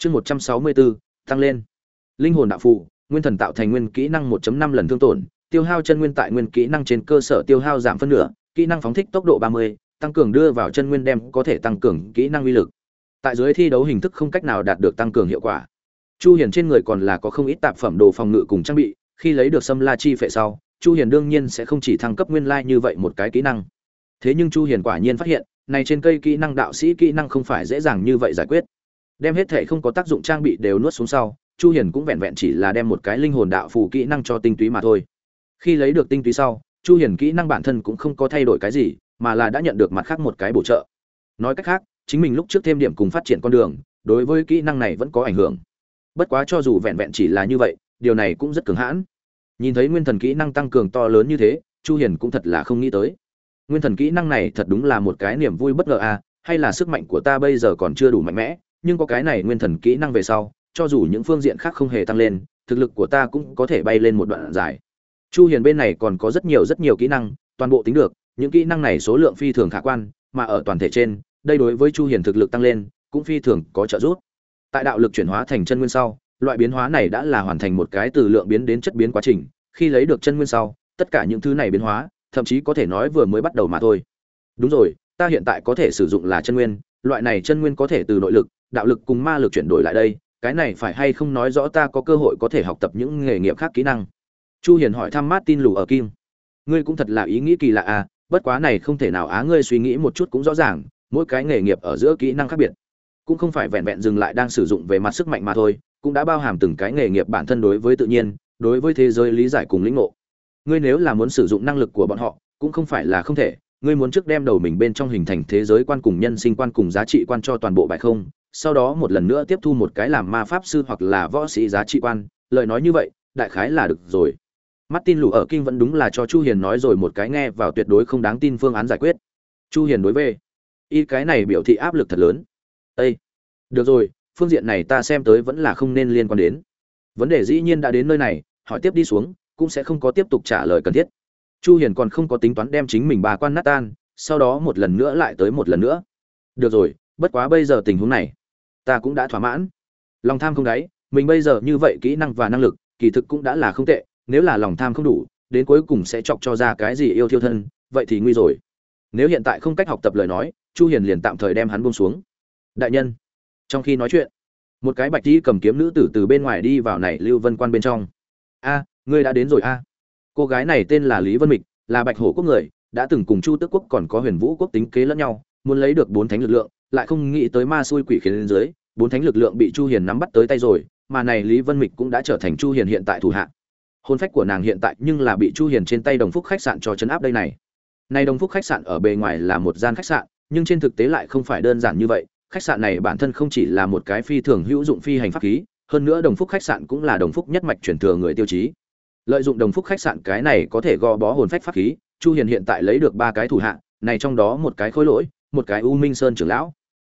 chương một trăm sáu mươi bốn tăng lên. Linh hồn đạo phụ nguyên thần tạo thành nguyên kỹ năng 1.5 lần thương tổn tiêu hao chân nguyên tại nguyên kỹ năng trên cơ sở tiêu hao giảm phân nửa kỹ năng phóng thích tốc độ 30, tăng cường đưa vào chân nguyên đem có thể tăng cường kỹ năng uy lực. Tại dưới thi đấu hình thức không cách nào đạt được tăng cường hiệu quả. Chu hiền trên người còn là có không ít tạp phẩm đồ phòng ngự cùng trang bị khi lấy được sâm la chi phệ sau chu hiền đương nhiên sẽ không chỉ thăng cấp nguyên lai like như vậy một cái kỹ năng. Thế nhưng chu hiền quả nhiên phát hiện này trên cây kỹ năng đạo sĩ kỹ năng không phải dễ dàng như vậy giải quyết đem hết thể không có tác dụng trang bị đều nuốt xuống sau, chu hiền cũng vẹn vẹn chỉ là đem một cái linh hồn đạo phù kỹ năng cho tinh túy mà thôi. Khi lấy được tinh túy sau, chu hiền kỹ năng bản thân cũng không có thay đổi cái gì, mà là đã nhận được mặt khác một cái bổ trợ. Nói cách khác, chính mình lúc trước thêm điểm cùng phát triển con đường, đối với kỹ năng này vẫn có ảnh hưởng. Bất quá cho dù vẹn vẹn chỉ là như vậy, điều này cũng rất cứng hãn. Nhìn thấy nguyên thần kỹ năng tăng cường to lớn như thế, chu hiền cũng thật là không nghĩ tới. Nguyên thần kỹ năng này thật đúng là một cái niềm vui bất ngờ à hay là sức mạnh của ta bây giờ còn chưa đủ mạnh mẽ? Nhưng có cái này nguyên thần kỹ năng về sau, cho dù những phương diện khác không hề tăng lên, thực lực của ta cũng có thể bay lên một đoạn dài. Chu hiền bên này còn có rất nhiều rất nhiều kỹ năng, toàn bộ tính được, những kỹ năng này số lượng phi thường khả quan, mà ở toàn thể trên, đây đối với chu hiền thực lực tăng lên, cũng phi thường có trợ giúp. Tại đạo lực chuyển hóa thành chân nguyên sau, loại biến hóa này đã là hoàn thành một cái từ lượng biến đến chất biến quá trình, khi lấy được chân nguyên sau, tất cả những thứ này biến hóa, thậm chí có thể nói vừa mới bắt đầu mà thôi. Đúng rồi, ta hiện tại có thể sử dụng là chân nguyên loại này chân nguyên có thể từ nội lực, đạo lực cùng ma lực chuyển đổi lại đây, cái này phải hay không nói rõ ta có cơ hội có thể học tập những nghề nghiệp khác kỹ năng? Chu hiền hỏi thăm martin lù ở kim ngươi cũng thật là ý nghĩ kỳ lạ à bất quá này không thể nào á, ngươi suy nghĩ một chút cũng rõ ràng, mỗi cái nghề nghiệp ở giữa kỹ năng khác biệt, cũng không phải vẹn vẹn dừng lại đang sử dụng về mặt sức mạnh mà thôi, cũng đã bao hàm từng cái nghề nghiệp bản thân đối với tự nhiên, đối với thế giới lý giải cùng lĩnh ngộ. Ngươi nếu là muốn sử dụng năng lực của bọn họ, cũng không phải là không thể ngươi muốn trước đem đầu mình bên trong hình thành thế giới quan cùng nhân sinh quan cùng giá trị quan cho toàn bộ bài không, sau đó một lần nữa tiếp thu một cái làm ma pháp sư hoặc là võ sĩ giá trị quan, lời nói như vậy, đại khái là được rồi. Martin lù ở kinh vẫn đúng là cho chu hiền nói rồi một cái nghe vào tuyệt đối không đáng tin phương án giải quyết. Chu hiền đối về y cái này biểu thị áp lực thật lớn. Ê! được rồi, phương diện này ta xem tới vẫn là không nên liên quan đến. Vấn đề dĩ nhiên đã đến nơi này, hỏi tiếp đi xuống, cũng sẽ không có tiếp tục trả lời cần thiết chu hiền còn không có tính toán đem chính mình bà quan nát tan, sau đó một lần nữa lại tới một lần nữa. Được rồi, bất quá bây giờ tình huống này, ta cũng đã thỏa mãn. Lòng tham không đáy, mình bây giờ như vậy kỹ năng và năng lực, kỳ thực cũng đã là không tệ, nếu là lòng tham không đủ, đến cuối cùng sẽ chọc cho ra cái gì yêu thiêu thân, vậy thì nguy rồi. Nếu hiện tại không cách học tập lời nói, chu hiền liền tạm thời đem hắn buông xuống. Đại nhân, trong khi nói chuyện, một cái bạch tí cầm kiếm nữ tử từ bên ngoài đi vào này lưu vân quan bên trong. A, ngươi đã đến rồi a cô gái này tên là lý vân mịch, là bạch hổ quốc người, đã từng cùng chu tước quốc còn có huyền vũ quốc tính kế lẫn nhau, muốn lấy được bốn thánh lực lượng, lại không nghĩ tới ma xui quỷ khiến lên dưới, bốn thánh lực lượng bị chu hiền nắm bắt tới tay rồi, mà này lý vân mịch cũng đã trở thành chu hiền hiện tại thủ hạ. Hôn phách của nàng hiện tại nhưng là bị chu hiền trên tay đồng phúc khách sạn cho chấn áp đây này. Này đồng phúc khách sạn ở bề ngoài là một gian khách sạn, nhưng trên thực tế lại không phải đơn giản như vậy, khách sạn này bản thân không chỉ là một cái phi thường hữu dụng phi hành pháp khí, hơn nữa đồng phúc khách sạn cũng là đồng phúc nhất mạch truyền thừa người tiêu chí lợi dụng đồng phúc khách sạn cái này có thể gò bó hồn phách pháp khí, chu hiền hiện tại lấy được ba cái thủ hạ, này trong đó một cái khối lỗi, một cái u minh sơn trưởng lão.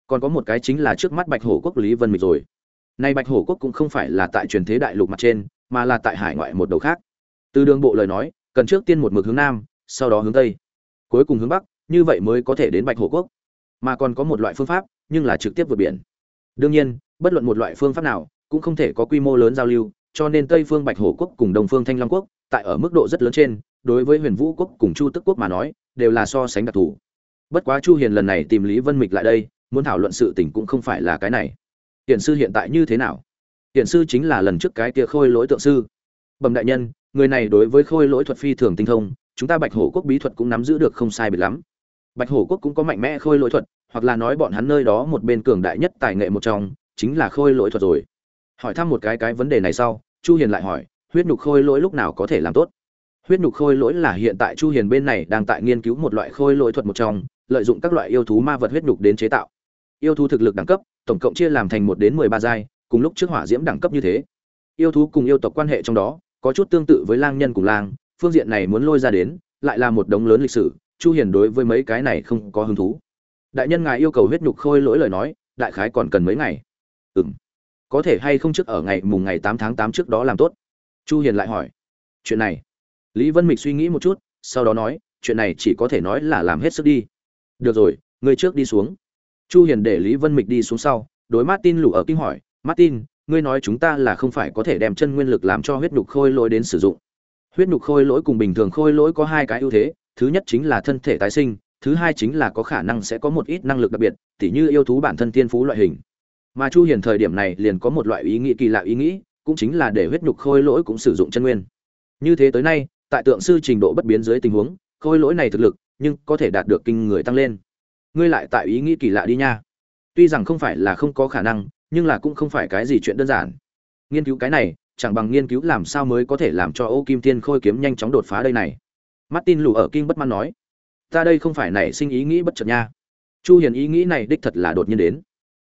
Còn có một cái chính là trước mắt bạch hổ quốc lý vân mịch rồi. Nay bạch hổ quốc cũng không phải là tại truyền thế đại lục mặt trên, mà là tại hải ngoại một đầu khác. Từ đường bộ lời nói, cần trước tiên một mực hướng nam, sau đó hướng tây. Cuối cùng hướng bắc, như vậy mới có thể đến bạch hổ quốc. Mà còn có một loại phương pháp, nhưng là trực tiếp vượt biển. Đương nhiên, bất luận một loại phương pháp nào, cũng không thể có quy mô lớn giao lưu cho nên tây phương bạch hổ quốc cùng đông phương thanh long quốc, tại ở mức độ rất lớn trên, đối với huyền vũ quốc cùng chu tức quốc mà nói, đều là so sánh đặc thù. Bất quá chu hiền lần này tìm lý vân mịch lại đây, muốn thảo luận sự tình cũng không phải là cái này. Tiền sư hiện tại như thế nào? Tiền sư chính là lần trước cái kia khôi lỗi tượng sư. Bẩm đại nhân, người này đối với khôi lỗi thuật phi thường tinh thông, chúng ta bạch hổ quốc bí thuật cũng nắm giữ được không sai biệt lắm. Bạch hổ quốc cũng có mạnh mẽ khôi lỗi thuật, hoặc là nói bọn hắn nơi đó một bên cường đại nhất tài nghệ một trong, chính là khôi lỗi thuật rồi. Hỏi thăm một cái cái vấn đề này sau chu hiền lại hỏi, huyết nhục khôi lỗi lúc nào có thể làm tốt? Huyết nhục khôi lỗi là hiện tại chu hiền bên này đang tại nghiên cứu một loại khôi lỗi thuật một trong, lợi dụng các loại yêu thú ma vật huyết nhục đến chế tạo. Yêu thú thực lực đẳng cấp, tổng cộng chia làm thành một đến 13 giai, cùng lúc trước hỏa diễm đẳng cấp như thế. Yêu thú cùng yêu tộc quan hệ trong đó, có chút tương tự với lang nhân cùng lang, phương diện này muốn lôi ra đến, lại là một đống lớn lịch sử, chu hiền đối với mấy cái này không có hứng thú. Đại nhân ngài yêu cầu huyết nhục khôi lỗi lời nói, đại khái còn cần mấy ngày? Ừm có thể hay không trước ở ngày mùng ngày 8 tháng 8 trước đó làm tốt? Chu hiền lại hỏi. Chuyện này. Lý vân mịch suy nghĩ một chút, sau đó nói, chuyện này chỉ có thể nói là làm hết sức đi. Được rồi, người trước đi xuống. Chu hiền để lý vân mịch đi xuống sau, đối martin lủ ở kinh hỏi, martin, ngươi nói chúng ta là không phải có thể đem chân nguyên lực làm cho huyết nhục khôi lỗi đến sử dụng. Huyết nhục khôi lỗi cùng bình thường khôi lỗi có hai cái ưu thế, thứ nhất chính là thân thể tái sinh, thứ hai chính là có khả năng sẽ có một ít năng lực đặc biệt, tỉ như yêu thú bản thân tiên phú loại hình mà chu hiền thời điểm này liền có một loại ý nghĩ kỳ lạ ý nghĩ, cũng chính là để huyết nhục khôi lỗi cũng sử dụng chân nguyên. Như thế tới nay, tại tượng sư trình độ bất biến dưới tình huống, khôi lỗi này thực lực, nhưng có thể đạt được kinh người tăng lên. Ngươi lại tại ý nghĩ kỳ lạ đi nha. Tuy rằng không phải là không có khả năng, nhưng là cũng không phải cái gì chuyện đơn giản. Nghiên cứu cái này, chẳng bằng nghiên cứu làm sao mới có thể làm cho ô kim tiên khôi kiếm nhanh chóng đột phá đây này. Martin lù ở kinh bất mãn nói, ta đây không phải nảy sinh ý nghĩ bất chợt nha. Chu hiền ý nghĩ này đích thật là đột nhiên đến.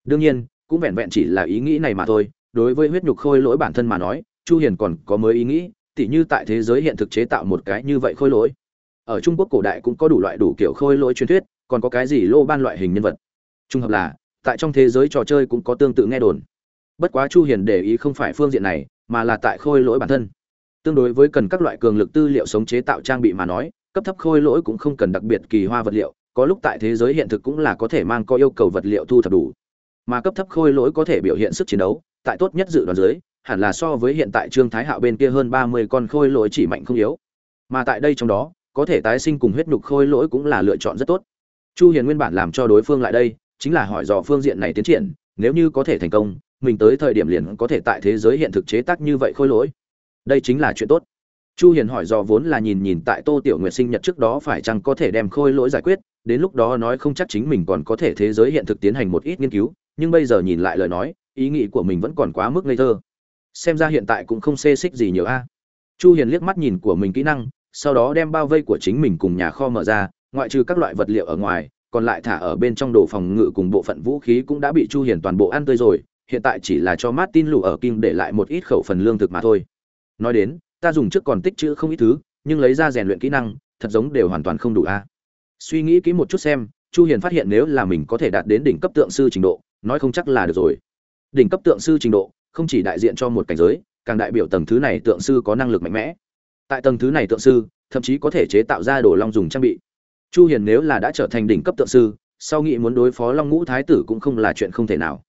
Đương nhiên cũng vẹn vẹn chỉ là ý nghĩ này mà thôi. Đối với huyết nhục khôi lỗi bản thân mà nói, chu hiền còn có mới ý nghĩ, tỉ như tại thế giới hiện thực chế tạo một cái như vậy khôi lỗi. Ở trung quốc cổ đại cũng có đủ loại đủ kiểu khôi lỗi truyền thuyết, còn có cái gì lô ban loại hình nhân vật. Trung hợp là, tại trong thế giới trò chơi cũng có tương tự nghe đồn. Bất quá chu hiền để ý không phải phương diện này, mà là tại khôi lỗi bản thân. Tương đối với cần các loại cường lực tư liệu sống chế tạo trang bị mà nói, cấp thấp khôi lỗi cũng không cần đặc biệt kỳ hoa vật liệu, có lúc tại thế giới hiện thực cũng là có thể mang có yêu cầu vật liệu thu thập đủ mà cấp thấp khôi lỗi có thể biểu hiện sức chiến đấu, tại tốt nhất dự đoán dưới, hẳn là so với hiện tại trương thái hạo bên kia hơn 30 con khôi lỗi chỉ mạnh không yếu. Mà tại đây trong đó, có thể tái sinh cùng huyết nhục khôi lỗi cũng là lựa chọn rất tốt. Chu hiền nguyên bản làm cho đối phương lại đây, chính là hỏi dò phương diện này tiến triển, nếu như có thể thành công, mình tới thời điểm liền có thể tại thế giới hiện thực chế tác như vậy khôi lỗi. Đây chính là chuyện tốt. Chu hiền hỏi dò vốn là nhìn nhìn tại tô tiểu nguyệt sinh nhật trước đó phải chăng có thể đem khôi lỗi giải quyết đến lúc đó nói không chắc chính mình còn có thể thế giới hiện thực tiến hành một ít nghiên cứu, nhưng bây giờ nhìn lại lời nói, ý nghĩ của mình vẫn còn quá mức ngây thơ. Xem ra hiện tại cũng không xê xích gì nhiều a. Chu hiền liếc mắt nhìn của mình kỹ năng, sau đó đem bao vây của chính mình cùng nhà kho mở ra, ngoại trừ các loại vật liệu ở ngoài, còn lại thả ở bên trong đồ phòng ngự cùng bộ phận vũ khí cũng đã bị chu hiền toàn bộ ăn tươi rồi, hiện tại chỉ là cho Martin lù ở kim để lại một ít khẩu phần lương thực mà thôi. Nói đến, ta dùng trước còn tích trữ không ít thứ, nhưng lấy ra rèn luyện kỹ năng, thật giống đều hoàn toàn không đủ a suy nghĩ kỹ một chút xem, chu hiền phát hiện nếu là mình có thể đạt đến đỉnh cấp tượng sư trình độ, nói không chắc là được rồi. Đỉnh cấp tượng sư trình độ, không chỉ đại diện cho một cảnh giới, càng đại biểu tầng thứ này tượng sư có năng lực mạnh mẽ. Tại tầng thứ này tượng sư, thậm chí có thể chế tạo ra đồ long dùng trang bị. Chu hiền nếu là đã trở thành đỉnh cấp tượng sư, sau nghĩ muốn đối phó long ngũ thái tử cũng không là chuyện không thể nào.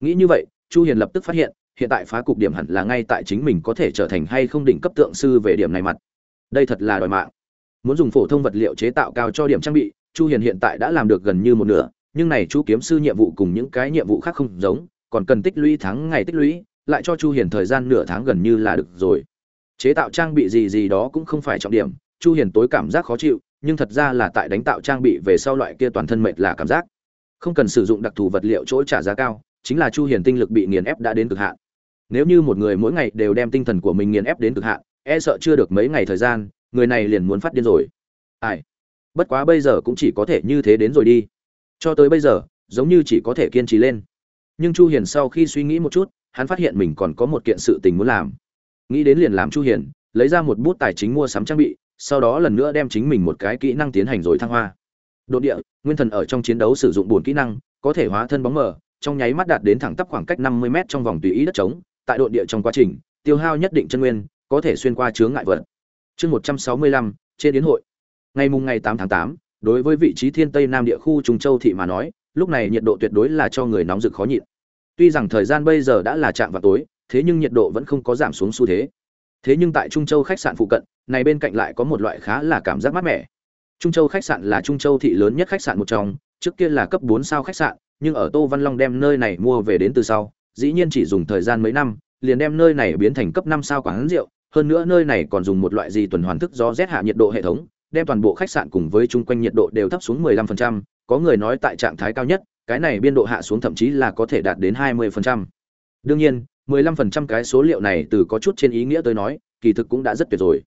Nghĩ như vậy, chu hiền lập tức phát hiện hiện tại phá cục điểm hẳn là ngay tại chính mình có thể trở thành hay không đỉnh cấp tượng sư về điểm này mặt. Đây thật là đòi mạng muốn dùng phổ thông vật liệu chế tạo cao cho điểm trang bị, chu hiền hiện tại đã làm được gần như một nửa, nhưng này chu kiếm sư nhiệm vụ cùng những cái nhiệm vụ khác không giống, còn cần tích lũy tháng ngày tích lũy, lại cho chu hiền thời gian nửa tháng gần như là được rồi. Chế tạo trang bị gì gì đó cũng không phải trọng điểm, chu hiền tối cảm giác khó chịu, nhưng thật ra là tại đánh tạo trang bị về sau loại kia toàn thân mệt là cảm giác. Không cần sử dụng đặc thù vật liệu chỗ trả giá cao, chính là chu hiền tinh lực bị nghiền ép đã đến cực hạn. Nếu như một người mỗi ngày đều đem tinh thần của mình nghiền ép đến cực hạn e sợ chưa được mấy ngày thời gian người này liền muốn phát điên rồi. Ai? Bất quá bây giờ cũng chỉ có thể như thế đến rồi đi. Cho tới bây giờ, giống như chỉ có thể kiên trì lên. Nhưng chu hiền sau khi suy nghĩ một chút, hắn phát hiện mình còn có một kiện sự tình muốn làm. Nghĩ đến liền làm chu hiền, lấy ra một bút tài chính mua sắm trang bị, sau đó lần nữa đem chính mình một cái kỹ năng tiến hành rồi thăng hoa. Đột địa, nguyên thần ở trong chiến đấu sử dụng buồn kỹ năng, có thể hóa thân bóng mờ, trong nháy mắt đạt đến thẳng tắp khoảng cách 50 mét trong vòng tùy ý đất trống. Tại đột địa trong quá trình, tiêu hao nhất định chân nguyên, có thể xuyên qua chướng ngại vật chương 165, trên đến hội. Ngày mùng ngày 8 tháng 8, đối với vị trí thiên tây nam địa khu trung châu thị mà nói lúc này nhiệt độ tuyệt đối là cho người nóng rực khó nhịn. Tuy rằng thời gian bây giờ đã là chạm vào tối thế nhưng nhiệt độ vẫn không có giảm xuống xu thế. Thế nhưng tại trung châu khách sạn phụ cận này bên cạnh lại có một loại khá là cảm giác mát mẻ. Trung châu khách sạn là trung châu thị lớn nhất khách sạn một trong trước kia là cấp bốn sao khách sạn nhưng ở tô văn long đem nơi này mua về đến từ sau dĩ nhiên chỉ dùng thời gian mấy năm liền đem nơi này biến thành cấp năm sao quán rượu hơn nữa nơi này còn dùng một loại gì tuần hoàn thức gió rét hạ nhiệt độ hệ thống đem toàn bộ khách sạn cùng với chung quanh nhiệt độ đều thấp xuống 15%, có người nói tại trạng thái cao nhất, cái này biên độ hạ xuống thậm chí là có thể đạt đến 20%. Đương nhiên, 15% cái số liệu này từ có chút trên ý nghĩa tới nói, kỳ thực cũng đã rất tuyệt rồi.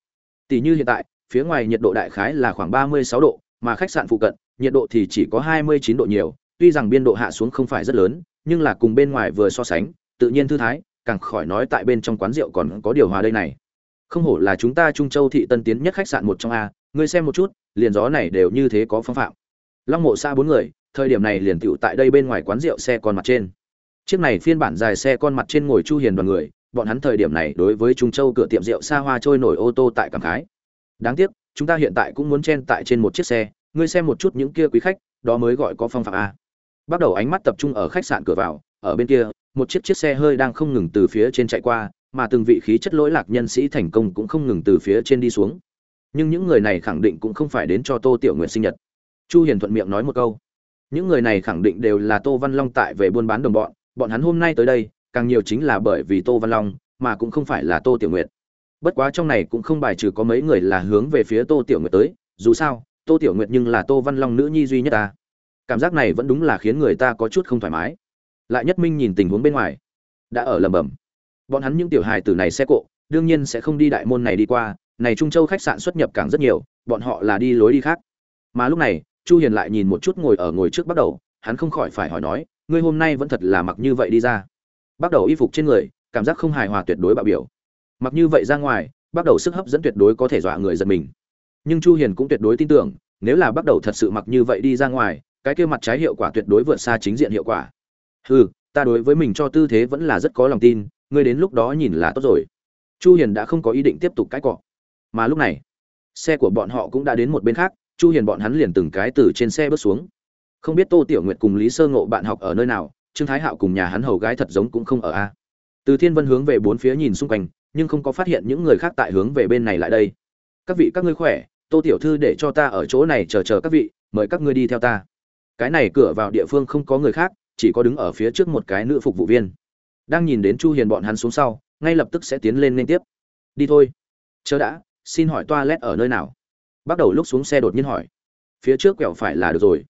Tỷ như hiện tại, phía ngoài nhiệt độ đại khái là khoảng 36 độ, mà khách sạn phụ cận, nhiệt độ thì chỉ có 29 độ nhiều, tuy rằng biên độ hạ xuống không phải rất lớn, nhưng là cùng bên ngoài vừa so sánh, tự nhiên thư thái, càng khỏi nói tại bên trong quán rượu còn có điều hòa đây này. Không hổ là chúng ta Trung Châu thị tân tiến nhất khách sạn một trong a, ngươi xem một chút, liền gió này đều như thế có phong phạm. Long Mộ xa bốn người, thời điểm này liền tụ tại đây bên ngoài quán rượu xe con mặt trên. Chiếc này phiên bản dài xe con mặt trên ngồi chu hiền đoàn người bọn hắn thời điểm này đối với trung châu cửa tiệm rượu xa hoa trôi nổi ô tô tại cảm khái. Đáng tiếc chúng ta hiện tại cũng muốn chen tại trên một chiếc xe ngươi xem một chút những kia quý khách đó mới gọi có phong phạm a. Bắt đầu ánh mắt tập trung ở khách sạn cửa vào ở bên kia một chiếc chiếc xe hơi đang không ngừng từ phía trên chạy qua mà từng vị khí chất lỗi lạc nhân sĩ thành công cũng không ngừng từ phía trên đi xuống. Nhưng những người này khẳng định cũng không phải đến cho tô tiểu nguyện sinh nhật. Chu hiền thuận miệng nói một câu. Những người này khẳng định đều là tô văn long tại về buôn bán đồng bọn bọn hắn hôm nay tới đây, càng nhiều chính là bởi vì tô văn long, mà cũng không phải là tô tiểu nguyệt. Bất quá trong này cũng không bài trừ có mấy người là hướng về phía tô tiểu nguyệt tới, dù sao, tô tiểu nguyệt nhưng là tô văn long nữ nhi duy nhất ta. Cảm giác này vẫn đúng là khiến người ta có chút không thoải mái. Lại nhất minh nhìn tình huống bên ngoài, đã ở lẩm bẩm bọn hắn những tiểu hài tử này xe cộ, đương nhiên sẽ không đi đại môn này đi qua, này trung châu khách sạn xuất nhập cảng rất nhiều, bọn họ là đi lối đi khác. Mà lúc này, chu hiền lại nhìn một chút ngồi ở ngồi trước bắt đầu, hắn không khỏi phải hỏi nói, ngươi hôm nay vẫn thật là mặc như vậy đi ra? Bắt đầu y phục trên người, cảm giác không hài hòa tuyệt đối bạo biểu. Mặc như vậy ra ngoài, bắt đầu sức hấp dẫn tuyệt đối có thể dọa người giật mình. Nhưng chu hiền cũng tuyệt đối tin tưởng, nếu là bắt đầu thật sự mặc như vậy đi ra ngoài, cái kia mặt trái hiệu quả tuyệt đối vượt xa chính diện hiệu quả. Hừ, ta đối với mình cho tư thế vẫn là rất có lòng tin ngươi đến lúc đó nhìn là tốt rồi. Chu hiền đã không có ý định tiếp tục cãi cọ. Mà lúc này, xe của bọn họ cũng đã đến một bên khác, chu hiền bọn hắn liền từng cái từ trên xe bước xuống. Không biết tô tiểu nguyệt cùng lý sơ ngộ bạn học ở nơi nào, trương thái hạo cùng nhà hắn hầu gái thật giống cũng không ở a. Từ thiên vân hướng về bốn phía nhìn xung quanh, nhưng không có phát hiện những người khác tại hướng về bên này lại đây. Các vị, các ngươi khỏe, tô tiểu thư để cho ta ở chỗ này chờ chờ các vị, mời các ngươi đi theo ta. Cái này cửa vào địa phương không có người khác, chỉ có đứng ở phía trước một cái nữ phục vụ viên đang nhìn đến chu hiền bọn hắn xuống sau, ngay lập tức sẽ tiến lên liên tiếp. Đi thôi. Chờ đã, xin hỏi toilet ở nơi nào? Bắt đầu lúc xuống xe đột nhiên hỏi. Phía trước quẹo phải là được rồi.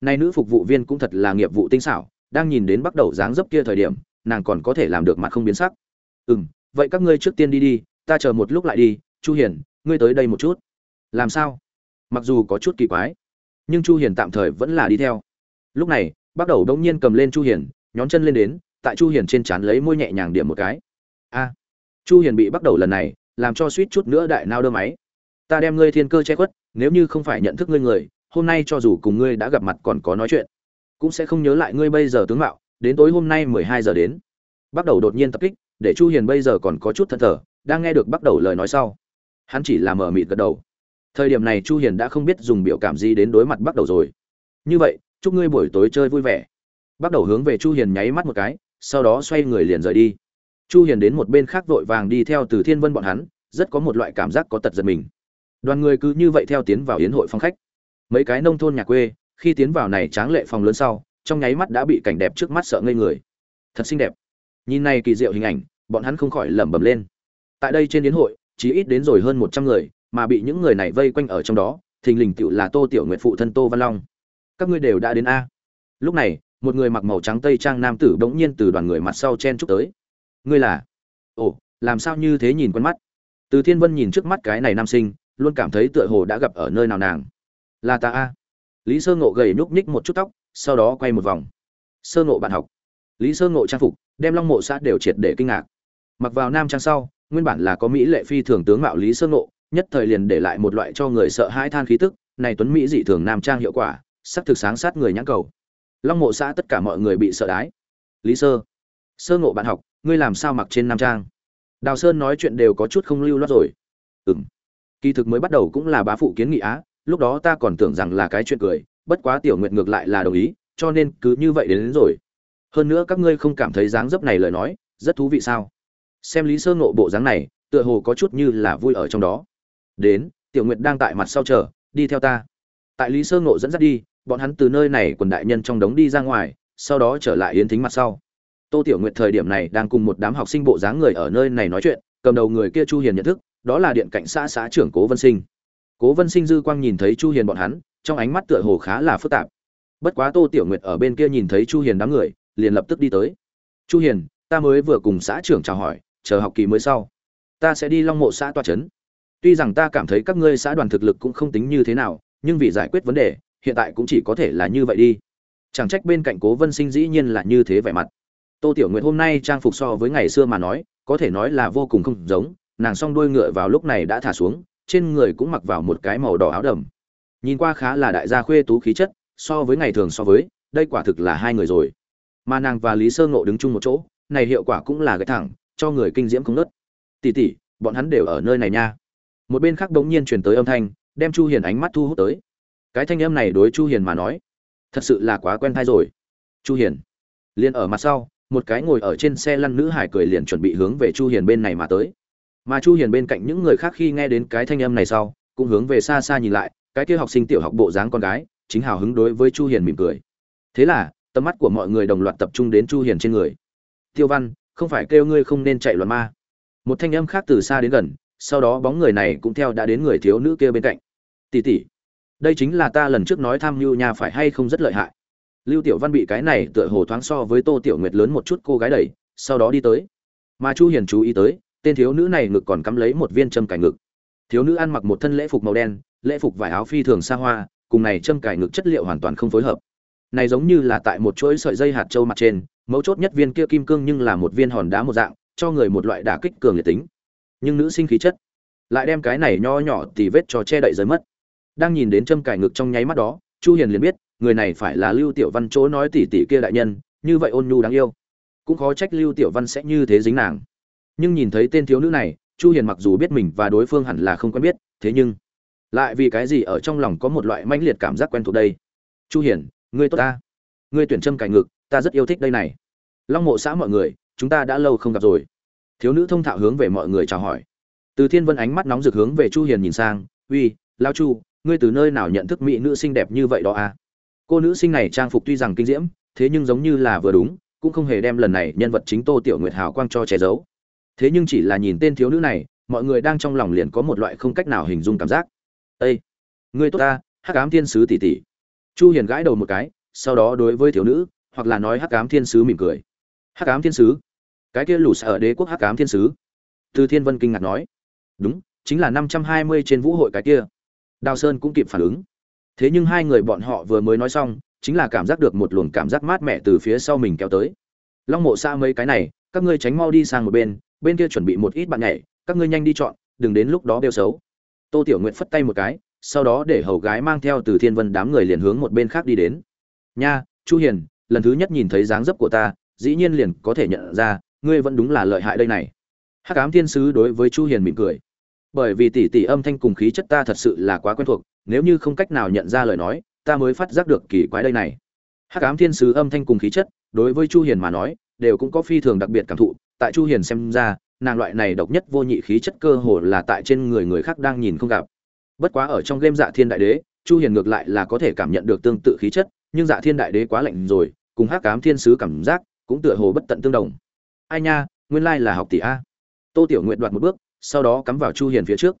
Nay nữ phục vụ viên cũng thật là nghiệp vụ tinh xảo, đang nhìn đến bắt đầu dáng dấp kia thời điểm, nàng còn có thể làm được mặt không biến sắc. Ừ vậy các ngươi trước tiên đi đi, ta chờ một lúc lại đi, chu hiền, ngươi tới đây một chút. Làm sao? Mặc dù có chút kỳ quái, nhưng chu hiền tạm thời vẫn là đi theo. Lúc này, bắt đầu đông nhiên cầm lên chu hiền, nhón chân lên đến tại chu hiền trên chán lấy môi nhẹ nhàng điểm một cái. A, chu hiền bị bắt đầu lần này, làm cho suýt chút nữa đại nao đơ máy. Ta đem ngươi thiên cơ che khuất, nếu như không phải nhận thức ngươi người, hôm nay cho dù cùng ngươi đã gặp mặt còn có nói chuyện, cũng sẽ không nhớ lại ngươi bây giờ tướng mạo, đến tối hôm nay 12 giờ đến. Bắt đầu đột nhiên tập kích, để chu hiền bây giờ còn có chút thân thở đang nghe được bắt đầu lời nói sau, hắn chỉ là mở mịt gật đầu. Thời điểm này chu hiền đã không biết dùng biểu cảm gì đến đối mặt bắt đầu rồi. Như vậy, chúc ngươi buổi tối chơi vui vẻ. Bắt đầu hướng về chu hiền nháy mắt một cái sau đó xoay người liền rời đi. Chu hiền đến một bên khác vội vàng đi theo từ thiên vân bọn hắn, rất có một loại cảm giác có tật giật mình. Đoàn người cứ như vậy theo tiến vào yến hội phòng khách. Mấy cái nông thôn nhà quê, khi tiến vào này tráng lệ phòng lớn sau, trong nháy mắt đã bị cảnh đẹp trước mắt sợ ngây người. Thật xinh đẹp. Nhìn này kỳ diệu hình ảnh, bọn hắn không khỏi lẩm bẩm lên. Tại đây trên yến hội, chỉ ít đến rồi hơn 100 người, mà bị những người này vây quanh ở trong đó, thình lình tựu là tô tiểu nguyệt phụ thân tô văn long. Các ngươi đều đã đến a. Lúc này một người mặc màu trắng tây trang nam tử bỗng nhiên từ đoàn người mặt sau chen chúc tới. Ngươi là? Ồ, làm sao như thế nhìn quen mắt? Từ thiên vân nhìn trước mắt cái này nam sinh, luôn cảm thấy tựa hồ đã gặp ở nơi nào nàng. Là ta a. Lý sơ ngộ gầy núc nhích một chút tóc, sau đó quay một vòng. Sơ ngộ bạn học. Lý sơ ngộ trang phục, đem long mộ xã đều triệt để kinh ngạc. Mặc vào nam trang sau, nguyên bản là có mỹ lệ phi thường tướng mạo lý sơ ngộ, nhất thời liền để lại một loại cho người sợ hãi than khí tức, này tuấn mỹ dị thường nam trang hiệu quả, sắc thực sáng sát người nhãn cầu long mộ xã tất cả mọi người bị sợ đái. Lý sơ sơ ngộ bạn học ngươi làm sao mặc trên nam trang? Đào sơn nói chuyện đều có chút không lưu loát rồi. Ừ m kỳ thực mới bắt đầu cũng là bá phụ kiến nghị á lúc đó ta còn tưởng rằng là cái chuyện cười bất quá tiểu nguyện ngược lại là đồng ý cho nên cứ như vậy đến, đến rồi. Hơn nữa các ngươi không cảm thấy dáng dấp này lời nói rất thú vị sao? Xem lý sơ ngộ bộ dáng này tựa hồ có chút như là vui ở trong đó. Đến tiểu nguyệt đang tại mặt sau chờ đi theo ta. Tại lý sơ ngộ dẫn dắt đi bọn hắn từ nơi này quần đại nhân trong đống đi ra ngoài, sau đó trở lại yến thính mặt sau. Tô tiểu nguyệt thời điểm này đang cùng một đám học sinh bộ dáng người ở nơi này nói chuyện, cầm đầu người kia chu hiền nhận thức, đó là điện cảnh xã xã trưởng cố vân sinh. Cố vân sinh dư quang nhìn thấy chu hiền bọn hắn, trong ánh mắt tựa hồ khá là phức tạp. Bất quá tô tiểu nguyệt ở bên kia nhìn thấy chu hiền đám người, liền lập tức đi tới. Chu hiền, ta mới vừa cùng xã trưởng chào hỏi, chờ học kỳ mới sau. Ta sẽ đi long mộ xã toa trấn tuy rằng ta cảm thấy các ngươi xã đoàn thực lực cũng không tính như thế nào, nhưng vì giải quyết vấn đề hiện tại cũng chỉ có thể là như vậy đi. Chẳng trách bên cạnh cố vân sinh dĩ nhiên là như thế vẻ mặt. Tô tiểu nguyệt hôm nay trang phục so với ngày xưa mà nói, có thể nói là vô cùng không giống, nàng song đuôi ngựa vào lúc này đã thả xuống, trên người cũng mặc vào một cái màu đỏ áo đầm. Nhìn qua khá là đại gia khuê tú khí chất, so với ngày thường so với, đây quả thực là hai người rồi. Mà nàng và lý sơ ngộ đứng chung một chỗ, này hiệu quả cũng là gãy thẳng, cho người kinh diễm không nớt. Tỉ tỉ bọn hắn đều ở nơi này nha. Một bên khác bỗng nhiên truyền tới âm thanh, đem chu hiền ánh mắt thu hút tới cái thanh âm này đối chu hiền mà nói, thật sự là quá quen thai rồi. Chu hiền, liền ở mặt sau, một cái ngồi ở trên xe lăn nữ hải cười liền chuẩn bị hướng về chu hiền bên này mà tới. Mà chu hiền bên cạnh những người khác khi nghe đến cái thanh âm này sau, cũng hướng về xa xa nhìn lại, cái kia học sinh tiểu học bộ dáng con gái, chính hào hứng đối với chu hiền mỉm cười. Thế là, tầm mắt của mọi người đồng loạt tập trung đến chu hiền trên người. Tiêu văn, không phải kêu ngươi không nên chạy loạn ma. Một thanh âm khác từ xa đến gần, sau đó bóng người này cũng theo đã đến người thiếu nữ kia bên cạnh. Tỷ tỷ đây chính là ta lần trước nói tham mưu nhà phải hay không rất lợi hại. Lưu tiểu văn bị cái này tựa hồ thoáng so với tô tiểu nguyệt lớn một chút cô gái đẩy, sau đó đi tới. Mà chu hiền chú ý tới, tên thiếu nữ này ngực còn cắm lấy một viên châm cài ngực. Thiếu nữ ăn mặc một thân lễ phục màu đen, lễ phục vải áo phi thường xa hoa, cùng này châm cài ngực chất liệu hoàn toàn không phối hợp. Này giống như là tại một chuỗi sợi dây hạt châu mặt trên, mấu chốt nhất viên kia kim cương nhưng là một viên hòn đá một dạng, cho người một loại đả kích cường liệt tính. Nhưng nữ sinh khí chất, lại đem cái này nho nhỏ tì vết cho che đậy rơi mất đang nhìn đến châm cài ngực trong nháy mắt đó, chu hiền liền biết, người này phải là lưu tiểu văn chỗ nói tỷ tỷ kia đại nhân, như vậy ôn nhu đáng yêu. Cũng khó trách lưu tiểu văn sẽ như thế dính nàng. Nhưng nhìn thấy tên thiếu nữ này, chu hiền mặc dù biết mình và đối phương hẳn là không quen biết, thế nhưng lại vì cái gì ở trong lòng có một loại mãnh liệt cảm giác quen thuộc đây? Chu hiền, ngươi tốt ta. Ngươi tuyển châm cài ngực, ta rất yêu thích đây này. Long mộ xã mọi người, chúng ta đã lâu không gặp rồi. Thiếu nữ thông thạo hướng về mọi người chào hỏi. Từ thiên vân ánh mắt nóng rực hướng về chu hiền nhìn sang, uy, lao chu ngươi từ nơi nào nhận thức mỹ nữ xinh đẹp như vậy đó à? Cô nữ sinh này trang phục tuy rằng kinh diễm thế nhưng giống như là vừa đúng cũng không hề đem lần này nhân vật chính tô tiểu nguyệt hào quang cho che giấu. Thế nhưng chỉ là nhìn tên thiếu nữ này mọi người đang trong lòng liền có một loại không cách nào hình dung cảm giác. "Ê, ngươi tốt ta hắc ám thiên sứ tỷ tỷ. Chu hiền gãi đầu một cái sau đó đối với thiếu nữ hoặc là nói hắc ám thiên sứ mỉm cười. Hắc ám thiên sứ? Cái kia lù ở đế quốc hắc ám thiên sứ. Từ thiên vân kinh ngạc nói. Đúng chính là 520 trên vũ hội cái kia đào sơn cũng kịp phản ứng. Thế nhưng hai người bọn họ vừa mới nói xong, chính là cảm giác được một luồng cảm giác mát mẻ từ phía sau mình kéo tới. Long mộ xa mấy cái này, các ngươi tránh mau đi sang một bên bên kia chuẩn bị một ít bạn nhảy, các ngươi nhanh đi chọn, đừng đến lúc đó đều xấu. Tô tiểu nguyện phất tay một cái, sau đó để hầu gái mang theo từ thiên vân đám người liền hướng một bên khác đi đến. Nha, chu hiền, lần thứ nhất nhìn thấy dáng dấp của ta, dĩ nhiên liền có thể nhận ra, ngươi vẫn đúng là lợi hại đây này. Hắc ám thiên sứ đối với chu hiền mỉm cười bởi vì tỷ tỷ âm thanh cùng khí chất ta thật sự là quá quen thuộc, nếu như không cách nào nhận ra lời nói, ta mới phát giác được kỳ quái đây này. Hắc ám thiên sứ âm thanh cùng khí chất, đối với chu hiền mà nói, đều cũng có phi thường đặc biệt cảm thụ, tại chu hiền xem ra, nàng loại này độc nhất vô nhị khí chất cơ hồ là tại trên người người khác đang nhìn không gặp. Bất quá ở trong game dạ thiên đại đế, chu hiền ngược lại là có thể cảm nhận được tương tự khí chất, nhưng dạ thiên đại đế quá lạnh rồi, cùng hắc ám thiên sứ cảm giác cũng tựa hồ bất tận tương đồng. Ai nha, nguyên lai là học tỷ a. Tô tiểu nguyện đoạt một bước sau đó cắm vào chu hiền phía trước.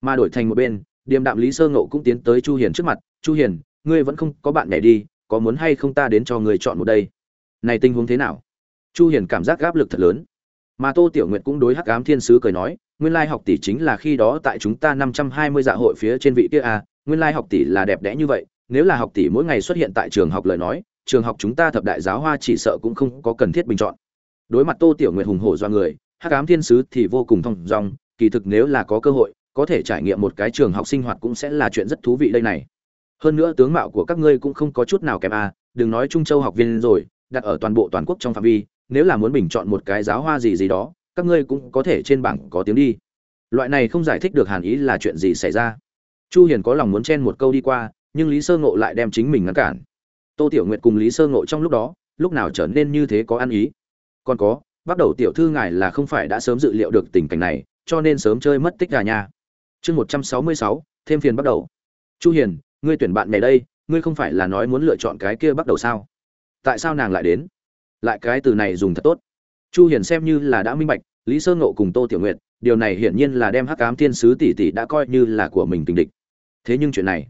Mà đổi thành một bên điềm đạm lý sơ ngộ cũng tiến tới chu hiền trước mặt chu hiền ngươi vẫn không có bạn nhảy đi có muốn hay không ta đến cho ngươi chọn một đây? Này tình huống thế nào? Chu hiền cảm giác áp lực thật lớn. Mà tô tiểu nguyệt cũng đối hắc ám thiên sứ cười nói nguyên lai học tỷ chính là khi đó tại chúng ta 520 dạ hội phía trên vị kia à, nguyên lai học tỷ là đẹp đẽ như vậy nếu là học tỷ mỗi ngày xuất hiện tại trường học lời nói trường học chúng ta thập đại giáo hoa chỉ sợ cũng không có cần thiết bình chọn. Đối mặt tô tiểu nguyệt hùng hổ do người hắc ám thiên sứ thì vô cùng thông dong kỳ thực nếu là có cơ hội, có thể trải nghiệm một cái trường học sinh hoạt cũng sẽ là chuyện rất thú vị đây này. Hơn nữa tướng mạo của các ngươi cũng không có chút nào kém à? đừng nói trung châu học viên rồi, đặt ở toàn bộ toàn quốc trong phạm vi, nếu là muốn bình chọn một cái giáo hoa gì gì đó, các ngươi cũng có thể trên bảng có tiếng đi. Loại này không giải thích được hàn ý là chuyện gì xảy ra. Chu hiền có lòng muốn chen một câu đi qua, nhưng lý sơ ngộ lại đem chính mình ngăn cản. Tô tiểu nguyệt cùng lý sơ ngộ trong lúc đó, lúc nào trở nên như thế có ăn ý? Còn có, bắt đầu tiểu thư ngài là không phải đã sớm dự liệu được tình cảnh này cho nên sớm chơi mất tích gà nhà. chương một trăm sáu mươi sáu, thêm phiền bắt đầu. Chu hiền, ngươi tuyển bạn này đây, ngươi không phải là nói muốn lựa chọn cái kia bắt đầu sao? Tại sao nàng lại đến? Lại cái từ này dùng thật tốt. Chu hiền xem như là đã minh bạch, lý sơ ngộ cùng tô tiểu nguyệt, điều này hiển nhiên là đem hắc ám thiên sứ tỷ tỷ đã coi như là của mình tình địch. Thế nhưng chuyện này,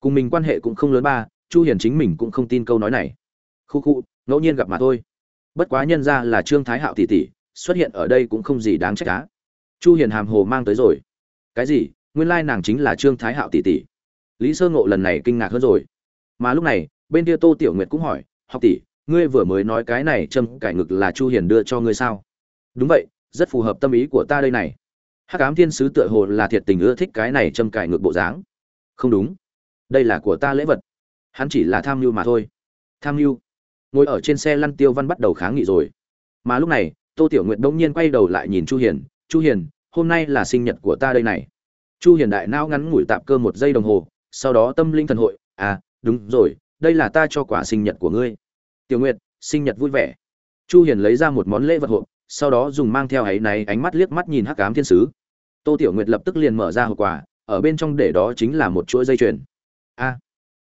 cùng mình quan hệ cũng không lớn ba, chu hiền chính mình cũng không tin câu nói này. Khu khu, ngẫu nhiên gặp mà thôi. Bất quá nhân ra là trương thái hạo tỷ tỷ, xuất hiện ở đây cũng không gì đáng trách cá chu hiền hàm hồ mang tới rồi. Cái gì? Nguyên lai nàng chính là trương thái hạo tỷ tỷ. Lý sơ ngộ lần này kinh ngạc hơn rồi. Mà lúc này, bên kia tô tiểu nguyệt cũng hỏi, học tỷ, ngươi vừa mới nói cái này châm cải ngực là chu hiền đưa cho ngươi sao? Đúng vậy, rất phù hợp tâm ý của ta đây này. Hắc ám thiên sứ tựa hồ là thiệt tình ưa thích cái này châm cải ngực bộ dáng. Không đúng. Đây là của ta lễ vật. Hắn chỉ là tham mưu mà thôi. Tham mưu ngồi ở trên xe lăn tiêu văn bắt đầu kháng nghị rồi. Mà lúc này, tô tiểu nguyệt đông nhiên quay đầu lại nhìn chu hiền. Chu hiền hôm nay là sinh nhật của ta đây này. Chu hiền đại nao ngắn ngủi tạm cơ một giây đồng hồ, sau đó tâm linh thần hội à đúng rồi, đây là ta cho quả sinh nhật của ngươi. Tiểu nguyệt, sinh nhật vui vẻ. Chu hiền lấy ra một món lễ vật hộp, sau đó dùng mang theo ấy này ánh mắt liếc mắt nhìn hắc ám thiên sứ. Tô tiểu nguyệt lập tức liền mở ra hộp quà, ở bên trong để đó chính là một chuỗi dây chuyền. A,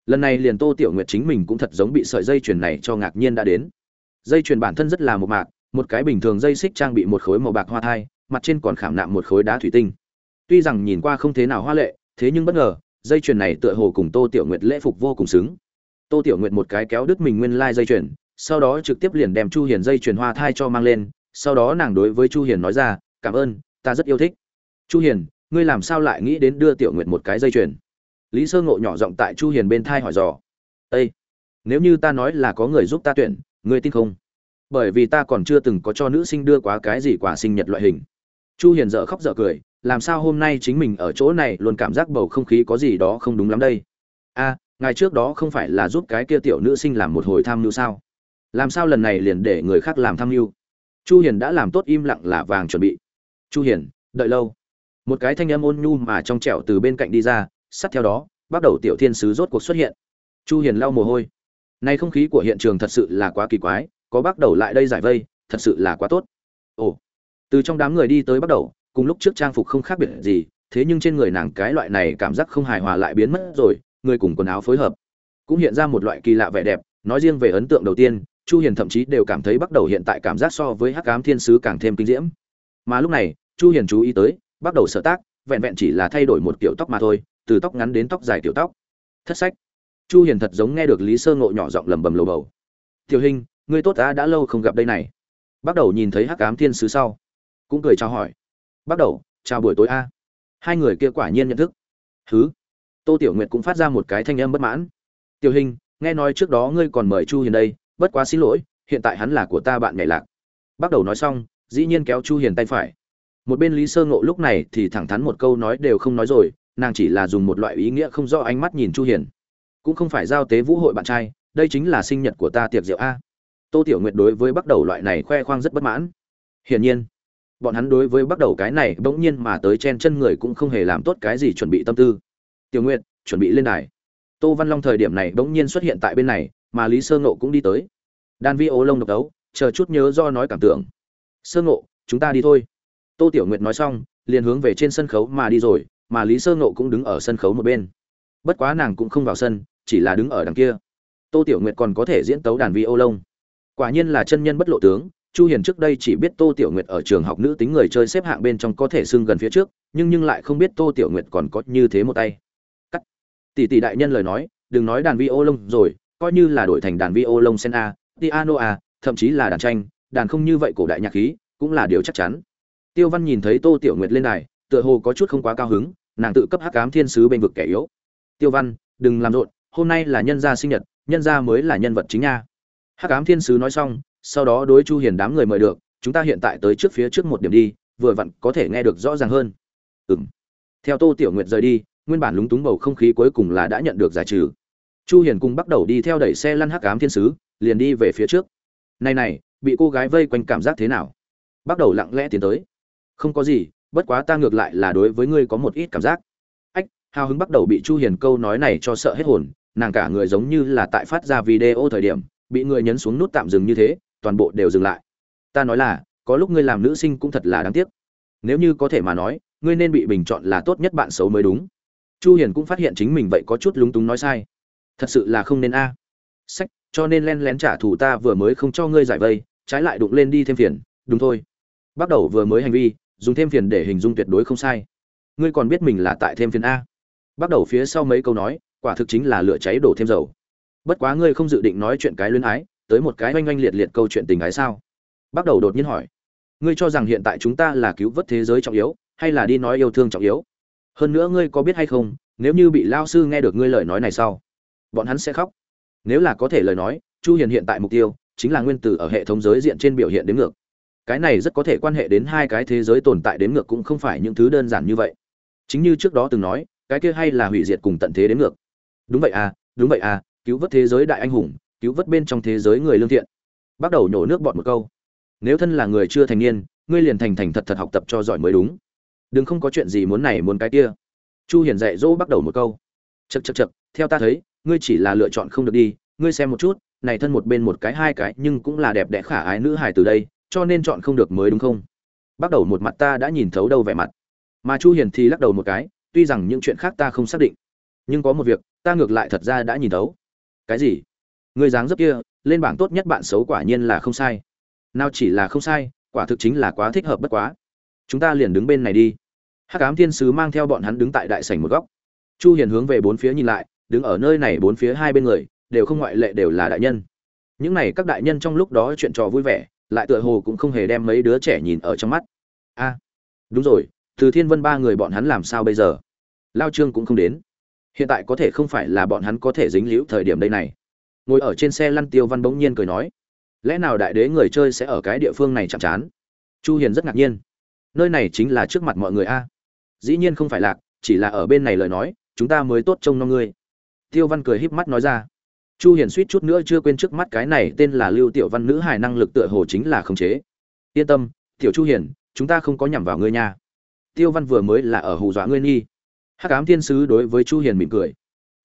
lần này liền tô tiểu nguyệt chính mình cũng thật giống bị sợi dây chuyền này cho ngạc nhiên đã đến. Dây chuyền bản thân rất là một mạc một cái bình thường dây xích trang bị một khối màu bạc hoa thai, mặt trên còn khảm nạm một khối đá thủy tinh. Tuy rằng nhìn qua không thế nào hoa lệ, thế nhưng bất ngờ, dây chuyền này tựa hồ cùng tô tiểu nguyệt lễ phục vô cùng xứng. Tô tiểu nguyệt một cái kéo đứt mình nguyên lai dây chuyền, sau đó trực tiếp liền đem chu hiền dây chuyền hoa thai cho mang lên, sau đó nàng đối với chu hiền nói ra, cảm ơn, ta rất yêu thích. Chu hiền, ngươi làm sao lại nghĩ đến đưa tiểu nguyệt một cái dây chuyền? Lý sơ ngộ nhỏ giọng tại chu hiền bên thai hỏi dò. Ây nếu như ta nói là có người giúp ta tuyển, ngươi tin không? Bởi vì ta còn chưa từng có cho nữ sinh đưa quá cái gì quả sinh nhật loại hình. Chu hiền dở khóc dở cười, làm sao hôm nay chính mình ở chỗ này luôn cảm giác bầu không khí có gì đó không đúng lắm đây? A, ngày trước đó không phải là giúp cái kia tiểu nữ sinh làm một hồi tham mưu sao? Làm sao lần này liền để người khác làm tham mưu? Chu hiền đã làm tốt im lặng là vàng chuẩn bị. Chu hiền, đợi lâu. Một cái thanh âm ôn nhu mà trong trẻo từ bên cạnh đi ra, sát theo đó, bắt đầu tiểu thiên sứ rốt cuộc xuất hiện. Chu hiền lau mồ hôi. Nay không khí của hiện trường thật sự là quá kỳ quái có bắt đầu lại đây giải vây, thật sự là quá tốt. Ồ, từ trong đám người đi tới bắt đầu, cùng lúc trước trang phục không khác biệt gì, thế nhưng trên người nàng cái loại này cảm giác không hài hòa lại biến mất rồi, người cùng quần áo phối hợp. Cũng hiện ra một loại kỳ lạ vẻ đẹp, nói riêng về ấn tượng đầu tiên, chu hiền thậm chí đều cảm thấy bắt đầu hiện tại cảm giác so với hắc ám thiên sứ càng thêm kinh diễm. Mà lúc này, chu hiền chú ý tới, bắt đầu sở tác, vẹn vẹn chỉ là thay đổi một kiểu tóc mà thôi, từ tóc ngắn đến tóc dài kiểu tóc. Thất sách. Chu hiền thật giống nghe được lý sơ ngộ nhỏ giọng lầm bầm lầu bầu. Tiểu hình ngươi tốt ta đã lâu không gặp đây này. Bắt đầu nhìn thấy hắc ám thiên sứ sau, cũng cười chào hỏi. Bắt đầu, chào buổi tối a. Hai người kia quả nhiên nhận thức. Thứ tô tiểu nguyệt cũng phát ra một cái thanh âm bất mãn. Tiểu hình, nghe nói trước đó ngươi còn mời chu hiền đây, bất quá xin lỗi, hiện tại hắn là của ta bạn nhảy lạc. Bắt đầu nói xong, dĩ nhiên kéo chu hiền tay phải. Một bên lý sơ ngộ lúc này thì thẳng thắn một câu nói đều không nói rồi, nàng chỉ là dùng một loại ý nghĩa không rõ ánh mắt nhìn chu hiền. Cũng không phải giao tế vũ hội bạn trai, đây chính là sinh nhật của ta tiệc rượu a tô tiểu nguyệt đối với bắt đầu loại này khoe khoang rất bất mãn. Hiển nhiên, bọn hắn đối với bắt đầu cái này bỗng nhiên mà tới chen chân người cũng không hề làm tốt cái gì chuẩn bị tâm tư. Tiểu nguyệt, chuẩn bị lên đài. Tô văn long thời điểm này bỗng nhiên xuất hiện tại bên này, mà lý sơ ngộ cũng đi tới. Đan vi ô Long độc đấu, chờ chút nhớ do nói cảm tưởng. Sơ ngộ, chúng ta đi thôi. Tô tiểu nguyệt nói xong, liền hướng về trên sân khấu mà đi rồi, mà lý sơ ngộ cũng đứng ở sân khấu một bên. Bất quá nàng cũng không vào sân, chỉ là đứng ở đằng kia. Tô tiểu nguyệt còn có thể diễn tấu đàn vi ô lông quả nhiên là chân nhân bất lộ tướng, chu hiền trước đây chỉ biết tô tiểu nguyệt ở trường học nữ tính người chơi xếp hạng bên trong có thể xưng gần phía trước, nhưng nhưng lại không biết tô tiểu nguyệt còn có như thế một tay. Cắt. Tỷ tỷ đại nhân lời nói, đừng nói đàn vi ô lông rồi, coi như là đổi thành đàn vi ô lông sen a, piano a, thậm chí là đàn tranh, đàn không như vậy cổ đại nhạc khí, cũng là điều chắc chắn. Tiêu văn nhìn thấy tô tiểu nguyệt lên đài, tựa hồ có chút không quá cao hứng, nàng tự cấp hắc ám thiên sứ bên vực kẻ yếu. Tiêu văn, đừng làm rộn, hôm nay là nhân gia sinh nhật, nhân gia mới là nhân vật chính nha hắc ám thiên sứ nói xong, sau đó đối chu hiền đám người mời được, chúng ta hiện tại tới trước phía trước một điểm đi, vừa vặn có thể nghe được rõ ràng hơn. Ừm. Theo tô tiểu nguyệt rời đi, nguyên bản lúng túng bầu không khí cuối cùng là đã nhận được giải trừ. Chu hiền cùng bắt đầu đi theo đẩy xe lăn hắc ám thiên sứ, liền đi về phía trước. Này này, bị cô gái vây quanh cảm giác thế nào? Bắt đầu lặng lẽ tiến tới. Không có gì, bất quá ta ngược lại là đối với ngươi có một ít cảm giác. Ách, hào hứng bắt đầu bị chu hiền câu nói này cho sợ hết hồn, nàng cả người giống như là tại phát ra video thời điểm bị người nhấn xuống nút tạm dừng như thế, toàn bộ đều dừng lại. Ta nói là, có lúc ngươi làm nữ sinh cũng thật là đáng tiếc. Nếu như có thể mà nói, ngươi nên bị bình chọn là tốt nhất bạn xấu mới đúng. Chu hiền cũng phát hiện chính mình vậy có chút lúng túng nói sai. Thật sự là không nên a. Sách, cho nên len lén trả thù ta vừa mới không cho ngươi giải vây, trái lại đụng lên đi thêm phiền, đúng thôi. Bắt đầu vừa mới hành vi, dùng thêm phiền để hình dung tuyệt đối không sai. Ngươi còn biết mình là tại thêm phiền a. Bắt đầu phía sau mấy câu nói, quả thực chính là lửa cháy đổ thêm dầu bất quá ngươi không dự định nói chuyện cái luyến ái, tới một cái oanh oanh liệt liệt câu chuyện tình ái sao? Bắt đầu đột nhiên hỏi. Ngươi cho rằng hiện tại chúng ta là cứu vớt thế giới trọng yếu, hay là đi nói yêu thương trọng yếu? Hơn nữa ngươi có biết hay không, nếu như bị lao sư nghe được ngươi lời nói này sau, bọn hắn sẽ khóc. Nếu là có thể lời nói, chu hiền hiện tại mục tiêu chính là nguyên tử ở hệ thống giới diện trên biểu hiện đến ngược. Cái này rất có thể quan hệ đến hai cái thế giới tồn tại đến ngược cũng không phải những thứ đơn giản như vậy. Chính như trước đó từng nói, cái kia hay là hủy diệt cùng tận thế đến ngược. Đúng vậy à đúng vậy à cứu vớt thế giới đại anh hùng, cứu vớt bên trong thế giới người lương thiện. Bắt đầu nhổ nước bọt một câu. Nếu thân là người chưa thành niên, ngươi liền thành thành thật thật học tập cho giỏi mới đúng. Đừng không có chuyện gì muốn này muốn cái kia. Chu hiền dạy dỗ bắt đầu một câu. Chật chật chật theo ta thấy, ngươi chỉ là lựa chọn không được đi, ngươi xem một chút, này thân một bên một cái hai cái nhưng cũng là đẹp đẽ khả ái nữ hài từ đây, cho nên chọn không được mới đúng không? Bắt đầu một mặt ta đã nhìn thấu đâu vẻ mặt. Mà chu hiền thì lắc đầu một cái, tuy rằng những chuyện khác ta không xác định, nhưng có một việc, ta ngược lại thật ra đã nhìn thấu cái gì? Người dáng dấp kia, lên bảng tốt nhất bạn xấu quả nhiên là không sai. Nào chỉ là không sai, quả thực chính là quá thích hợp bất quá. Chúng ta liền đứng bên này đi. Hắc ám thiên sứ mang theo bọn hắn đứng tại đại sảnh một góc. Chu hiền hướng về bốn phía nhìn lại, đứng ở nơi này bốn phía hai bên người, đều không ngoại lệ đều là đại nhân. Những này các đại nhân trong lúc đó chuyện trò vui vẻ, lại tựa hồ cũng không hề đem mấy đứa trẻ nhìn ở trong mắt. A, đúng rồi, từ thiên vân ba người bọn hắn làm sao bây giờ? Lao trương cũng không đến hiện tại có thể không phải là bọn hắn có thể dính liễu thời điểm đây này. Ngồi ở trên xe lăn tiêu văn bỗng nhiên cười nói, lẽ nào đại đế người chơi sẽ ở cái địa phương này chạm chán? Chu hiền rất ngạc nhiên, nơi này chính là trước mặt mọi người a. Dĩ nhiên không phải lạc, chỉ là ở bên này lời nói, chúng ta mới tốt trông nom ngươi. Tiêu văn cười híp mắt nói ra, chu hiền suýt chút nữa chưa quên trước mắt cái này tên là lưu tiểu văn nữ hài năng lực tựa hồ chính là khống chế. Yên tâm, tiểu chu hiền, chúng ta không có nhằm vào ngươi nha. Tiêu văn vừa mới là ở hù dọa ngươi nghi hắc ám thiên sứ đối với chu hiền mỉm cười.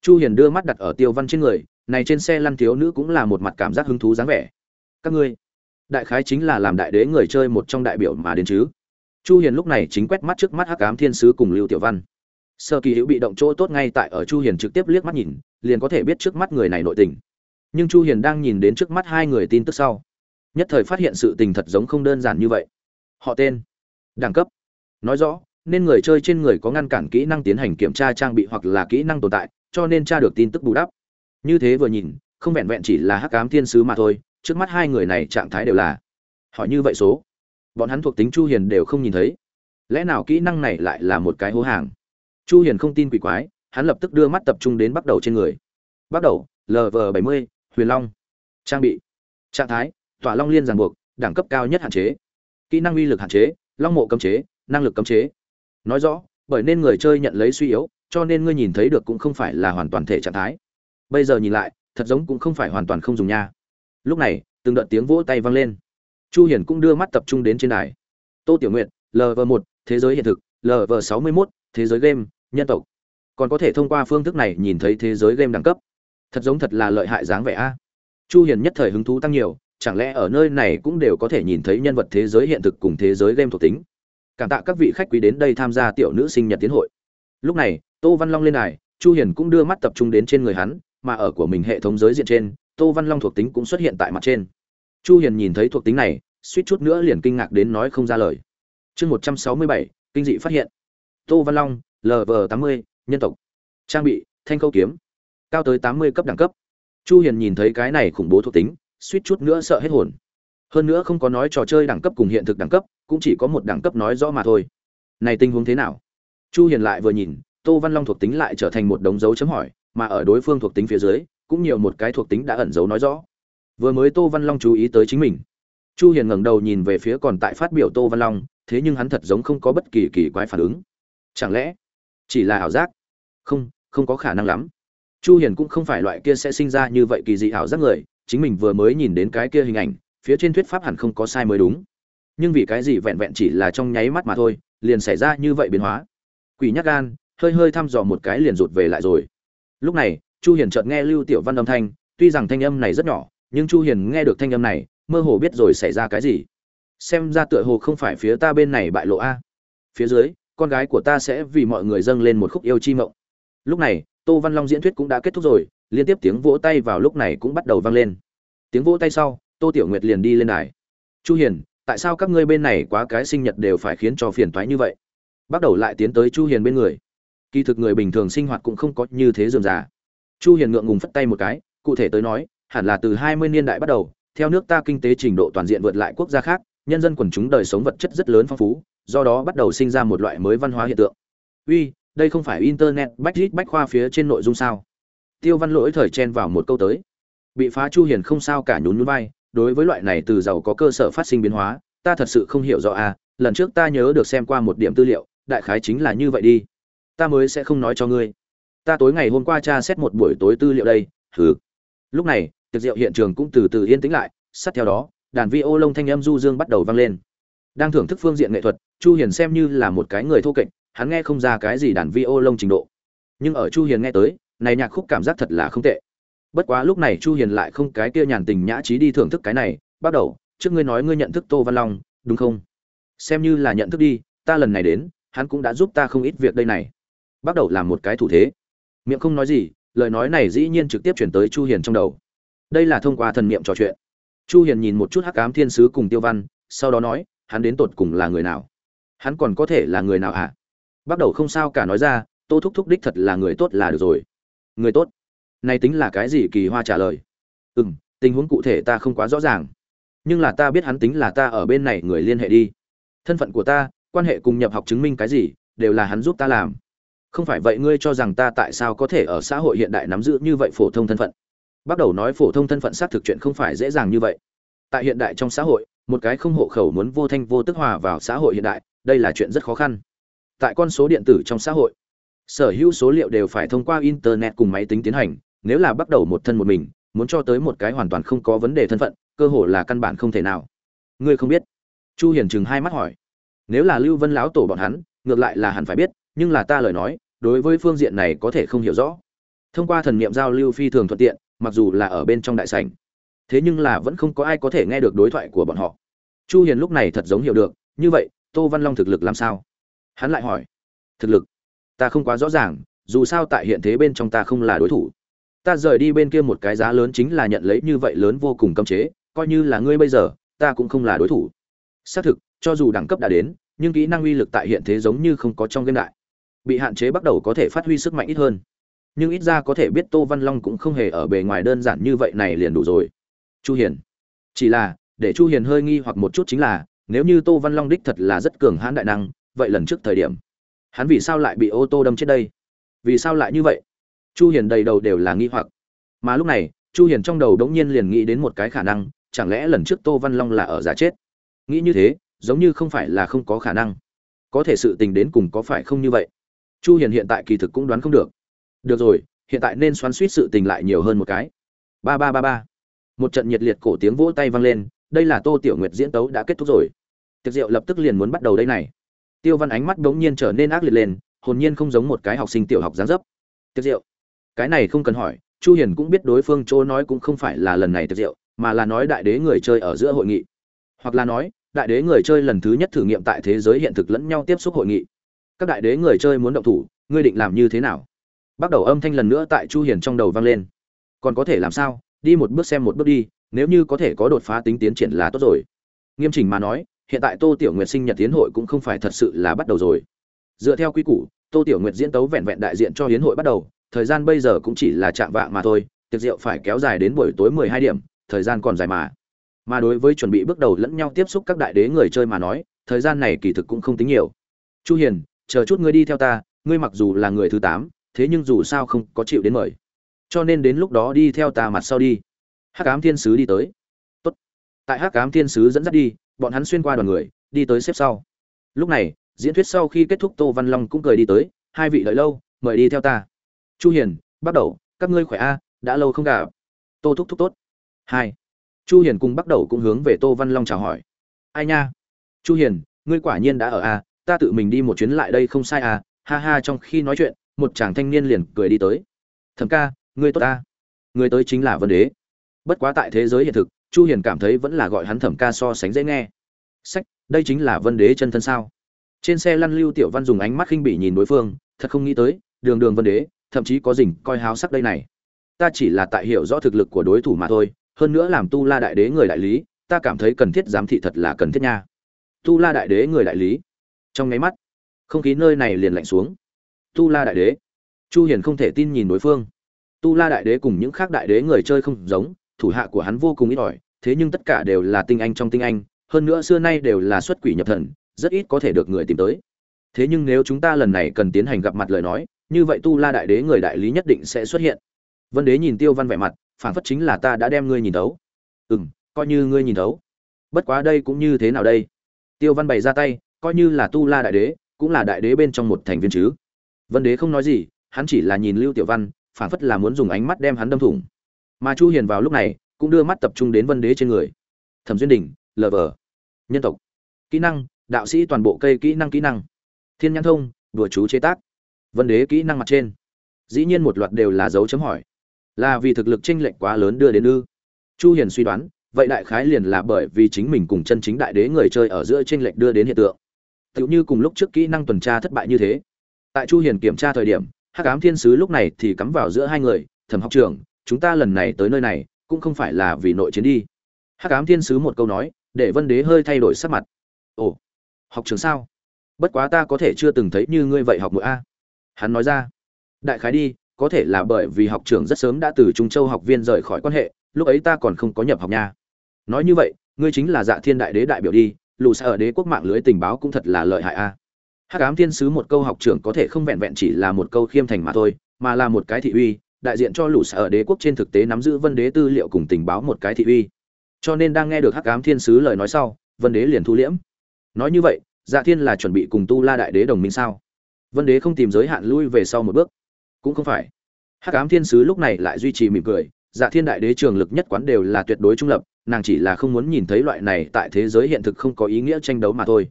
Chu hiền đưa mắt đặt ở tiêu văn trên người, này trên xe lăn thiếu nữ cũng là một mặt cảm giác hứng thú dáng vẻ. Các ngươi, đại khái chính là làm đại đế người chơi một trong đại biểu mà đến chứ. Chu hiền lúc này chính quét mắt trước mắt hắc ám thiên sứ cùng lưu tiểu văn. Sơ kỳ hữu bị động chỗ tốt ngay tại ở chu hiền trực tiếp liếc mắt nhìn, liền có thể biết trước mắt người này nội tình. Nhưng chu hiền đang nhìn đến trước mắt hai người tin tức sau, nhất thời phát hiện sự tình thật giống không đơn giản như vậy. Họ tên, đẳng cấp, nói rõ nên người chơi trên người có ngăn cản kỹ năng tiến hành kiểm tra trang bị hoặc là kỹ năng tồn tại, cho nên tra được tin tức bù đắp. Như thế vừa nhìn, không vẹn vẹn chỉ là hắc ám thiên sứ mà thôi, trước mắt hai người này trạng thái đều là họ như vậy số. Bọn hắn thuộc tính chu hiền đều không nhìn thấy. Lẽ nào kỹ năng này lại là một cái hố hàng? Chu hiền không tin quỷ quái, hắn lập tức đưa mắt tập trung đến bắt đầu trên người. Bắt đầu lv 70 huyền long. Trang bị. Trạng thái, tỏa long liên ràng buộc, đẳng cấp cao nhất hạn chế. Kỹ năng uy lực hạn chế, long mộ cấm chế, năng lực cấm chế nói rõ, bởi nên người chơi nhận lấy suy yếu, cho nên ngươi nhìn thấy được cũng không phải là hoàn toàn thể trạng thái. Bây giờ nhìn lại, thật giống cũng không phải hoàn toàn không dùng nha. Lúc này, từng đợt tiếng vỗ tay vang lên. Chu hiển cũng đưa mắt tập trung đến trên đài. Tô tiểu nguyện lv một, thế giới hiện thực lv sáu mươi mốt, thế giới game, nhân tộc. Còn có thể thông qua phương thức này nhìn thấy thế giới game đẳng cấp. Thật giống thật là lợi hại dáng vẻ a. Chu hiền nhất thời hứng thú tăng nhiều, chẳng lẽ ở nơi này cũng đều có thể nhìn thấy nhân vật thế giới hiện thực cùng thế giới game thuộc tính? Cảm tạ các vị khách quý đến đây tham gia tiểu nữ sinh nhật tiến hội. Lúc này tô văn long lên này chu hiền cũng đưa mắt tập trung đến trên người hắn mà ở của mình hệ thống giới diện trên tô văn long thuộc tính cũng xuất hiện tại mặt trên. Chu hiền nhìn thấy thuộc tính này suýt chút nữa liền kinh ngạc đến nói không ra lời. Chương 167, kinh dị phát hiện. Tô văn long lv 80, nhân tộc. Trang bị thanh câu kiếm. Cao tới 80 cấp đẳng cấp. Chu hiền nhìn thấy cái này khủng bố thuộc tính suýt chút nữa sợ hết hồn hơn nữa không có nói trò chơi đẳng cấp cùng hiện thực đẳng cấp, cũng chỉ có một đẳng cấp nói rõ mà thôi. Này tình huống thế nào? Chu hiền lại vừa nhìn, tô văn long thuộc tính lại trở thành một đống dấu chấm hỏi, mà ở đối phương thuộc tính phía dưới, cũng nhiều một cái thuộc tính đã ẩn dấu nói rõ. Vừa mới tô văn long chú ý tới chính mình. Chu hiền ngẩng đầu nhìn về phía còn tại phát biểu tô văn long, thế nhưng hắn thật giống không có bất kỳ kỳ quái phản ứng. Chẳng lẽ chỉ là ảo giác? Không không có khả năng lắm. Chu hiền cũng không phải loại kia sẽ sinh ra như vậy kỳ dị ảo giác người, chính mình vừa mới nhìn đến cái kia hình ảnh phía trên thuyết pháp hẳn không có sai mới đúng. Nhưng vì cái gì vẹn vẹn chỉ là trong nháy mắt mà thôi, liền xảy ra như vậy biến hóa? Quỷ nhắc gan hơi hơi thăm dò một cái liền rụt về lại rồi. Lúc này, chu hiền chợt nghe lưu tiểu văn âm thanh, tuy rằng thanh âm này rất nhỏ, nhưng chu hiền nghe được thanh âm này, mơ hồ biết rồi xảy ra cái gì. Xem ra tựa hồ không phải phía ta bên này bại lộ a. Phía dưới, con gái của ta sẽ vì mọi người dâng lên một khúc yêu chi mộng. Lúc này, tô văn long diễn thuyết cũng đã kết thúc rồi, liên tiếp tiếng vỗ tay vào lúc này cũng bắt đầu vang lên. Tiếng vỗ tay sau tô tiểu nguyệt liền đi lên đài. Chu hiền, tại sao các ngươi bên này quá cái sinh nhật đều phải khiến cho phiền toái như vậy? Bắt đầu lại tiến tới chu hiền bên người. Kỳ thực người bình thường sinh hoạt cũng không có như thế dườm già. Chu hiền ngượng ngùng phất tay một cái, cụ thể tới nói, hẳn là từ 20 niên đại bắt đầu, theo nước ta kinh tế trình độ toàn diện vượt lại quốc gia khác, nhân dân quần chúng đời sống vật chất rất lớn phong phú, do đó bắt đầu sinh ra một loại mới văn hóa hiện tượng. Uy, đây không phải internet bách rít bách khoa phía trên nội dung sao? Tiêu văn lỗi thời chen vào một câu tới. Bị phá chu hiền không sao cả nhún nhún vai đối với loại này từ giàu có cơ sở phát sinh biến hóa, ta thật sự không hiểu rõ à lần trước ta nhớ được xem qua một điểm tư liệu, đại khái chính là như vậy đi. Ta mới sẽ không nói cho ngươi. Ta tối ngày hôm qua tra xét một buổi tối tư liệu đây thử lúc này, tiệc rượu hiện trường cũng từ từ yên tĩnh lại, sát theo đó, đàn vi ô lông thanh âm du dương bắt đầu vang lên. Đang thưởng thức phương diện nghệ thuật, chu hiền xem như là một cái người thô kệch, hắn nghe không ra cái gì đàn vi ô lông trình độ. Nhưng ở chu hiền nghe tới, này nhạc khúc cảm giác thật là không tệ bất quá lúc này chu hiền lại không cái kia nhàn tình nhã trí đi thưởng thức cái này bắt đầu, trước ngươi nói ngươi nhận thức tô văn long, đúng không? Xem như là nhận thức đi, ta lần này đến, hắn cũng đã giúp ta không ít việc đây này. Bắt đầu làm một cái thủ thế. Miệng không nói gì, lời nói này dĩ nhiên trực tiếp chuyển tới chu hiền trong đầu. Đây là thông qua thần niệm trò chuyện. Chu hiền nhìn một chút hắc ám thiên sứ cùng tiêu văn, sau đó nói, hắn đến tột cùng là người nào? Hắn còn có thể là người nào à? bắt đầu không sao cả nói ra, tô thúc thúc đích thật là người tốt là được rồi. Người tốt? Này tính là cái gì kỳ hoa trả lời? Ừ tình huống cụ thể ta không quá rõ ràng. Nhưng là ta biết hắn tính là ta ở bên này người liên hệ đi. Thân phận của ta, quan hệ cùng nhập học chứng minh cái gì, đều là hắn giúp ta làm. Không phải vậy ngươi cho rằng ta tại sao có thể ở xã hội hiện đại nắm giữ như vậy phổ thông thân phận? Bắt đầu nói phổ thông thân phận xác thực chuyện không phải dễ dàng như vậy. Tại hiện đại trong xã hội, một cái không hộ khẩu muốn vô thanh vô tức hòa vào xã hội hiện đại, đây là chuyện rất khó khăn. Tại con số điện tử trong xã hội, sở hữu số liệu đều phải thông qua internet cùng máy tính tiến hành nếu là bắt đầu một thân một mình, muốn cho tới một cái hoàn toàn không có vấn đề thân phận, cơ hội là căn bản không thể nào. Ngươi không biết. Chu hiền chừng hai mắt hỏi. Nếu là lưu vân lão tổ bọn hắn, ngược lại là hẳn phải biết, nhưng là ta lời nói, đối với phương diện này có thể không hiểu rõ. Thông qua thần niệm giao lưu phi thường thuận tiện, mặc dù là ở bên trong đại sảnh, thế nhưng là vẫn không có ai có thể nghe được đối thoại của bọn họ. Chu hiền lúc này thật giống hiểu được, như vậy, tô văn long thực lực làm sao? Hắn lại hỏi. Thực lực, ta không quá rõ ràng, dù sao tại hiện thế bên trong ta không là đối thủ ta rời đi bên kia một cái giá lớn chính là nhận lấy như vậy lớn vô cùng cấm chế, coi như là ngươi bây giờ, ta cũng không là đối thủ. Xác thực, cho dù đẳng cấp đã đến, nhưng kỹ năng uy lực tại hiện thế giống như không có trong game đại. Bị hạn chế bắt đầu có thể phát huy sức mạnh ít hơn. Nhưng ít ra có thể biết tô văn long cũng không hề ở bề ngoài đơn giản như vậy này liền đủ rồi. Chu hiền. Chỉ là, để chu hiền hơi nghi hoặc một chút chính là, nếu như tô văn long đích thật là rất cường hãn đại năng, vậy lần trước thời điểm, hắn vì sao lại bị ô tô đâm chết đây? Vì sao lại như vậy? Chu hiền đầy đầu đều là nghi hoặc. Mà lúc này, chu hiền trong đầu đống nhiên liền nghĩ đến một cái khả năng, chẳng lẽ lần trước tô văn long là ở giả chết? Nghĩ như thế, giống như không phải là không có khả năng. Có thể sự tình đến cùng có phải không như vậy? Chu hiền hiện tại kỳ thực cũng đoán không được. Được rồi, hiện tại nên xoắn suýt sự tình lại nhiều hơn một cái. Ba ba ba ba. Một trận nhiệt liệt cổ tiếng vỗ tay vang lên, đây là tô tiểu nguyệt diễn tấu đã kết thúc rồi. Tiệc rượu lập tức liền muốn bắt đầu đây này. Tiêu văn ánh mắt đống nhiên trở nên ác liệt lên, hồn nhiên không giống một cái học sinh tiểu học dáng dấp. Tiệc rượu cái này không cần hỏi, chu hiền cũng biết đối phương chỗ nói cũng không phải là lần này tiệc rượu, mà là nói đại đế người chơi ở giữa hội nghị. Hoặc là nói, đại đế người chơi lần thứ nhất thử nghiệm tại thế giới hiện thực lẫn nhau tiếp xúc hội nghị. Các đại đế người chơi muốn động thủ, ngươi định làm như thế nào? Bắt đầu âm thanh lần nữa tại chu hiền trong đầu vang lên. Còn có thể làm sao? Đi một bước xem một bước đi, nếu như có thể có đột phá tính tiến triển là tốt rồi. Nghiêm chỉnh mà nói, hiện tại tô tiểu nguyệt sinh nhật tiến hội cũng không phải thật sự là bắt đầu rồi. Dựa theo quy củ, tô tiểu nguyệt diễn tấu vẹn vẹn đại diện cho hiến hội bắt đầu thời gian bây giờ cũng chỉ là chạm vạng mà thôi tiệc rượu phải kéo dài đến buổi tối 12 điểm thời gian còn dài mà. Mà đối với chuẩn bị bước đầu lẫn nhau tiếp xúc các đại đế người chơi mà nói thời gian này kỳ thực cũng không tính nhiều. Chu hiền chờ chút ngươi đi theo ta ngươi mặc dù là người thứ 8, thế nhưng dù sao không có chịu đến mời. Cho nên đến lúc đó đi theo ta mặt sau đi. Hắc ám thiên sứ đi tới. Tốt. tại hắc ám thiên sứ dẫn dắt đi bọn hắn xuyên qua đoàn người đi tới xếp sau. Lúc này diễn thuyết sau khi kết thúc tô văn long cũng cười đi tới hai vị đợi lâu mời đi theo ta chu hiền, bắt đầu, các ngươi khỏe a, đã lâu không gặp. Tô thúc thúc tốt. Hai. Chu hiền cùng bắt đầu cũng hướng về tô văn long chào hỏi. Ai nha? Chu hiền, ngươi quả nhiên đã ở a, ta tự mình đi một chuyến lại đây không sai à ha ha, trong khi nói chuyện, một chàng thanh niên liền cười đi tới. Thẩm ca, ngươi tốt ta Ngươi tới chính là vân đế. Bất quá tại thế giới hiện thực, chu hiền cảm thấy vẫn là gọi hắn thẩm ca so sánh dễ nghe. Sách, đây chính là vân đế chân thân sao? Trên xe lăn lưu tiểu văn dùng ánh mắt khinh bỉ nhìn đối phương, thật không nghĩ tới, đường đường vân đế thậm chí có dình coi háo sắc đây này. Ta chỉ là tại hiểu rõ thực lực của đối thủ mà thôi, hơn nữa làm tu la đại đế người đại lý, ta cảm thấy cần thiết giám thị thật là cần thiết nha. Tu la đại đế người đại lý. Trong nháy mắt, không khí nơi này liền lạnh xuống. Tu la đại đế. Chu hiền không thể tin nhìn đối phương. Tu la đại đế cùng những khác đại đế người chơi không giống, thủ hạ của hắn vô cùng ít ỏi, thế nhưng tất cả đều là tinh anh trong tinh anh, hơn nữa xưa nay đều là xuất quỷ nhập thần, rất ít có thể được người tìm tới. Thế nhưng nếu chúng ta lần này cần tiến hành gặp mặt lời nói như vậy tu la đại đế người đại lý nhất định sẽ xuất hiện. Vân đế nhìn tiêu văn vẻ mặt phản phất chính là ta đã đem ngươi nhìn thấu. Ừ m coi như ngươi nhìn thấu. Bất quá đây cũng như thế nào đây? Tiêu văn bày ra tay, coi như là tu la đại đế, cũng là đại đế bên trong một thành viên chứ. Vân đế không nói gì, hắn chỉ là nhìn lưu tiểu văn phản phất là muốn dùng ánh mắt đem hắn đâm thủng. Mà chu hiền vào lúc này, cũng đưa mắt tập trung đến vân đế trên người. Thẩm duyên đỉnh vờ nhân tộc. Kỹ năng, đạo sĩ toàn bộ cây kỹ năng kỹ năng. Thiên nhãn thông, đùa chú chế tác vân đế kỹ năng mặt trên. Dĩ nhiên một loạt đều là dấu chấm hỏi. Là vì thực lực chênh lệch quá lớn đưa đến ư? Chu hiền suy đoán, vậy đại khái liền là bởi vì chính mình cùng chân chính đại đế người chơi ở giữa chênh lệch đưa đến hiện tượng. Tựu như cùng lúc trước kỹ năng tuần tra thất bại như thế. Tại chu hiền kiểm tra thời điểm, hắc ám thiên sứ lúc này thì cắm vào giữa hai người, thẩm học trưởng, chúng ta lần này tới nơi này, cũng không phải là vì nội chiến đi. Hắc ám thiên sứ một câu nói, để vân đế hơi thay đổi sắc mặt. Ồ, học trường sao? Bất quá ta có thể chưa từng thấy như ngươi vậy học mũi a hắn nói ra, đại khái đi, có thể là bởi vì học trưởng rất sớm đã từ trung châu học viên rời khỏi quan hệ, lúc ấy ta còn không có nhập học nha. Nói như vậy, ngươi chính là dạ thiên đại đế đại biểu đi lù xa ở đế quốc mạng lưới tình báo cũng thật là lợi hại a. Hắc ám thiên sứ một câu học trưởng có thể không vẹn vẹn chỉ là một câu khiêm thành mà thôi, mà là một cái thị uy, đại diện cho lũ xa ở đế quốc trên thực tế nắm giữ vân đế tư liệu cùng tình báo một cái thị uy. Cho nên đang nghe được hắc ám thiên sứ lời nói sau, vân đế liền thu liễm. Nói như vậy dạ thiên là chuẩn bị cùng tu la đại đế đồng minh sao? Vân đế không tìm giới hạn lui về sau một bước. Cũng không phải. Hắc ám thiên sứ lúc này lại duy trì mỉm cười dạ thiên đại đế trường lực nhất quán đều là tuyệt đối trung lập, nàng chỉ là không muốn nhìn thấy loại này tại thế giới hiện thực không có ý nghĩa tranh đấu mà thôi.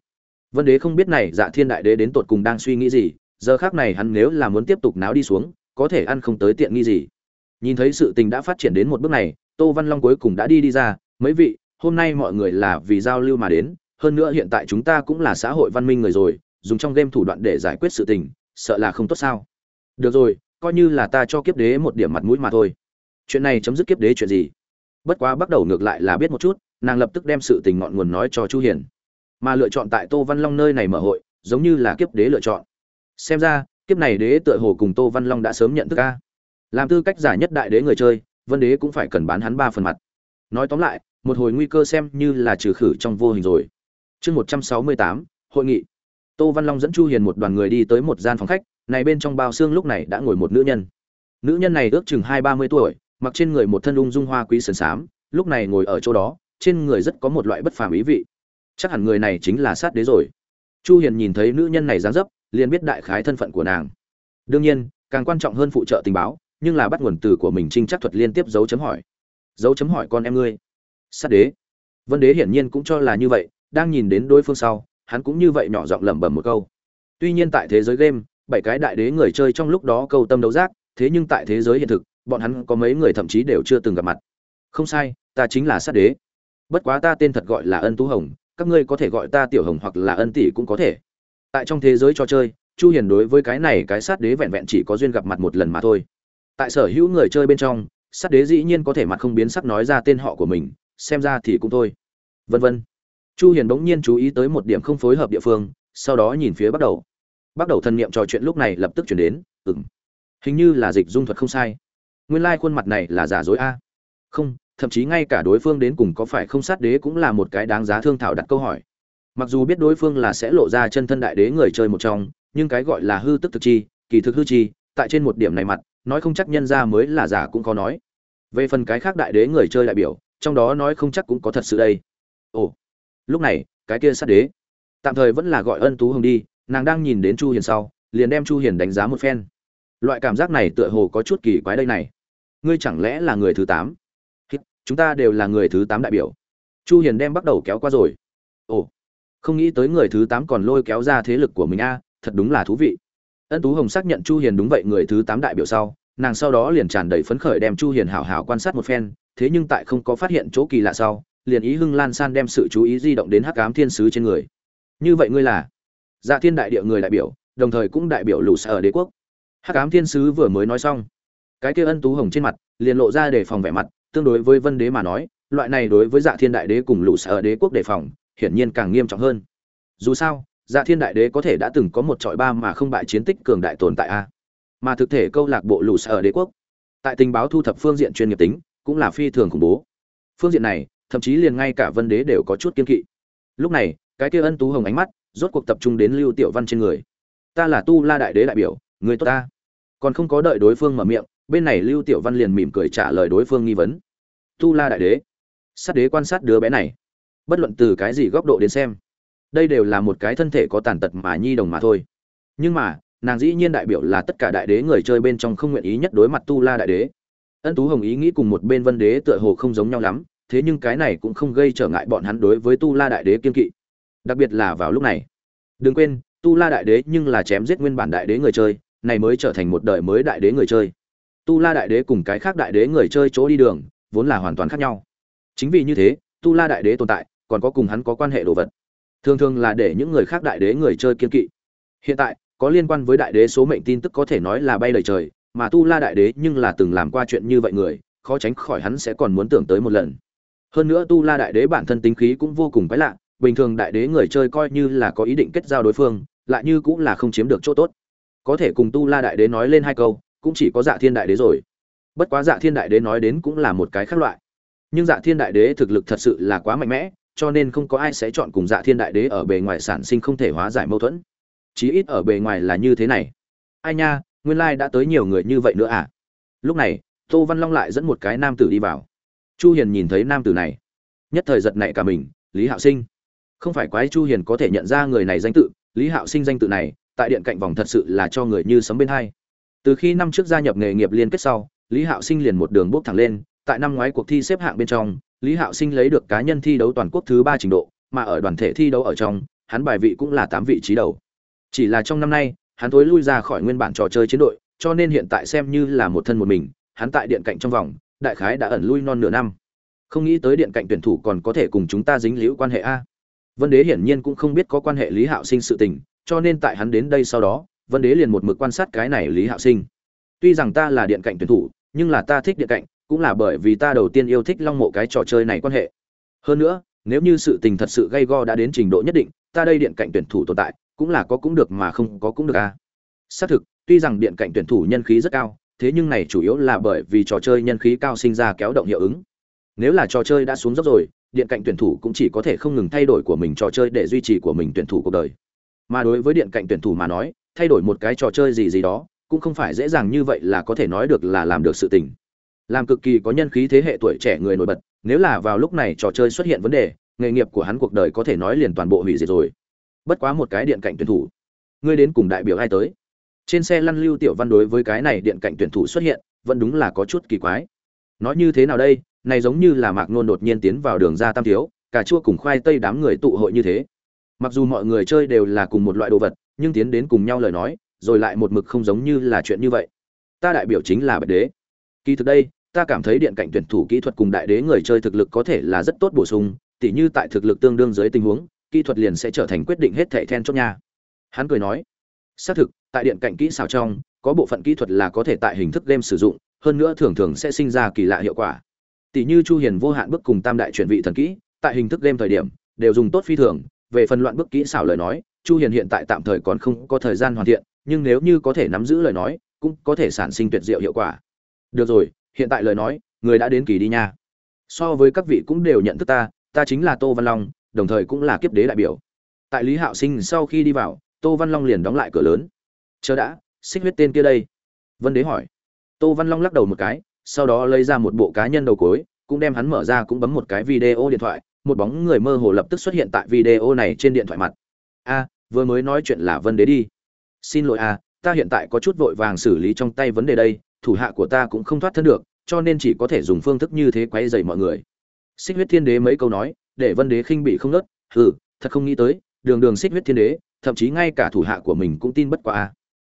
Vân đế không biết này dạ thiên đại đế đến tột cùng đang suy nghĩ gì, giờ khác này hắn nếu là muốn tiếp tục náo đi xuống, có thể ăn không tới tiện nghi gì. Nhìn thấy sự tình đã phát triển đến một bước này, tô văn long cuối cùng đã đi đi ra, mấy vị, hôm nay mọi người là vì giao lưu mà đến, hơn nữa hiện tại chúng ta cũng là xã hội văn minh người rồi dùng trong game thủ đoạn để giải quyết sự tình, sợ là không tốt sao? Được rồi, coi như là ta cho kiếp đế một điểm mặt mũi mà thôi. Chuyện này chấm dứt kiếp đế chuyện gì? Bất quá bắt đầu ngược lại là biết một chút, nàng lập tức đem sự tình ngọn nguồn nói cho chu hiền. Mà lựa chọn tại tô văn long nơi này mở hội, giống như là kiếp đế lựa chọn. Xem ra, kiếp này đế tựa hồ cùng tô văn long đã sớm nhận thức a. Làm tư cách giả nhất đại đế người chơi, vân đế cũng phải cần bán hắn ba phần mặt. Nói tóm lại, một hồi nguy cơ xem như là trừ khử trong vô hình rồi. Chương một trăm sáu mươi tám, hội nghị tô văn long dẫn chu hiền một đoàn người đi tới một gian phòng khách, này bên trong bao xương lúc này đã ngồi một nữ nhân. Nữ nhân này ước chừng hai ba mươi tuổi, mặc trên người một thân ung dung hoa quý sườn xám, lúc này ngồi ở chỗ đó, trên người rất có một loại bất phàm ý vị. Chắc hẳn người này chính là sát đế rồi. Chu hiền nhìn thấy nữ nhân này dáng dấp, liền biết đại khái thân phận của nàng. Đương nhiên, càng quan trọng hơn phụ trợ tình báo, nhưng là bắt nguồn từ của mình trinh chắc thuật liên tiếp dấu chấm hỏi. Dấu chấm hỏi con em ngươi. Sát đế. Vân đế hiển nhiên cũng cho là như vậy, đang nhìn đến đối phương sau hắn cũng như vậy nhỏ giọng lẩm bẩm một câu. Tuy nhiên tại thế giới game, bảy cái đại đế người chơi trong lúc đó câu tâm đấu giác, thế nhưng tại thế giới hiện thực, bọn hắn có mấy người thậm chí đều chưa từng gặp mặt. Không sai, ta chính là sát đế. Bất quá ta tên thật gọi là ân tú hồng, các ngươi có thể gọi ta tiểu hồng hoặc là ân tỷ cũng có thể. Tại trong thế giới trò chơi, chu hiền đối với cái này cái sát đế vẹn vẹn chỉ có duyên gặp mặt một lần mà thôi. Tại sở hữu người chơi bên trong, sát đế dĩ nhiên có thể mặt không biến sắc nói ra tên họ của mình, xem ra thì cũng thôi. Vân vân chu hiền bỗng nhiên chú ý tới một điểm không phối hợp địa phương, sau đó nhìn phía bắt đầu. Bắt đầu thân niệm trò chuyện lúc này lập tức chuyển đến, ừm, hình như là dịch dung thuật không sai. Nguyên lai like khuôn mặt này là giả dối a. Không, thậm chí ngay cả đối phương đến cùng có phải không sát đế cũng là một cái đáng giá thương thảo đặt câu hỏi. Mặc dù biết đối phương là sẽ lộ ra chân thân đại đế người chơi một trong, nhưng cái gọi là hư tức thực chi, kỳ thực hư chi, tại trên một điểm này mặt, nói không chắc nhân ra mới là giả cũng có nói. Về phần cái khác đại đế người chơi đại biểu, trong đó nói không chắc cũng có thật sự đây. Ồ lúc này, cái kia sát đế, tạm thời vẫn là gọi ân tú hồng đi, nàng đang nhìn đến chu hiền sau, liền đem chu hiền đánh giá một phen. Loại cảm giác này tựa hồ có chút kỳ quái đây này. Ngươi chẳng lẽ là người thứ tám? Chúng ta đều là người thứ tám đại biểu. Chu hiền đem bắt đầu kéo qua rồi. Ồ, không nghĩ tới người thứ tám còn lôi kéo ra thế lực của mình a, thật đúng là thú vị. Ân tú hồng xác nhận chu hiền đúng vậy người thứ tám đại biểu sau, nàng sau đó liền tràn đầy phấn khởi đem chu hiền hảo hảo quan sát một phen, thế nhưng tại không có phát hiện chỗ kỳ lạ sau liền ý hưng lan san đem sự chú ý di động đến hắc ám thiên sứ trên người. Như vậy ngươi là? Dạ thiên đại địa người đại biểu, đồng thời cũng đại biểu lũ sở đế quốc. Hắc ám thiên sứ vừa mới nói xong, cái kia ân tú hồng trên mặt liền lộ ra để phòng vẻ mặt, tương đối với vân đế mà nói, loại này đối với dạ thiên đại đế cùng lũ sở đế quốc đề phòng, hiển nhiên càng nghiêm trọng hơn. Dù sao dạ thiên đại đế có thể đã từng có một trọi ba mà không bại chiến tích cường đại tồn tại a. Mà thực thể câu lạc bộ lũ sở đế quốc, tại tình báo thu thập phương diện chuyên nghiệp tính, cũng là phi thường khủng bố. Phương diện này thậm chí liền ngay cả vân đế đều có chút kiên kỵ. Lúc này, cái kia ân tú hồng ánh mắt, rốt cuộc tập trung đến lưu tiểu văn trên người. Ta là tu la đại đế đại biểu, người tốt ta. Còn không có đợi đối phương mở miệng, bên này lưu tiểu văn liền mỉm cười trả lời đối phương nghi vấn. Tu la đại đế. Sát đế quan sát đứa bé này. Bất luận từ cái gì góc độ đến xem, đây đều là một cái thân thể có tàn tật mà nhi đồng mà thôi. Nhưng mà, nàng dĩ nhiên đại biểu là tất cả đại đế người chơi bên trong không nguyện ý nhất đối mặt tu la đại đế. Ân tú hồng ý nghĩ cùng một bên vân đế tựa hồ không giống nhau lắm thế nhưng cái này cũng không gây trở ngại bọn hắn đối với tu la đại đế kiên kỵ đặc biệt là vào lúc này đừng quên tu la đại đế nhưng là chém giết nguyên bản đại đế người chơi này mới trở thành một đời mới đại đế người chơi tu la đại đế cùng cái khác đại đế người chơi chỗ đi đường vốn là hoàn toàn khác nhau chính vì như thế tu la đại đế tồn tại còn có cùng hắn có quan hệ đồ vật thường thường là để những người khác đại đế người chơi kiên kỵ hiện tại có liên quan với đại đế số mệnh tin tức có thể nói là bay lời trời mà tu la đại đế nhưng là từng làm qua chuyện như vậy người khó tránh khỏi hắn sẽ còn muốn tưởng tới một lần hơn nữa tu la đại đế bản thân tính khí cũng vô cùng quái lạ, bình thường đại đế người chơi coi như là có ý định kết giao đối phương, lại như cũng là không chiếm được chỗ tốt. Có thể cùng tu la đại đế nói lên hai câu, cũng chỉ có dạ thiên đại đế rồi. Bất quá dạ thiên đại đế nói đến cũng là một cái khác loại. Nhưng dạ thiên đại đế thực lực thật sự là quá mạnh mẽ, cho nên không có ai sẽ chọn cùng dạ thiên đại đế ở bề ngoài sản sinh không thể hóa giải mâu thuẫn. Chí ít ở bề ngoài là như thế này. Ai nha, nguyên lai đã tới nhiều người như vậy nữa à? Lúc này, tô văn long lại dẫn một cái nam tử đi vào chu hiền nhìn thấy nam tử này, nhất thời giật nảy cả mình, lý hạo sinh. Không phải quái chu hiền có thể nhận ra người này danh tự, lý hạo sinh danh tự này, tại điện cạnh vòng thật sự là cho người như sấm bên hai. Từ khi năm trước gia nhập nghề nghiệp liên kết sau, lý hạo sinh liền một đường bước thẳng lên, tại năm ngoái cuộc thi xếp hạng bên trong, lý hạo sinh lấy được cá nhân thi đấu toàn quốc thứ ba trình độ, mà ở đoàn thể thi đấu ở trong, hắn bài vị cũng là tám vị trí đầu. Chỉ là trong năm nay, hắn thối lui ra khỏi nguyên bản trò chơi chiến đội, cho nên hiện tại xem như là một thân một mình, hắn tại điện cạnh trong vòng đại khái đã ẩn lui non nửa năm. Không nghĩ tới điện cạnh tuyển thủ còn có thể cùng chúng ta dính liễu quan hệ a. Vân đế hiển nhiên cũng không biết có quan hệ lý hạo sinh sự tình, cho nên tại hắn đến đây sau đó, vân đế liền một mực quan sát cái này lý hạo sinh. Tuy rằng ta là điện cạnh tuyển thủ, nhưng là ta thích điện cạnh, cũng là bởi vì ta đầu tiên yêu thích long mộ cái trò chơi này quan hệ. Hơn nữa, nếu như sự tình thật sự gay go đã đến trình độ nhất định, ta đây điện cạnh tuyển thủ tồn tại, cũng là có cũng được mà không có cũng được a. Xác thực, tuy rằng điện cạnh tuyển thủ nhân khí rất cao thế nhưng này chủ yếu là bởi vì trò chơi nhân khí cao sinh ra kéo động hiệu ứng. Nếu là trò chơi đã xuống dốc rồi, điện cạnh tuyển thủ cũng chỉ có thể không ngừng thay đổi của mình trò chơi để duy trì của mình tuyển thủ cuộc đời. Mà đối với điện cạnh tuyển thủ mà nói, thay đổi một cái trò chơi gì gì đó, cũng không phải dễ dàng như vậy là có thể nói được là làm được sự tình. Làm cực kỳ có nhân khí thế hệ tuổi trẻ người nổi bật, nếu là vào lúc này trò chơi xuất hiện vấn đề, nghề nghiệp của hắn cuộc đời có thể nói liền toàn bộ hủy diệt rồi. Bất quá một cái điện cạnh tuyển thủ, ngươi đến cùng đại biểu ai tới? Trên xe lăn lưu tiểu văn đối với cái này điện cạnh tuyển thủ xuất hiện, vẫn đúng là có chút kỳ quái. Nói như thế nào đây, này giống như là mạc nôn đột nhiên tiến vào đường ra tam thiếu, cà chua cùng khoai tây đám người tụ hội như thế. Mặc dù mọi người chơi đều là cùng một loại đồ vật, nhưng tiến đến cùng nhau lời nói, rồi lại một mực không giống như là chuyện như vậy. Ta đại biểu chính là bạch đế. Kỳ thực đây, ta cảm thấy điện cạnh tuyển thủ kỹ thuật cùng đại đế người chơi thực lực có thể là rất tốt bổ sung, tỉ như tại thực lực tương đương dưới tình huống, kỹ thuật liền sẽ trở thành quyết định hết thẻ then chốt nha. Hắn cười nói xác thực, tại điện cạnh kỹ xảo trong, có bộ phận kỹ thuật là có thể tại hình thức game sử dụng, hơn nữa thường thường sẽ sinh ra kỳ lạ hiệu quả. Tỷ như chu hiền vô hạn bước cùng tam đại chuyển vị thần kỹ, tại hình thức game thời điểm, đều dùng tốt phi thường. Về phần loạn bước kỹ xảo lời nói, chu hiền hiện tại tạm thời còn không có thời gian hoàn thiện, nhưng nếu như có thể nắm giữ lời nói, cũng có thể sản sinh tuyệt diệu hiệu quả. Được rồi, hiện tại lời nói, người đã đến kỳ đi nha. So với các vị cũng đều nhận thức ta ta chính là tô văn long, đồng thời cũng là kiếp đế đại biểu. Tại lý hạo sinh sau khi đi vào tô văn long liền đóng lại cửa lớn. Chờ đã, xích huyết tên kia đây. Vân đế hỏi. Tô văn long lắc đầu một cái, sau đó lấy ra một bộ cá nhân đầu cối, cũng đem hắn mở ra cũng bấm một cái video điện thoại, một bóng người mơ hồ lập tức xuất hiện tại video này trên điện thoại mặt. A, vừa mới nói chuyện là vân đế đi. Xin lỗi a, ta hiện tại có chút vội vàng xử lý trong tay vấn đề đây, thủ hạ của ta cũng không thoát thân được, cho nên chỉ có thể dùng phương thức như thế quay dày mọi người. Xích huyết thiên đế mấy câu nói, để vân đế khinh bị không nớt. Hừ, thật không nghĩ tới, đường đường xích huyết thiên đế thậm chí ngay cả thủ hạ của mình cũng tin bất quá.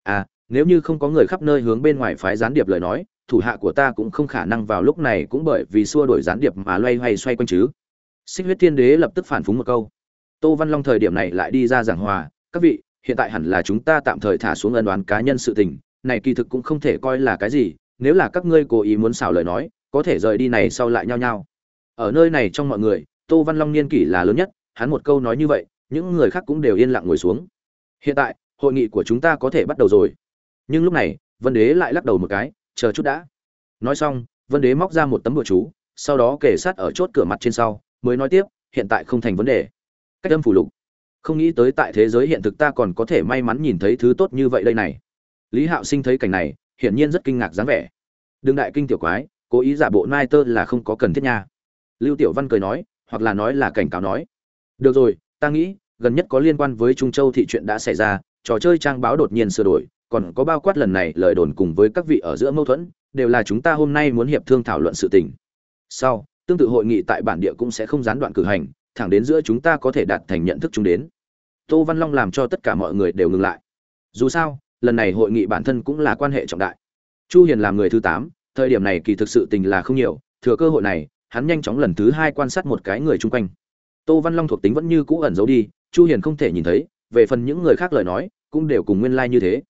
A à nếu như không có người khắp nơi hướng bên ngoài phái gián điệp lời nói, thủ hạ của ta cũng không khả năng vào lúc này cũng bởi vì xua đổi gián điệp mà loay hoay xoay quanh chứ. Xích huyết thiên đế lập tức phản phúng một câu. Tô văn long thời điểm này lại đi ra giảng hòa, các vị, hiện tại hẳn là chúng ta tạm thời thả xuống ân đoán cá nhân sự tình, này kỳ thực cũng không thể coi là cái gì, nếu là các ngươi cố ý muốn xảo lời nói, có thể rời đi này sau lại nhau nhau ở nơi này trong mọi người, tô văn long niên kỷ là lớn nhất, hắn một câu nói như vậy những người khác cũng đều yên lặng ngồi xuống. Hiện tại, hội nghị của chúng ta có thể bắt đầu rồi. Nhưng lúc này, vân đế lại lắc đầu một cái, chờ chút đã. Nói xong, vân đế móc ra một tấm bùa chú, sau đó kể sát ở chốt cửa mặt trên sau, mới nói tiếp, hiện tại không thành vấn đề. Cách âm phủ lục. Không nghĩ tới tại thế giới hiện thực ta còn có thể may mắn nhìn thấy thứ tốt như vậy đây này. Lý hạo sinh thấy cảnh này, hiển nhiên rất kinh ngạc dáng vẻ. Đương đại kinh tiểu quái, cố ý giả bộ nai tơ là không có cần thiết nha. Lưu tiểu văn cười nói, hoặc là nói là cảnh cáo nói. Được rồi ta nghĩ gần nhất có liên quan với trung châu thị chuyện đã xảy ra trò chơi trang báo đột nhiên sửa đổi còn có bao quát lần này lời đồn cùng với các vị ở giữa mâu thuẫn đều là chúng ta hôm nay muốn hiệp thương thảo luận sự tình. Sau tương tự hội nghị tại bản địa cũng sẽ không gián đoạn cử hành thẳng đến giữa chúng ta có thể đạt thành nhận thức chung đến. Tô văn long làm cho tất cả mọi người đều ngừng lại. Dù sao lần này hội nghị bản thân cũng là quan hệ trọng đại. Chu hiền làm người thứ 8, thời điểm này kỳ thực sự tình là không nhiều thừa cơ hội này hắn nhanh chóng lần thứ hai quan sát một cái người chung quanh tô văn long thuộc tính vẫn như cũ ẩn giấu đi chu hiền không thể nhìn thấy về phần những người khác lời nói cũng đều cùng nguyên lai like như thế.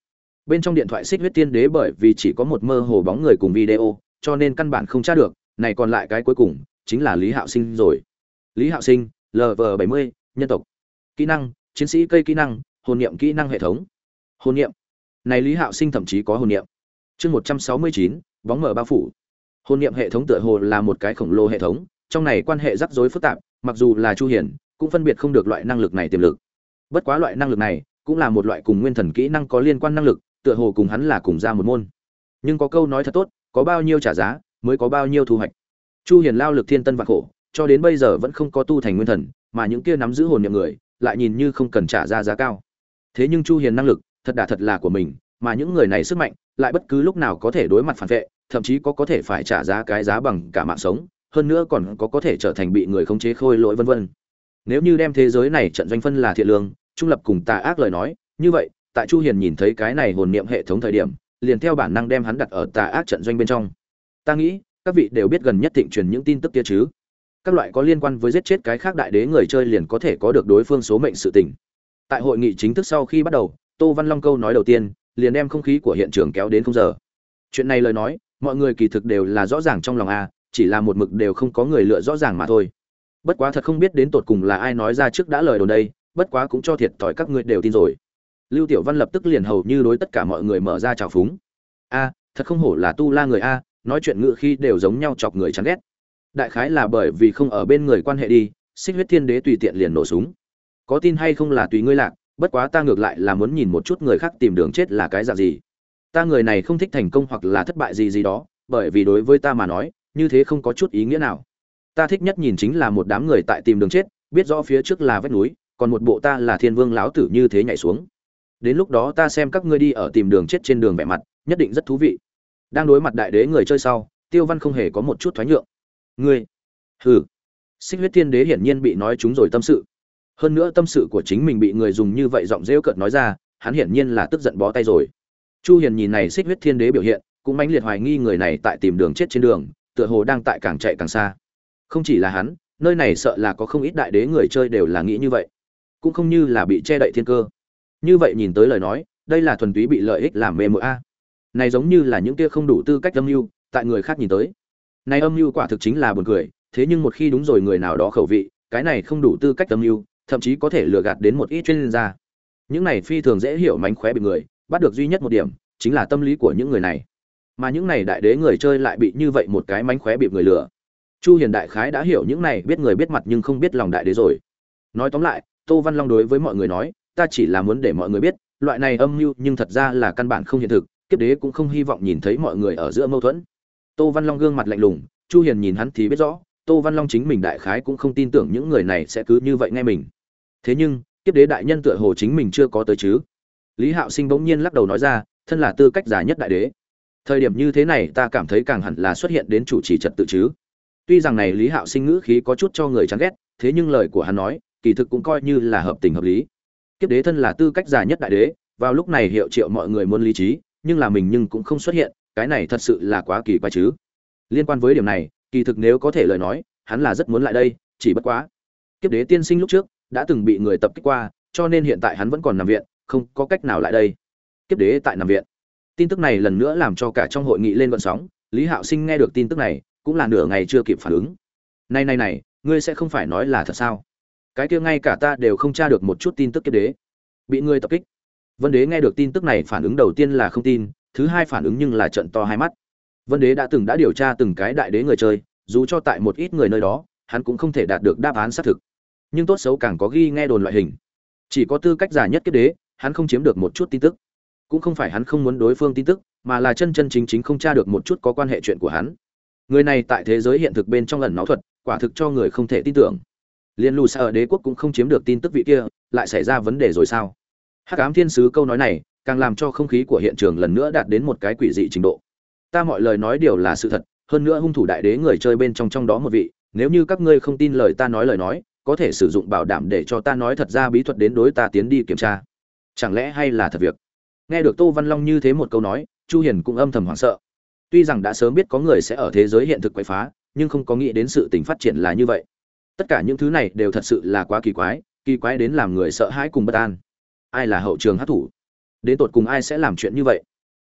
Bên trong điện thoại xích huyết tiên đế bởi vì chỉ có một mơ hồ bóng người cùng video cho nên căn bản không tra được này còn lại cái cuối cùng chính là lý hạo sinh rồi. Lý hạo sinh lv 70 nhân tộc. Kỹ năng chiến sĩ cây kỹ năng hồn niệm kỹ năng hệ thống. Hồn niệm. Này lý hạo sinh thậm chí có hồn niệm. Chương 169, bóng mở bao phủ. Hồn niệm hệ thống tựa hồ là một cái khổng lồ hệ thống trong này quan hệ rắc rối phức tạp mặc dù là chu hiển, cũng phân biệt không được loại năng lực này tiềm lực. Bất quá loại năng lực này cũng là một loại cùng nguyên thần kỹ năng có liên quan năng lực, tựa hồ cùng hắn là cùng ra một môn. Nhưng có câu nói thật tốt, có bao nhiêu trả giá, mới có bao nhiêu thu hoạch. Chu hiền lao lực thiên tân vạn khổ, cho đến bây giờ vẫn không có tu thành nguyên thần, mà những kia nắm giữ hồn niệm người, lại nhìn như không cần trả ra giá cao. Thế nhưng chu hiền năng lực, thật đà thật là của mình, mà những người này sức mạnh, lại bất cứ lúc nào có thể đối mặt phản vệ, thậm chí có có thể phải trả giá cái giá bằng cả mạng sống hơn nữa còn có có thể trở thành bị người khống chế khôi lỗi vân vân. Nếu như đem thế giới này trận doanh phân là thiện lương, trung lập cùng tà ác lời nói, như vậy, tại chu hiền nhìn thấy cái này hồn niệm hệ thống thời điểm, liền theo bản năng đem hắn đặt ở tà ác trận doanh bên trong. Ta nghĩ, các vị đều biết gần nhất thịnh truyền những tin tức kia chứ? Các loại có liên quan với giết chết cái khác đại đế người chơi liền có thể có được đối phương số mệnh sự tình. Tại hội nghị chính thức sau khi bắt đầu, tô văn long câu nói đầu tiên, liền đem không khí của hiện trường kéo đến không giờ. Chuyện này lời nói, mọi người kỳ thực đều là rõ ràng trong lòng a chỉ là một mực đều không có người lựa rõ ràng mà thôi. Bất quá thật không biết đến tột cùng là ai nói ra trước đã lời đồn đây, bất quá cũng cho thiệt thòi các ngươi đều tin rồi. Lưu tiểu văn lập tức liền hầu như đối tất cả mọi người mở ra trào phúng. A, thật không hổ là tu la người a, nói chuyện ngự khi đều giống nhau chọc người chán ghét. Đại khái là bởi vì không ở bên người quan hệ đi, xích huyết thiên đế tùy tiện liền nổ súng. Có tin hay không là tùy ngươi lạc, bất quá ta ngược lại là muốn nhìn một chút người khác tìm đường chết là cái dạng gì. Ta người này không thích thành công hoặc là thất bại gì gì đó, bởi vì đối với ta mà nói như thế không có chút ý nghĩa nào. Ta thích nhất nhìn chính là một đám người tại tìm đường chết, biết rõ phía trước là vách núi, còn một bộ ta là thiên vương láo tử như thế nhảy xuống. Đến lúc đó ta xem các ngươi đi ở tìm đường chết trên đường vẻ mặt, nhất định rất thú vị. Đang đối mặt đại đế người chơi sau, tiêu văn không hề có một chút thoái nhượng. Ngươi? Hừ. Xích huyết thiên đế hiển nhiên bị nói chúng rồi tâm sự. Hơn nữa tâm sự của chính mình bị người dùng như vậy giọng rêu cợt nói ra, hắn hiển nhiên là tức giận bó tay rồi. Chu hiền nhìn này xích huyết thiên đế biểu hiện, cũng mãnh liệt hoài nghi người này tại tìm đường chết trên đường tựa hồ đang tại càng chạy càng xa. Không chỉ là hắn, nơi này sợ là có không ít đại đế người chơi đều là nghĩ như vậy. Cũng không như là bị che đậy thiên cơ. Như vậy nhìn tới lời nói, đây là thuần túy bị lợi ích làm mê mụa a. Này giống như là những kia không đủ tư cách âm mưu, tại người khác nhìn tới. Này âm mưu quả thực chính là buồn cười, thế nhưng một khi đúng rồi người nào đó khẩu vị, cái này không đủ tư cách âm mưu, thậm chí có thể lừa gạt đến một ít chuyên gia. Những này phi thường dễ hiểu mánh khóe bị người, bắt được duy nhất một điểm, chính là tâm lý của những người này mà những này đại đế người chơi lại bị như vậy một cái mánh khóe bị người lừa. Chu hiền đại khái đã hiểu những này, biết người biết mặt nhưng không biết lòng đại đế rồi. Nói tóm lại, tô văn long đối với mọi người nói, ta chỉ là muốn để mọi người biết, loại này âm mưu nhưng thật ra là căn bản không hiện thực, kiếp đế cũng không hy vọng nhìn thấy mọi người ở giữa mâu thuẫn. Tô văn long gương mặt lạnh lùng, chu hiền nhìn hắn thì biết rõ, tô văn long chính mình đại khái cũng không tin tưởng những người này sẽ cứ như vậy nghe mình. Thế nhưng, kiếp đế đại nhân tựa hồ chính mình chưa có tới chứ. Lý hạo sinh bỗng nhiên lắc đầu nói ra, thân là tư cách giả nhất đại đế thời điểm như thế này ta cảm thấy càng hẳn là xuất hiện đến chủ trì trật tự chứ. Tuy rằng này lý hạo sinh ngữ khí có chút cho người chán ghét, thế nhưng lời của hắn nói, kỳ thực cũng coi như là hợp tình hợp lý. Kiếp đế thân là tư cách già nhất đại đế, vào lúc này hiệu triệu mọi người muốn lý trí, nhưng là mình nhưng cũng không xuất hiện, cái này thật sự là quá kỳ quái chứ. Liên quan với điểm này, kỳ thực nếu có thể lời nói, hắn là rất muốn lại đây, chỉ bất quá. Kiếp đế tiên sinh lúc trước, đã từng bị người tập kích qua, cho nên hiện tại hắn vẫn còn nằm viện, không có cách nào lại đây. Kiếp đế tại nằm viện tin tức này lần nữa làm cho cả trong hội nghị lên vận sóng, lý hạo sinh nghe được tin tức này, cũng là nửa ngày chưa kịp phản ứng. Này này này, ngươi sẽ không phải nói là thật sao? Cái kia ngay cả ta đều không tra được một chút tin tức kiếp đế. Bị ngươi tập kích. Vân đế nghe được tin tức này phản ứng đầu tiên là không tin, thứ hai phản ứng nhưng là trận to hai mắt. Vân đế đã từng đã điều tra từng cái đại đế người chơi, dù cho tại một ít người nơi đó, hắn cũng không thể đạt được đáp án xác thực. Nhưng tốt xấu càng có ghi nghe đồn loại hình. Chỉ có tư cách giả nhất kiếp đế, hắn không chiếm được một chút tin tức cũng không phải hắn không muốn đối phương tin tức, mà là chân chân chính chính không tra được một chút có quan hệ chuyện của hắn. Người này tại thế giới hiện thực bên trong lần náo thuật, quả thực cho người không thể tin tưởng. Liên lù xa ở đế quốc cũng không chiếm được tin tức vị kia, lại xảy ra vấn đề rồi sao? Hắc ám thiên sứ câu nói này, càng làm cho không khí của hiện trường lần nữa đạt đến một cái quỷ dị trình độ. Ta mọi lời nói đều là sự thật, hơn nữa hung thủ đại đế người chơi bên trong trong đó một vị, nếu như các ngươi không tin lời ta nói lời nói, có thể sử dụng bảo đảm để cho ta nói thật ra bí thuật đến đối ta tiến đi kiểm tra. Chẳng lẽ hay là thật việc? Nghe được tô văn long như thế một câu nói, chu hiền cũng âm thầm hoảng sợ. Tuy rằng đã sớm biết có người sẽ ở thế giới hiện thực quậy phá, nhưng không có nghĩ đến sự tình phát triển là như vậy. Tất cả những thứ này đều thật sự là quá kỳ quái kỳ quái đến làm người sợ hãi cùng bất an. Ai là hậu trường hát thủ? Đến tột cùng ai sẽ làm chuyện như vậy?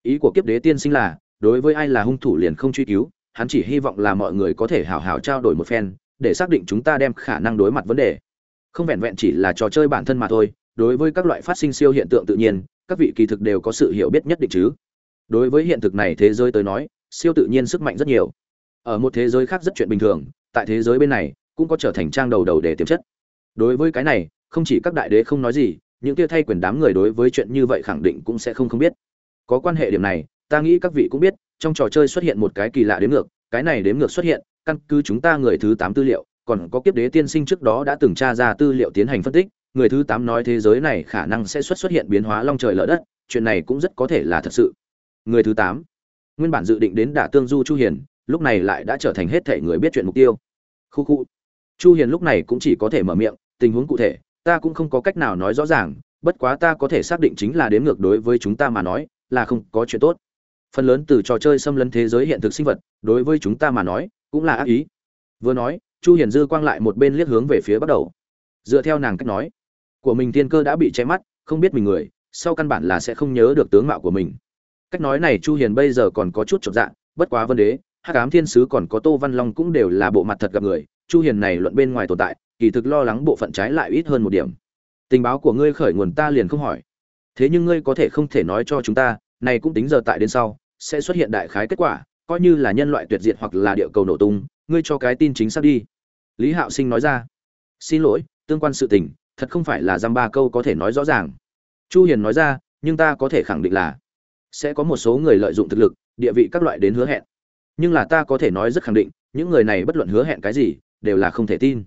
Ý của kiếp đế tiên sinh là, đối với ai là hung thủ liền không truy cứu, hắn chỉ hy vọng là mọi người có thể hào hào trao đổi một phen, để xác định chúng ta đem khả năng đối mặt vấn đề. Không vẹn vẹn chỉ là trò chơi bản thân mà thôi, đối với các loại phát sinh siêu hiện tượng tự nhiên các vị kỳ thực đều có sự hiểu biết nhất định chứ. Đối với hiện thực này thế giới tới nói, siêu tự nhiên sức mạnh rất nhiều. Ở một thế giới khác rất chuyện bình thường, tại thế giới bên này, cũng có trở thành trang đầu đầu để tiềm chất. Đối với cái này, không chỉ các đại đế không nói gì, những kia thay quyền đám người đối với chuyện như vậy khẳng định cũng sẽ không không biết. Có quan hệ điểm này, ta nghĩ các vị cũng biết, trong trò chơi xuất hiện một cái kỳ lạ đếm ngược, cái này đếm ngược xuất hiện, căn cứ chúng ta người thứ tám tư liệu, còn có kiếp đế tiên sinh trước đó đã từng tra ra tư liệu tiến hành phân tích người thứ tám nói thế giới này khả năng sẽ xuất xuất hiện biến hóa long trời lở đất, chuyện này cũng rất có thể là thật sự. Người thứ tám, nguyên bản dự định đến đả tương du chu hiền, lúc này lại đã trở thành hết thảy người biết chuyện mục tiêu. Khu khu. Chu hiền lúc này cũng chỉ có thể mở miệng, tình huống cụ thể, ta cũng không có cách nào nói rõ ràng, bất quá ta có thể xác định chính là đến ngược đối với chúng ta mà nói, là không có chuyện tốt. Phần lớn từ trò chơi xâm lấn thế giới hiện thực sinh vật, đối với chúng ta mà nói, cũng là ác ý. Vừa nói, chu hiền dư quang lại một bên liếc hướng về phía bắt đầu. Dựa theo nàng cách nói của mình thiên cơ đã bị che mắt, không biết mình người, sau căn bản là sẽ không nhớ được tướng mạo của mình. Cách nói này chu hiền bây giờ còn có chút chột dạ bất quá vân đế, hắc ám thiên sứ còn có tô văn long cũng đều là bộ mặt thật gặp người, chu hiền này luận bên ngoài tồn tại, kỳ thực lo lắng bộ phận trái lại ít hơn một điểm. Tình báo của ngươi khởi nguồn ta liền không hỏi. Thế nhưng ngươi có thể không thể nói cho chúng ta, này cũng tính giờ tại đến sau, sẽ xuất hiện đại khái kết quả, coi như là nhân loại tuyệt diệt hoặc là địa cầu nổ tung, ngươi cho cái tin chính xác đi. Lý hạo sinh nói ra. Xin lỗi, tương quan sự tình thật không phải là dăm ba câu có thể nói rõ ràng. Chu hiền nói ra, nhưng ta có thể khẳng định là sẽ có một số người lợi dụng thực lực, địa vị các loại đến hứa hẹn. Nhưng là ta có thể nói rất khẳng định, những người này bất luận hứa hẹn cái gì, đều là không thể tin.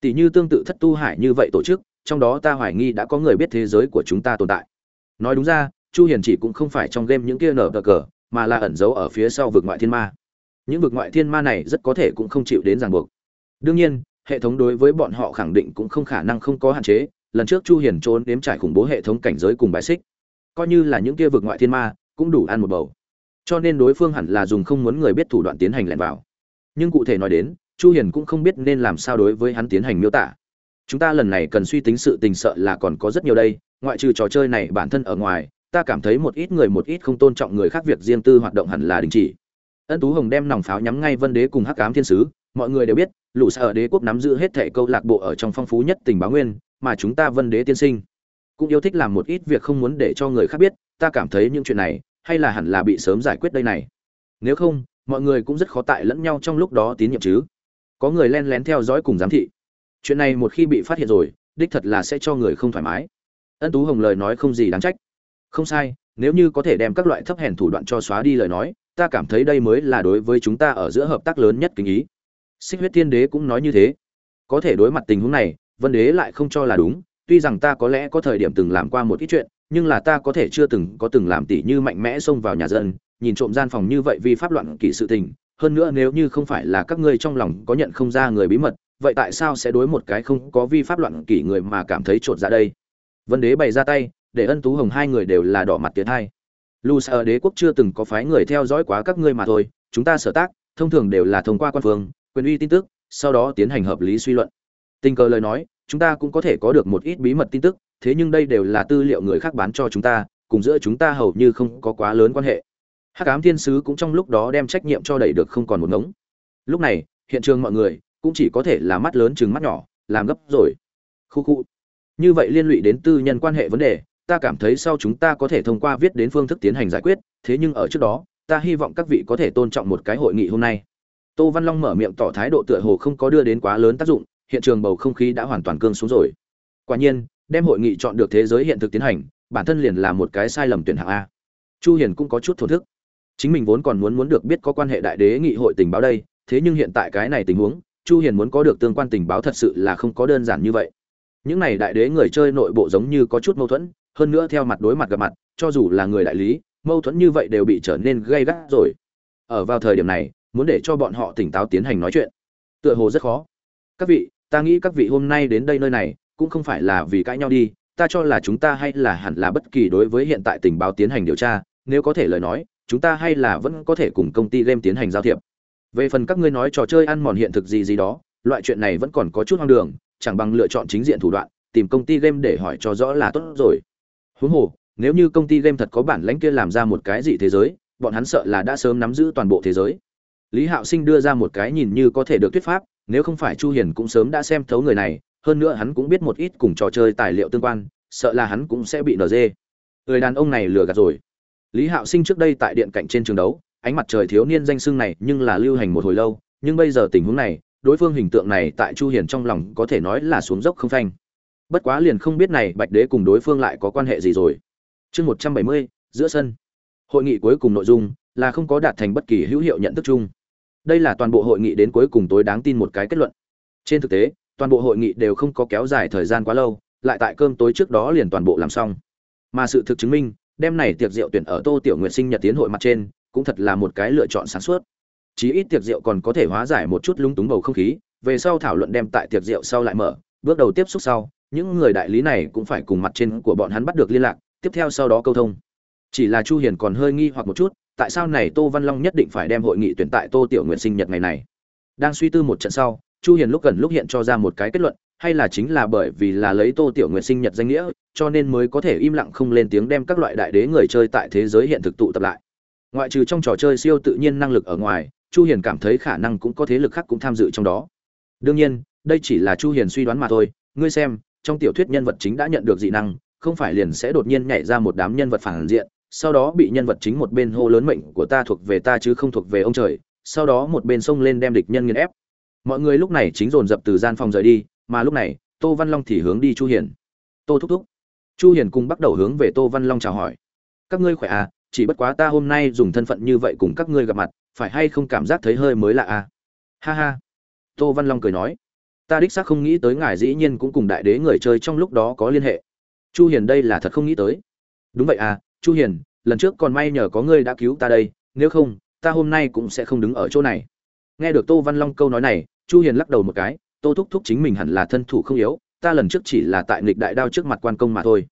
Tỷ như tương tự thất tu hải như vậy tổ chức, trong đó ta hoài nghi đã có người biết thế giới của chúng ta tồn tại. Nói đúng ra, chu hiền chỉ cũng không phải trong game những kia nở cờ, mà là ẩn giấu ở phía sau vực ngoại thiên ma. Những vực ngoại thiên ma này rất có thể cũng không chịu đến ràng buộc. Đương nhiên hệ thống đối với bọn họ khẳng định cũng không khả năng không có hạn chế. Lần trước chu hiền trốn đếm trải khủng bố hệ thống cảnh giới cùng bãi xích. Coi như là những kia vực ngoại thiên ma, cũng đủ ăn một bầu. Cho nên đối phương hẳn là dùng không muốn người biết thủ đoạn tiến hành lẻn vào. Nhưng cụ thể nói đến, chu hiền cũng không biết nên làm sao đối với hắn tiến hành miêu tả. Chúng ta lần này cần suy tính sự tình sợ là còn có rất nhiều đây, ngoại trừ trò chơi này bản thân ở ngoài, ta cảm thấy một ít người một ít không tôn trọng người khác việc riêng tư hoạt động hẳn là đình chỉ. Ân tú hồng đem nòng pháo nhắm ngay vân đế cùng hắc ám thiên sứ mọi người đều biết, lũ sở đế quốc nắm giữ hết thệ câu lạc bộ ở trong phong phú nhất tình báo nguyên, mà chúng ta vân đế tiên sinh cũng yêu thích làm một ít việc không muốn để cho người khác biết, ta cảm thấy những chuyện này hay là hẳn là bị sớm giải quyết đây này. Nếu không, mọi người cũng rất khó tại lẫn nhau trong lúc đó tín nhiệm chứ. Có người len lén theo dõi cùng giám thị. Chuyện này một khi bị phát hiện rồi, đích thật là sẽ cho người không thoải mái. Ân tú hồng lời nói không gì đáng trách. Không sai, nếu như có thể đem các loại thấp hèn thủ đoạn cho xóa đi lời nói, ta cảm thấy đây mới là đối với chúng ta ở giữa hợp tác lớn nhất kính ý xích huyết thiên đế cũng nói như thế. Có thể đối mặt tình huống này, vân đế lại không cho là đúng, tuy rằng ta có lẽ có thời điểm từng làm qua một ít chuyện, nhưng là ta có thể chưa từng có từng làm tỉ như mạnh mẽ xông vào nhà dân, nhìn trộm gian phòng như vậy vì pháp loạn kỷ sự tình. Hơn nữa nếu như không phải là các ngươi trong lòng có nhận không ra người bí mật, vậy tại sao sẽ đối một cái không có vi pháp loạn kỷ người mà cảm thấy trột ra đây? Vân đế bày ra tay, để ân tú hồng hai người đều là đỏ mặt tiến hai. Lu sở đế quốc chưa từng có phái người theo dõi quá các ngươi mà thôi, chúng ta sở tác, thông thường đều là thông qua quan phương quyền uy tin tức, sau đó tiến hành hợp lý suy luận. Tình cờ lời nói, chúng ta cũng có thể có được một ít bí mật tin tức, thế nhưng đây đều là tư liệu người khác bán cho chúng ta, cùng giữa chúng ta hầu như không có quá lớn quan hệ. Hắc ám thiên sứ cũng trong lúc đó đem trách nhiệm cho đẩy được không còn một ngống. Lúc này, hiện trường mọi người cũng chỉ có thể là mắt lớn chừng mắt nhỏ, làm gấp rồi. Khu khu. Như vậy liên lụy đến tư nhân quan hệ vấn đề, ta cảm thấy sau chúng ta có thể thông qua viết đến phương thức tiến hành giải quyết, thế nhưng ở trước đó, ta hy vọng các vị có thể tôn trọng một cái hội nghị hôm nay tô văn long mở miệng tỏ thái độ tựa hồ không có đưa đến quá lớn tác dụng, hiện trường bầu không khí đã hoàn toàn cương xuống rồi. Quả nhiên, đem hội nghị chọn được thế giới hiện thực tiến hành, bản thân liền là một cái sai lầm tuyển hạng a. Chu hiền cũng có chút thổ thức. Chính mình vốn còn muốn muốn được biết có quan hệ đại đế nghị hội tình báo đây, thế nhưng hiện tại cái này tình huống, chu hiền muốn có được tương quan tình báo thật sự là không có đơn giản như vậy. Những này đại đế người chơi nội bộ giống như có chút mâu thuẫn, hơn nữa theo mặt đối mặt gặp mặt, cho dù là người đại lý, mâu thuẫn như vậy đều bị trở nên gây gắt rồi. Ở vào thời điểm này muốn để cho bọn họ tỉnh táo tiến hành nói chuyện. Tựa hồ rất khó. Các vị, ta nghĩ các vị hôm nay đến đây nơi này, cũng không phải là vì cãi nhau đi, ta cho là chúng ta hay là hẳn là bất kỳ đối với hiện tại tình báo tiến hành điều tra, nếu có thể lời nói, chúng ta hay là vẫn có thể cùng công ty game tiến hành giao thiệp. Về phần các ngươi nói trò chơi ăn mòn hiện thực gì gì đó, loại chuyện này vẫn còn có chút hoang đường, chẳng bằng lựa chọn chính diện thủ đoạn, tìm công ty game để hỏi cho rõ là tốt rồi. Huống hồ, nếu như công ty game thật có bản lãnh kia làm ra một cái gì thế giới, bọn hắn sợ là đã sớm nắm giữ toàn bộ thế giới lý hạo sinh đưa ra một cái nhìn như có thể được thuyết pháp nếu không phải chu hiền cũng sớm đã xem thấu người này hơn nữa hắn cũng biết một ít cùng trò chơi tài liệu tương quan sợ là hắn cũng sẽ bị nở dê. Người đàn ông này lừa gạt rồi. Lý hạo sinh trước đây tại điện cạnh trên trường đấu ánh mặt trời thiếu niên danh xưng này nhưng là lưu hành một hồi lâu nhưng bây giờ tình huống này đối phương hình tượng này tại chu hiền trong lòng có thể nói là xuống dốc không phanh. Bất quá liền không biết này bạch đế cùng đối phương lại có quan hệ gì rồi. Chương 170, giữa sân. Hội nghị cuối cùng nội dung là không có đạt thành bất kỳ hữu hiệu nhận thức chung đây là toàn bộ hội nghị đến cuối cùng tối đáng tin một cái kết luận. Trên thực tế, toàn bộ hội nghị đều không có kéo dài thời gian quá lâu, lại tại cơm tối trước đó liền toàn bộ làm xong. Mà sự thực chứng minh, đêm này tiệc rượu tuyển ở tô tiểu nguyệt sinh nhật tiến hội mặt trên, cũng thật là một cái lựa chọn sáng suốt. Chí ít tiệc rượu còn có thể hóa giải một chút lúng túng bầu không khí, về sau thảo luận đem tại tiệc rượu sau lại mở, bước đầu tiếp xúc sau, những người đại lý này cũng phải cùng mặt trên của bọn hắn bắt được liên lạc, tiếp theo sau đó câu thông. Chỉ là chu hiền còn hơi nghi hoặc một chút tại sao này tô văn long nhất định phải đem hội nghị tuyển tại tô tiểu nguyện sinh nhật ngày này? Đang suy tư một trận sau, chu hiền lúc gần lúc hiện cho ra một cái kết luận, hay là chính là bởi vì là lấy tô tiểu nguyện sinh nhật danh nghĩa, cho nên mới có thể im lặng không lên tiếng đem các loại đại đế người chơi tại thế giới hiện thực tụ tập lại. Ngoại trừ trong trò chơi siêu tự nhiên năng lực ở ngoài, chu hiền cảm thấy khả năng cũng có thế lực khác cũng tham dự trong đó. Đương nhiên, đây chỉ là chu hiền suy đoán mà thôi. Ngươi xem, trong tiểu thuyết nhân vật chính đã nhận được dị năng, không phải liền sẽ đột nhiên nhảy ra một đám nhân vật phản diện sau đó bị nhân vật chính một bên hô lớn mệnh của ta thuộc về ta chứ không thuộc về ông trời, sau đó một bên xông lên đem địch nhân nghiền ép. Mọi người lúc này chính dồn dập từ gian phòng rời đi, mà lúc này, tô văn long thì hướng đi chu hiền. Tô thúc thúc. Chu hiền cùng bắt đầu hướng về tô văn long chào hỏi. Các ngươi khỏe à? Chỉ bất quá ta hôm nay dùng thân phận như vậy cùng các ngươi gặp mặt, phải hay không cảm giác thấy hơi mới lạ à? Ha ha. Tô văn long cười nói. Ta đích xác không nghĩ tới ngài dĩ nhiên cũng cùng đại đế người chơi trong lúc đó có liên hệ. Chu hiền đây là thật không nghĩ tới. Đúng vậy à chu hiền, lần trước còn may nhờ có ngươi đã cứu ta đây, nếu không, ta hôm nay cũng sẽ không đứng ở chỗ này. Nghe được tô văn long câu nói này, chu hiền lắc đầu một cái, tô thúc thúc chính mình hẳn là thân thủ không yếu, ta lần trước chỉ là tại nghịch đại đao trước mặt quan công mà thôi.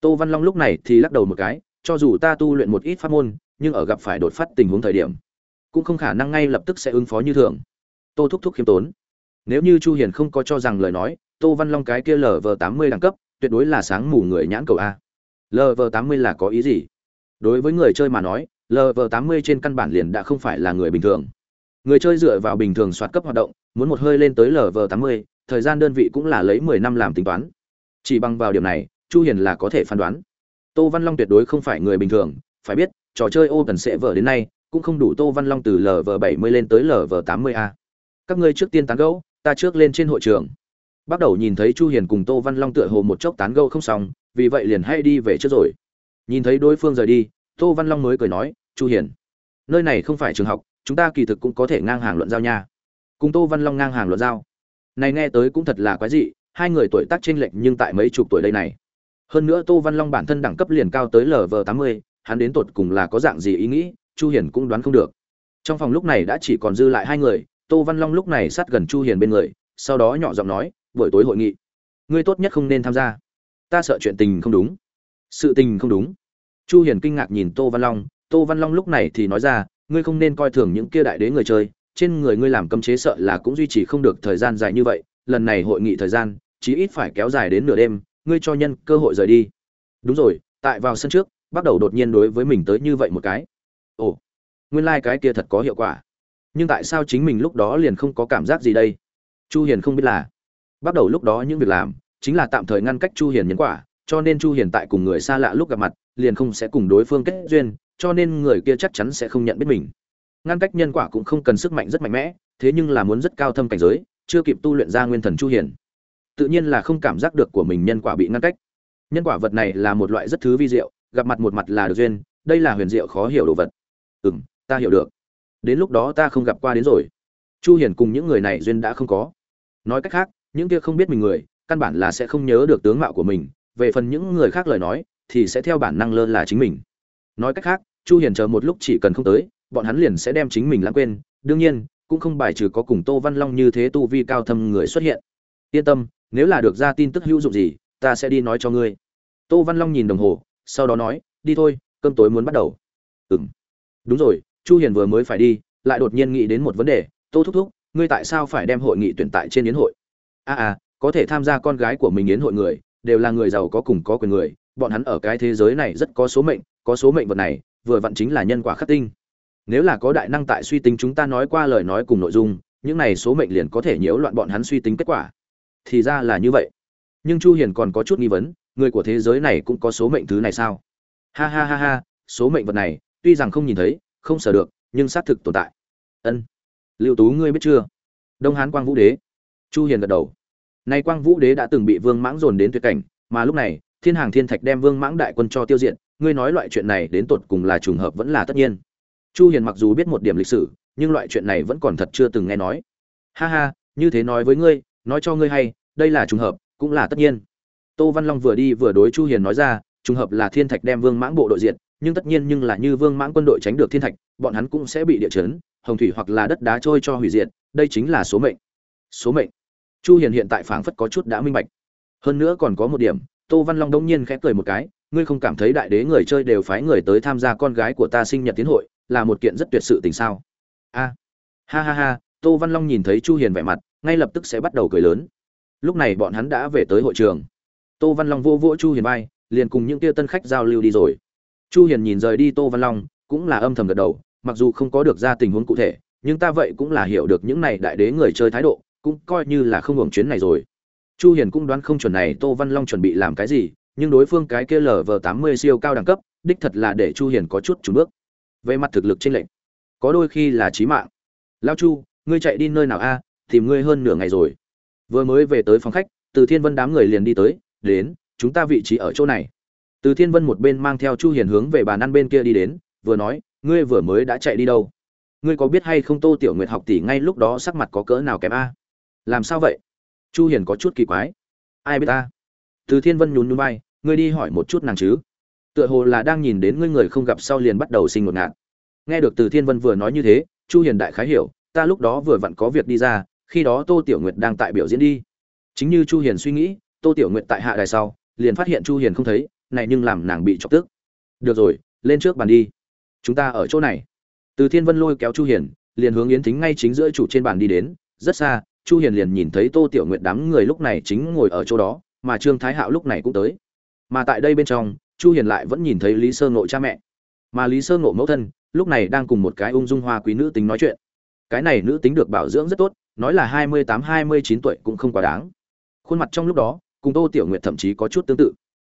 Tô văn long lúc này thì lắc đầu một cái, cho dù ta tu luyện một ít pháp môn, nhưng ở gặp phải đột phát tình huống thời điểm, cũng không khả năng ngay lập tức sẽ ứng phó như thường. Tô thúc thúc khiêm tốn. Nếu như chu hiền không có cho rằng lời nói, tô văn long cái kia lở vờ 80 đẳng cấp, tuyệt đối là sáng mù người nhãn cầu a lv 80 là có ý gì? Đối với người chơi mà nói lv 80 trên căn bản liền đã không phải là người bình thường. Người chơi dựa vào bình thường soạt cấp hoạt động, muốn một hơi lên tới lv 80 thời gian đơn vị cũng là lấy 10 năm làm tính toán. Chỉ bằng vào điểm này, chu hiền là có thể phán đoán. Tô văn long tuyệt đối không phải người bình thường, phải biết, trò chơi open sẽ vở đến nay, cũng không đủ tô văn long từ lv 70 lên tới lv 80 a. Các ngươi trước tiên tán gẫu, ta trước lên trên hội trường bắt đầu nhìn thấy chu hiền cùng tô văn long tựa hồ một chốc tán gẫu không xong, vì vậy liền hay đi về trước rồi. Nhìn thấy đối phương rời đi, tô văn long mới cười nói, chu hiền, nơi này không phải trường học, chúng ta kỳ thực cũng có thể ngang hàng luận giao nha. Cùng tô văn long ngang hàng luận giao. Này nghe tới cũng thật là quái dị, hai người tuổi tác chênh lệch nhưng tại mấy chục tuổi đây này. Hơn nữa tô văn long bản thân đẳng cấp liền cao tới lv 80 hắn đến tột cùng là có dạng gì ý nghĩ, chu hiền cũng đoán không được. Trong phòng lúc này đã chỉ còn dư lại hai người, tô văn long lúc này sát gần chu hiền bên người, sau đó nhỏ giọng nói buổi tối hội nghị. Ngươi tốt nhất không nên tham gia. Ta sợ chuyện tình không đúng. Sự tình không đúng. Chu hiền kinh ngạc nhìn tô văn long. Tô văn long lúc này thì nói ra, ngươi không nên coi thường những kia đại đế người chơi. Trên người ngươi làm cấm chế sợ là cũng duy trì không được thời gian dài như vậy. Lần này hội nghị thời gian, chí ít phải kéo dài đến nửa đêm. Ngươi cho nhân cơ hội rời đi. Đúng rồi, tại vào sân trước, bắt đầu đột nhiên đối với mình tới như vậy một cái. Ồ, nguyên lai like cái kia thật có hiệu quả. Nhưng tại sao chính mình lúc đó liền không có cảm giác gì đây? Chu hiền không biết là bắt đầu lúc đó những việc làm, chính là tạm thời ngăn cách chu hiền nhân quả, cho nên chu hiền tại cùng người xa lạ lúc gặp mặt, liền không sẽ cùng đối phương kết duyên, cho nên người kia chắc chắn sẽ không nhận biết mình. Ngăn cách nhân quả cũng không cần sức mạnh rất mạnh mẽ, thế nhưng là muốn rất cao thâm cảnh giới, chưa kịp tu luyện ra nguyên thần chu hiền. Tự nhiên là không cảm giác được của mình nhân quả bị ngăn cách. Nhân quả vật này là một loại rất thứ vi diệu, gặp mặt một mặt là được duyên, đây là huyền diệu khó hiểu đồ vật. Ừm, ta hiểu được. Đến lúc đó ta không gặp qua đến rồi. Chu hiền cùng những người này duyên đã không có. Nói cách khác những kia không biết mình người, căn bản là sẽ không nhớ được tướng mạo của mình, về phần những người khác lời nói, thì sẽ theo bản năng lơ là chính mình. Nói cách khác, chu hiền chờ một lúc chỉ cần không tới, bọn hắn liền sẽ đem chính mình lãng quên, đương nhiên, cũng không bài trừ có cùng tô văn long như thế tu vi cao thâm người xuất hiện. Yên tâm, nếu là được ra tin tức hữu dụng gì, ta sẽ đi nói cho ngươi. Tô văn long nhìn đồng hồ, sau đó nói, đi thôi, cơm tối muốn bắt đầu. Ừm. Đúng rồi, chu hiền vừa mới phải đi, lại đột nhiên nghĩ đến một vấn đề, tô thúc thúc, ngươi tại sao phải đem hội nghị tuyển tại trên yến hội? A à, à có thể tham gia con gái của mình yến hội người đều là người giàu có cùng có quyền người bọn hắn ở cái thế giới này rất có số mệnh có số mệnh vật này vừa vặn chính là nhân quả khắc tinh. Nếu là có đại năng tại suy tính chúng ta nói qua lời nói cùng nội dung những này số mệnh liền có thể nhiễu loạn bọn hắn suy tính kết quả. Thì ra là như vậy. Nhưng chu hiền còn có chút nghi vấn người của thế giới này cũng có số mệnh thứ này sao? Ha ha ha ha số mệnh vật này tuy rằng không nhìn thấy không sở được nhưng xác thực tồn tại. Ân. Lưu tú ngươi biết chưa? Đông hán quang vũ đế chu hiền gật đầu. Nay quang vũ đế đã từng bị vương mãng dồn đến tuyệt cảnh, mà lúc này, thiên hàng thiên thạch đem vương mãng đại quân cho tiêu diệt, ngươi nói loại chuyện này đến tột cùng là trùng hợp vẫn là tất nhiên. Chu hiền mặc dù biết một điểm lịch sử, nhưng loại chuyện này vẫn còn thật chưa từng nghe nói. Ha ha, như thế nói với ngươi, nói cho ngươi hay, đây là trùng hợp, cũng là tất nhiên. Tô văn long vừa đi vừa đối chu hiền nói ra, trùng hợp là thiên thạch đem vương mãng bộ đội diệt, nhưng tất nhiên nhưng là như vương mãng quân đội tránh được thiên thạch, bọn hắn cũng sẽ bị địa chấn, hồng thủy hoặc là đất đá trôi cho hủy diệt, đây chính là số mệnh. Số mệnh chu hiền hiện tại phảng phất có chút đã minh bạch. Hơn nữa còn có một điểm, tô văn long đông nhiên khẽ cười một cái, ngươi không cảm thấy đại đế người chơi đều phái người tới tham gia con gái của ta sinh nhật tiến hội, là một kiện rất tuyệt sự tình sao? A. Ha ha ha, tô văn long nhìn thấy chu hiền vẻ mặt, ngay lập tức sẽ bắt đầu cười lớn. Lúc này bọn hắn đã về tới hội trường. Tô văn long vô vỗ chu hiền bay liền cùng những kia tân khách giao lưu đi rồi. Chu hiền nhìn rời đi tô văn long, cũng là âm thầm gật đầu, mặc dù không có được ra tình huống cụ thể, nhưng ta vậy cũng là hiểu được những này đại đế người chơi thái độ cũng coi như là không hưởng chuyến này rồi. Chu hiền cũng đoán không chuẩn này tô văn long chuẩn bị làm cái gì, nhưng đối phương cái kia lv 80 siêu cao đẳng cấp, đích thật là để chu hiền có chút chùn bước. Về mặt thực lực trên lệnh có đôi khi là chí mạng. Lao chu, ngươi chạy đi nơi nào a? Tìm ngươi hơn nửa ngày rồi. Vừa mới về tới phòng khách, từ thiên vân đám người liền đi tới, đến, chúng ta vị trí ở chỗ này. Từ thiên vân một bên mang theo chu hiền hướng về bàn ăn bên kia đi đến, vừa nói, ngươi vừa mới đã chạy đi đâu? Ngươi có biết hay không tô tiểu nguyệt học tỷ ngay lúc đó sắc mặt có cỡ nào kém a? Làm sao vậy? Chu hiền có chút kỳ quái. Ai biết ta? Từ thiên vân nhún nhún vai, ngươi đi hỏi một chút nàng chứ. Tựa hồ là đang nhìn đến ngươi người không gặp sau liền bắt đầu sinh một ngạt. Nghe được từ thiên vân vừa nói như thế, chu hiền đại khái hiểu, ta lúc đó vừa vặn có việc đi ra, khi đó tô tiểu nguyệt đang tại biểu diễn đi. Chính như chu hiền suy nghĩ, tô tiểu nguyệt tại hạ đài sau, liền phát hiện chu hiền không thấy, này nhưng làm nàng bị chọc tức. Được rồi, lên trước bàn đi. Chúng ta ở chỗ này. Từ thiên vân lôi kéo chu hiền, liền hướng yến thính ngay chính giữa chủ trên bàn đi đến, rất xa chu hiền liền nhìn thấy tô tiểu nguyệt đám người lúc này chính ngồi ở chỗ đó, mà trương thái hạo lúc này cũng tới. Mà tại đây bên trong, chu hiền lại vẫn nhìn thấy lý sơ ngộ cha mẹ. Mà lý sơ ngộ mẫu thân, lúc này đang cùng một cái ung dung hoa quý nữ tính nói chuyện. Cái này nữ tính được bảo dưỡng rất tốt, nói là hai mươi tám, hai mươi chín tuổi cũng không quá đáng. Khuôn mặt trong lúc đó, cùng tô tiểu nguyệt thậm chí có chút tương tự.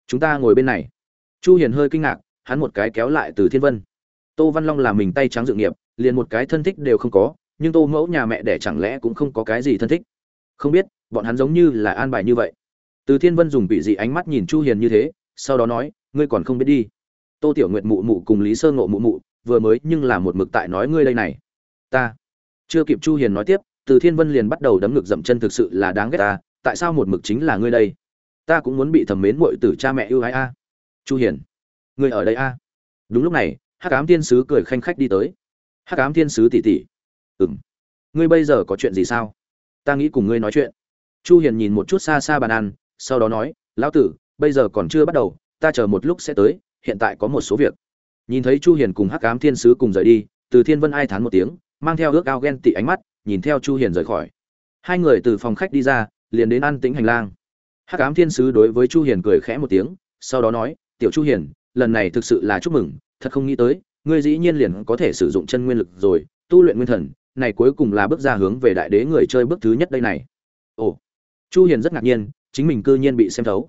Chúng ta ngồi bên này. Chu hiền hơi kinh ngạc, hắn một cái kéo lại từ thiên vân. Tô văn long là mình tay trắng dự nghiệp, liền một cái thân thích đều không có nhưng tô mẫu nhà mẹ đẻ chẳng lẽ cũng không có cái gì thân thích? Không biết, bọn hắn giống như là an bài như vậy. Từ thiên vân dùng bị dị ánh mắt nhìn chu hiền như thế, sau đó nói, ngươi còn không biết đi. Tô tiểu nguyệt mụ mụ cùng lý sơ ngộ mụ mụ, vừa mới nhưng là một mực tại nói ngươi đây này. Ta. Chưa kịp chu hiền nói tiếp, từ thiên vân liền bắt đầu đấm ngực dậm chân thực sự là đáng ghét ta, tại sao một mực chính là ngươi đây? Ta cũng muốn bị thầm mến muội tử cha mẹ yêu ái a. Chu hiền, ngươi ở đây a. Đúng lúc này, hắc ám thiên sứ cười khanh khách đi tới. Hắc ám thiên sứ tỷ tỷ ừm. Ngươi bây giờ có chuyện gì sao? Ta nghĩ cùng ngươi nói chuyện. Chu hiền nhìn một chút xa xa bàn ăn, sau đó nói, lão tử, bây giờ còn chưa bắt đầu, ta chờ một lúc sẽ tới, hiện tại có một số việc. Nhìn thấy chu hiền cùng hắc ám thiên sứ cùng rời đi, từ thiên vân ai thán một tiếng, mang theo ước ao ghen tị ánh mắt, nhìn theo chu hiền rời khỏi. Hai người từ phòng khách đi ra, liền đến ăn tĩnh hành lang. Hắc ám thiên sứ đối với chu hiền cười khẽ một tiếng, sau đó nói, tiểu chu hiền, lần này thực sự là chúc mừng, thật không nghĩ tới, ngươi dĩ nhiên liền có thể sử dụng chân nguyên lực rồi, tu luyện nguyên thần này cuối cùng là bước ra hướng về đại đế người chơi bước thứ nhất đây này. Ồ. Chu hiền rất ngạc nhiên, chính mình cư nhiên bị xem thấu.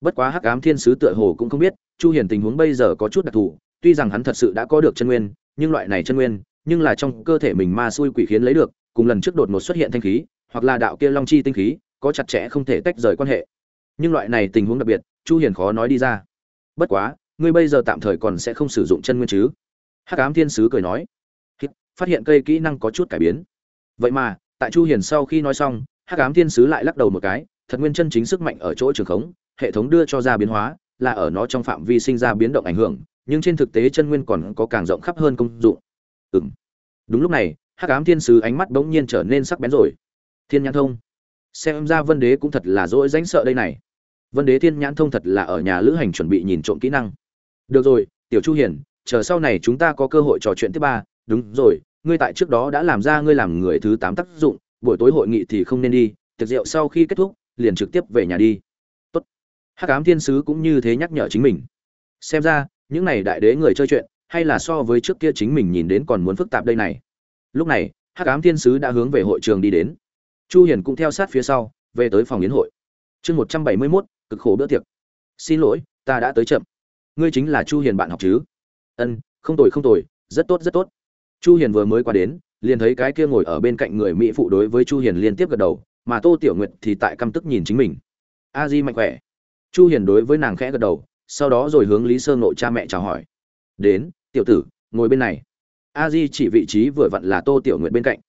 Bất quá hắc ám thiên sứ tựa hồ cũng không biết, chu hiền tình huống bây giờ có chút đặc thù, tuy rằng hắn thật sự đã có được chân nguyên, nhưng loại này chân nguyên, nhưng là trong cơ thể mình ma xui quỷ khiến lấy được, cùng lần trước đột ngột xuất hiện thanh khí, hoặc là đạo kia long chi tinh khí, có chặt chẽ không thể tách rời quan hệ. Nhưng loại này tình huống đặc biệt, chu hiền khó nói đi ra. Bất quá, ngươi bây giờ tạm thời còn sẽ không sử dụng chân nguyên chứ? Hắc ám thiên sứ cười nói phát hiện cây kỹ năng có chút cải biến. Vậy mà, tại chu hiền sau khi nói xong, hắc ám thiên sứ lại lắc đầu một cái, thật nguyên chân chính sức mạnh ở chỗ trường khống, hệ thống đưa cho ra biến hóa, là ở nó trong phạm vi sinh ra biến động ảnh hưởng, nhưng trên thực tế chân nguyên còn có càng rộng khắp hơn công dụng. Ừm. Đúng lúc này, hắc ám thiên sứ ánh mắt bỗng nhiên trở nên sắc bén rồi. Thiên nhãn thông. Xem ra vân đế cũng thật là dỗi dánh sợ đây này. Vân đế thiên nhãn thông thật là ở nhà lữ hành chuẩn bị nhìn trộm kỹ năng. Được rồi, tiểu chu hiền, chờ sau này chúng ta có cơ hội trò chuyện tiếp ba đúng rồi ngươi tại trước đó đã làm ra ngươi làm người thứ tám tác dụng buổi tối hội nghị thì không nên đi tiệc rượu sau khi kết thúc liền trực tiếp về nhà đi. Tốt. Hắc ám thiên sứ cũng như thế nhắc nhở chính mình. Xem ra những này đại đế người chơi chuyện hay là so với trước kia chính mình nhìn đến còn muốn phức tạp đây này. Lúc này hắc ám thiên sứ đã hướng về hội trường đi đến. Chu hiền cũng theo sát phía sau về tới phòng yến hội. Chương 171, cực khổ bữa tiệc. Xin lỗi ta đã tới chậm. Ngươi chính là chu hiền bạn học chứ? Ân không tồi không tồi rất tốt rất tốt chu hiền vừa mới qua đến, liền thấy cái kia ngồi ở bên cạnh người mỹ phụ đối với chu hiền liên tiếp gật đầu, mà tô tiểu nguyệt thì tại căm tức nhìn chính mình. A di mạnh khỏe. Chu hiền đối với nàng khẽ gật đầu, sau đó rồi hướng lý sơ nội cha mẹ chào hỏi. Đến, tiểu tử, ngồi bên này. A di chỉ vị trí vừa vặn là tô tiểu nguyệt bên cạnh.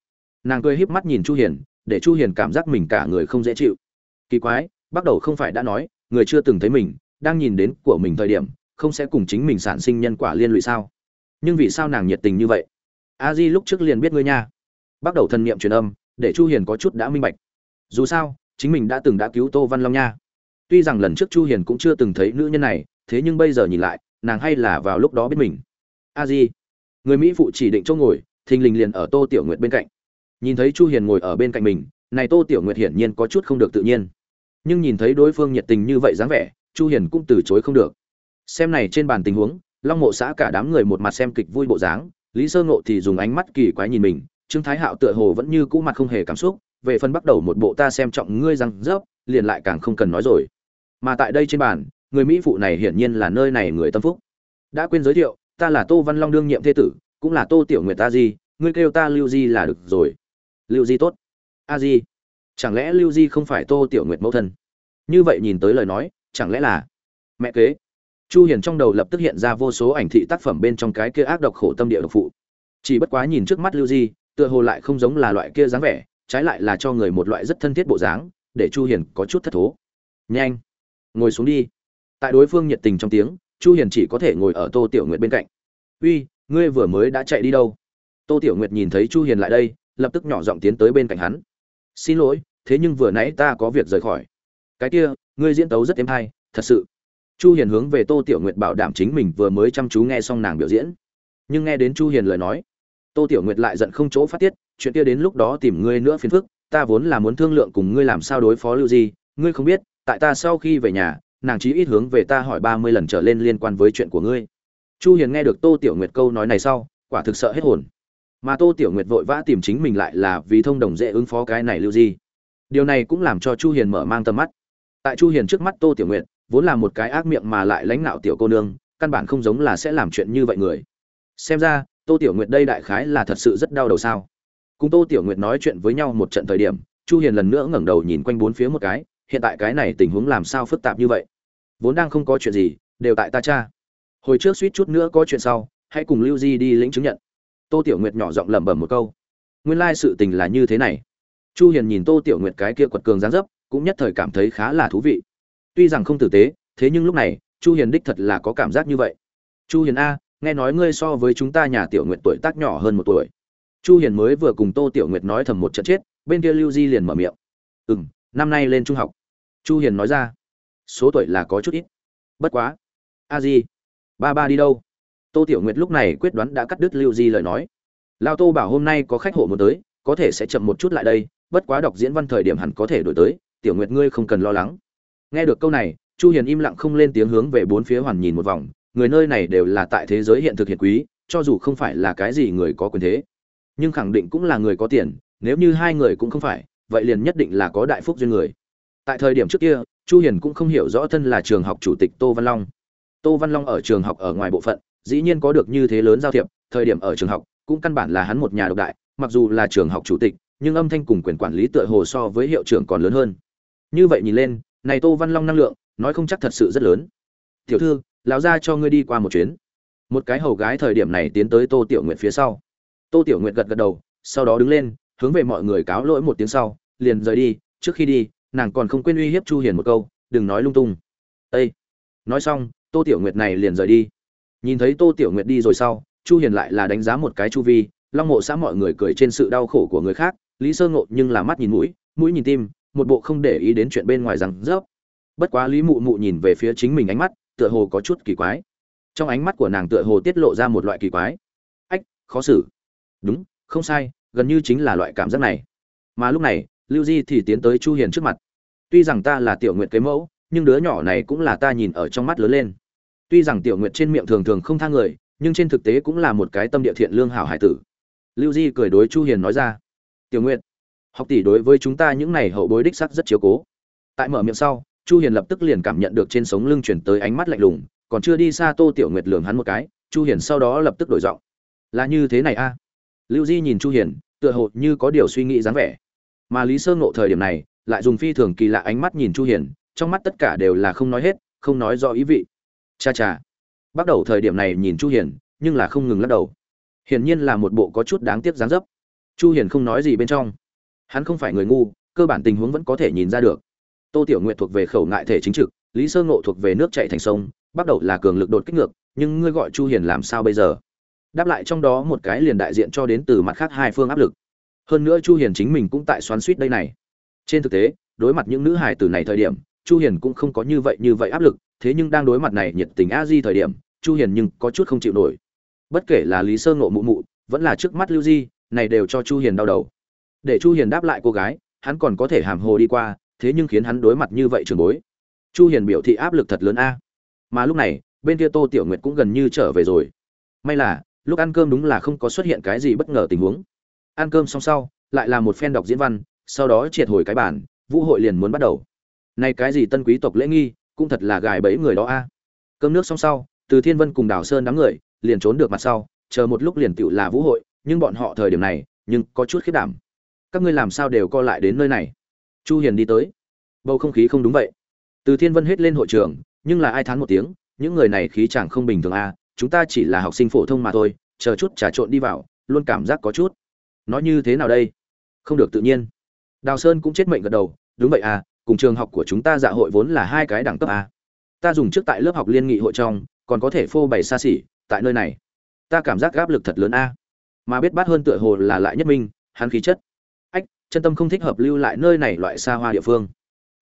Nàng cười híp mắt nhìn chu hiền, để chu hiền cảm giác mình cả người không dễ chịu. Kỳ quái, bắt đầu không phải đã nói, người chưa từng thấy mình, đang nhìn đến của mình thời điểm, không sẽ cùng chính mình sản sinh nhân quả liên lụy sao? Nhưng vì sao nàng nhiệt tình như vậy? A di lúc trước liền biết ngươi nha. Bắt đầu thần niệm truyền âm, để chu hiền có chút đã minh bạch. Dù sao, chính mình đã từng đã cứu tô văn long nha. Tuy rằng lần trước chu hiền cũng chưa từng thấy nữ nhân này, thế nhưng bây giờ nhìn lại, nàng hay là vào lúc đó biết mình. A di, người mỹ phụ chỉ định chỗ ngồi, thình lình liền ở tô tiểu nguyệt bên cạnh. Nhìn thấy chu hiền ngồi ở bên cạnh mình, này tô tiểu nguyệt hiển nhiên có chút không được tự nhiên. Nhưng nhìn thấy đối phương nhiệt tình như vậy dáng vẻ, chu hiền cũng từ chối không được. Xem này trên bàn tình huống, long mộ xã cả đám người một mặt xem kịch vui bộ dáng lý sơ ngộ thì dùng ánh mắt kỳ quái nhìn mình, trương thái hạo tựa hồ vẫn như cũ mặt không hề cảm xúc, về phần bắt đầu một bộ ta xem trọng ngươi răng rớp, liền lại càng không cần nói rồi. Mà tại đây trên bàn, người mỹ phụ này hiển nhiên là nơi này người tâm phúc. Đã quên giới thiệu, ta là tô văn long đương nhiệm thế tử, cũng là tô tiểu nguyệt ta di, ngươi kêu ta lưu di là được rồi. Lưu di tốt. A di. Chẳng lẽ lưu di không phải tô tiểu nguyệt mẫu thân? Như vậy nhìn tới lời nói, chẳng lẽ là mẹ kế? Chu hiền trong đầu lập tức hiện ra vô số ảnh thị tác phẩm bên trong cái kia ác độc khổ tâm địa độc phụ. Chỉ bất quá nhìn trước mắt lưu di, tựa hồ lại không giống là loại kia dáng vẻ, trái lại là cho người một loại rất thân thiết bộ dáng, để chu hiền có chút thất thố. Nhanh, ngồi xuống đi. Tại đối phương nhiệt tình trong tiếng, chu hiền chỉ có thể ngồi ở tô tiểu nguyệt bên cạnh. Uy, ngươi vừa mới đã chạy đi đâu? Tô tiểu nguyệt nhìn thấy chu hiền lại đây, lập tức nhỏ giọng tiến tới bên cạnh hắn. Xin lỗi, thế nhưng vừa nãy ta có việc rời khỏi. Cái kia, ngươi diễn tấu rất êm hay, thật sự chu hiền hướng về tô tiểu nguyệt bảo đảm chính mình vừa mới chăm chú nghe xong nàng biểu diễn. Nhưng nghe đến chu hiền lời nói, tô tiểu nguyệt lại giận không chỗ phát tiết, chuyện kia đến lúc đó tìm ngươi nữa phiền phức, ta vốn là muốn thương lượng cùng ngươi làm sao đối phó lưu di, ngươi không biết, tại ta sau khi về nhà, nàng chí ít hướng về ta hỏi 30 lần trở lên liên quan với chuyện của ngươi. Chu hiền nghe được tô tiểu nguyệt câu nói này sau, quả thực sợ hết hồn. Mà tô tiểu nguyệt vội vã tìm chính mình lại là vì thông đồng dễ ứng phó cái này lưu di. Điều này cũng làm cho chu hiền mở mang tầm mắt. Tại chu hiền trước mắt tô tiểu nguyệt vốn là một cái ác miệng mà lại lãnh nạo tiểu cô nương, căn bản không giống là sẽ làm chuyện như vậy người. Xem ra, tô tiểu nguyệt đây đại khái là thật sự rất đau đầu sao? Cùng tô tiểu nguyệt nói chuyện với nhau một trận thời điểm, chu hiền lần nữa ngẩng đầu nhìn quanh bốn phía một cái, hiện tại cái này tình huống làm sao phức tạp như vậy? Vốn đang không có chuyện gì, đều tại ta cha. Hồi trước suýt chút nữa có chuyện sau, hãy cùng lưu di đi lĩnh chứng nhận. Tô tiểu nguyệt nhỏ giọng lẩm bẩm một câu. Nguyên lai sự tình là như thế này. Chu hiền nhìn tô tiểu nguyệt cái kia quật cường dáng dấp, cũng nhất thời cảm thấy khá là thú vị tuy rằng không tử tế, thế nhưng lúc này, chu hiền đích thật là có cảm giác như vậy. Chu hiền a, nghe nói ngươi so với chúng ta nhà tiểu nguyệt tuổi tác nhỏ hơn một tuổi. Chu hiền mới vừa cùng tô tiểu nguyệt nói thầm một trận chết, bên kia lưu di liền mở miệng. Ừm, năm nay lên trung học. Chu hiền nói ra. Số tuổi là có chút ít. Bất quá. A di. Ba ba đi đâu? Tô tiểu nguyệt lúc này quyết đoán đã cắt đứt lưu di lời nói. Lao tô bảo hôm nay có khách hộ muốn tới, có thể sẽ chậm một chút lại đây, bất quá đọc diễn văn thời điểm hẳn có thể đổi tới. Tiểu nguyệt ngươi không cần lo lắng nghe được câu này, chu hiền im lặng không lên tiếng hướng về bốn phía hoàn nhìn một vòng, người nơi này đều là tại thế giới hiện thực hiện quý, cho dù không phải là cái gì người có quyền thế, nhưng khẳng định cũng là người có tiền, nếu như hai người cũng không phải, vậy liền nhất định là có đại phúc duyên người. Tại thời điểm trước kia, chu hiền cũng không hiểu rõ thân là trường học chủ tịch tô văn long. Tô văn long ở trường học ở ngoài bộ phận, dĩ nhiên có được như thế lớn giao thiệp, thời điểm ở trường học, cũng căn bản là hắn một nhà độc đại, mặc dù là trường học chủ tịch, nhưng âm thanh cùng quyền quản lý tựa hồ so với hiệu trưởng còn lớn hơn. Như vậy nhìn lên này tô văn long năng lượng, nói không chắc thật sự rất lớn. Tiểu thư, lão gia cho ngươi đi qua một chuyến. Một cái hầu gái thời điểm này tiến tới tô tiểu nguyệt phía sau. Tô tiểu nguyệt gật gật đầu, sau đó đứng lên, hướng về mọi người cáo lỗi một tiếng sau, liền rời đi. Trước khi đi, nàng còn không quên uy hiếp chu hiền một câu, đừng nói lung tung. Ê! nói xong, tô tiểu nguyệt này liền rời đi. Nhìn thấy tô tiểu nguyệt đi rồi sau, chu hiền lại là đánh giá một cái chu vi, long mộ xã mọi người cười trên sự đau khổ của người khác, lý sơ ngộ nhưng là mắt nhìn mũi mũi nhìn tim một bộ không để ý đến chuyện bên ngoài rằng rớp. Bất quá lý mụ mụ nhìn về phía chính mình ánh mắt, tựa hồ có chút kỳ quái. Trong ánh mắt của nàng tựa hồ tiết lộ ra một loại kỳ quái. Ách, khó xử. Đúng, không sai, gần như chính là loại cảm giác này. Mà lúc này, lưu di thì tiến tới chu hiền trước mặt. Tuy rằng ta là tiểu nguyện kế mẫu, nhưng đứa nhỏ này cũng là ta nhìn ở trong mắt lớn lên. Tuy rằng tiểu nguyện trên miệng thường thường không tha người, nhưng trên thực tế cũng là một cái tâm địa thiện lương hảo hải tử. Lưu di cười đối chu hiền nói ra, tiểu nguyện học tỷ đối với chúng ta những này hậu bối đích sắc rất chiếu cố. Tại mở miệng sau, chu hiền lập tức liền cảm nhận được trên sống lưng chuyển tới ánh mắt lạnh lùng, còn chưa đi xa tô tiểu nguyệt lường hắn một cái, chu hiền sau đó lập tức đổi giọng. Là như thế này a? Lưu di nhìn chu hiền, tựa hồ như có điều suy nghĩ dáng vẻ. Mà lý sơ ngộ thời điểm này, lại dùng phi thường kỳ lạ ánh mắt nhìn chu hiền, trong mắt tất cả đều là không nói hết, không nói rõ ý vị. Cha cha. Bắt đầu thời điểm này nhìn chu hiền, nhưng là không ngừng lắc đầu. Hiển nhiên là một bộ có chút đáng tiếc dáng dấp. Chu hiền không nói gì bên trong hắn không phải người ngu, cơ bản tình huống vẫn có thể nhìn ra được. Tô tiểu nguyệt thuộc về khẩu ngại thể chính trực, lý sơ ngộ thuộc về nước chảy thành sông, bắt đầu là cường lực đột kích ngược, nhưng ngươi gọi chu hiền làm sao bây giờ? Đáp lại trong đó một cái liền đại diện cho đến từ mặt khác hai phương áp lực. Hơn nữa chu hiền chính mình cũng tại xoắn suýt đây này. Trên thực tế, đối mặt những nữ hài từ này thời điểm, chu hiền cũng không có như vậy như vậy áp lực, thế nhưng đang đối mặt này nhiệt tình a di thời điểm, chu hiền nhưng có chút không chịu nổi. Bất kể là lý sơ ngộ mụ mụ, vẫn là trước mắt lưu di, này đều cho chu hiền đau đầu để chu hiền đáp lại cô gái, hắn còn có thể hàm hồ đi qua, thế nhưng khiến hắn đối mặt như vậy trường bối. Chu hiền biểu thị áp lực thật lớn a. Mà lúc này, bên kia tô tiểu nguyệt cũng gần như trở về rồi. May là, lúc ăn cơm đúng là không có xuất hiện cái gì bất ngờ tình huống. Ăn cơm xong sau, lại là một phen đọc diễn văn, sau đó triệt hồi cái bản vũ hội liền muốn bắt đầu. Nay cái gì tân quý tộc lễ nghi, cũng thật là gài bẫy người đó a. Cơm nước xong sau, từ thiên vân cùng đào sơn đám người, liền trốn được mặt sau, chờ một lúc liền tựu là vũ hội, nhưng bọn họ thời điểm này, nhưng có chút khiết đảm các ngươi làm sao đều co lại đến nơi này? Chu hiền đi tới. Bầu không khí không đúng vậy. Từ thiên vân hết lên hội trường, nhưng là ai thán một tiếng, những người này khí chẳng không bình thường à? chúng ta chỉ là học sinh phổ thông mà thôi, chờ chút trà trộn đi vào, luôn cảm giác có chút. Nói như thế nào đây? Không được tự nhiên. Đào sơn cũng chết mệnh gật đầu, đúng vậy à cùng trường học của chúng ta dạ hội vốn là hai cái đẳng cấp à. ta dùng trước tại lớp học liên nghị hội trong, còn có thể phô bày xa xỉ, tại nơi này. Ta cảm giác áp lực thật lớn a à. mà biết bát hơn tựa hồ là lại nhất minh, hắn khí chất chân tâm không thích hợp lưu lại nơi này loại xa hoa địa phương.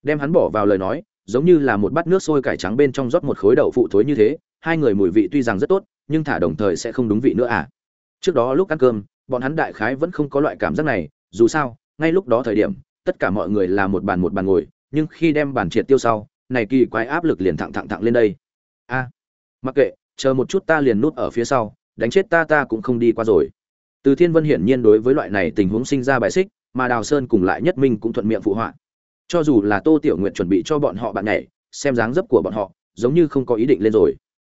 Đem hắn bỏ vào lời nói, giống như là một bát nước sôi cải trắng bên trong rót một khối đậu phụ thối như thế, hai người mùi vị tuy rằng rất tốt, nhưng thả đồng thời sẽ không đúng vị nữa à. Trước đó lúc ăn cơm, bọn hắn đại khái vẫn không có loại cảm giác này, dù sao, ngay lúc đó thời điểm, tất cả mọi người là một bàn một bàn ngồi, nhưng khi đem bàn triệt tiêu sau, này kỳ quái áp lực liền thẳng thẳng thẳng lên đây. A, mặc kệ, chờ một chút ta liền nút ở phía sau, đánh chết ta ta cũng không đi qua rồi. Từ thiên vân hiển nhiên đối với loại này tình huống sinh ra bài xích mà đào sơn cùng lại nhất minh cũng thuận miệng phụ họa. Cho dù là tô tiểu nguyện chuẩn bị cho bọn họ bạn nhảy, xem dáng dấp của bọn họ, giống như không có ý định lên rồi.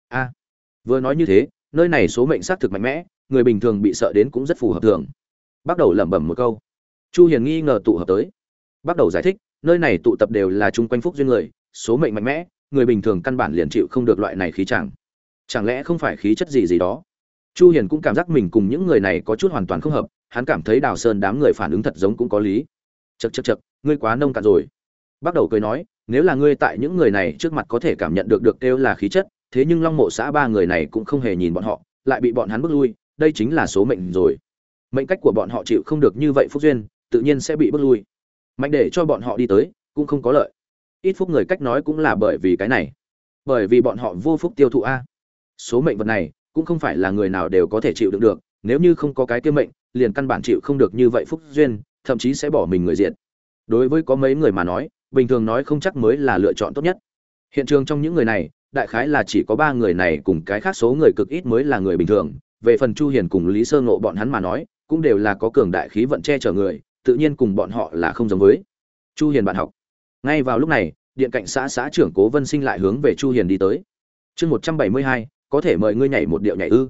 A, vừa nói như thế, nơi này số mệnh xác thực mạnh mẽ, người bình thường bị sợ đến cũng rất phù hợp thường. Bắt đầu lẩm bẩm một câu. Chu hiền nghi ngờ tụ hợp tới. Bắt đầu giải thích, nơi này tụ tập đều là chung quanh phúc duyên người, số mệnh mạnh mẽ, người bình thường căn bản liền chịu không được loại này khí chẳng. Chẳng lẽ không phải khí chất gì gì đó? Chu hiền cũng cảm giác mình cùng những người này có chút hoàn toàn không hợp hắn cảm thấy đào sơn đám người phản ứng thật giống cũng có lý. Chật chật chật ngươi quá nông cạn rồi. Bắt đầu cười nói, nếu là ngươi tại những người này trước mặt có thể cảm nhận được được kêu là khí chất, thế nhưng long mộ xã ba người này cũng không hề nhìn bọn họ, lại bị bọn hắn bước lui, đây chính là số mệnh rồi. Mệnh cách của bọn họ chịu không được như vậy phúc duyên, tự nhiên sẽ bị bước lui. Mạnh để cho bọn họ đi tới, cũng không có lợi. Ít phúc người cách nói cũng là bởi vì cái này. Bởi vì bọn họ vô phúc tiêu thụ a. Số mệnh vật này, cũng không phải là người nào đều có thể chịu đựng được, nếu như không có cái kia mệnh liền căn bản chịu không được như vậy phúc duyên thậm chí sẽ bỏ mình người diện đối với có mấy người mà nói bình thường nói không chắc mới là lựa chọn tốt nhất. Hiện trường trong những người này đại khái là chỉ có ba người này cùng cái khác số người cực ít mới là người bình thường. Về phần chu hiền cùng lý sơ ngộ bọn hắn mà nói cũng đều là có cường đại khí vận che chở người tự nhiên cùng bọn họ là không giống với. Chu hiền bạn học. Ngay vào lúc này điện cạnh xã xã trưởng cố vân sinh lại hướng về chu hiền đi tới. Chương 172, có thể mời ngươi nhảy một điệu nhảy ư.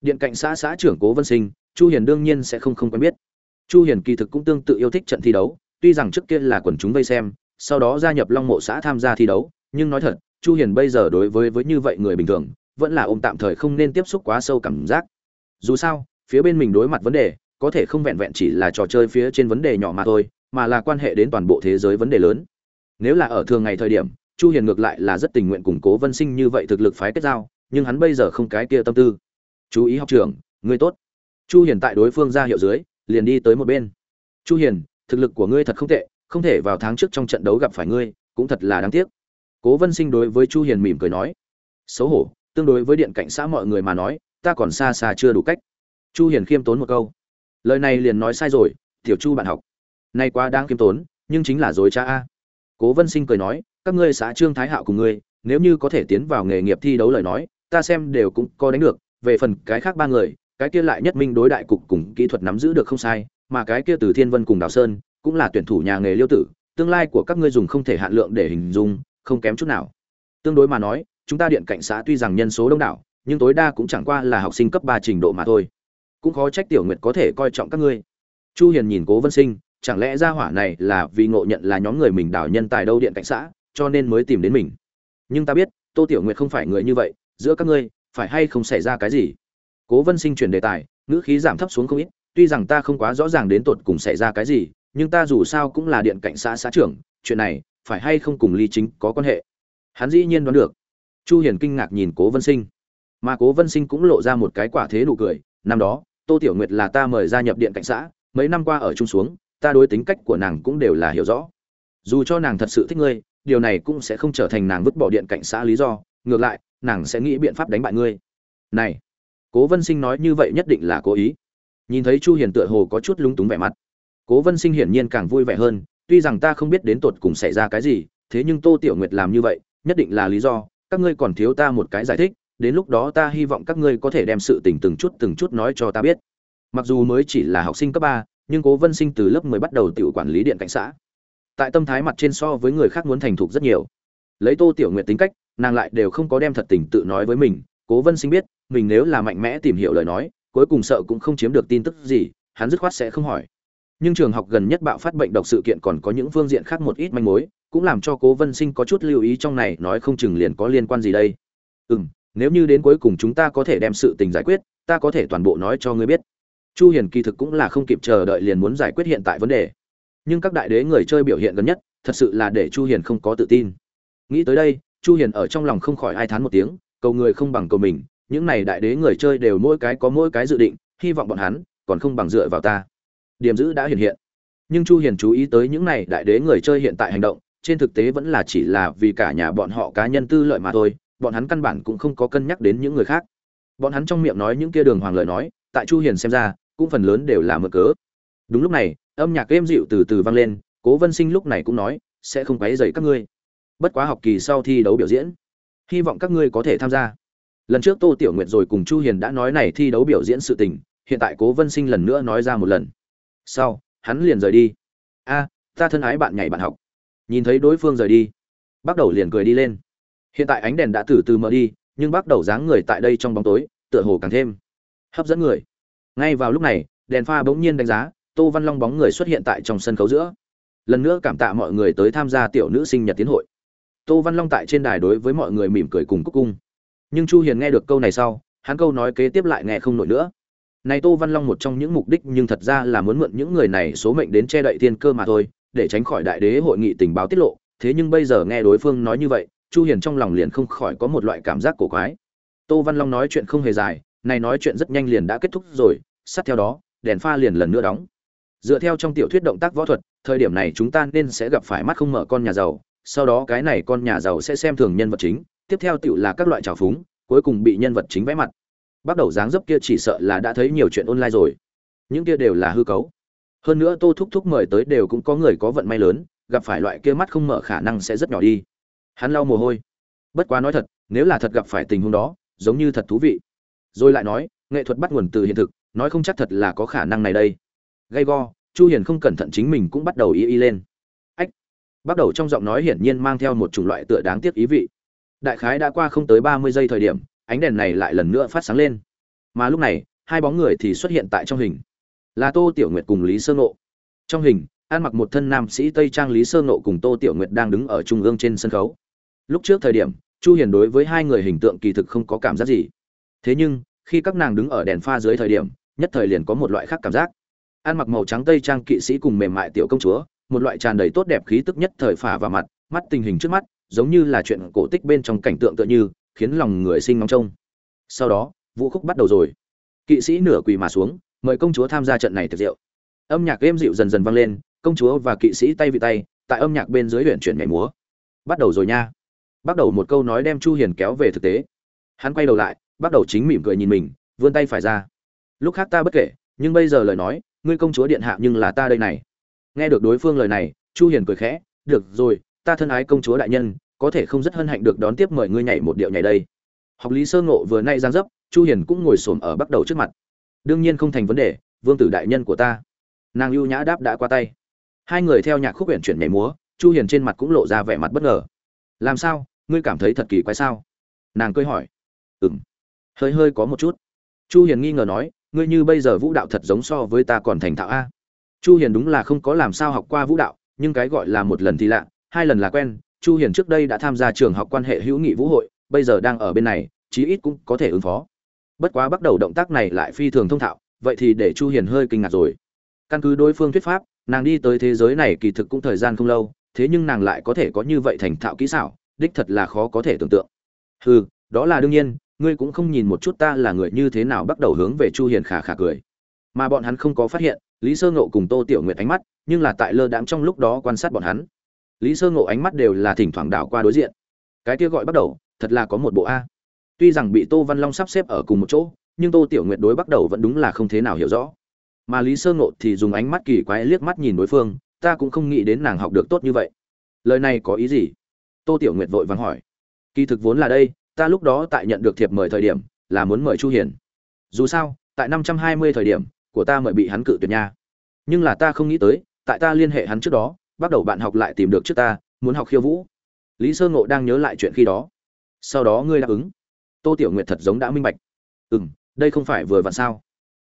Điện cạnh xã xã trưởng cố vân sinh chu hiền đương nhiên sẽ không không quen biết. Chu hiền kỳ thực cũng tương tự yêu thích trận thi đấu, tuy rằng trước kia là quần chúng vây xem, sau đó gia nhập long mộ xã tham gia thi đấu, nhưng nói thật, chu hiền bây giờ đối với với như vậy người bình thường, vẫn là ôm tạm thời không nên tiếp xúc quá sâu cảm giác. Dù sao, phía bên mình đối mặt vấn đề, có thể không vẹn vẹn chỉ là trò chơi phía trên vấn đề nhỏ mà thôi, mà là quan hệ đến toàn bộ thế giới vấn đề lớn. Nếu là ở thường ngày thời điểm, chu hiền ngược lại là rất tình nguyện củng cố vân sinh như vậy thực lực phái kết giao, nhưng hắn bây giờ không cái kia tâm tư. Chú ý học trưởng ngươi tốt chu hiền tại đối phương ra hiệu dưới, liền đi tới một bên. Chu hiền, thực lực của ngươi thật không tệ, không thể vào tháng trước trong trận đấu gặp phải ngươi, cũng thật là đáng tiếc. Cố vân sinh đối với chu hiền mỉm cười nói. Xấu hổ, tương đối với điện cảnh xã mọi người mà nói, ta còn xa xa chưa đủ cách. Chu hiền khiêm tốn một câu. Lời này liền nói sai rồi, tiểu chu bạn học. Nay quá đáng khiêm tốn, nhưng chính là dối cha a. Cố vân sinh cười nói, các ngươi xã trương thái hạo cùng ngươi, nếu như có thể tiến vào nghề nghiệp thi đấu lời nói, ta xem đều cũng có đánh được, về phần cái khác ba người cái kia lại nhất minh đối đại cục cùng kỹ thuật nắm giữ được không sai, mà cái kia từ thiên vân cùng đào sơn, cũng là tuyển thủ nhà nghề liêu tử, tương lai của các ngươi dùng không thể hạn lượng để hình dung, không kém chút nào. Tương đối mà nói, chúng ta điện cảnh xã tuy rằng nhân số đông đảo, nhưng tối đa cũng chẳng qua là học sinh cấp ba trình độ mà thôi. Cũng khó trách tiểu nguyệt có thể coi trọng các ngươi. Chu hiền nhìn cố vân sinh, chẳng lẽ gia hỏa này là vì ngộ nhận là nhóm người mình đảo nhân tài đâu điện cảnh xã, cho nên mới tìm đến mình. Nhưng ta biết, tô tiểu nguyệt không phải người như vậy, giữa các ngươi, phải hay không xảy ra cái gì? Cố vân sinh chuyển đề tài, ngữ khí giảm thấp xuống không ít, tuy rằng ta không quá rõ ràng đến tột cùng xảy ra cái gì, nhưng ta dù sao cũng là điện cảnh xã xã trưởng, chuyện này phải hay không cùng ly chính có quan hệ? Hắn dĩ nhiên đoán được. Chu hiền kinh ngạc nhìn cố vân sinh. Mà cố vân sinh cũng lộ ra một cái quả thế nụ cười, năm đó, tô tiểu nguyệt là ta mời gia nhập điện cảnh xã, mấy năm qua ở chung xuống, ta đối tính cách của nàng cũng đều là hiểu rõ. Dù cho nàng thật sự thích ngươi, điều này cũng sẽ không trở thành nàng vứt bỏ điện cảnh xã lý do, ngược lại, nàng sẽ nghĩ biện pháp đánh bại ngươi. Này! Cố vân sinh nói như vậy nhất định là cố ý. Nhìn thấy chu hiền tựa hồ có chút lúng túng vẻ mặt, cố vân sinh hiển nhiên càng vui vẻ hơn, tuy rằng ta không biết đến tột cùng xảy ra cái gì, thế nhưng tô tiểu nguyệt làm như vậy, nhất định là lý do, các ngươi còn thiếu ta một cái giải thích, đến lúc đó ta hy vọng các ngươi có thể đem sự tình từng chút từng chút nói cho ta biết. Mặc dù mới chỉ là học sinh cấp ba, nhưng cố vân sinh từ lớp 10 bắt đầu tự quản lý điện cảnh xã. Tại tâm thái mặt trên so với người khác muốn thành thục rất nhiều. Lấy tô tiểu nguyệt tính cách, nàng lại đều không có đem thật tình tự nói với mình, cố vân sinh biết mình nếu là mạnh mẽ tìm hiểu lời nói, cuối cùng sợ cũng không chiếm được tin tức gì, hắn dứt khoát sẽ không hỏi. Nhưng trường học gần nhất bạo phát bệnh độc sự kiện còn có những phương diện khác một ít manh mối, cũng làm cho cố vân sinh có chút lưu ý trong này, nói không chừng liền có liên quan gì đây. Ừ m nếu như đến cuối cùng chúng ta có thể đem sự tình giải quyết, ta có thể toàn bộ nói cho ngươi biết. Chu hiền kỳ thực cũng là không kịp chờ đợi liền muốn giải quyết hiện tại vấn đề. Nhưng các đại đế người chơi biểu hiện gần nhất, thật sự là để chu hiền không có tự tin. Nghĩ tới đây, chu hiền ở trong lòng không khỏi ai thán một tiếng, cầu người không bằng cầu mình những này đại đế người chơi đều mỗi cái có mỗi cái dự định, hy vọng bọn hắn còn không bằng dựa vào ta. Điểm giữ đã hiện hiện. Nhưng chu hiền chú ý tới những này đại đế người chơi hiện tại hành động, trên thực tế vẫn là chỉ là vì cả nhà bọn họ cá nhân tư lợi mà thôi, bọn hắn căn bản cũng không có cân nhắc đến những người khác. Bọn hắn trong miệng nói những kia đường hoàng lợi nói, tại chu hiền xem ra, cũng phần lớn đều là mơ cớ. Đúng lúc này, âm nhạc êm dịu từ từ vang lên, cố vân sinh lúc này cũng nói, sẽ không quấy rầy các ngươi. Bất quá học kỳ sau thi đấu biểu diễn, hy vọng các ngươi có thể tham gia lần trước tô tiểu nguyệt rồi cùng chu hiền đã nói này thi đấu biểu diễn sự tình, hiện tại cố vân sinh lần nữa nói ra một lần. Sau, hắn liền rời đi. A, ta thân ái bạn nhảy bạn học. Nhìn thấy đối phương rời đi, bắt đầu liền cười đi lên. Hiện tại ánh đèn đã từ từ mở đi, nhưng bắt đầu dáng người tại đây trong bóng tối, tựa hồ càng thêm hấp dẫn người. Ngay vào lúc này, đèn pha bỗng nhiên đánh giá, tô văn long bóng người xuất hiện tại trong sân khấu giữa. Lần nữa cảm tạ mọi người tới tham gia tiểu nữ sinh nhật tiến hội. Tô văn long tại trên đài đối với mọi người mỉm cười cùng cúc cung nhưng chu hiền nghe được câu này sau, hắn câu nói kế tiếp lại nghe không nổi nữa. Này tô văn long một trong những mục đích nhưng thật ra là muốn mượn những người này số mệnh đến che đậy thiên cơ mà thôi, để tránh khỏi đại đế hội nghị tình báo tiết lộ. Thế nhưng bây giờ nghe đối phương nói như vậy, chu hiền trong lòng liền không khỏi có một loại cảm giác cổ quái. Tô văn long nói chuyện không hề dài, này nói chuyện rất nhanh liền đã kết thúc rồi, sát theo đó, đèn pha liền lần nữa đóng. Dựa theo trong tiểu thuyết động tác võ thuật, thời điểm này chúng ta nên sẽ gặp phải mắt không mở con nhà giàu, sau đó cái này con nhà giàu sẽ xem thường nhân vật chính tiếp theo tiểu là các loại trào phúng, cuối cùng bị nhân vật chính vẽ mặt. Bắt đầu dáng dấp kia chỉ sợ là đã thấy nhiều chuyện online rồi. Những kia đều là hư cấu. Hơn nữa tô thúc thúc mời tới đều cũng có người có vận may lớn, gặp phải loại kia mắt không mở khả năng sẽ rất nhỏ đi. Hắn lau mồ hôi. Bất quá nói thật, nếu là thật gặp phải tình huống đó, giống như thật thú vị. Rồi lại nói, nghệ thuật bắt nguồn từ hiện thực, nói không chắc thật là có khả năng này đây. Gay go, chu hiền không cẩn thận chính mình cũng bắt đầu y y lên. Ách. Bắt đầu trong giọng nói hiển nhiên mang theo một chủng loại tựa đáng tiếc ý vị đại khái đã qua không tới 30 giây thời điểm, ánh đèn này lại lần nữa phát sáng lên. Mà lúc này, hai bóng người thì xuất hiện tại trong hình. Là tô tiểu nguyệt cùng lý sơ nộ trong hình An mặc một thân nam sĩ tây trang lý sơ nộ cùng tô tiểu nguyệt đang đứng ở trung ương trên sân khấu. Lúc trước thời điểm, chu hiền đối với hai người hình tượng kỳ thực không có cảm giác gì. Thế nhưng, khi các nàng đứng ở đèn pha dưới thời điểm, nhất thời liền có một loại khác cảm giác. An mặc màu trắng tây trang kỵ sĩ cùng mềm mại tiểu công chúa, một loại tràn đầy tốt đẹp khí tức nhất thời phả vào mặt, mắt tình hình trước mắt giống như là chuyện cổ tích bên trong cảnh tượng tựa như, khiến lòng người sinh ngóng trông. Sau đó, vũ khúc bắt đầu rồi. Kỵ sĩ nửa quỳ mà xuống, mời công chúa tham gia trận này tiệc rượu. Âm nhạc êm dịu dần dần vang lên, công chúa và kỵ sĩ tay vị tay, tại âm nhạc bên dưới huyện chuyển nhảy múa. Bắt đầu rồi nha. Bắt đầu một câu nói đem chu hiền kéo về thực tế. Hắn quay đầu lại, bắt đầu chính mỉm cười nhìn mình, vươn tay phải ra. Lúc khác ta bất kể, nhưng bây giờ lời nói, ngươi công chúa điện hạ nhưng là ta đây này. Nghe được đối phương lời này, chu hiền cười khẽ, được rồi ta thân ái công chúa đại nhân, có thể không rất hân hạnh được đón tiếp mời ngươi nhảy một điệu nhảy đây. Học lý sơ ngộ vừa nay giang dấp, chu hiền cũng ngồi xổm ở bắt đầu trước mặt. Đương nhiên không thành vấn đề, vương tử đại nhân của ta. Nàng ưu nhã đáp đã qua tay. Hai người theo nhạc khúc huyện chuyển nhảy múa, chu hiền trên mặt cũng lộ ra vẻ mặt bất ngờ. Làm sao, ngươi cảm thấy thật kỳ quái sao? Nàng cười hỏi. Ừm. Hơi hơi có một chút. Chu hiền nghi ngờ nói, ngươi như bây giờ vũ đạo thật giống so với ta còn thành thạo a. Chu hiền đúng là không có làm sao học qua vũ đạo, nhưng cái gọi là một lần thì lạ hai lần là quen, chu hiền trước đây đã tham gia trường học quan hệ hữu nghị vũ hội, bây giờ đang ở bên này, chí ít cũng có thể ứng phó. Bất quá bắt đầu động tác này lại phi thường thông thạo, vậy thì để chu hiền hơi kinh ngạc rồi. Căn cứ đối phương thuyết pháp, nàng đi tới thế giới này kỳ thực cũng thời gian không lâu, thế nhưng nàng lại có thể có như vậy thành thạo kỹ xảo, đích thật là khó có thể tưởng tượng. Hừ, đó là đương nhiên, ngươi cũng không nhìn một chút ta là người như thế nào bắt đầu hướng về chu hiền khả khả cười. Mà bọn hắn không có phát hiện, lý sơ ngộ cùng tô tiểu nguyệt ánh mắt, nhưng là tại lơ đãng trong lúc đó quan sát bọn hắn lý sơ ngộ ánh mắt đều là thỉnh thoảng đảo qua đối diện. Cái kia gọi bắt đầu, thật là có một bộ a. Tuy rằng bị tô văn long sắp xếp ở cùng một chỗ, nhưng tô tiểu nguyệt đối bắt đầu vẫn đúng là không thế nào hiểu rõ. Mà lý sơ ngộ thì dùng ánh mắt kỳ quái liếc mắt nhìn đối phương, ta cũng không nghĩ đến nàng học được tốt như vậy. Lời này có ý gì? Tô tiểu nguyệt vội vàng hỏi. Kỳ thực vốn là đây, ta lúc đó tại nhận được thiệp mời thời điểm, là muốn mời chu hiền. Dù sao, tại năm trăm hai mươi thời điểm, của ta mời bị hắn cự tuyệt nha. Nhưng là ta không nghĩ tới, tại ta liên hệ hắn trước đó bắt đầu bạn học lại tìm được trước ta, muốn học khiêu vũ. Lý sơ ngộ đang nhớ lại chuyện khi đó. Sau đó ngươi đáp ứng. Tô tiểu nguyệt thật giống đã minh bạch. Ừ m đây không phải vừa vặn sao?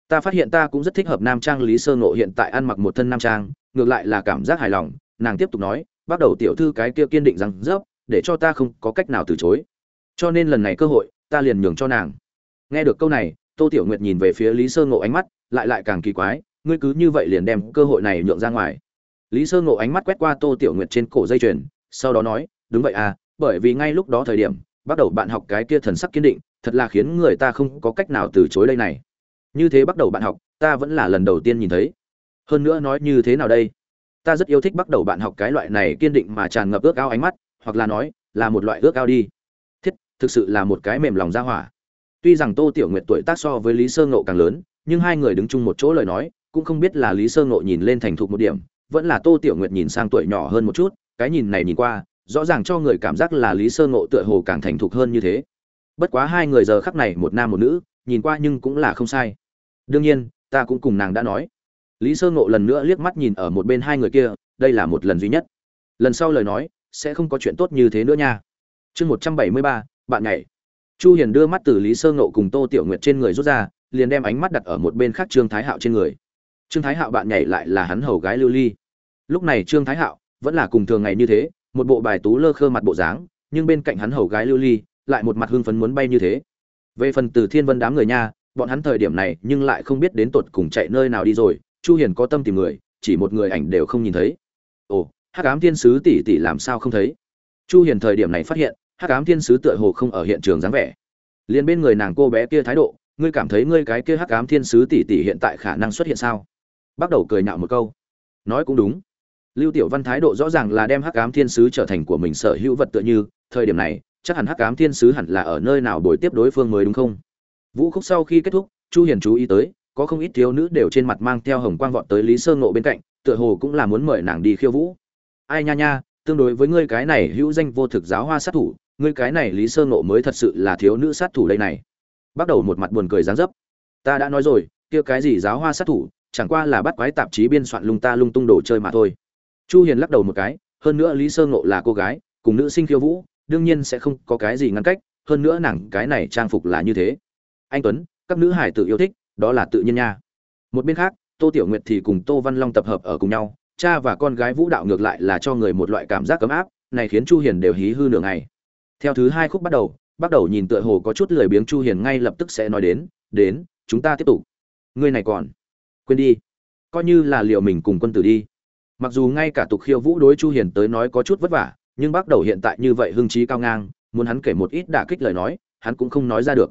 Ta phát hiện ta cũng rất thích hợp nam trang lý sơ ngộ hiện tại ăn mặc một thân nam trang, ngược lại là cảm giác hài lòng. Nàng tiếp tục nói, bắt đầu tiểu thư cái kia kiên định rằng, dốc, để cho ta không có cách nào từ chối. Cho nên lần này cơ hội, ta liền nhường cho nàng. Nghe được câu này, tô tiểu nguyệt nhìn về phía lý sơ ngộ ánh mắt, lại lại càng kỳ quái, ngươi cứ như vậy liền đem cơ hội này nhượng ra ngoài lý sơ ngộ ánh mắt quét qua tô tiểu nguyệt trên cổ dây chuyền, sau đó nói, đúng vậy à bởi vì ngay lúc đó thời điểm, bắt đầu bạn học cái kia thần sắc kiên định, thật là khiến người ta không có cách nào từ chối đây này. Như thế bắt đầu bạn học, ta vẫn là lần đầu tiên nhìn thấy. Hơn nữa nói như thế nào đây? Ta rất yêu thích bắt đầu bạn học cái loại này kiên định mà tràn ngập ước ao ánh mắt, hoặc là nói, là một loại ước ao đi. Thiết, thực sự là một cái mềm lòng ra hỏa. Tuy rằng tô tiểu nguyệt tuổi tác so với lý sơ ngộ càng lớn, nhưng hai người đứng chung một chỗ lời nói, cũng không biết là lý sơ ngộ nhìn lên thành thục một điểm vẫn là tô tiểu nguyệt nhìn sang tuổi nhỏ hơn một chút, cái nhìn này nhìn qua, rõ ràng cho người cảm giác là lý sơ ngộ tựa hồ càng thành thục hơn như thế. Bất quá hai người giờ khắc này một nam một nữ, nhìn qua nhưng cũng là không sai. Đương nhiên, ta cũng cùng nàng đã nói. Lý sơ ngộ lần nữa liếc mắt nhìn ở một bên hai người kia, đây là một lần duy nhất. Lần sau lời nói, sẽ không có chuyện tốt như thế nữa nha. Chương một trăm bảy mươi ba, bạn nhảy. Chu hiền đưa mắt từ lý sơ ngộ cùng tô tiểu nguyệt trên người rút ra, liền đem ánh mắt đặt ở một bên khác trương thái hạo trên người trương thái hạo bạn nhảy lại là hắn hầu gái lưu ly. Lúc này trương thái hạo vẫn là cùng thường ngày như thế, một bộ bài tú lơ khơ mặt bộ dáng, nhưng bên cạnh hắn hầu gái lưu ly lại một mặt hưng phấn muốn bay như thế. Về phần từ thiên vân đám người nha, bọn hắn thời điểm này nhưng lại không biết đến tột cùng chạy nơi nào đi rồi, chu hiền có tâm tìm người, chỉ một người ảnh đều không nhìn thấy. Ồ, hắc ám thiên sứ tỷ tỷ làm sao không thấy? Chu hiền thời điểm này phát hiện, hắc ám thiên sứ tựa hồ không ở hiện trường dáng vẻ. Liền bên người nàng cô bé kia thái độ, ngươi cảm thấy ngươi cái kia hắc ám thiên sứ tỷ tỷ hiện tại khả năng xuất hiện sao? Bắt đầu cười nhạo một câu. Nói cũng đúng. Lưu tiểu văn thái độ rõ ràng là đem hắc ám thiên sứ trở thành của mình sở hữu vật tựa như, thời điểm này, chắc hẳn hắc ám thiên sứ hẳn là ở nơi nào buổi tiếp đối phương mới đúng không? Vũ khúc sau khi kết thúc, chu hiền chú ý tới, có không ít thiếu nữ đều trên mặt mang theo hồng quang vọt tới lý sơ ngộ bên cạnh, tựa hồ cũng là muốn mời nàng đi khiêu vũ. Ai nha nha, tương đối với ngươi cái này hữu danh vô thực giáo hoa sát thủ, ngươi cái này lý sơ ngộ mới thật sự là thiếu nữ sát thủ đây này. Bắt đầu một mặt buồn cười dáng dấp. Ta đã nói rồi, kia cái gì giáo hoa sát thủ chẳng qua là bắt quái tạp chí biên soạn lung ta lung tung đồ chơi mà thôi. Chu hiền lắc đầu một cái, hơn nữa lý sơ ngộ là cô gái, cùng nữ sinh khiêu vũ, đương nhiên sẽ không có cái gì ngăn cách, hơn nữa nàng cái này trang phục là như thế. Anh tuấn, các nữ hải tự yêu thích, đó là tự nhiên nha. Một bên khác, tô tiểu nguyệt thì cùng tô văn long tập hợp ở cùng nhau, cha và con gái vũ đạo ngược lại là cho người một loại cảm giác cấm áp, này khiến chu hiền đều hí hư nửa ngày. Theo thứ hai khúc bắt đầu bắt đầu nhìn tựa hồ có chút lười biếng chu hiền ngay lập tức sẽ nói đến đến, chúng ta tiếp tục. Ngươi này còn quên đi. Coi như là liệu mình cùng quân tử đi. Mặc dù ngay cả tục khiêu vũ đối chu hiền tới nói có chút vất vả, nhưng bắt đầu hiện tại như vậy hưng trí cao ngang, muốn hắn kể một ít đả kích lời nói, hắn cũng không nói ra được.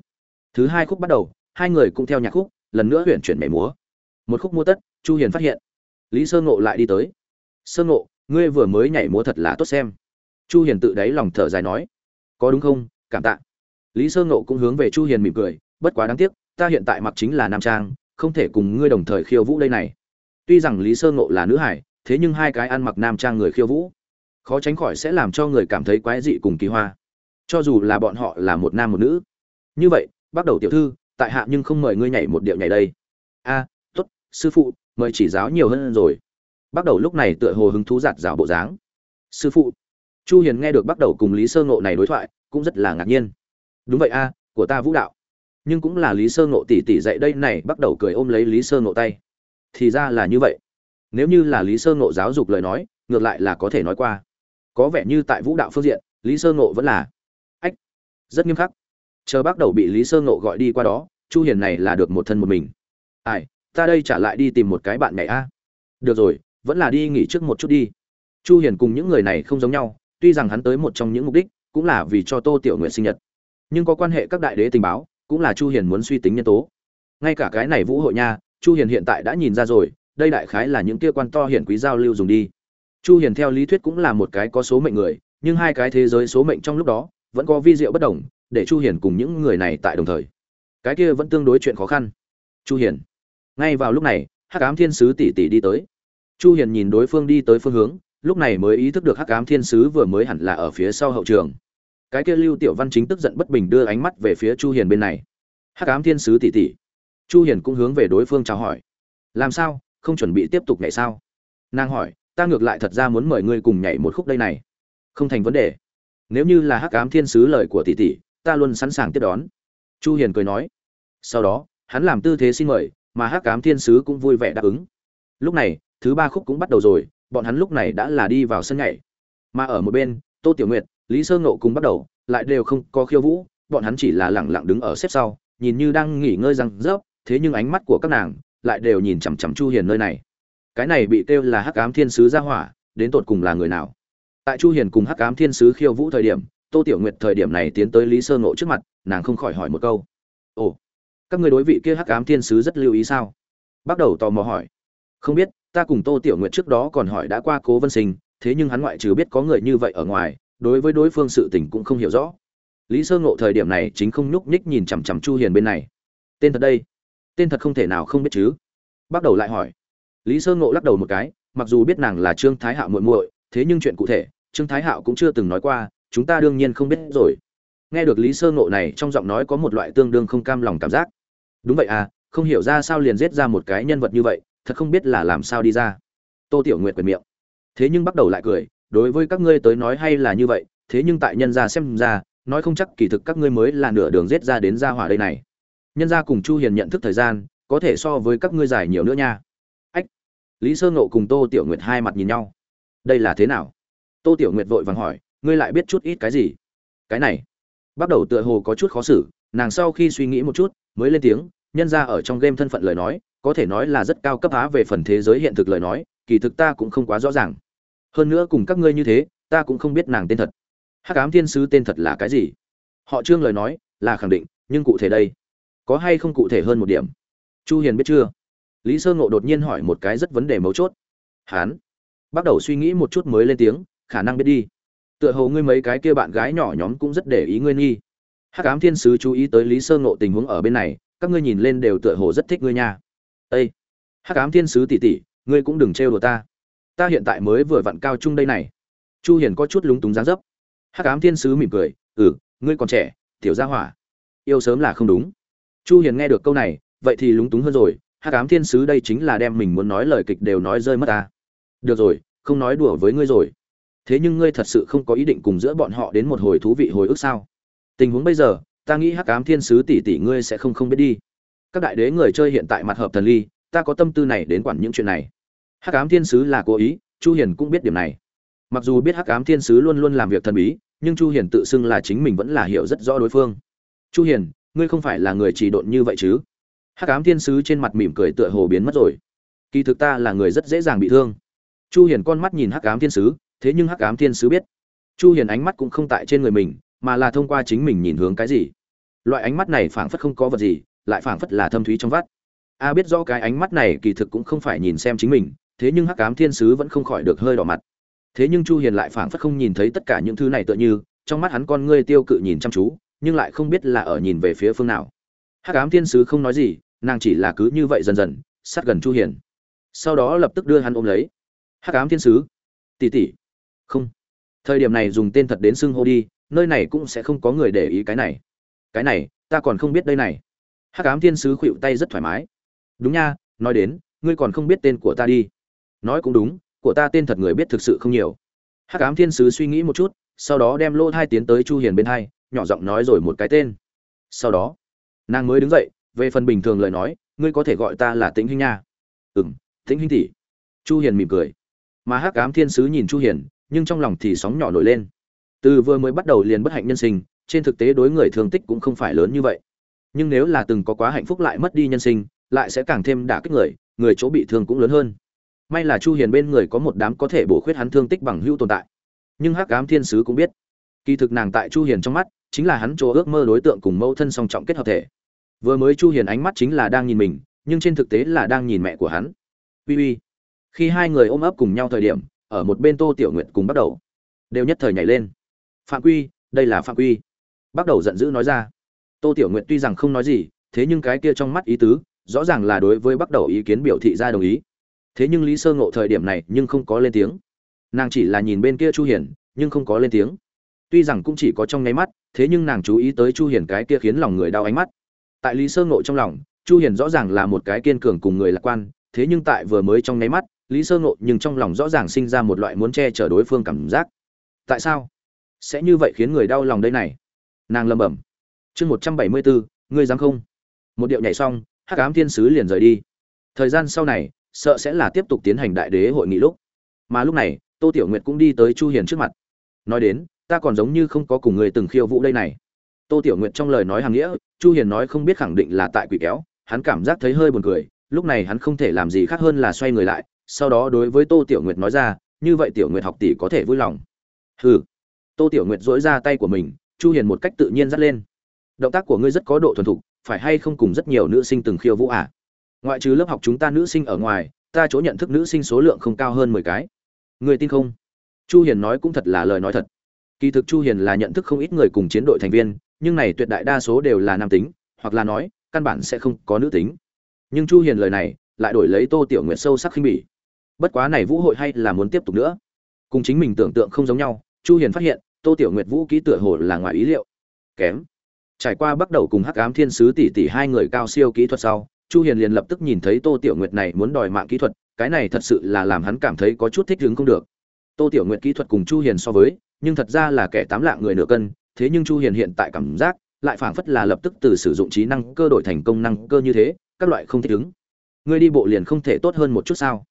Thứ hai khúc bắt đầu, hai người cũng theo nhạc khúc, lần nữa huyền chuyển mẻ múa. Một khúc mua tất, chu hiền phát hiện. Lý sơ ngộ lại đi tới. Sơ ngộ, ngươi vừa mới nhảy múa thật là tốt xem. Chu hiền tự đáy lòng thở dài nói. Có đúng không? Cảm tạ. Lý sơ ngộ cũng hướng về chu hiền mỉm cười. Bất quá đáng tiếc, ta hiện tại mặc chính là nam trang không thể cùng ngươi đồng thời khiêu vũ đây này. Tuy rằng lý sơ ngộ là nữ hải thế nhưng hai cái ăn mặc nam trang người khiêu vũ khó tránh khỏi sẽ làm cho người cảm thấy quái dị cùng kỳ hoa. Cho dù là bọn họ là một nam một nữ. Như vậy bắt đầu tiểu thư tại hạ nhưng không mời ngươi nhảy một điệu nhảy đây. A à, tốt sư phụ mời chỉ giáo nhiều hơn rồi. Bắt đầu lúc này tựa hồ hứng thú giạt rào bộ dáng. Sư phụ. Chu hiền nghe được bắt đầu cùng lý sơ ngộ này đối thoại cũng rất là ngạc nhiên. Đúng vậy a của ta vũ đạo nhưng cũng là lý sơ ngộ tỷ tỷ dạy đây này, bắt đầu cười ôm lấy lý sơ ngộ tay. Thì ra là như vậy. Nếu như là lý sơ ngộ giáo dục lời nói, ngược lại là có thể nói qua. Có vẻ như tại vũ đạo phương diện, lý sơ ngộ vẫn là ách, rất nghiêm khắc. Chờ bắt đầu bị lý sơ ngộ gọi đi qua đó, chu hiền này là được một thân một mình. Ai, ta đây trả lại đi tìm một cái bạn nhảy a. Được rồi, vẫn là đi nghỉ trước một chút đi. Chu hiền cùng những người này không giống nhau, tuy rằng hắn tới một trong những mục đích cũng là vì cho tô tiểu nguyện sinh nhật. Nhưng có quan hệ các đại đế tình báo cũng là chu hiền muốn suy tính nhân tố. Ngay cả cái này vũ hội nha, chu hiền hiện tại đã nhìn ra rồi, đây đại khái là những kia quan to hiển quý giao lưu dùng đi. Chu hiền theo lý thuyết cũng là một cái có số mệnh người, nhưng hai cái thế giới số mệnh trong lúc đó vẫn có vi diệu bất đồng, để chu hiền cùng những người này tại đồng thời. Cái kia vẫn tương đối chuyện khó khăn. Chu hiền. Ngay vào lúc này, hắc ám thiên sứ tỷ tỷ đi tới. Chu hiền nhìn đối phương đi tới phương hướng, lúc này mới ý thức được hắc ám thiên sứ vừa mới hẳn là ở phía sau hậu trường cái kia lưu tiểu văn chính tức giận bất bình đưa ánh mắt về phía chu hiền bên này. Hắc ám thiên sứ tỷ tỷ. Chu hiền cũng hướng về đối phương chào hỏi. Làm sao? Không chuẩn bị tiếp tục nhảy sao? Nàng hỏi, ta ngược lại thật ra muốn mời ngươi cùng nhảy một khúc đây này. Không thành vấn đề. Nếu như là hắc ám thiên sứ lời của tỷ tỷ, ta luôn sẵn sàng tiếp đón. Chu hiền cười nói. Sau đó, hắn làm tư thế xin mời, mà hắc ám thiên sứ cũng vui vẻ đáp ứng. Lúc này, thứ ba khúc cũng bắt đầu rồi, bọn hắn lúc này đã là đi vào sân nhảy. Mà ở một bên, tô tiểu nguyệt lý sơ ngộ cùng bắt đầu, lại đều không có khiêu vũ, bọn hắn chỉ là lẳng lặng đứng ở xếp sau, nhìn như đang nghỉ ngơi răng rớp, thế nhưng ánh mắt của các nàng lại đều nhìn chằm chằm chu hiền nơi này. Cái này bị kêu là hắc ám thiên sứ gia hỏa, đến tột cùng là người nào? Tại chu hiền cùng hắc ám thiên sứ khiêu vũ thời điểm, tô tiểu nguyệt thời điểm này tiến tới lý sơ ngộ trước mặt, nàng không khỏi hỏi một câu. Ồ, các người đối vị kia hắc ám thiên sứ rất lưu ý sao? Bắt đầu tò mò hỏi. Không biết, ta cùng tô tiểu nguyệt trước đó còn hỏi đã qua cố vân sinh, thế nhưng hắn ngoại trừ biết có người như vậy ở ngoài đối với đối phương sự tình cũng không hiểu rõ. Lý sơ ngộ thời điểm này chính không nhúc nhích nhìn chằm chằm chu hiền bên này. Tên thật đây? Tên thật không thể nào không biết chứ? Bắt đầu lại hỏi. Lý sơ ngộ lắc đầu một cái, mặc dù biết nàng là trương thái hạo muội muội, thế nhưng chuyện cụ thể, trương thái hạo cũng chưa từng nói qua, chúng ta đương nhiên không biết rồi. Nghe được lý sơ ngộ này trong giọng nói có một loại tương đương không cam lòng cảm giác. Đúng vậy à không hiểu ra sao liền giết ra một cái nhân vật như vậy, thật không biết là làm sao đi ra. Tô tiểu nguyệt quyền miệng. Thế nhưng bắt đầu lại cười đối với các ngươi tới nói hay là như vậy, thế nhưng tại nhân gia xem ra, nói không chắc kỳ thực các ngươi mới là nửa đường rết ra đến gia hỏa đây này. Nhân gia cùng chu hiền nhận thức thời gian, có thể so với các ngươi dài nhiều nữa nha. Ách, lý sơ ngộ cùng tô tiểu nguyệt hai mặt nhìn nhau. Đây là thế nào? Tô tiểu nguyệt vội vàng hỏi, ngươi lại biết chút ít cái gì? Cái này, bắt đầu tựa hồ có chút khó xử, nàng sau khi suy nghĩ một chút, mới lên tiếng, nhân ra ở trong game thân phận lời nói, có thể nói là rất cao cấp á về phần thế giới hiện thực lời nói, kỳ thực ta cũng không quá rõ ràng hơn nữa cùng các ngươi như thế, ta cũng không biết nàng tên thật. Hắc ám thiên sứ tên thật là cái gì? Họ trương lời nói, là khẳng định, nhưng cụ thể đây? Có hay không cụ thể hơn một điểm? Chu hiền biết chưa? Lý sơ ngộ đột nhiên hỏi một cái rất vấn đề mấu chốt. Hán. Bắt đầu suy nghĩ một chút mới lên tiếng, khả năng biết đi. Tựa hồ ngươi mấy cái kia bạn gái nhỏ nhóm cũng rất để ý ngươi nghi. Hắc ám thiên sứ chú ý tới lý sơ ngộ tình huống ở bên này, các ngươi nhìn lên đều tựa hồ rất thích ngươi nha. Ây hắc ám thiên sứ tỷ tỷ, ngươi cũng đừng trêu đùa ta ta hiện tại mới vừa vặn cao trung đây này. Chu hiền có chút lúng túng dáng dấp. Hắc ám thiên sứ mỉm cười ừ ngươi còn trẻ, tiểu gia hỏa, yêu sớm là không đúng. Chu hiền nghe được câu này, vậy thì lúng túng hơn rồi, hắc ám thiên sứ đây chính là đem mình muốn nói lời kịch đều nói rơi mất ta. Được rồi, không nói đùa với ngươi rồi. Thế nhưng ngươi thật sự không có ý định cùng giữa bọn họ đến một hồi thú vị hồi ức sao? Tình huống bây giờ, ta nghĩ hắc ám thiên sứ tỷ tỷ ngươi sẽ không không biết đi. Các đại đế người chơi hiện tại mặt hợp thần ly, ta có tâm tư này đến quản những chuyện này hắc ám thiên sứ là cố ý, chu hiền cũng biết điểm này. Mặc dù biết hắc ám thiên sứ luôn luôn làm việc thần bí, nhưng chu hiền tự xưng là chính mình vẫn là hiểu rất rõ đối phương. Chu hiền, ngươi không phải là người chỉ độn như vậy chứ? Hắc ám thiên sứ trên mặt mỉm cười tựa hồ biến mất rồi. Kỳ thực ta là người rất dễ dàng bị thương. Chu hiền con mắt nhìn hắc ám thiên sứ, thế nhưng hắc ám thiên sứ biết. Chu hiền ánh mắt cũng không tại trên người mình, mà là thông qua chính mình nhìn hướng cái gì. Loại ánh mắt này phảng phất không có vật gì, lại phảng phất là thâm thúy trong vắt. A biết rõ cái ánh mắt này kỳ thực cũng không phải nhìn xem chính mình thế nhưng hắc ám thiên sứ vẫn không khỏi được hơi đỏ mặt. Thế nhưng chu hiền lại phảng phất không nhìn thấy tất cả những thứ này tựa như, trong mắt hắn con ngươi tiêu cự nhìn chăm chú, nhưng lại không biết là ở nhìn về phía phương nào. Hắc ám thiên sứ không nói gì, nàng chỉ là cứ như vậy dần dần, sát gần chu hiền. Sau đó lập tức đưa hắn ôm lấy. Hắc ám thiên sứ. Tỷ tỷ. Không. Thời điểm này dùng tên thật đến xưng hô đi, nơi này cũng sẽ không có người để ý cái này. Cái này, ta còn không biết đây này. Hắc ám thiên sứ khuỵu tay rất thoải mái. Đúng nha, nói đến, ngươi còn không biết tên của ta đi nói cũng đúng, của ta tên thật người biết thực sự không nhiều. Hắc ám thiên sứ suy nghĩ một chút, sau đó đem lô thai tiến tới chu hiền bên hai, nhỏ giọng nói rồi một cái tên. Sau đó, nàng mới đứng dậy, về phần bình thường lời nói, ngươi có thể gọi ta là tĩnh hinh nha. Ừm, tĩnh hinh tỷ. Chu hiền mỉm cười. Mà hắc ám thiên sứ nhìn chu hiền, nhưng trong lòng thì sóng nhỏ nổi lên. Từ vừa mới bắt đầu liền bất hạnh nhân sinh, trên thực tế đối người thương tích cũng không phải lớn như vậy. Nhưng nếu là từng có quá hạnh phúc lại mất đi nhân sinh, lại sẽ càng thêm đả kích người người chỗ bị thương cũng lớn hơn may là chu hiền bên người có một đám có thể bổ khuyết hắn thương tích bằng hữu tồn tại. Nhưng hắc ám thiên sứ cũng biết, kỳ thực nàng tại chu hiền trong mắt, chính là hắn chỗ ước mơ đối tượng cùng mẫu thân song trọng kết hợp thể. Vừa mới chu hiền ánh mắt chính là đang nhìn mình, nhưng trên thực tế là đang nhìn mẹ của hắn. Uy uy. Khi hai người ôm ấp cùng nhau thời điểm, ở một bên tô tiểu nguyệt cùng bắt đầu. Đều nhất thời nhảy lên. Phạm quy, đây là phạm quy. Bắt đầu giận dữ nói ra. Tô tiểu nguyệt tuy rằng không nói gì, thế nhưng cái kia trong mắt ý tứ, rõ ràng là đối với bắt đầu ý kiến biểu thị ra đồng ý thế nhưng lý sơ ngộ thời điểm này nhưng không có lên tiếng. Nàng chỉ là nhìn bên kia chu hiển, nhưng không có lên tiếng. Tuy rằng cũng chỉ có trong nháy mắt, thế nhưng nàng chú ý tới chu hiển cái kia khiến lòng người đau ánh mắt. Tại lý sơ ngộ trong lòng, chu hiển rõ ràng là một cái kiên cường cùng người lạc quan, thế nhưng tại vừa mới trong nháy mắt, lý sơ ngộ nhưng trong lòng rõ ràng sinh ra một loại muốn che chở đối phương cảm giác. Tại sao? Sẽ như vậy khiến người đau lòng đây này? Nàng lầm bẩm. Chương một trăm bảy mươi bốn ngươi dám không? Một điệu nhảy xong, hắc ám thiên sứ liền rời đi. Thời gian sau này sợ sẽ là tiếp tục tiến hành đại đế hội nghị lúc. Mà lúc này, tô tiểu nguyệt cũng đi tới chu hiền trước mặt. Nói đến, ta còn giống như không có cùng người từng khiêu vũ đây này. Tô tiểu nguyệt trong lời nói hàng nghĩa, chu hiền nói không biết khẳng định là tại quỷ kéo, hắn cảm giác thấy hơi buồn cười, lúc này hắn không thể làm gì khác hơn là xoay người lại, sau đó đối với tô tiểu nguyệt nói ra, như vậy tiểu nguyệt học tỷ có thể vui lòng. Hừ. Tô tiểu nguyệt dỗi ra tay của mình, chu hiền một cách tự nhiên dắt lên. Động tác của ngươi rất có độ thuần thục, phải hay không cùng rất nhiều nữ sinh từng khiêu vũ à? Ngoại trừ lớp học chúng ta nữ sinh ở ngoài, ta chỗ nhận thức nữ sinh số lượng không cao hơn mười cái. Người tin không? Chu hiền nói cũng thật là lời nói thật. Kỳ thực chu hiền là nhận thức không ít người cùng chiến đội thành viên, nhưng này tuyệt đại đa số đều là nam tính, hoặc là nói, căn bản sẽ không có nữ tính. Nhưng chu hiền lời này lại đổi lấy tô tiểu nguyệt sâu sắc khinh bỉ. Bất quá này vũ hội hay là muốn tiếp tục nữa. Cùng chính mình tưởng tượng không giống nhau, chu hiền phát hiện, tô tiểu nguyệt vũ kỹ tựa hồ là ngoài ý liệu. Kém. Trải qua bắt đầu cùng hắc ám thiên sứ tỷ tỷ hai người cao siêu kỹ thuật sau chu hiền liền lập tức nhìn thấy tô tiểu nguyệt này muốn đòi mạng kỹ thuật, cái này thật sự là làm hắn cảm thấy có chút thích hứng không được. Tô tiểu nguyệt kỹ thuật cùng chu hiền so với, nhưng thật ra là kẻ tám lạng người nửa cân, thế nhưng chu hiền hiện tại cảm giác, lại phảng phất là lập tức từ sử dụng trí năng cơ đổi thành công năng cơ như thế, các loại không thích ứng. Người đi bộ liền không thể tốt hơn một chút sao?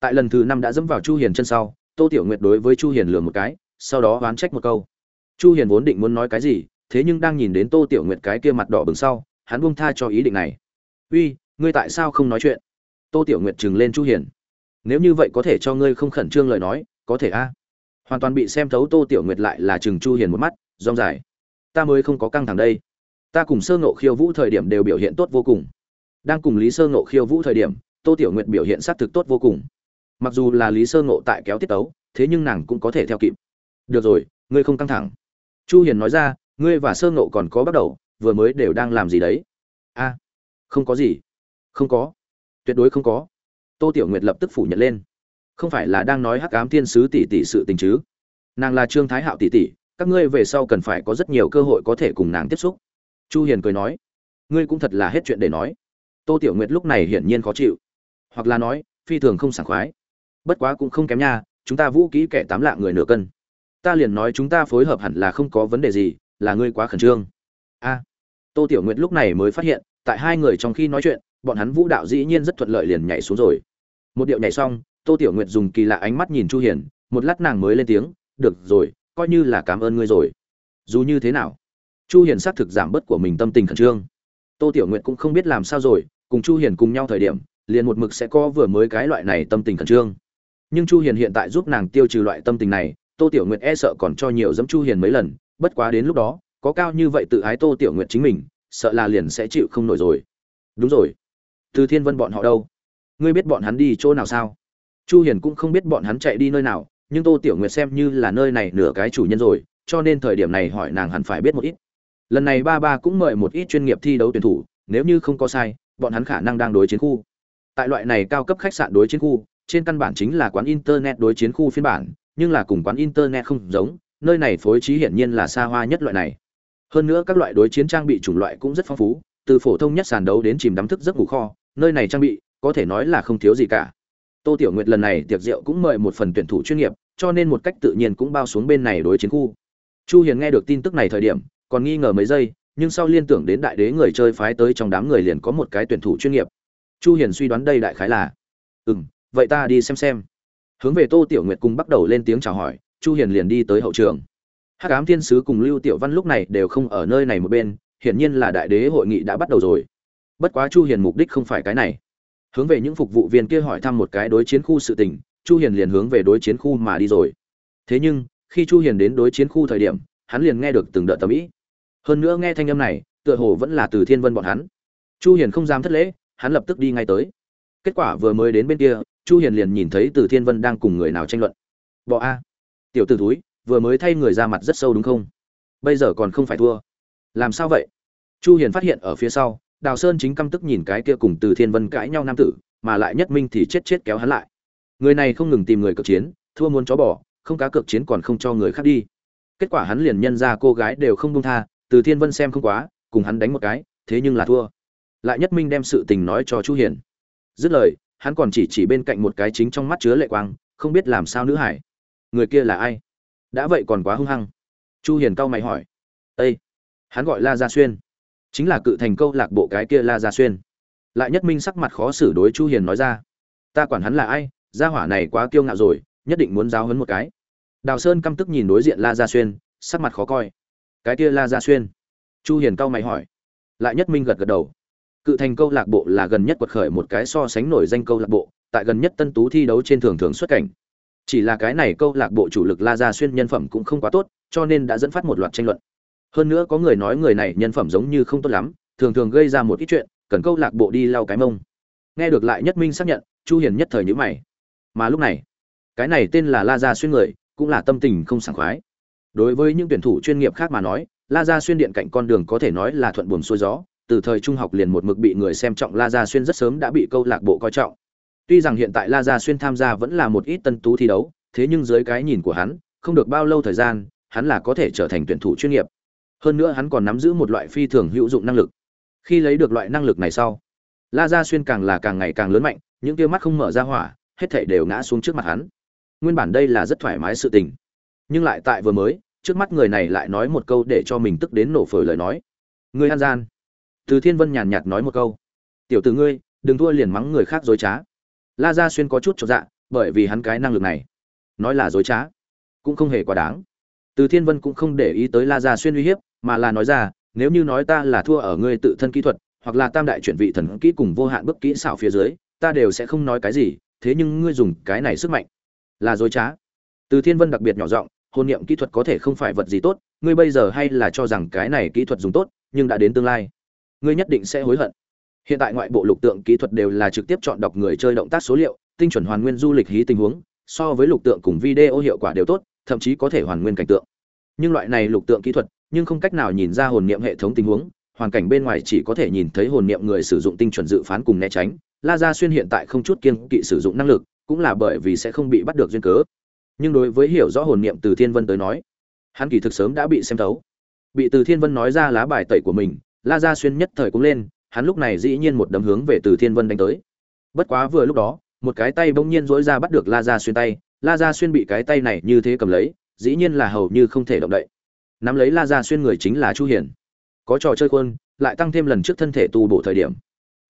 Tại lần thứ năm đã dẫm vào chu hiền chân sau, tô tiểu nguyệt đối với chu hiền lừa một cái, sau đó oán trách một câu. Chu hiền vốn định muốn nói cái gì, thế nhưng đang nhìn đến tô tiểu nguyệt cái kia mặt đỏ bừng sau, hắn buông tha cho ý định này. Uy ngươi tại sao không nói chuyện? Tô tiểu nguyệt chừng lên chu hiền. Nếu như vậy có thể cho ngươi không khẩn trương lời nói, có thể a. Hoàn toàn bị xem thấu tô tiểu nguyệt lại là chừng chu hiền một mắt, rong dài. Ta mới không có căng thẳng đây. Ta cùng sơ ngộ khiêu vũ thời điểm đều biểu hiện tốt vô cùng. Đang cùng lý sơ ngộ khiêu vũ thời điểm, tô tiểu nguyệt biểu hiện sát thực tốt vô cùng. Mặc dù là lý sơ ngộ tại kéo tiết tấu, thế nhưng nàng cũng có thể theo kịp. Được rồi, ngươi không căng thẳng. Chu hiền nói ra, ngươi và sơ ngộ còn có bắt đầu, vừa mới đều đang làm gì đấy? A, không có gì không có. Tuyệt đối không có. Tô tiểu nguyệt lập tức phủ nhận lên. Không phải là đang nói hắc ám thiên sứ tỷ tỷ sự tình chứ? Nàng là trương thái hạo tỷ tỷ, các ngươi về sau cần phải có rất nhiều cơ hội có thể cùng nàng tiếp xúc. Chu hiền cười nói. Ngươi cũng thật là hết chuyện để nói. Tô tiểu nguyệt lúc này hiển nhiên khó chịu. Hoặc là nói, phi thường không sảng khoái. Bất quá cũng không kém nha, chúng ta vũ kỹ kẻ tám lạng người nửa cân. Ta liền nói chúng ta phối hợp hẳn là không có vấn đề gì, là ngươi quá khẩn trương. A. Tô tiểu nguyệt lúc này mới phát hiện, tại hai người trong khi nói chuyện bọn hắn vũ đạo dĩ nhiên rất thuận lợi liền nhảy xuống rồi. Một điệu nhảy xong, tô tiểu nguyệt dùng kỳ lạ ánh mắt nhìn chu hiền, một lát nàng mới lên tiếng, được rồi, coi như là cảm ơn ngươi rồi. Dù như thế nào? Chu hiền xác thực giảm bớt của mình tâm tình khẩn trương. Tô tiểu nguyệt cũng không biết làm sao rồi, cùng chu hiền cùng nhau thời điểm, liền một mực sẽ có vừa mới cái loại này tâm tình khẩn trương. Nhưng chu hiền hiện tại giúp nàng tiêu trừ loại tâm tình này, tô tiểu nguyệt e sợ còn cho nhiều dẫm chu hiền mấy lần, bất quá đến lúc đó, có cao như vậy tự ái tô tiểu nguyệt chính mình, sợ là liền sẽ chịu không nổi rồi. Đúng rồi từ thiên vân bọn họ đâu? Ngươi biết bọn hắn đi chỗ nào sao? Chu hiền cũng không biết bọn hắn chạy đi nơi nào, nhưng tô tiểu nguyệt xem như là nơi này nửa cái chủ nhân rồi, cho nên thời điểm này hỏi nàng hẳn phải biết một ít. Lần này ba ba cũng mời một ít chuyên nghiệp thi đấu tuyển thủ, nếu như không có sai, bọn hắn khả năng đang đối chiến khu. Tại loại này cao cấp khách sạn đối chiến khu, trên căn bản chính là quán internet đối chiến khu phiên bản, nhưng là cùng quán internet không giống, nơi này phối trí hiển nhiên là xa hoa nhất loại này. Hơn nữa các loại đối chiến trang bị chủng loại cũng rất phong phú, từ phổ thông nhất sàn đấu đến chìm đắm thức giấc ngủ kho nơi này trang bị, có thể nói là không thiếu gì cả. Tô tiểu nguyệt lần này tiệc rượu cũng mời một phần tuyển thủ chuyên nghiệp, cho nên một cách tự nhiên cũng bao xuống bên này đối chiến khu. Chu hiền nghe được tin tức này thời điểm, còn nghi ngờ mấy giây, nhưng sau liên tưởng đến đại đế người chơi phái tới trong đám người liền có một cái tuyển thủ chuyên nghiệp. Chu hiền suy đoán đây đại khái là, ừm, vậy ta đi xem xem. Hướng về tô tiểu nguyệt cùng bắt đầu lên tiếng chào hỏi, chu hiền liền đi tới hậu trường. Hắc ám thiên sứ cùng lưu tiểu văn lúc này đều không ở nơi này một bên, hiển nhiên là đại đế hội nghị đã bắt đầu rồi bất quá chu hiền mục đích không phải cái này. Hướng về những phục vụ viên kia hỏi thăm một cái đối chiến khu sự tình, chu hiền liền hướng về đối chiến khu mà đi rồi. Thế nhưng, khi chu hiền đến đối chiến khu thời điểm, hắn liền nghe được từng đợt tầm ý. Hơn nữa nghe thanh âm này, tựa hồ vẫn là từ thiên vân bọn hắn. Chu hiền không dám thất lễ, hắn lập tức đi ngay tới. Kết quả vừa mới đến bên kia, chu hiền liền nhìn thấy từ thiên vân đang cùng người nào tranh luận. Bỏ a. Tiểu tử túi vừa mới thay người ra mặt rất sâu đúng không? Bây giờ còn không phải thua. Làm sao vậy? Chu hiền phát hiện ở phía sau đào sơn chính căm tức nhìn cái kia cùng từ thiên vân cãi nhau nam tử, mà lại nhất minh thì chết chết kéo hắn lại. Người này không ngừng tìm người cược chiến, thua muốn chó bỏ không cá cược chiến còn không cho người khác đi. Kết quả hắn liền nhân ra cô gái đều không buông tha, từ thiên vân xem không quá, cùng hắn đánh một cái, thế nhưng là thua. Lại nhất minh đem sự tình nói cho chu hiền. Dứt lời, hắn còn chỉ chỉ bên cạnh một cái chính trong mắt chứa lệ quang, không biết làm sao nữ hải. Người kia là ai? Đã vậy còn quá hung hăng. Chu hiền cau mày hỏi. Ây hắn gọi la gia xuyên chính là cự thành câu lạc bộ cái kia la gia xuyên. Lại nhất minh sắc mặt khó xử đối chu hiền nói ra, ta quản hắn là ai, gia hỏa này quá kiêu ngạo rồi, nhất định muốn giáo huấn một cái. Đào sơn căm tức nhìn đối diện la gia xuyên, sắc mặt khó coi. Cái kia la gia xuyên? Chu hiền cau mày hỏi. Lại nhất minh gật gật đầu. Cự thành câu lạc bộ là gần nhất quật khởi một cái so sánh nổi danh câu lạc bộ, tại gần nhất tân tú thi đấu trên thường thường xuất cảnh. Chỉ là cái này câu lạc bộ chủ lực la gia xuyên nhân phẩm cũng không quá tốt, cho nên đã dẫn phát một loạt tranh luận hơn nữa có người nói người này nhân phẩm giống như không tốt lắm, thường thường gây ra một ít chuyện, cần câu lạc bộ đi lau cái mông. Nghe được lại nhất minh xác nhận, chu hiền nhất thời nhíu mày. Mà lúc này, cái này tên là la gia xuyên người, cũng là tâm tình không sảng khoái. Đối với những tuyển thủ chuyên nghiệp khác mà nói, la gia xuyên điện cạnh con đường có thể nói là thuận buồm xuôi gió, từ thời trung học liền một mực bị người xem trọng la gia xuyên rất sớm đã bị câu lạc bộ coi trọng. Tuy rằng hiện tại la gia xuyên tham gia vẫn là một ít tân tú thi đấu, thế nhưng dưới cái nhìn của hắn, không được bao lâu thời gian, hắn là có thể trở thành tuyển thủ chuyên nghiệp hơn nữa hắn còn nắm giữ một loại phi thường hữu dụng năng lực. Khi lấy được loại năng lực này sau, la gia xuyên càng là càng ngày càng lớn mạnh, những tia mắt không mở ra hỏa, hết thảy đều ngã xuống trước mặt hắn. Nguyên bản đây là rất thoải mái sự tình. Nhưng lại tại vừa mới, trước mắt người này lại nói một câu để cho mình tức đến nổ phổi lời nói. Người an gian. Từ thiên vân nhàn nhạt nói một câu. Tiểu tử ngươi, đừng thua liền mắng người khác dối trá. La gia xuyên có chút cho dạ bởi vì hắn cái năng lực này, nói là dối trá, cũng không hề quá đáng. Từ thiên vân cũng không để ý tới la gia xuyên uy hiếp mà là nói ra, nếu như nói ta là thua ở ngươi tự thân kỹ thuật, hoặc là tam đại chuyển vị thần kỹ cùng vô hạn bức kỹ xảo phía dưới, ta đều sẽ không nói cái gì, thế nhưng ngươi dùng cái này sức mạnh là dối trá. Từ thiên vân đặc biệt nhỏ giọng, hôn niệm kỹ thuật có thể không phải vật gì tốt, ngươi bây giờ hay là cho rằng cái này kỹ thuật dùng tốt, nhưng đã đến tương lai, ngươi nhất định sẽ hối hận. Hiện tại ngoại bộ lục tượng kỹ thuật đều là trực tiếp chọn đọc người chơi động tác số liệu, tinh chuẩn hoàn nguyên du lịch hí tình huống, so với lục tượng cùng video hiệu quả đều tốt, thậm chí có thể hoàn nguyên cảnh tượng. Nhưng loại này lục tượng kỹ thuật nhưng không cách nào nhìn ra hồn niệm hệ thống tình huống, hoàn cảnh bên ngoài chỉ có thể nhìn thấy hồn niệm người sử dụng tinh chuẩn dự phán cùng né tránh. La gia xuyên hiện tại không chút kiên kỵ sử dụng năng lực, cũng là bởi vì sẽ không bị bắt được duyên cớ. Nhưng đối với hiểu rõ hồn niệm từ thiên vân tới nói, hắn kỳ thực sớm đã bị xem thấu. Bị từ thiên vân nói ra lá bài tẩy của mình, la gia xuyên nhất thời cũng lên, hắn lúc này dĩ nhiên một đấm hướng về từ thiên vân đánh tới. Bất quá vừa lúc đó, một cái tay bỗng nhiên dỗi ra bắt được la gia xuyên tay, la gia xuyên bị cái tay này như thế cầm lấy, dĩ nhiên là hầu như không thể động đậy nắm lấy la gia xuyên người chính là chu hiền. Có trò chơi quân lại tăng thêm lần trước thân thể tu bổ thời điểm.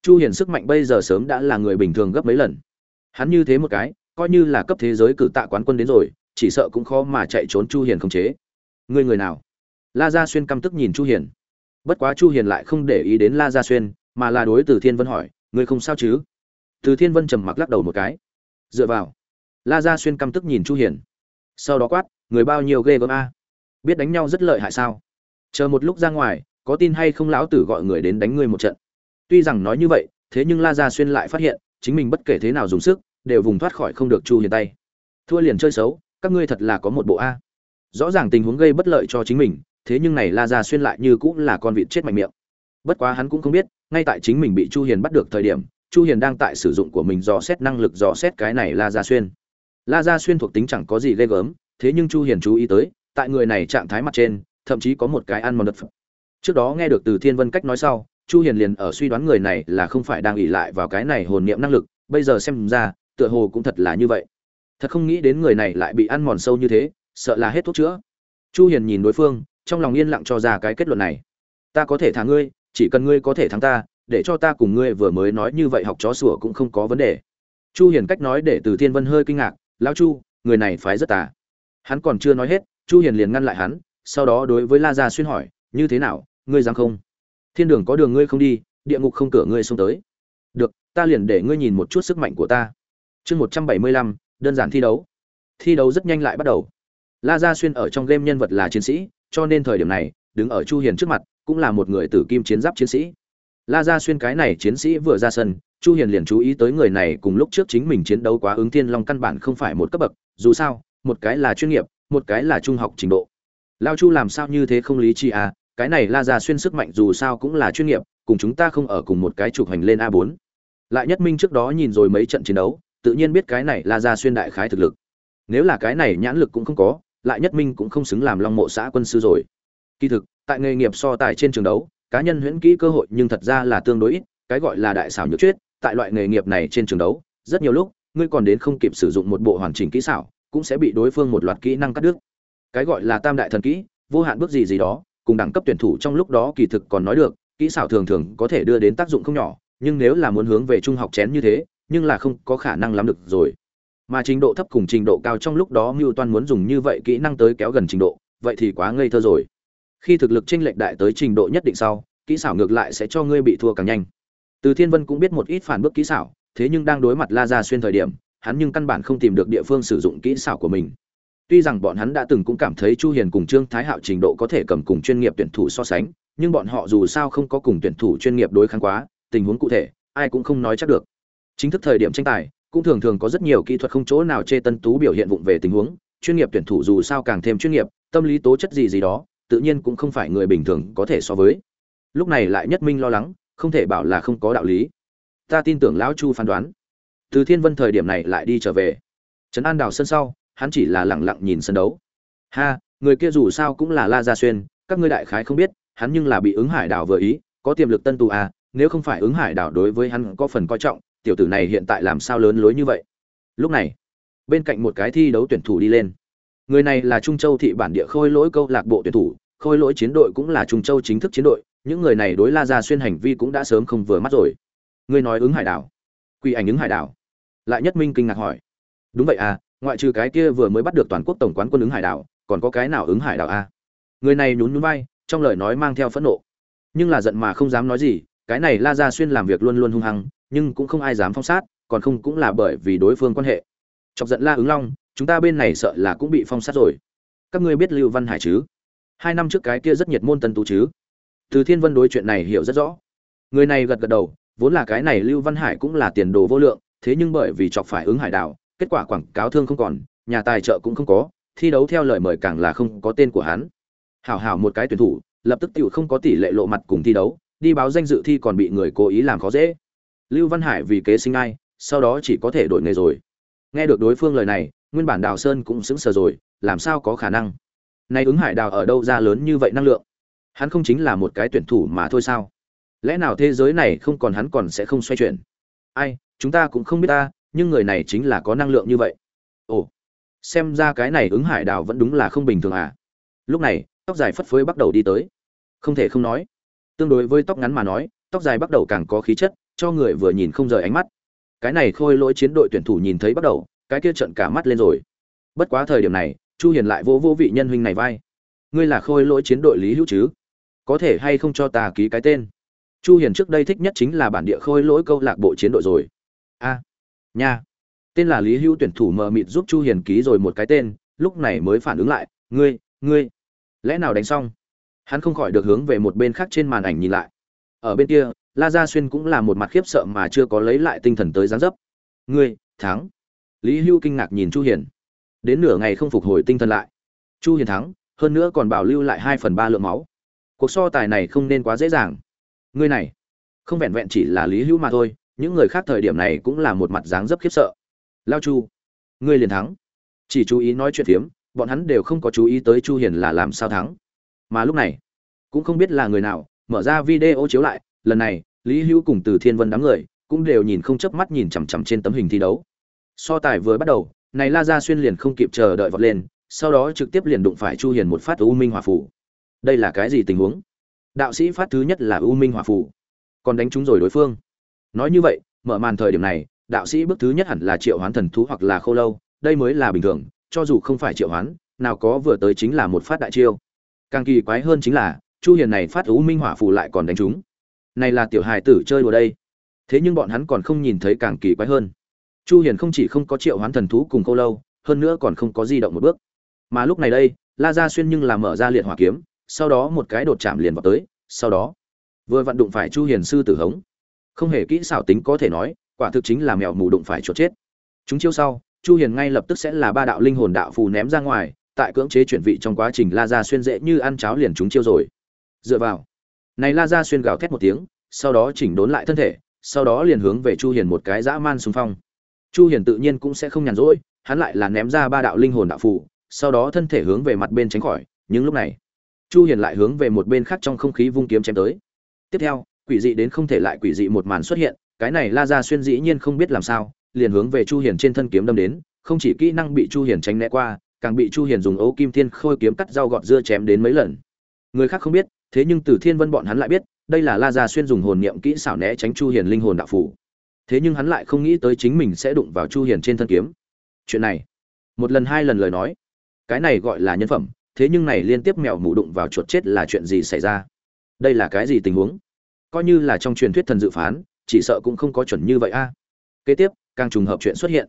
Chu hiền sức mạnh bây giờ sớm đã là người bình thường gấp mấy lần. Hắn như thế một cái, coi như là cấp thế giới cử tạ quán quân đến rồi, chỉ sợ cũng khó mà chạy trốn chu hiền không chế. Người người nào? La gia xuyên căm tức nhìn chu hiền. Bất quá chu hiền lại không để ý đến la gia xuyên, mà là đối từ thiên vân hỏi, người không sao chứ? Từ thiên vân trầm mặc lắc đầu một cái. Dựa vào. La gia xuyên căm tức nhìn chu hiền. Sau đó quát, người bao nhiêu ghê gớm a? Biết đánh nhau rất lợi hại sao? Chờ một lúc ra ngoài, có tin hay không lão tử gọi người đến đánh ngươi một trận? Tuy rằng nói như vậy, thế nhưng la gia xuyên lại phát hiện, chính mình bất kể thế nào dùng sức, đều vùng thoát khỏi không được chu hiền tay. Thua liền chơi xấu, các ngươi thật là có một bộ a. Rõ ràng tình huống gây bất lợi cho chính mình, thế nhưng này la gia xuyên lại như cũng là con vịt chết mạnh miệng. Bất quá hắn cũng không biết, ngay tại chính mình bị chu hiền bắt được thời điểm, chu hiền đang tại sử dụng của mình dò xét năng lực dò xét cái này la gia xuyên. La gia xuyên thuộc tính chẳng có gì ghê gớm, thế nhưng chu hiền chú ý tới tại người này trạng thái mặt trên, thậm chí có một cái ăn mòn đất trước đó nghe được từ thiên vân cách nói sau, chu hiền liền ở suy đoán người này là không phải đang ỉ lại vào cái này hồn niệm năng lực, bây giờ xem ra, tựa hồ cũng thật là như vậy. Thật không nghĩ đến người này lại bị ăn mòn sâu như thế, sợ là hết thuốc chữa. Chu hiền nhìn đối phương, trong lòng yên lặng cho ra cái kết luận này. Ta có thể thắng ngươi, chỉ cần ngươi có thể thắng ta, để cho ta cùng ngươi vừa mới nói như vậy học chó sủa cũng không có vấn đề. Chu hiền cách nói để từ thiên vân hơi kinh ngạc, lão chu, người này phái rất tà. Hắn còn chưa nói hết chu hiền liền ngăn lại hắn sau đó đối với la gia xuyên hỏi như thế nào ngươi dám không? Thiên đường có đường ngươi không đi địa ngục không cửa ngươi xông tới. Được ta liền để ngươi nhìn một chút sức mạnh của ta. Chương 175, đơn giản thi đấu. Thi đấu rất nhanh lại bắt đầu. La gia xuyên ở trong game nhân vật là chiến sĩ cho nên thời điểm này đứng ở chu hiền trước mặt cũng là một người tử kim chiến giáp chiến sĩ. La gia xuyên cái này chiến sĩ vừa ra sân chu hiền liền chú ý tới người này cùng lúc trước chính mình chiến đấu quá ứng thiên long căn bản không phải một cấp bậc dù sao một cái là chuyên nghiệp một cái là trung học trình độ. Lao chu làm sao như thế không lý chi à? Cái này la gia xuyên sức mạnh dù sao cũng là chuyên nghiệp, cùng chúng ta không ở cùng một cái trục hành lên a 4 lại nhất minh trước đó nhìn rồi mấy trận chiến đấu, tự nhiên biết cái này la gia xuyên đại khái thực lực. Nếu là cái này nhãn lực cũng không có, lại nhất minh cũng không xứng làm long mộ xã quân sư rồi. Kỳ thực, tại nghề nghiệp so tài trên trường đấu, cá nhân huyễn kỹ cơ hội nhưng thật ra là tương đối ít, cái gọi là đại xảo nhược chuyết, tại loại nghề nghiệp này trên trường đấu, rất nhiều lúc, ngươi còn đến không kịp sử dụng một bộ hoàn chỉnh kỹ xảo cũng sẽ bị đối phương một loạt kỹ năng cắt đứt. Cái gọi là tam đại thần kỹ, vô hạn bước gì gì đó, cùng đẳng cấp tuyển thủ trong lúc đó kỳ thực còn nói được, kỹ xảo thường thường có thể đưa đến tác dụng không nhỏ, nhưng nếu là muốn hướng về trung học chén như thế, nhưng là không có khả năng lắm được rồi. Mà trình độ thấp cùng trình độ cao trong lúc đó mưu toan muốn dùng như vậy kỹ năng tới kéo gần trình độ, vậy thì quá ngây thơ rồi. Khi thực lực chênh lệch đại tới trình độ nhất định sau, kỹ xảo ngược lại sẽ cho ngươi bị thua càng nhanh. Từ thiên vân cũng biết một ít phản bước kỹ xảo, thế nhưng đang đối mặt la Gia xuyên thời điểm hắn nhưng căn bản không tìm được địa phương sử dụng kỹ xảo của mình. Tuy rằng bọn hắn đã từng cũng cảm thấy chu hiền cùng trương thái hạo trình độ có thể cầm cùng chuyên nghiệp tuyển thủ so sánh, nhưng bọn họ dù sao không có cùng tuyển thủ chuyên nghiệp đối kháng quá, tình huống cụ thể, ai cũng không nói chắc được. Chính thức thời điểm tranh tài, cũng thường thường có rất nhiều kỹ thuật không chỗ nào chê tân tú biểu hiện vụng về tình huống, chuyên nghiệp tuyển thủ dù sao càng thêm chuyên nghiệp, tâm lý tố chất gì gì đó, tự nhiên cũng không phải người bình thường có thể so với. Lúc này lại nhất minh lo lắng, không thể bảo là không có đạo lý. Ta tin tưởng lão chu phán đoán từ thiên vân thời điểm này lại đi trở về. Trấn an đào sân sau, hắn chỉ là lẳng lặng nhìn sân đấu. Ha, người kia dù sao cũng là la gia xuyên, các ngươi đại khái không biết, hắn nhưng là bị ứng hải đảo vừa ý, có tiềm lực tân tù à nếu không phải ứng hải đảo đối với hắn có phần coi trọng, tiểu tử này hiện tại làm sao lớn lối như vậy? Lúc này, bên cạnh một cái thi đấu tuyển thủ đi lên. Người này là trung châu thị bản địa khôi lỗi câu lạc bộ tuyển thủ, khôi lỗi chiến đội cũng là trung châu chính thức chiến đội, những người này đối la gia xuyên hành vi cũng đã sớm không vừa mắt rồi. Ngươi nói ứng hải đảo. Quy ảnh ứng hải đảo lại nhất minh kinh ngạc hỏi. Đúng vậy à ngoại trừ cái kia vừa mới bắt được toàn quốc tổng quán quân ứng hải đảo, còn có cái nào ứng hải đảo à? người này nhún nhún vai, trong lời nói mang theo phẫn nộ. Nhưng là giận mà không dám nói gì, cái này la gia xuyên làm việc luôn luôn hung hăng, nhưng cũng không ai dám phong sát, còn không cũng là bởi vì đối phương quan hệ. Chọc giận la ứng long, chúng ta bên này sợ là cũng bị phong sát rồi. Các ngươi biết lưu văn hải chứ? Hai năm trước cái kia rất nhiệt môn tân tú chứ? Từ thiên vân đối chuyện này hiểu rất rõ. Người này gật gật đầu, vốn là cái này lưu văn hải cũng là tiền đồ vô lượng thế nhưng bởi vì chọc phải ứng hải đảo, kết quả quảng cáo thương không còn, nhà tài trợ cũng không có, thi đấu theo lời mời càng là không có tên của hắn. Hảo hảo một cái tuyển thủ, lập tức tiểu không có tỷ lệ lộ mặt cùng thi đấu, đi báo danh dự thi còn bị người cố ý làm khó dễ. Lưu văn hải vì kế sinh ai, sau đó chỉ có thể đổi nghề rồi. Nghe được đối phương lời này, nguyên bản đào sơn cũng sững sờ rồi, làm sao có khả năng? Nay ứng hải đào ở đâu ra lớn như vậy năng lượng? Hắn không chính là một cái tuyển thủ mà thôi sao? Lẽ nào thế giới này không còn hắn còn sẽ không xoay chuyển? Ai chúng ta cũng không biết ta, nhưng người này chính là có năng lượng như vậy. Ồ, xem ra cái này ứng hải đào vẫn đúng là không bình thường à. Lúc này, tóc dài phất phới bắt đầu đi tới. Không thể không nói, tương đối với tóc ngắn mà nói, tóc dài bắt đầu càng có khí chất, cho người vừa nhìn không rời ánh mắt. Cái này khôi lỗi chiến đội tuyển thủ nhìn thấy bắt đầu, cái kia trận cả mắt lên rồi. Bất quá thời điểm này, chu hiền lại vô vô vị nhân huynh này vai. Ngươi là khôi lỗi chiến đội lý hữu chứ? Có thể hay không cho ta ký cái tên? Chu hiền trước đây thích nhất chính là bản địa khôi lỗi câu lạc bộ chiến đội rồi a. Nha. Tên là lý hữu tuyển thủ mờ mịt giúp chu hiền ký rồi một cái tên, lúc này mới phản ứng lại, ngươi ngươi, lẽ nào đánh xong? Hắn không khỏi được hướng về một bên khác trên màn ảnh nhìn lại. Ở bên kia, la gia xuyên cũng là một mặt khiếp sợ mà chưa có lấy lại tinh thần tới gián dấp. Ngươi, thắng. Lý hữu kinh ngạc nhìn chu hiền. Đến nửa ngày không phục hồi tinh thần lại. Chu hiền thắng, hơn nữa còn bảo lưu lại hai phần ba lượng máu. Cuộc so tài này không nên quá dễ dàng. Ngươi này, không vẹn vẹn chỉ là lý hữu mà thôi những người khác thời điểm này cũng là một mặt dáng dấp khiếp sợ. Lao chu, ngươi liền thắng. Chỉ chú ý nói chuyện phiếm, bọn hắn đều không có chú ý tới chu hiền là làm sao thắng. Mà lúc này, cũng không biết là người nào, mở ra video chiếu lại, lần này, lý hữu cùng từ thiên vân đám người, cũng đều nhìn không chớp mắt nhìn chằm chằm trên tấm hình thi đấu. So tài vừa bắt đầu, này la gia xuyên liền không kịp chờ đợi vọt lên, sau đó trực tiếp liền đụng phải chu hiền một phát u minh hỏa phủ đây là cái gì tình huống? Đạo sĩ phát thứ nhất là u minh hỏa phủ còn đánh trúng rồi đối phương nói như vậy, mở màn thời điểm này, đạo sĩ bước thứ nhất hẳn là triệu hoán thần thú hoặc là khô lâu, đây mới là bình thường, cho dù không phải triệu hoán, nào có vừa tới chính là một phát đại chiêu. Càng kỳ quái hơn chính là, chu hiền này phát ú minh hỏa phù lại còn đánh chúng. này là tiểu hài tử chơi đùa đây. Thế nhưng bọn hắn còn không nhìn thấy càng kỳ quái hơn. Chu hiền không chỉ không có triệu hoán thần thú cùng khô lâu, hơn nữa còn không có di động một bước. Mà lúc này đây, la gia xuyên nhưng là mở ra liệt hỏa kiếm, sau đó một cái đột chạm liền vào tới, sau đó vừa vặn đụng phải chu hiền sư tử hống không hề kỹ xảo tính có thể nói, quả thực chính là mèo mù đụng phải chuột chết. Chúng chiêu sau, chu hiền ngay lập tức sẽ là ba đạo linh hồn đạo phù ném ra ngoài, tại cưỡng chế chuyển vị trong quá trình la gia xuyên dễ như ăn cháo liền chúng chiêu rồi. Dựa vào. Này la gia xuyên gào thét một tiếng, sau đó chỉnh đốn lại thân thể, sau đó liền hướng về chu hiền một cái dã man xung phong. Chu hiền tự nhiên cũng sẽ không nhàn rỗi, hắn lại là ném ra ba đạo linh hồn đạo phù, sau đó thân thể hướng về mặt bên tránh khỏi, nhưng lúc này, chu hiền lại hướng về một bên khác trong không khí vung kiếm chém tới. Tiếp theo quỷ dị đến không thể lại quỷ dị một màn xuất hiện, cái này la ra xuyên dĩ nhiên không biết làm sao, liền hướng về chu hiền trên thân kiếm đâm đến, không chỉ kỹ năng bị chu hiền tránh né qua, càng bị chu hiền dùng ấu kim thiên khôi kiếm cắt rau gọt dưa chém đến mấy lần. Người khác không biết, thế nhưng từ thiên vân bọn hắn lại biết, đây là la gia xuyên dùng hồn niệm kỹ xảo né tránh chu hiền linh hồn đạo phủ thế nhưng hắn lại không nghĩ tới chính mình sẽ đụng vào chu hiền trên thân kiếm. Chuyện này, một lần hai lần lời nói. Cái này gọi là nhân phẩm, thế nhưng này liên tiếp mèo mù đụng vào chuột chết là chuyện gì xảy ra? Đây là cái gì tình huống? Coi như là trong truyền thuyết thần dự phán, chỉ sợ cũng không có chuẩn như vậy a. Kế tiếp, càng trùng hợp chuyện xuất hiện.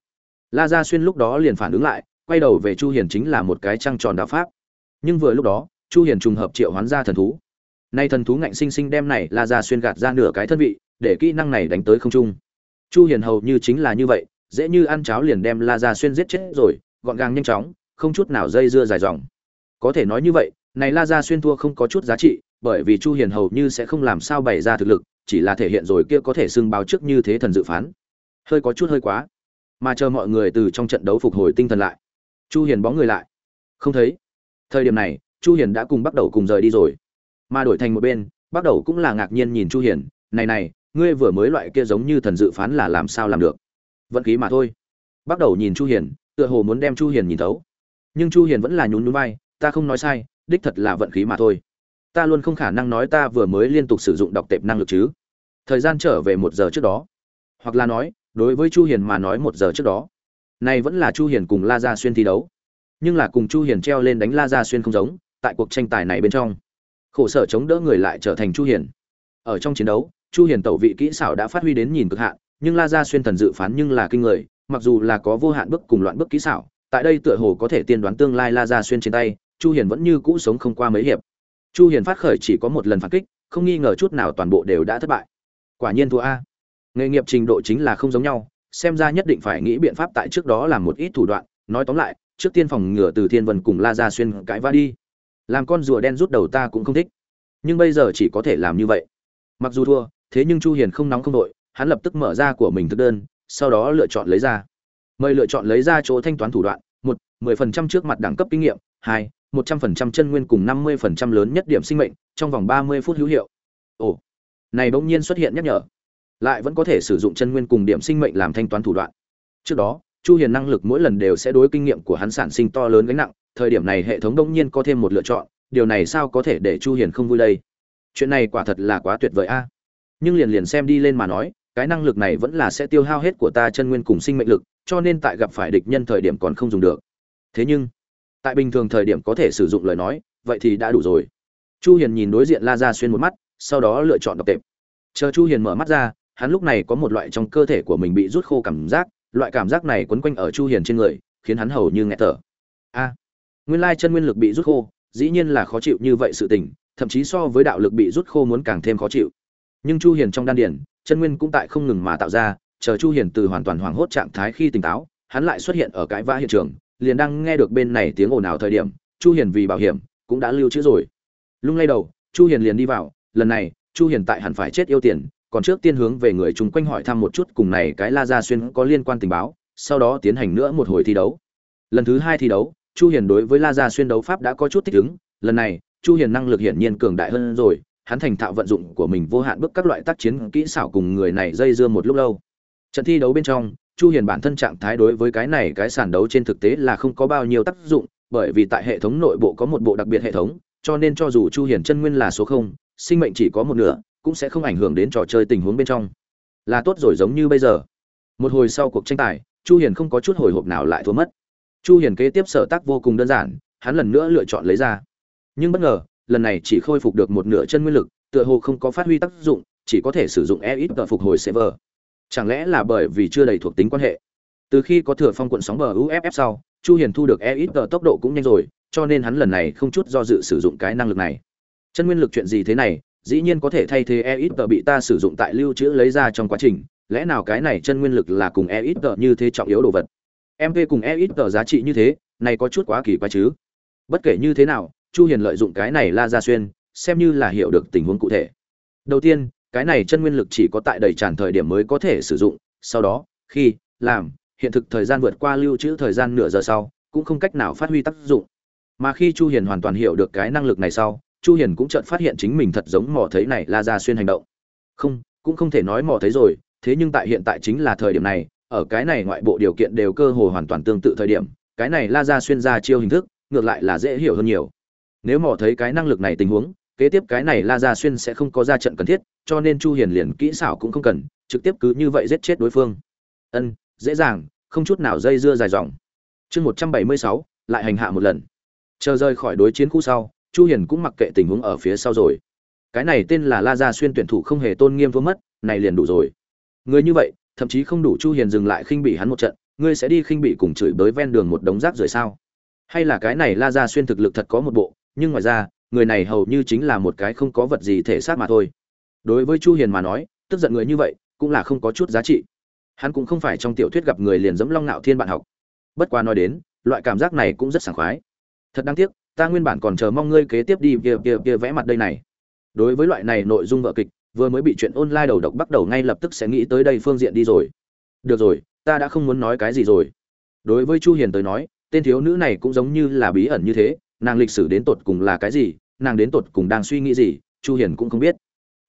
La gia xuyên lúc đó liền phản ứng lại, quay đầu về chu hiền chính là một cái trăng tròn đạo pháp. Nhưng vừa lúc đó, chu hiền trùng hợp triệu hoán ra thần thú. Nay thần thú ngạnh sinh sinh đem này la gia xuyên gạt ra nửa cái thân vị, để kỹ năng này đánh tới không trung. Chu hiền hầu như chính là như vậy, dễ như ăn cháo liền đem la gia xuyên giết chết rồi, gọn gàng nhanh chóng, không chút nào dây dưa dài dòng. Có thể nói như vậy, này la gia xuyên thua không có chút giá trị bởi vì chu hiền hầu như sẽ không làm sao bày ra thực lực, chỉ là thể hiện rồi kia có thể xưng báo trước như thế thần dự phán. Hơi có chút hơi quá. Mà chờ mọi người từ trong trận đấu phục hồi tinh thần lại, chu hiền bóng người lại. Không thấy. Thời điểm này, chu hiền đã cùng bắt đầu cùng rời đi rồi. Mà đổi thành một bên, bắt đầu cũng là ngạc nhiên nhìn chu hiền, này này, ngươi vừa mới loại kia giống như thần dự phán là làm sao làm được? Vận khí mà thôi. Bắt đầu nhìn chu hiền, tựa hồ muốn đem chu hiền nhìn thấu. Nhưng chu hiền vẫn là nhún nhún vai, ta không nói sai, đích thật là vận khí mà thôi ta luôn không khả năng nói ta vừa mới liên tục sử dụng đọc tệp năng lực chứ. Thời gian trở về một giờ trước đó. Hoặc là nói, đối với chu hiền mà nói một giờ trước đó. Này vẫn là chu hiền cùng la gia xuyên thi đấu. Nhưng là cùng chu hiền treo lên đánh la gia xuyên không giống, tại cuộc tranh tài này bên trong. Khổ sở chống đỡ người lại trở thành chu hiền. Ở trong chiến đấu, chu hiền tẩu vị kỹ xảo đã phát huy đến nhìn cực hạn, nhưng la gia xuyên thần dự phán nhưng là kinh người, mặc dù là có vô hạn bước cùng loạn bước kỹ xảo, tại đây tựa hồ có thể tiên đoán tương lai la gia xuyên trên tay, chu hiền vẫn như cũ sống không qua mấy hiệp chu hiền phát khởi chỉ có một lần phản kích, không nghi ngờ chút nào toàn bộ đều đã thất bại. Quả nhiên thua a. Nghề nghiệp trình độ chính là không giống nhau, xem ra nhất định phải nghĩ biện pháp tại trước đó làm một ít thủ đoạn. Nói tóm lại, trước tiên phòng ngừa từ thiên vân cùng la gia xuyên cãi va đi. Làm con rùa đen rút đầu ta cũng không thích. Nhưng bây giờ chỉ có thể làm như vậy. Mặc dù thua, thế nhưng chu hiền không nóng không đội, hắn lập tức mở ra của mình thực đơn, sau đó lựa chọn lấy ra. Mời lựa chọn lấy ra chỗ thanh toán thủ đoạn, một, mười phần trăm trước mặt đẳng cấp kinh nghiệm, hai một trăm phần trăm chân nguyên cùng năm mươi phần trăm lớn nhất điểm sinh mệnh trong vòng ba mươi phút hữu hiệu. Ồ, này bỗng nhiên xuất hiện nhắc nhở. Lại vẫn có thể sử dụng chân nguyên cùng điểm sinh mệnh làm thanh toán thủ đoạn. Trước đó, chu hiền năng lực mỗi lần đều sẽ đối kinh nghiệm của hắn sản sinh to lớn gánh nặng, thời điểm này hệ thống đông nhiên có thêm một lựa chọn, điều này sao có thể để chu hiền không vui đây? Chuyện này quả thật là quá tuyệt vời a. Nhưng liền liền xem đi lên mà nói, cái năng lực này vẫn là sẽ tiêu hao hết của ta chân nguyên cùng sinh mệnh lực, cho nên tại gặp phải địch nhân thời điểm còn không dùng được. Thế nhưng tại bình thường thời điểm có thể sử dụng lời nói, vậy thì đã đủ rồi. Chu hiền nhìn đối diện la ra xuyên một mắt, sau đó lựa chọn đọc tệp. Chờ chu hiền mở mắt ra, hắn lúc này có một loại trong cơ thể của mình bị rút khô cảm giác, loại cảm giác này quấn quanh ở chu hiền trên người, khiến hắn hầu như nghẹt thở. A, nguyên lai chân nguyên lực bị rút khô, dĩ nhiên là khó chịu như vậy sự tình, thậm chí so với đạo lực bị rút khô muốn càng thêm khó chịu. Nhưng chu hiền trong đan điển chân nguyên cũng tại không ngừng mà tạo ra, chờ chu hiền từ hoàn toàn hoảng hốt trạng thái khi tỉnh táo, hắn lại xuất hiện ở cái vã hiện trường liền đang nghe được bên này tiếng ồn ào thời điểm, chu hiền vì bảo hiểm cũng đã lưu trữ rồi. Lung lay đầu, chu hiền liền đi vào, lần này, chu hiền tại hẳn phải chết yêu tiền, còn trước tiên hướng về người chung quanh hỏi thăm một chút cùng này cái la gia xuyên có liên quan tình báo, sau đó tiến hành nữa một hồi thi đấu. Lần thứ hai thi đấu, chu hiền đối với la gia xuyên đấu pháp đã có chút thích ứng, lần này, chu hiền năng lực hiển nhiên cường đại hơn rồi, hắn thành thạo vận dụng của mình vô hạn bước các loại tác chiến kỹ xảo cùng người này dây dưa một lúc lâu. Trận thi đấu bên trong chu hiền bản thân trạng thái đối với cái này cái sàn đấu trên thực tế là không có bao nhiêu tác dụng, bởi vì tại hệ thống nội bộ có một bộ đặc biệt hệ thống, cho nên cho dù chu hiền chân nguyên là số không, sinh mệnh chỉ có một nửa, cũng sẽ không ảnh hưởng đến trò chơi tình huống bên trong. Là tốt rồi giống như bây giờ. Một hồi sau cuộc tranh tài, chu hiền không có chút hồi hộp nào lại thua mất. Chu hiền kế tiếp sở tác vô cùng đơn giản, hắn lần nữa lựa chọn lấy ra. Nhưng bất ngờ, lần này chỉ khôi phục được một nửa chân nguyên lực, tựa hồ không có phát huy tác dụng, chỉ có thể sử dụng e ít phục hồi server chẳng lẽ là bởi vì chưa đầy thuộc tính quan hệ? Từ khi có thừa phong quận sóng bờ uff sau, chu hiền thu được e ít tốc độ cũng nhanh rồi, cho nên hắn lần này không chút do dự sử dụng cái năng lực này. Chân nguyên lực chuyện gì thế này, dĩ nhiên có thể thay thế e ít bị ta sử dụng tại lưu trữ lấy ra trong quá trình. Lẽ nào cái này chân nguyên lực là cùng e ít như thế trọng yếu đồ vật? Mv cùng e ít giá trị như thế, này có chút quá kỳ quái chứ? Bất kể như thế nào, chu hiền lợi dụng cái này la ra xuyên, xem như là hiểu được tình huống cụ thể. Đầu tiên cái này chân nguyên lực chỉ có tại đầy tràn thời điểm mới có thể sử dụng, sau đó, khi, làm, hiện thực thời gian vượt qua lưu trữ thời gian nửa giờ sau, cũng không cách nào phát huy tác dụng. Mà khi chu hiền hoàn toàn hiểu được cái năng lực này sau, chu hiền cũng chợt phát hiện chính mình thật giống mò thấy này la ra xuyên hành động. Không, cũng không thể nói mò thấy rồi, thế nhưng tại hiện tại chính là thời điểm này, ở cái này ngoại bộ điều kiện đều cơ hồ hoàn toàn tương tự thời điểm, cái này la ra xuyên ra chiêu hình thức, ngược lại là dễ hiểu hơn nhiều. Nếu mò thấy cái năng lực này tình huống kế tiếp cái này la Gia xuyên sẽ không có ra trận cần thiết cho nên chu hiền liền kỹ xảo cũng không cần trực tiếp cứ như vậy giết chết đối phương. Ân dễ dàng không chút nào dây dưa dài dòng. Chương 176, lại hành hạ một lần. Chờ rời khỏi đối chiến khu sau chu hiền cũng mặc kệ tình huống ở phía sau rồi. Cái này tên là la gia xuyên tuyển thủ không hề tôn nghiêm vô mất này liền đủ rồi. Người như vậy thậm chí không đủ chu hiền dừng lại khinh bỉ hắn một trận ngươi sẽ đi khinh bỉ cùng chửi bới ven đường một đống rác rưởi sao? Hay là cái này la gia xuyên thực lực thật có một bộ nhưng ngoài ra người này hầu như chính là một cái không có vật gì thể xác mà thôi. Đối với chu hiền mà nói, tức giận người như vậy, cũng là không có chút giá trị. Hắn cũng không phải trong tiểu thuyết gặp người liền dẫm long nạo thiên bạn học. Bất quá nói đến, loại cảm giác này cũng rất sảng khoái. Thật đáng tiếc, ta nguyên bản còn chờ mong ngươi kế tiếp đi kia kia kia vẽ mặt đây này. Đối với loại này nội dung vợ kịch, vừa mới bị chuyện online đầu độc bắt đầu ngay lập tức sẽ nghĩ tới đây phương diện đi rồi. Được rồi, ta đã không muốn nói cái gì rồi. Đối với chu hiền tới nói, tên thiếu nữ này cũng giống như là bí ẩn như thế, nàng lịch sử đến tột cùng là cái gì nàng đến tột cùng đang suy nghĩ gì, chu hiền cũng không biết.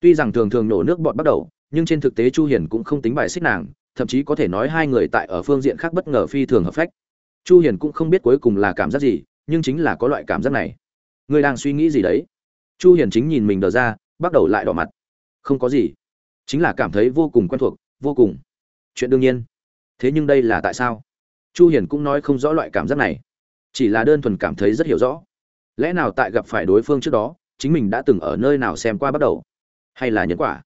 Tuy rằng thường thường nổ nước bọt bắt đầu, nhưng trên thực tế chu hiền cũng không tính bài xích nàng, thậm chí có thể nói hai người tại ở phương diện khác bất ngờ phi thường hợp phách. Chu hiền cũng không biết cuối cùng là cảm giác gì, nhưng chính là có loại cảm giác này. Ngươi đang suy nghĩ gì đấy? Chu hiền chính nhìn mình đờ ra, bắt đầu lại đỏ mặt. Không có gì. Chính là cảm thấy vô cùng quen thuộc, vô cùng. Chuyện đương nhiên. Thế nhưng đây là tại sao? Chu hiền cũng nói không rõ loại cảm giác này. Chỉ là đơn thuần cảm thấy rất hiểu rõ lẽ nào tại gặp phải đối phương trước đó, chính mình đã từng ở nơi nào xem qua bắt đầu? Hay là nhân quả?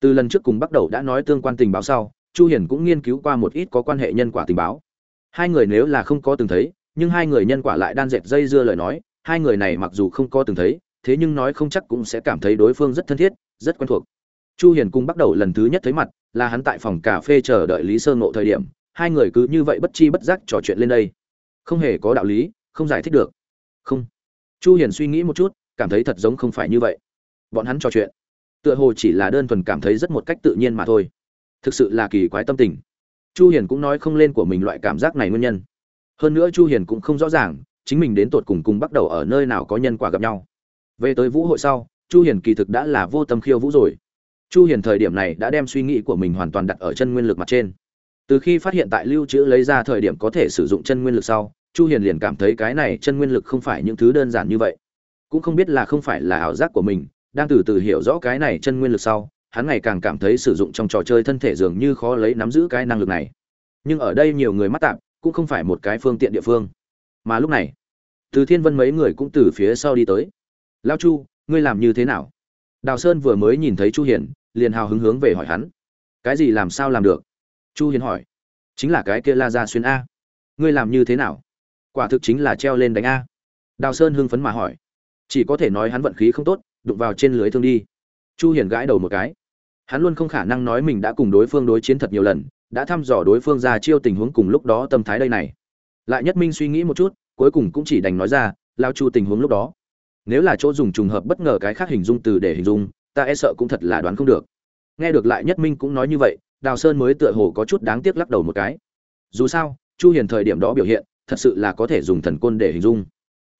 Từ lần trước cùng bắt đầu đã nói tương quan tình báo sau, chu hiền cũng nghiên cứu qua một ít có quan hệ nhân quả tình báo. Hai người nếu là không có từng thấy, nhưng hai người nhân quả lại đan dệt dây dưa lời nói, hai người này mặc dù không có từng thấy, thế nhưng nói không chắc cũng sẽ cảm thấy đối phương rất thân thiết, rất quen thuộc. Chu hiền cùng bắt đầu lần thứ nhất thấy mặt, là hắn tại phòng cà phê chờ đợi lý sơ ngộ thời điểm, hai người cứ như vậy bất chi bất giác trò chuyện lên đây. Không hề có đạo lý, không giải thích được. Không chu hiền suy nghĩ một chút, cảm thấy thật giống không phải như vậy. Bọn hắn trò chuyện, tựa hồ chỉ là đơn thuần cảm thấy rất một cách tự nhiên mà thôi. Thực sự là kỳ quái tâm tình. Chu hiền cũng nói không lên của mình loại cảm giác này nguyên nhân. Hơn nữa chu hiền cũng không rõ ràng, chính mình đến tột cùng cùng bắt đầu ở nơi nào có nhân quả gặp nhau. Về tới vũ hội sau, chu hiền kỳ thực đã là vô tâm khiêu vũ rồi. Chu hiền thời điểm này đã đem suy nghĩ của mình hoàn toàn đặt ở chân nguyên lực mặt trên. Từ khi phát hiện tại lưu trữ lấy ra thời điểm có thể sử dụng chân nguyên lực sau chu hiền liền cảm thấy cái này chân nguyên lực không phải những thứ đơn giản như vậy. Cũng không biết là không phải là ảo giác của mình, đang từ từ hiểu rõ cái này chân nguyên lực sau, hắn ngày càng cảm thấy sử dụng trong trò chơi thân thể dường như khó lấy nắm giữ cái năng lực này. Nhưng ở đây nhiều người mắt tạm cũng không phải một cái phương tiện địa phương. Mà lúc này, từ thiên vân mấy người cũng từ phía sau đi tới. Lao chu, ngươi làm như thế nào? Đào sơn vừa mới nhìn thấy chu hiền, liền hào hứng hướng về hỏi hắn. Cái gì làm sao làm được? Chu hiền hỏi. Chính là cái kia la gia xuyên a. Ngươi làm như thế nào? Quả thực chính là treo lên đánh a. Đào sơn hưng phấn mà hỏi. Chỉ có thể nói hắn vận khí không tốt, đụng vào trên lưới thương đi. Chu hiền gãi đầu một cái. Hắn luôn không khả năng nói mình đã cùng đối phương đối chiến thật nhiều lần, đã thăm dò đối phương ra chiêu tình huống cùng lúc đó tâm thái đây này. Lại nhất minh suy nghĩ một chút, cuối cùng cũng chỉ đành nói ra, lao chu tình huống lúc đó. Nếu là chỗ dùng trùng hợp bất ngờ cái khác hình dung từ để hình dung, ta e sợ cũng thật là đoán không được. Nghe được lại nhất minh cũng nói như vậy, đào sơn mới tựa hồ có chút đáng tiếc lắc đầu một cái. Dù sao, chu hiền thời điểm đó biểu hiện thật sự là có thể dùng thần côn để hình dung.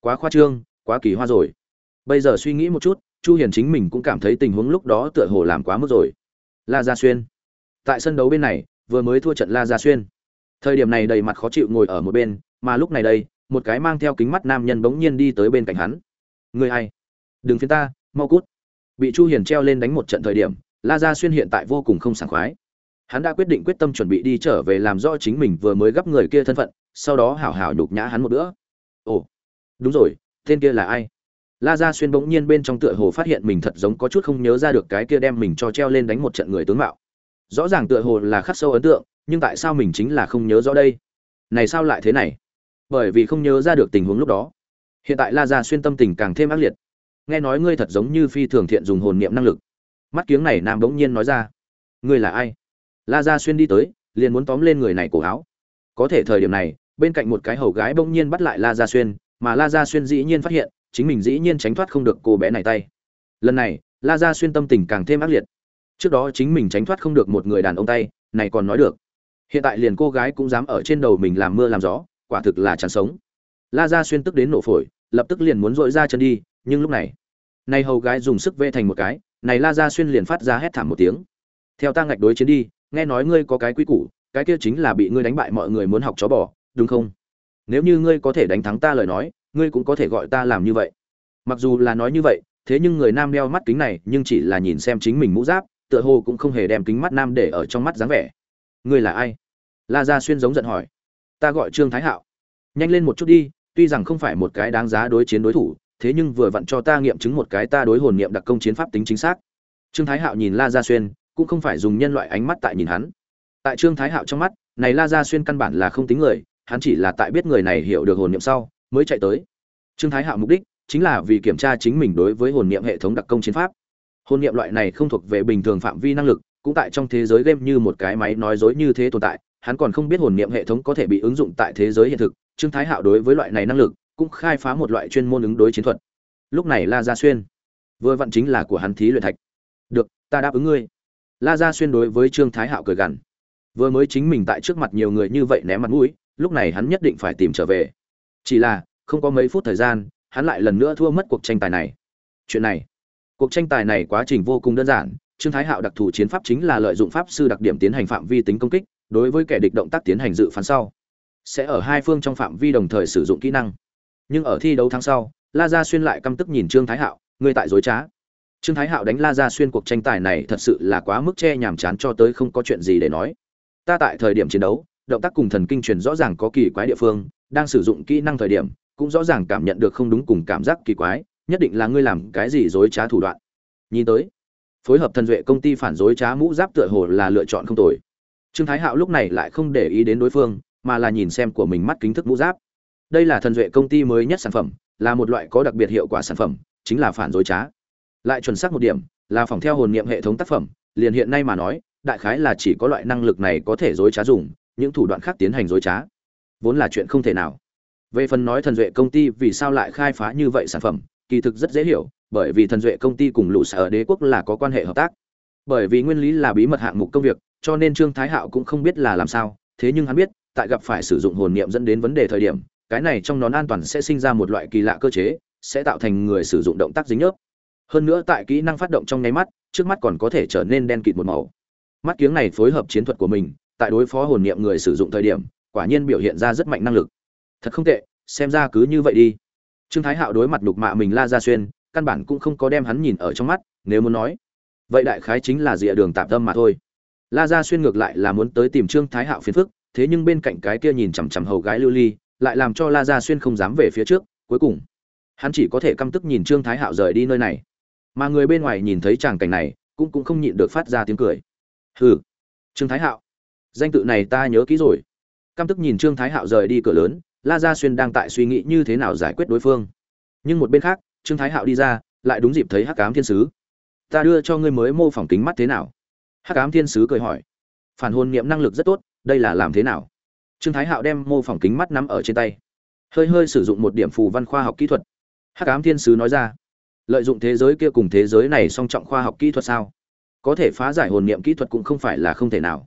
Quá khoa trương, quá kỳ hoa rồi. Bây giờ suy nghĩ một chút, chu hiền chính mình cũng cảm thấy tình huống lúc đó tựa hồ làm quá mức rồi. La gia xuyên. Tại sân đấu bên này, vừa mới thua trận la gia xuyên. Thời điểm này đầy mặt khó chịu ngồi ở một bên, mà lúc này đây, một cái mang theo kính mắt nam nhân bỗng nhiên đi tới bên cạnh hắn. Người ai? Đừng phiến ta, mau cút. Bị chu hiền treo lên đánh một trận thời điểm, la gia xuyên hiện tại vô cùng không sảng khoái. Hắn đã quyết định quyết tâm chuẩn bị đi trở về làm rõ chính mình vừa mới gấp người kia thân phận sau đó hảo hảo nhục nhã hắn một bữa. Ồ, đúng rồi, tên kia là ai? La gia xuyên bỗng nhiên bên trong tựa hồ phát hiện mình thật giống có chút không nhớ ra được cái kia đem mình cho treo lên đánh một trận người tướng mạo. Rõ ràng tựa hồ là khắc sâu ấn tượng, nhưng tại sao mình chính là không nhớ rõ đây? Này sao lại thế này? Bởi vì không nhớ ra được tình huống lúc đó. Hiện tại la gia xuyên tâm tình càng thêm ác liệt. Nghe nói ngươi thật giống như phi thường thiện dùng hồn niệm năng lực. Mắt kiếng này nam bỗng nhiên nói ra. Ngươi là ai? La gia xuyên đi tới, liền muốn tóm lên người này cổ áo có thể thời điểm này, bên cạnh một cái hầu gái bỗng nhiên bắt lại la gia xuyên, mà la gia xuyên dĩ nhiên phát hiện, chính mình dĩ nhiên tránh thoát không được cô bé này tay. Lần này, la gia xuyên tâm tình càng thêm ác liệt. Trước đó chính mình tránh thoát không được một người đàn ông tay, này còn nói được. Hiện tại liền cô gái cũng dám ở trên đầu mình làm mưa làm gió, quả thực là chẳng sống. La gia xuyên tức đến nổ phổi, lập tức liền muốn dội ra chân đi, nhưng lúc này này hầu gái dùng sức vê thành một cái, này la gia xuyên liền phát ra hét thảm một tiếng. Theo ta ngạch đối chiến đi, nghe nói ngươi có cái quy củ cái kia chính là bị ngươi đánh bại mọi người muốn học chó bỏ, đúng không? Nếu như ngươi có thể đánh thắng ta lời nói ngươi cũng có thể gọi ta làm như vậy. Mặc dù là nói như vậy thế nhưng người nam đeo mắt kính này nhưng chỉ là nhìn xem chính mình mũ giáp tựa hồ cũng không hề đem kính mắt nam để ở trong mắt dáng vẻ. Ngươi là ai? La gia xuyên giống giận hỏi. Ta gọi trương thái hạo. Nhanh lên một chút đi tuy rằng không phải một cái đáng giá đối chiến đối thủ thế nhưng vừa vặn cho ta nghiệm chứng một cái ta đối hồn niệm đặc công chiến pháp tính chính xác. Trương thái hạo nhìn la gia xuyên cũng không phải dùng nhân loại ánh mắt tại nhìn hắn tại trương thái hạo trong mắt, này la gia xuyên căn bản là không tính người, hắn chỉ là tại biết người này hiểu được hồn niệm sau, mới chạy tới. Trương thái hạo mục đích chính là vì kiểm tra chính mình đối với hồn niệm hệ thống đặc công chiến pháp. Hồn niệm loại này không thuộc về bình thường phạm vi năng lực, cũng tại trong thế giới game như một cái máy nói dối như thế tồn tại, hắn còn không biết hồn niệm hệ thống có thể bị ứng dụng tại thế giới hiện thực. Trương thái hạo đối với loại này năng lực, cũng khai phá một loại chuyên môn ứng đối chiến thuật. Lúc này la gia xuyên vừa vặn chính là của hắn thí luyện thạch. Được, ta đáp ứng ngươi. La gia xuyên đối với trương thái hạo cười gằn vừa mới chính mình tại trước mặt nhiều người như vậy ném mặt mũi, lúc này hắn nhất định phải tìm trở về. Chỉ là, không có mấy phút thời gian, hắn lại lần nữa thua mất cuộc tranh tài này. Chuyện này, cuộc tranh tài này quá trình vô cùng đơn giản, trương thái hạo đặc thù chiến pháp chính là lợi dụng pháp sư đặc điểm tiến hành phạm vi tính công kích, đối với kẻ địch động tác tiến hành dự phán sau. Sẽ ở hai phương trong phạm vi đồng thời sử dụng kỹ năng. Nhưng ở thi đấu tháng sau, la gia xuyên lại căm tức nhìn trương thái hạo, người tại dối trá. Trương thái hạo đánh la gia xuyên cuộc tranh tài này thật sự là quá mức che nhàm chán cho tới không có chuyện gì để nói ta tại thời điểm chiến đấu, động tác cùng thần kinh truyền rõ ràng có kỳ quái địa phương, đang sử dụng kỹ năng thời điểm, cũng rõ ràng cảm nhận được không đúng cùng cảm giác kỳ quái, nhất định là ngươi làm cái gì dối trá thủ đoạn. Nhìn tới, phối hợp thần duệ công ty phản dối trá mũ giáp tựa hồ là lựa chọn không tồi. Trương thái hạo lúc này lại không để ý đến đối phương, mà là nhìn xem của mình mắt kính thức mũ giáp. Đây là thần duệ công ty mới nhất sản phẩm, là một loại có đặc biệt hiệu quả sản phẩm, chính là phản dối trá. Lại chuẩn xác một điểm, là phòng theo hồn niệm hệ thống tác phẩm, liền hiện nay mà nói đại khái là chỉ có loại năng lực này có thể dối trá dùng, những thủ đoạn khác tiến hành dối trá. Vốn là chuyện không thể nào. Về phần nói thần duệ công ty vì sao lại khai phá như vậy sản phẩm, kỳ thực rất dễ hiểu, bởi vì thần duệ công ty cùng lũ sở đế quốc là có quan hệ hợp tác. Bởi vì nguyên lý là bí mật hạng mục công việc, cho nên trương thái hạo cũng không biết là làm sao, thế nhưng hắn biết, tại gặp phải sử dụng hồn niệm dẫn đến vấn đề thời điểm, cái này trong nón an toàn sẽ sinh ra một loại kỳ lạ cơ chế, sẽ tạo thành người sử dụng động tác dính nhớp. Hơn nữa tại kỹ năng phát động trong nháy mắt, trước mắt còn có thể trở nên đen kịt một màu mắt kiếng này phối hợp chiến thuật của mình, tại đối phó hồn niệm người sử dụng thời điểm, quả nhiên biểu hiện ra rất mạnh năng lực. Thật không tệ, xem ra cứ như vậy đi. Trương thái hạo đối mặt nhục mạ mình la ra xuyên, căn bản cũng không có đem hắn nhìn ở trong mắt, nếu muốn nói, vậy đại khái chính là rìa đường tạm tâm mà thôi. La ra xuyên ngược lại là muốn tới tìm trương thái hạo phiền phức, thế nhưng bên cạnh cái kia nhìn chằm chằm hầu gái lưu ly, lại làm cho la ra xuyên không dám về phía trước, cuối cùng, hắn chỉ có thể căm tức nhìn trương thái hạo rời đi nơi này. Mà người bên ngoài nhìn thấy tràng cảnh này, cũng cũng không nhịn được phát ra tiếng cười hừ. Trương thái hạo. Danh tự này ta nhớ kỹ rồi. Căm tức nhìn trương thái hạo rời đi cửa lớn, la gia xuyên đang tại suy nghĩ như thế nào giải quyết đối phương. Nhưng một bên khác, trương thái hạo đi ra, lại đúng dịp thấy hắc ám thiên sứ. Ta đưa cho ngươi mới mô phỏng kính mắt thế nào? Hắc ám thiên sứ cười hỏi. Phản hồn niệm năng lực rất tốt, đây là làm thế nào? Trương thái hạo đem mô phỏng kính mắt nắm ở trên tay. Hơi hơi sử dụng một điểm phù văn khoa học kỹ thuật. Hắc ám thiên sứ nói ra. Lợi dụng thế giới kia cùng thế giới này song trọng khoa học kỹ thuật sao? Có thể phá giải hồn niệm kỹ thuật cũng không phải là không thể nào.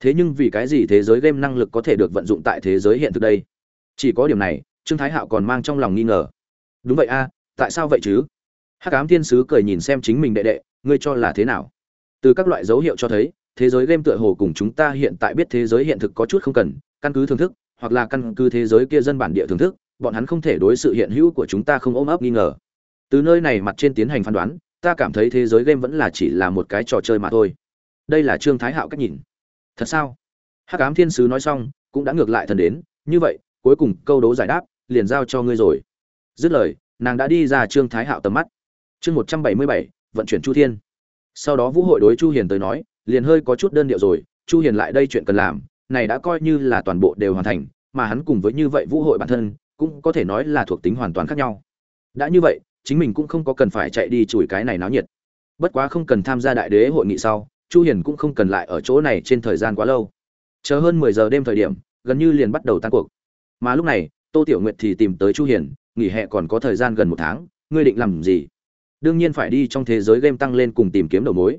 Thế nhưng vì cái gì thế giới game năng lực có thể được vận dụng tại thế giới hiện thực đây? Chỉ có điểm này, trương thái hạo còn mang trong lòng nghi ngờ. Đúng vậy a, tại sao vậy chứ? Hắc ám thiên sứ cười nhìn xem chính mình đệ đệ, ngươi cho là thế nào? Từ các loại dấu hiệu cho thấy, thế giới game tựa hồ cùng chúng ta hiện tại biết thế giới hiện thực có chút không cần, căn cứ thưởng thức, hoặc là căn cứ thế giới kia dân bản địa thưởng thức, bọn hắn không thể đối sự hiện hữu của chúng ta không ôm ấp nghi ngờ. Từ nơi này mặt trên tiến hành phán đoán ta cảm thấy thế giới game vẫn là chỉ là một cái trò chơi mà thôi. Đây là trương thái hạo cách nhìn. Thật sao? Hắc ám thiên sứ nói xong, cũng đã ngược lại thần đến. Như vậy, cuối cùng câu đố giải đáp, liền giao cho ngươi rồi. Dứt lời, nàng đã đi ra trương thái hạo tầm mắt. Chương một trăm bảy mươi bảy, vận chuyển chu thiên. Sau đó vũ hội đối chu hiền tới nói, liền hơi có chút đơn điệu rồi. Chu hiền lại đây chuyện cần làm, này đã coi như là toàn bộ đều hoàn thành, mà hắn cùng với như vậy vũ hội bản thân, cũng có thể nói là thuộc tính hoàn toàn khác nhau. Đã như vậy chính mình cũng không có cần phải chạy đi chùi cái này náo nhiệt. Bất quá không cần tham gia đại đế hội nghị sau, chu hiền cũng không cần lại ở chỗ này trên thời gian quá lâu. Chờ hơn 10 giờ đêm thời điểm, gần như liền bắt đầu tan cuộc. Mà lúc này, tô tiểu nguyệt thì tìm tới chu hiền, nghỉ hè còn có thời gian gần một tháng, ngươi định làm gì? Đương nhiên phải đi trong thế giới game tăng lên cùng tìm kiếm đầu mối.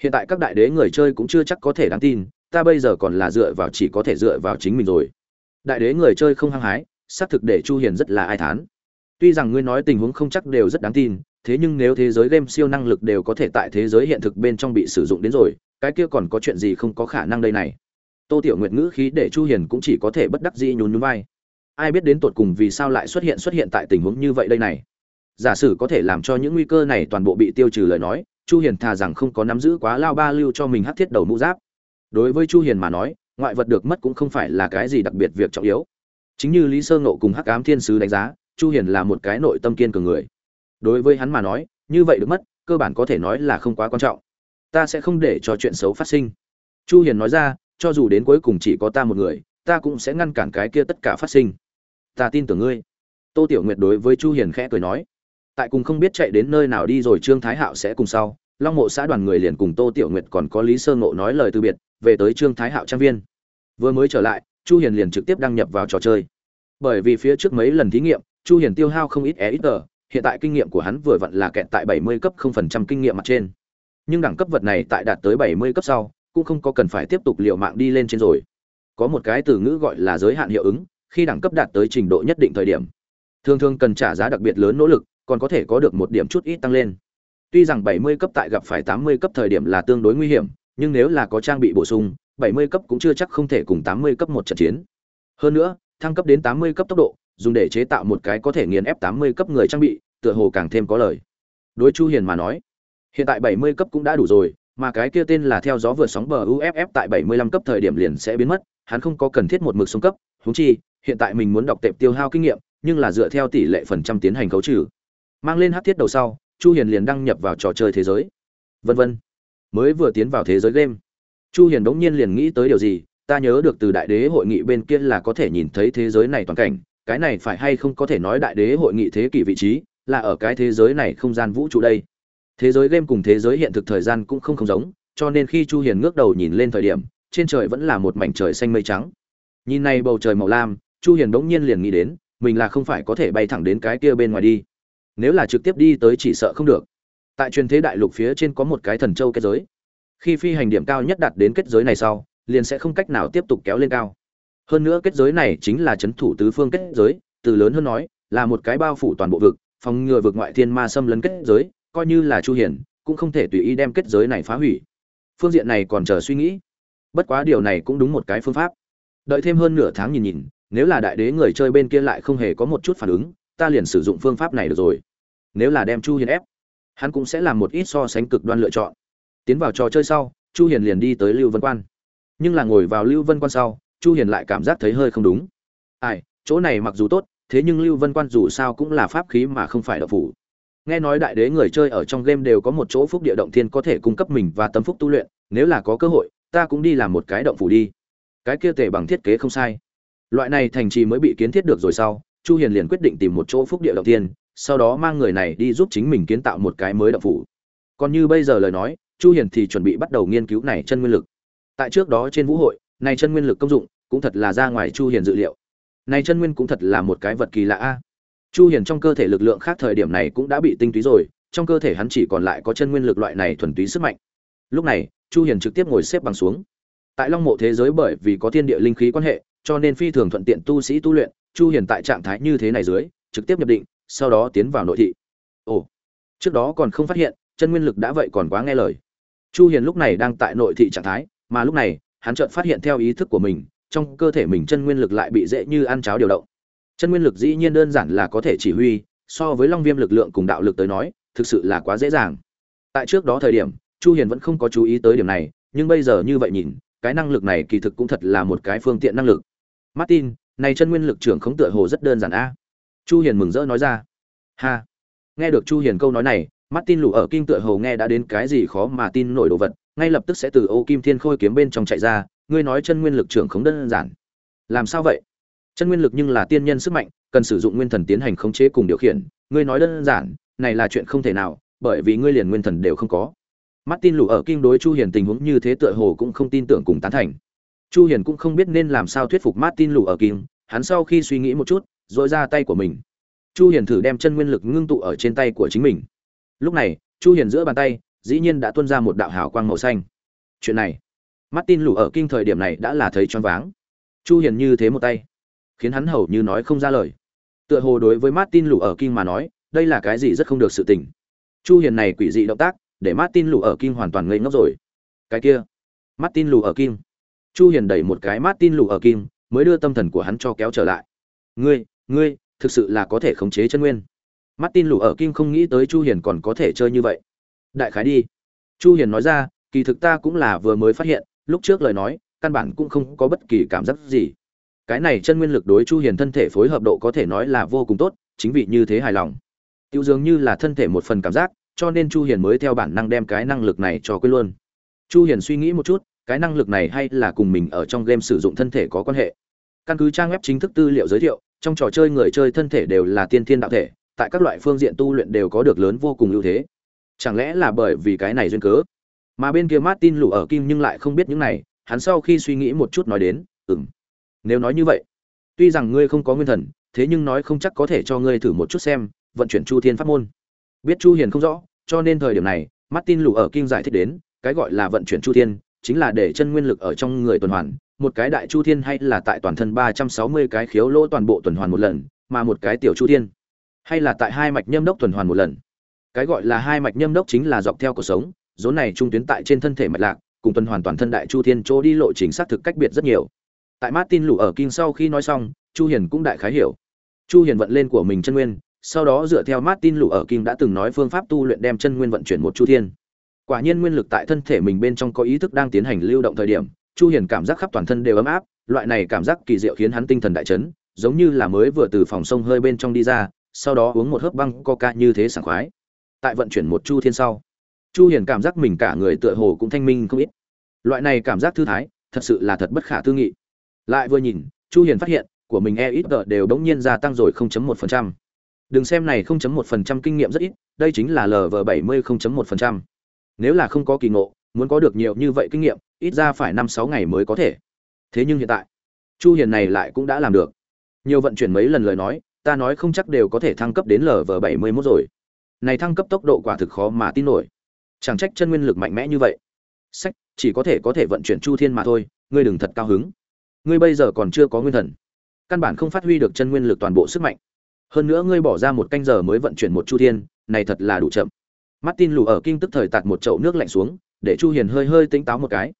Hiện tại các đại đế người chơi cũng chưa chắc có thể đáng tin, ta bây giờ còn là dựa vào chỉ có thể dựa vào chính mình rồi. Đại đế người chơi không hăng hái, xác thực để chu hiền rất là ai thán tuy rằng ngươi nói tình huống không chắc đều rất đáng tin, thế nhưng nếu thế giới game siêu năng lực đều có thể tại thế giới hiện thực bên trong bị sử dụng đến rồi, cái kia còn có chuyện gì không có khả năng đây này? Tô tiểu nguyệt ngữ khí để chu hiền cũng chỉ có thể bất đắc dĩ nhún nhún vai. Ai biết đến tột cùng vì sao lại xuất hiện xuất hiện tại tình huống như vậy đây này? Giả sử có thể làm cho những nguy cơ này toàn bộ bị tiêu trừ lời nói, chu hiền thà rằng không có nắm giữ quá lao ba lưu cho mình hắc thiết đầu mũ giáp. Đối với chu hiền mà nói, ngoại vật được mất cũng không phải là cái gì đặc biệt việc trọng yếu. Chính như lý sơ ngộ cùng hắc ám thiên sứ đánh giá chu hiền là một cái nội tâm kiên cường người. Đối với hắn mà nói, như vậy được mất, cơ bản có thể nói là không quá quan trọng. Ta sẽ không để cho chuyện xấu phát sinh. Chu hiền nói ra, cho dù đến cuối cùng chỉ có ta một người, ta cũng sẽ ngăn cản cái kia tất cả phát sinh. Ta tin tưởng ngươi. Tô tiểu nguyệt đối với chu hiền khẽ cười nói. Tại cùng không biết chạy đến nơi nào đi rồi trương thái hạo sẽ cùng sau. Long mộ xã đoàn người liền cùng tô tiểu nguyệt còn có lý sơ ngộ nói lời từ biệt, về tới trương thái hạo trang viên. Vừa mới trở lại, chu hiền liền trực tiếp đăng nhập vào trò chơi. Bởi vì phía trước mấy lần thí nghiệm chu hiền tiêu hao không ít e ít tờ, hiện tại kinh nghiệm của hắn vừa vặn là kẹt tại 70 cấp 0% kinh nghiệm mặt trên. Nhưng đẳng cấp vật này tại đạt tới 70 cấp sau, cũng không có cần phải tiếp tục liệu mạng đi lên trên rồi. Có một cái từ ngữ gọi là giới hạn hiệu ứng, khi đẳng cấp đạt tới trình độ nhất định thời điểm, thường thường cần trả giá đặc biệt lớn nỗ lực, còn có thể có được một điểm chút ít tăng lên. Tuy rằng 70 cấp tại gặp phải 80 cấp thời điểm là tương đối nguy hiểm, nhưng nếu là có trang bị bổ sung 70 cấp cũng chưa chắc không thể cùng 80 cấp một trận chiến. Hơn nữa, thăng cấp đến 80 cấp tốc độ dùng để chế tạo một cái có thể nghiền ép 80 cấp người trang bị, tựa hồ càng thêm có lời. Đối chu hiền mà nói, hiện tại 70 cấp cũng đã đủ rồi, mà cái kia tên là theo gió vượt sóng bờ UFF tại 75 cấp thời điểm liền sẽ biến mất, hắn không có cần thiết một mực xuống cấp, huống chi, hiện tại mình muốn đọc tệp tiêu hao kinh nghiệm, nhưng là dựa theo tỷ lệ phần trăm tiến hành cấu trừ. Mang lên hắc thiết đầu sau, chu hiền liền đăng nhập vào trò chơi thế giới. Vân vân. Mới vừa tiến vào thế giới game, chu hiền đống nhiên liền nghĩ tới điều gì, ta nhớ được từ đại đế hội nghị bên kia là có thể nhìn thấy thế giới này toàn cảnh cái này phải hay không có thể nói đại đế hội nghị thế kỷ vị trí, là ở cái thế giới này không gian vũ trụ đây. Thế giới game cùng thế giới hiện thực thời gian cũng không không giống, cho nên khi chu hiền ngước đầu nhìn lên thời điểm, trên trời vẫn là một mảnh trời xanh mây trắng. Nhìn này bầu trời màu lam, chu hiền đống nhiên liền nghĩ đến, mình là không phải có thể bay thẳng đến cái kia bên ngoài đi. Nếu là trực tiếp đi tới chỉ sợ không được. Tại truyền thế đại lục phía trên có một cái thần châu kết giới. Khi phi hành điểm cao nhất đạt đến kết giới này sau, liền sẽ không cách nào tiếp tục kéo lên cao hơn nữa kết giới này chính là chấn thủ tứ phương kết giới, từ lớn hơn nói, là một cái bao phủ toàn bộ vực, phòng ngừa vực ngoại thiên ma xâm lấn kết giới, coi như là chu hiển, cũng không thể tùy ý đem kết giới này phá hủy. Phương diện này còn chờ suy nghĩ. Bất quá điều này cũng đúng một cái phương pháp. Đợi thêm hơn nửa tháng nhìn nhìn, nếu là đại đế người chơi bên kia lại không hề có một chút phản ứng, ta liền sử dụng phương pháp này được rồi. Nếu là đem chu hiền ép, hắn cũng sẽ làm một ít so sánh cực đoan lựa chọn. Tiến vào trò chơi sau, chu hiền liền đi tới lưu vân quan. Nhưng là ngồi vào lưu vân quan sau chu hiền lại cảm giác thấy hơi không đúng. Ai, chỗ này mặc dù tốt, thế nhưng lưu vân quan dù sao cũng là pháp khí mà không phải đậu phủ. Nghe nói đại đế người chơi ở trong game đều có một chỗ phúc địa động thiên có thể cung cấp mình và tâm phúc tu luyện, nếu là có cơ hội, ta cũng đi làm một cái động phủ đi. Cái kia tề bằng thiết kế không sai. Loại này thành trì mới bị kiến thiết được rồi sau, chu hiền liền quyết định tìm một chỗ phúc địa động thiên, sau đó mang người này đi giúp chính mình kiến tạo một cái mới động phủ. Còn như bây giờ lời nói, chu hiền thì chuẩn bị bắt đầu nghiên cứu này chân nguyên lực. Tại trước đó trên vũ hội này chân nguyên lực công dụng, cũng thật là ra ngoài chu hiền dự liệu. Này chân nguyên cũng thật là một cái vật kỳ lạ a. Chu hiền trong cơ thể lực lượng khác thời điểm này cũng đã bị tinh túy rồi, trong cơ thể hắn chỉ còn lại có chân nguyên lực loại này thuần túy sức mạnh. Lúc này, chu hiền trực tiếp ngồi xếp bằng xuống. Tại long mộ thế giới bởi vì có thiên địa linh khí quan hệ, cho nên phi thường thuận tiện tu sĩ tu luyện, chu hiền tại trạng thái như thế này dưới, trực tiếp nhập định, sau đó tiến vào nội thị. Ồ, trước đó còn không phát hiện, chân nguyên lực đã vậy còn quá nghe lời. Chu hiền lúc này đang tại nội thị trạng thái, mà lúc này hắn chợt phát hiện theo ý thức của mình, trong cơ thể mình chân nguyên lực lại bị dễ như ăn cháo điều động. Chân nguyên lực dĩ nhiên đơn giản là có thể chỉ huy, so với long viêm lực lượng cùng đạo lực tới nói, thực sự là quá dễ dàng. Tại trước đó thời điểm, chu hiền vẫn không có chú ý tới điểm này, nhưng bây giờ như vậy nhìn, cái năng lực này kỳ thực cũng thật là một cái phương tiện năng lực. Martin, này chân nguyên lực trưởng khống tựa hồ rất đơn giản a. Chu hiền mừng rỡ nói ra. Ha. Nghe được chu hiền câu nói này, martin lù ở kinh tựa hồ nghe đã đến cái gì khó mà tin nổi đồ vật ngay lập tức sẽ từ ô kim thiên khôi kiếm bên trong chạy ra, ngươi nói chân nguyên lực trưởng không đơn giản. Làm sao vậy? Chân nguyên lực nhưng là tiên nhân sức mạnh, cần sử dụng nguyên thần tiến hành khống chế cùng điều khiển, ngươi nói đơn giản, này là chuyện không thể nào, bởi vì ngươi liền nguyên thần đều không có. Martin lù ở kinh đối chu hiền tình huống như thế tựa hồ cũng không tin tưởng cùng tán thành. Chu hiền cũng không biết nên làm sao thuyết phục martin lù ở kinh hắn sau khi suy nghĩ một chút rồi ra tay của mình. Chu hiền thử đem chân nguyên lực ngưng tụ ở trên tay của chính mình. Lúc này, chu hiền giữa bàn tay dĩ nhiên đã tuôn ra một đạo hào quang màu xanh. Chuyện này, martin lù ở kinh thời điểm này đã là thấy choáng váng. Chu hiền như thế một tay, khiến hắn hầu như nói không ra lời. Tựa hồ đối với martin lù ở kinh mà nói, đây là cái gì rất không được sự tình. Chu hiền này quỷ dị động tác, để martin lù ở kinh hoàn toàn ngây ngốc rồi. Cái kia, martin lù ở kinh chu hiền đẩy một cái martin lù ở kinh mới đưa tâm thần của hắn cho kéo trở lại. Ngươi ngươi, thực sự là có thể khống chế chân nguyên. Martin lù ở kinh không nghĩ tới chu hiền còn có thể chơi như vậy đại khái đi. Chu hiền nói ra, kỳ thực ta cũng là vừa mới phát hiện, lúc trước lời nói, căn bản cũng không có bất kỳ cảm giác gì. Cái này chân nguyên lực đối chu hiền thân thể phối hợp độ có thể nói là vô cùng tốt, chính vì như thế hài lòng. Tiêu dường như là thân thể một phần cảm giác, cho nên chu hiền mới theo bản năng đem cái năng lực này cho quên luôn. Chu hiền suy nghĩ một chút, cái năng lực này hay là cùng mình ở trong game sử dụng thân thể có quan hệ. Căn cứ trang web chính thức tư liệu giới thiệu, trong trò chơi người chơi thân thể đều là tiên thiên đạo thể, tại các loại phương diện tu luyện đều có được lớn vô cùng ưu thế chẳng lẽ là bởi vì cái này duyên cớ? Mà bên kia martin lù ở kim nhưng lại không biết những này, hắn sau khi suy nghĩ một chút nói đến, ừm, nếu nói như vậy, tuy rằng ngươi không có nguyên thần, thế nhưng nói không chắc có thể cho ngươi thử một chút xem, vận chuyển chu thiên pháp môn. Biết chu hiền không rõ, cho nên thời điểm này, martin lù ở kim giải thích đến, cái gọi là vận chuyển chu thiên, chính là để chân nguyên lực ở trong người tuần hoàn, một cái đại chu thiên hay là tại toàn thân 360 cái khiếu lỗ toàn bộ tuần hoàn một lần, mà một cái tiểu chu thiên, hay là tại hai mạch nhâm đốc tuần hoàn một lần cái gọi là hai mạch nhâm đốc chính là dọc theo cuộc sống rốn này trung tuyến tại trên thân thể mạch lạc, cùng tuần hoàn toàn thân đại chu thiên chỗ đi lộ trình xác thực cách biệt rất nhiều. Tại martin lù ở kinh sau khi nói xong, chu hiền cũng đại khái hiểu. Chu hiền vận lên của mình chân nguyên, sau đó dựa theo martin lù ở kinh đã từng nói phương pháp tu luyện đem chân nguyên vận chuyển một chu thiên. Quả nhiên nguyên lực tại thân thể mình bên trong có ý thức đang tiến hành lưu động thời điểm, chu hiền cảm giác khắp toàn thân đều ấm áp, loại này cảm giác kỳ diệu khiến hắn tinh thần đại chấn, giống như là mới vừa từ phòng sông hơi bên trong đi ra, sau đó uống một hớp băng coca như thế sảng khoái tại vận chuyển một chu thiên sau. Chu hiền cảm giác mình cả người tựa hồ cũng thanh minh không ít. Loại này cảm giác thư thái, thật sự là thật bất khả tư nghị. Lại vừa nhìn, chu hiền phát hiện, của mình e ít đều đống nhiên gia tăng rồi 0.1%. đừng xem này 0.1% kinh nghiệm rất ít, đây chính là lv 70 0.1%. nếu là không có kỳ ngộ, muốn có được nhiều như vậy kinh nghiệm, ít ra phải năm sáu ngày mới có thể. Thế nhưng hiện tại, chu hiền này lại cũng đã làm được. Nhiều vận chuyển mấy lần lời nói, ta nói không chắc đều có thể thăng cấp đến lv 71 rồi này thăng cấp tốc độ quả thực khó mà tin nổi. Chẳng trách chân nguyên lực mạnh mẽ như vậy. Sách, chỉ có thể có thể vận chuyển chu thiên mà thôi, ngươi đừng thật cao hứng. Ngươi bây giờ còn chưa có nguyên thần. Căn bản không phát huy được chân nguyên lực toàn bộ sức mạnh. Hơn nữa ngươi bỏ ra một canh giờ mới vận chuyển một chu thiên, này thật là đủ chậm. Martin lù ở kinh tức thời tạt một chậu nước lạnh xuống, để chu hiền hơi hơi tỉnh táo một cái.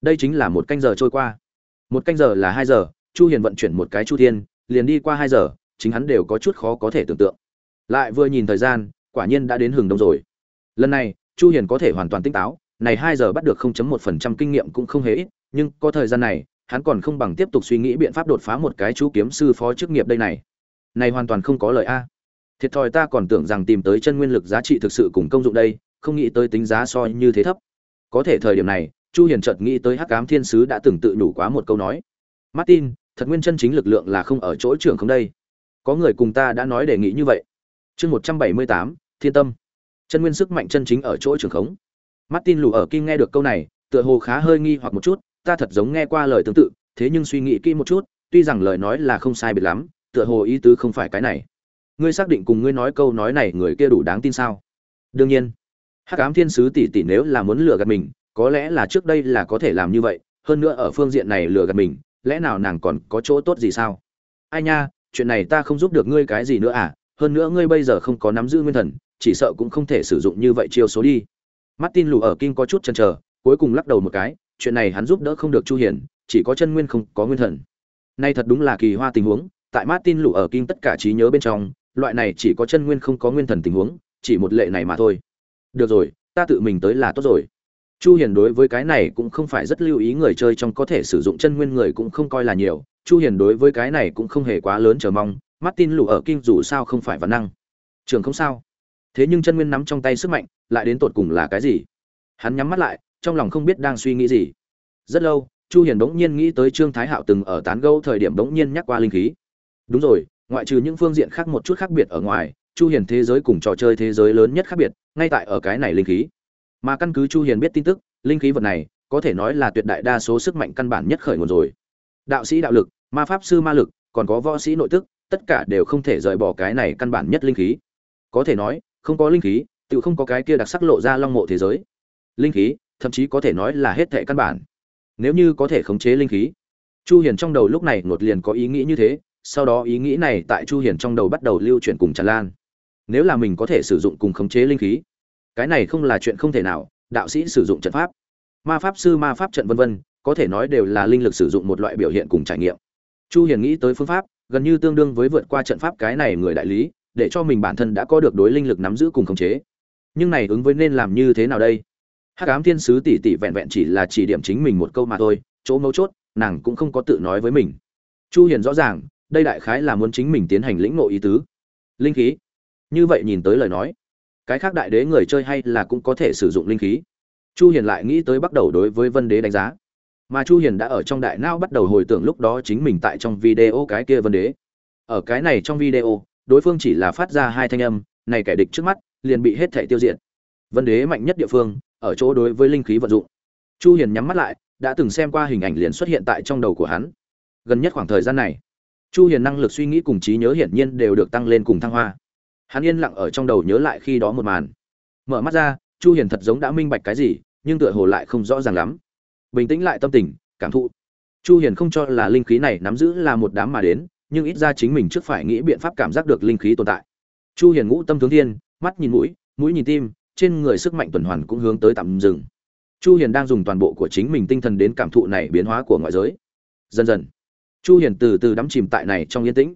Đây chính là một canh giờ trôi qua. Một canh giờ là hai giờ, chu hiền vận chuyển một cái chu thiên, liền đi qua hai giờ, chính hắn đều có chút khó có thể tưởng tượng. Lại vừa nhìn thời gian quả nhiên đã đến hừng đông rồi. Lần này chu hiền có thể hoàn toàn tỉnh táo này hai giờ bắt được 0.1% kinh nghiệm cũng không hề ít nhưng có thời gian này hắn còn không bằng tiếp tục suy nghĩ biện pháp đột phá một cái chú kiếm sư phó chức nghiệp đây này. Này hoàn toàn không có lợi a. Thiệt thòi ta còn tưởng rằng tìm tới chân nguyên lực giá trị thực sự cùng công dụng đây không nghĩ tới tính giá so như thế thấp. Có thể thời điểm này chu hiền chợt nghĩ tới hắc ám thiên sứ đã từng tự nhủ quá một câu nói. Martin thật nguyên chân chính lực lượng là không ở chỗ trưởng không đây. Có người cùng ta đã nói đề nghị như vậy. Chương 178, thiên tâm. Chân nguyên sức mạnh chân chính ở chỗ trưởng khống. Martin lù ở kim nghe được câu này, tựa hồ khá hơi nghi hoặc một chút, ta thật giống nghe qua lời tương tự, thế nhưng suy nghĩ kỹ một chút, tuy rằng lời nói là không sai biệt lắm, tựa hồ ý tứ không phải cái này. Ngươi xác định cùng ngươi nói câu nói này người kia đủ đáng tin sao? Đương nhiên. Hắc ám thiên sứ tỷ tỷ nếu là muốn lừa gạt mình, có lẽ là trước đây là có thể làm như vậy, hơn nữa ở phương diện này lừa gạt mình, lẽ nào nàng còn có chỗ tốt gì sao? Ai nha, chuyện này ta không giúp được ngươi cái gì nữa à hơn nữa ngươi bây giờ không có nắm giữ nguyên thần chỉ sợ cũng không thể sử dụng như vậy chiêu số đi. Martin lù ở kinh có chút chần chờ, cuối cùng lắc đầu một cái, chuyện này hắn giúp đỡ không được chu hiển chỉ có chân nguyên không có nguyên thần. Nay thật đúng là kỳ hoa tình huống, tại martin lù ở kinh tất cả trí nhớ bên trong, loại này chỉ có chân nguyên không có nguyên thần tình huống, chỉ một lệ này mà thôi. Được rồi, ta tự mình tới là tốt rồi. Chu hiền đối với cái này cũng không phải rất lưu ý người chơi trong có thể sử dụng chân nguyên người cũng không coi là nhiều, chu hiền đối với cái này cũng không hề quá lớn chờ mong, martin lù ở kinh dù sao không phải văn năng. Trường không sao thế nhưng chân nguyên nắm trong tay sức mạnh, lại đến tột cùng là cái gì? Hắn nhắm mắt lại, trong lòng không biết đang suy nghĩ gì. Rất lâu, chu hiền bỗng nhiên nghĩ tới trương thái hạo từng ở tán gẫu thời điểm bỗng nhiên nhắc qua linh khí. Đúng rồi, ngoại trừ những phương diện khác một chút khác biệt ở ngoài, chu hiền thế giới cùng trò chơi thế giới lớn nhất khác biệt, ngay tại ở cái này linh khí. Mà căn cứ chu hiền biết tin tức, linh khí vật này, có thể nói là tuyệt đại đa số sức mạnh căn bản nhất khởi nguồn rồi. Đạo sĩ đạo lực, ma pháp sư ma lực, còn có võ sĩ nội tức, tất cả đều không thể rời bỏ cái này căn bản nhất linh khí. Có thể nói không có linh khí, tự không có cái kia đặc sắc lộ ra long mộ thế giới. Linh khí, thậm chí có thể nói là hết thệ căn bản. Nếu như có thể khống chế linh khí, chu hiền trong đầu lúc này ngột liền có ý nghĩ như thế, sau đó ý nghĩ này tại chu hiền trong đầu bắt đầu lưu chuyển cùng tràn lan. Nếu là mình có thể sử dụng cùng khống chế linh khí, cái này không là chuyện không thể nào, đạo sĩ sử dụng trận pháp, ma pháp sư, ma pháp trận vân vân, có thể nói đều là linh lực sử dụng một loại biểu hiện cùng trải nghiệm. Chu hiền nghĩ tới phương pháp, gần như tương đương với vượt qua trận pháp cái này người đại lý để cho mình bản thân đã có được đối linh lực nắm giữ cùng khống chế. Nhưng này ứng với nên làm như thế nào đây? Hắc ám thiên sứ tỷ tỷ vẹn vẹn chỉ là chỉ điểm chính mình một câu mà thôi, chỗ mấu chốt, nàng cũng không có tự nói với mình. Chu hiền rõ ràng, đây đại khái là muốn chính mình tiến hành lĩnh ngộ ý tứ. Linh khí? Như vậy nhìn tới lời nói, cái khác đại đế người chơi hay là cũng có thể sử dụng linh khí. Chu hiền lại nghĩ tới bắt đầu đối với vân đế đánh giá. Mà chu hiền đã ở trong đại não bắt đầu hồi tưởng lúc đó chính mình tại trong video cái kia vân đế. Ở cái này trong video đối phương chỉ là phát ra hai thanh âm, này kẻ địch trước mắt liền bị hết thể tiêu diệt. Vân đế mạnh nhất địa phương, ở chỗ đối với linh khí vận dụng. Chu hiền nhắm mắt lại, đã từng xem qua hình ảnh liền xuất hiện tại trong đầu của hắn. Gần nhất khoảng thời gian này, chu hiền năng lực suy nghĩ cùng trí nhớ hiển nhiên đều được tăng lên cùng thăng hoa. Hắn yên lặng ở trong đầu nhớ lại khi đó một màn. Mở mắt ra, chu hiền thật giống đã minh bạch cái gì, nhưng tựa hồ lại không rõ ràng lắm. Bình tĩnh lại tâm tình, cảm thụ. Chu hiền không cho là linh khí này nắm giữ là một đám mà đến nhưng ít ra chính mình trước phải nghĩ biện pháp cảm giác được linh khí tồn tại. Chu hiền ngũ tâm tướng thiên, mắt nhìn mũi mũi nhìn tim, trên người sức mạnh tuần hoàn cũng hướng tới tạm dừng. Chu hiền đang dùng toàn bộ của chính mình tinh thần đến cảm thụ này biến hóa của ngoại giới. Dần dần, chu hiền từ từ đắm chìm tại này trong yên tĩnh.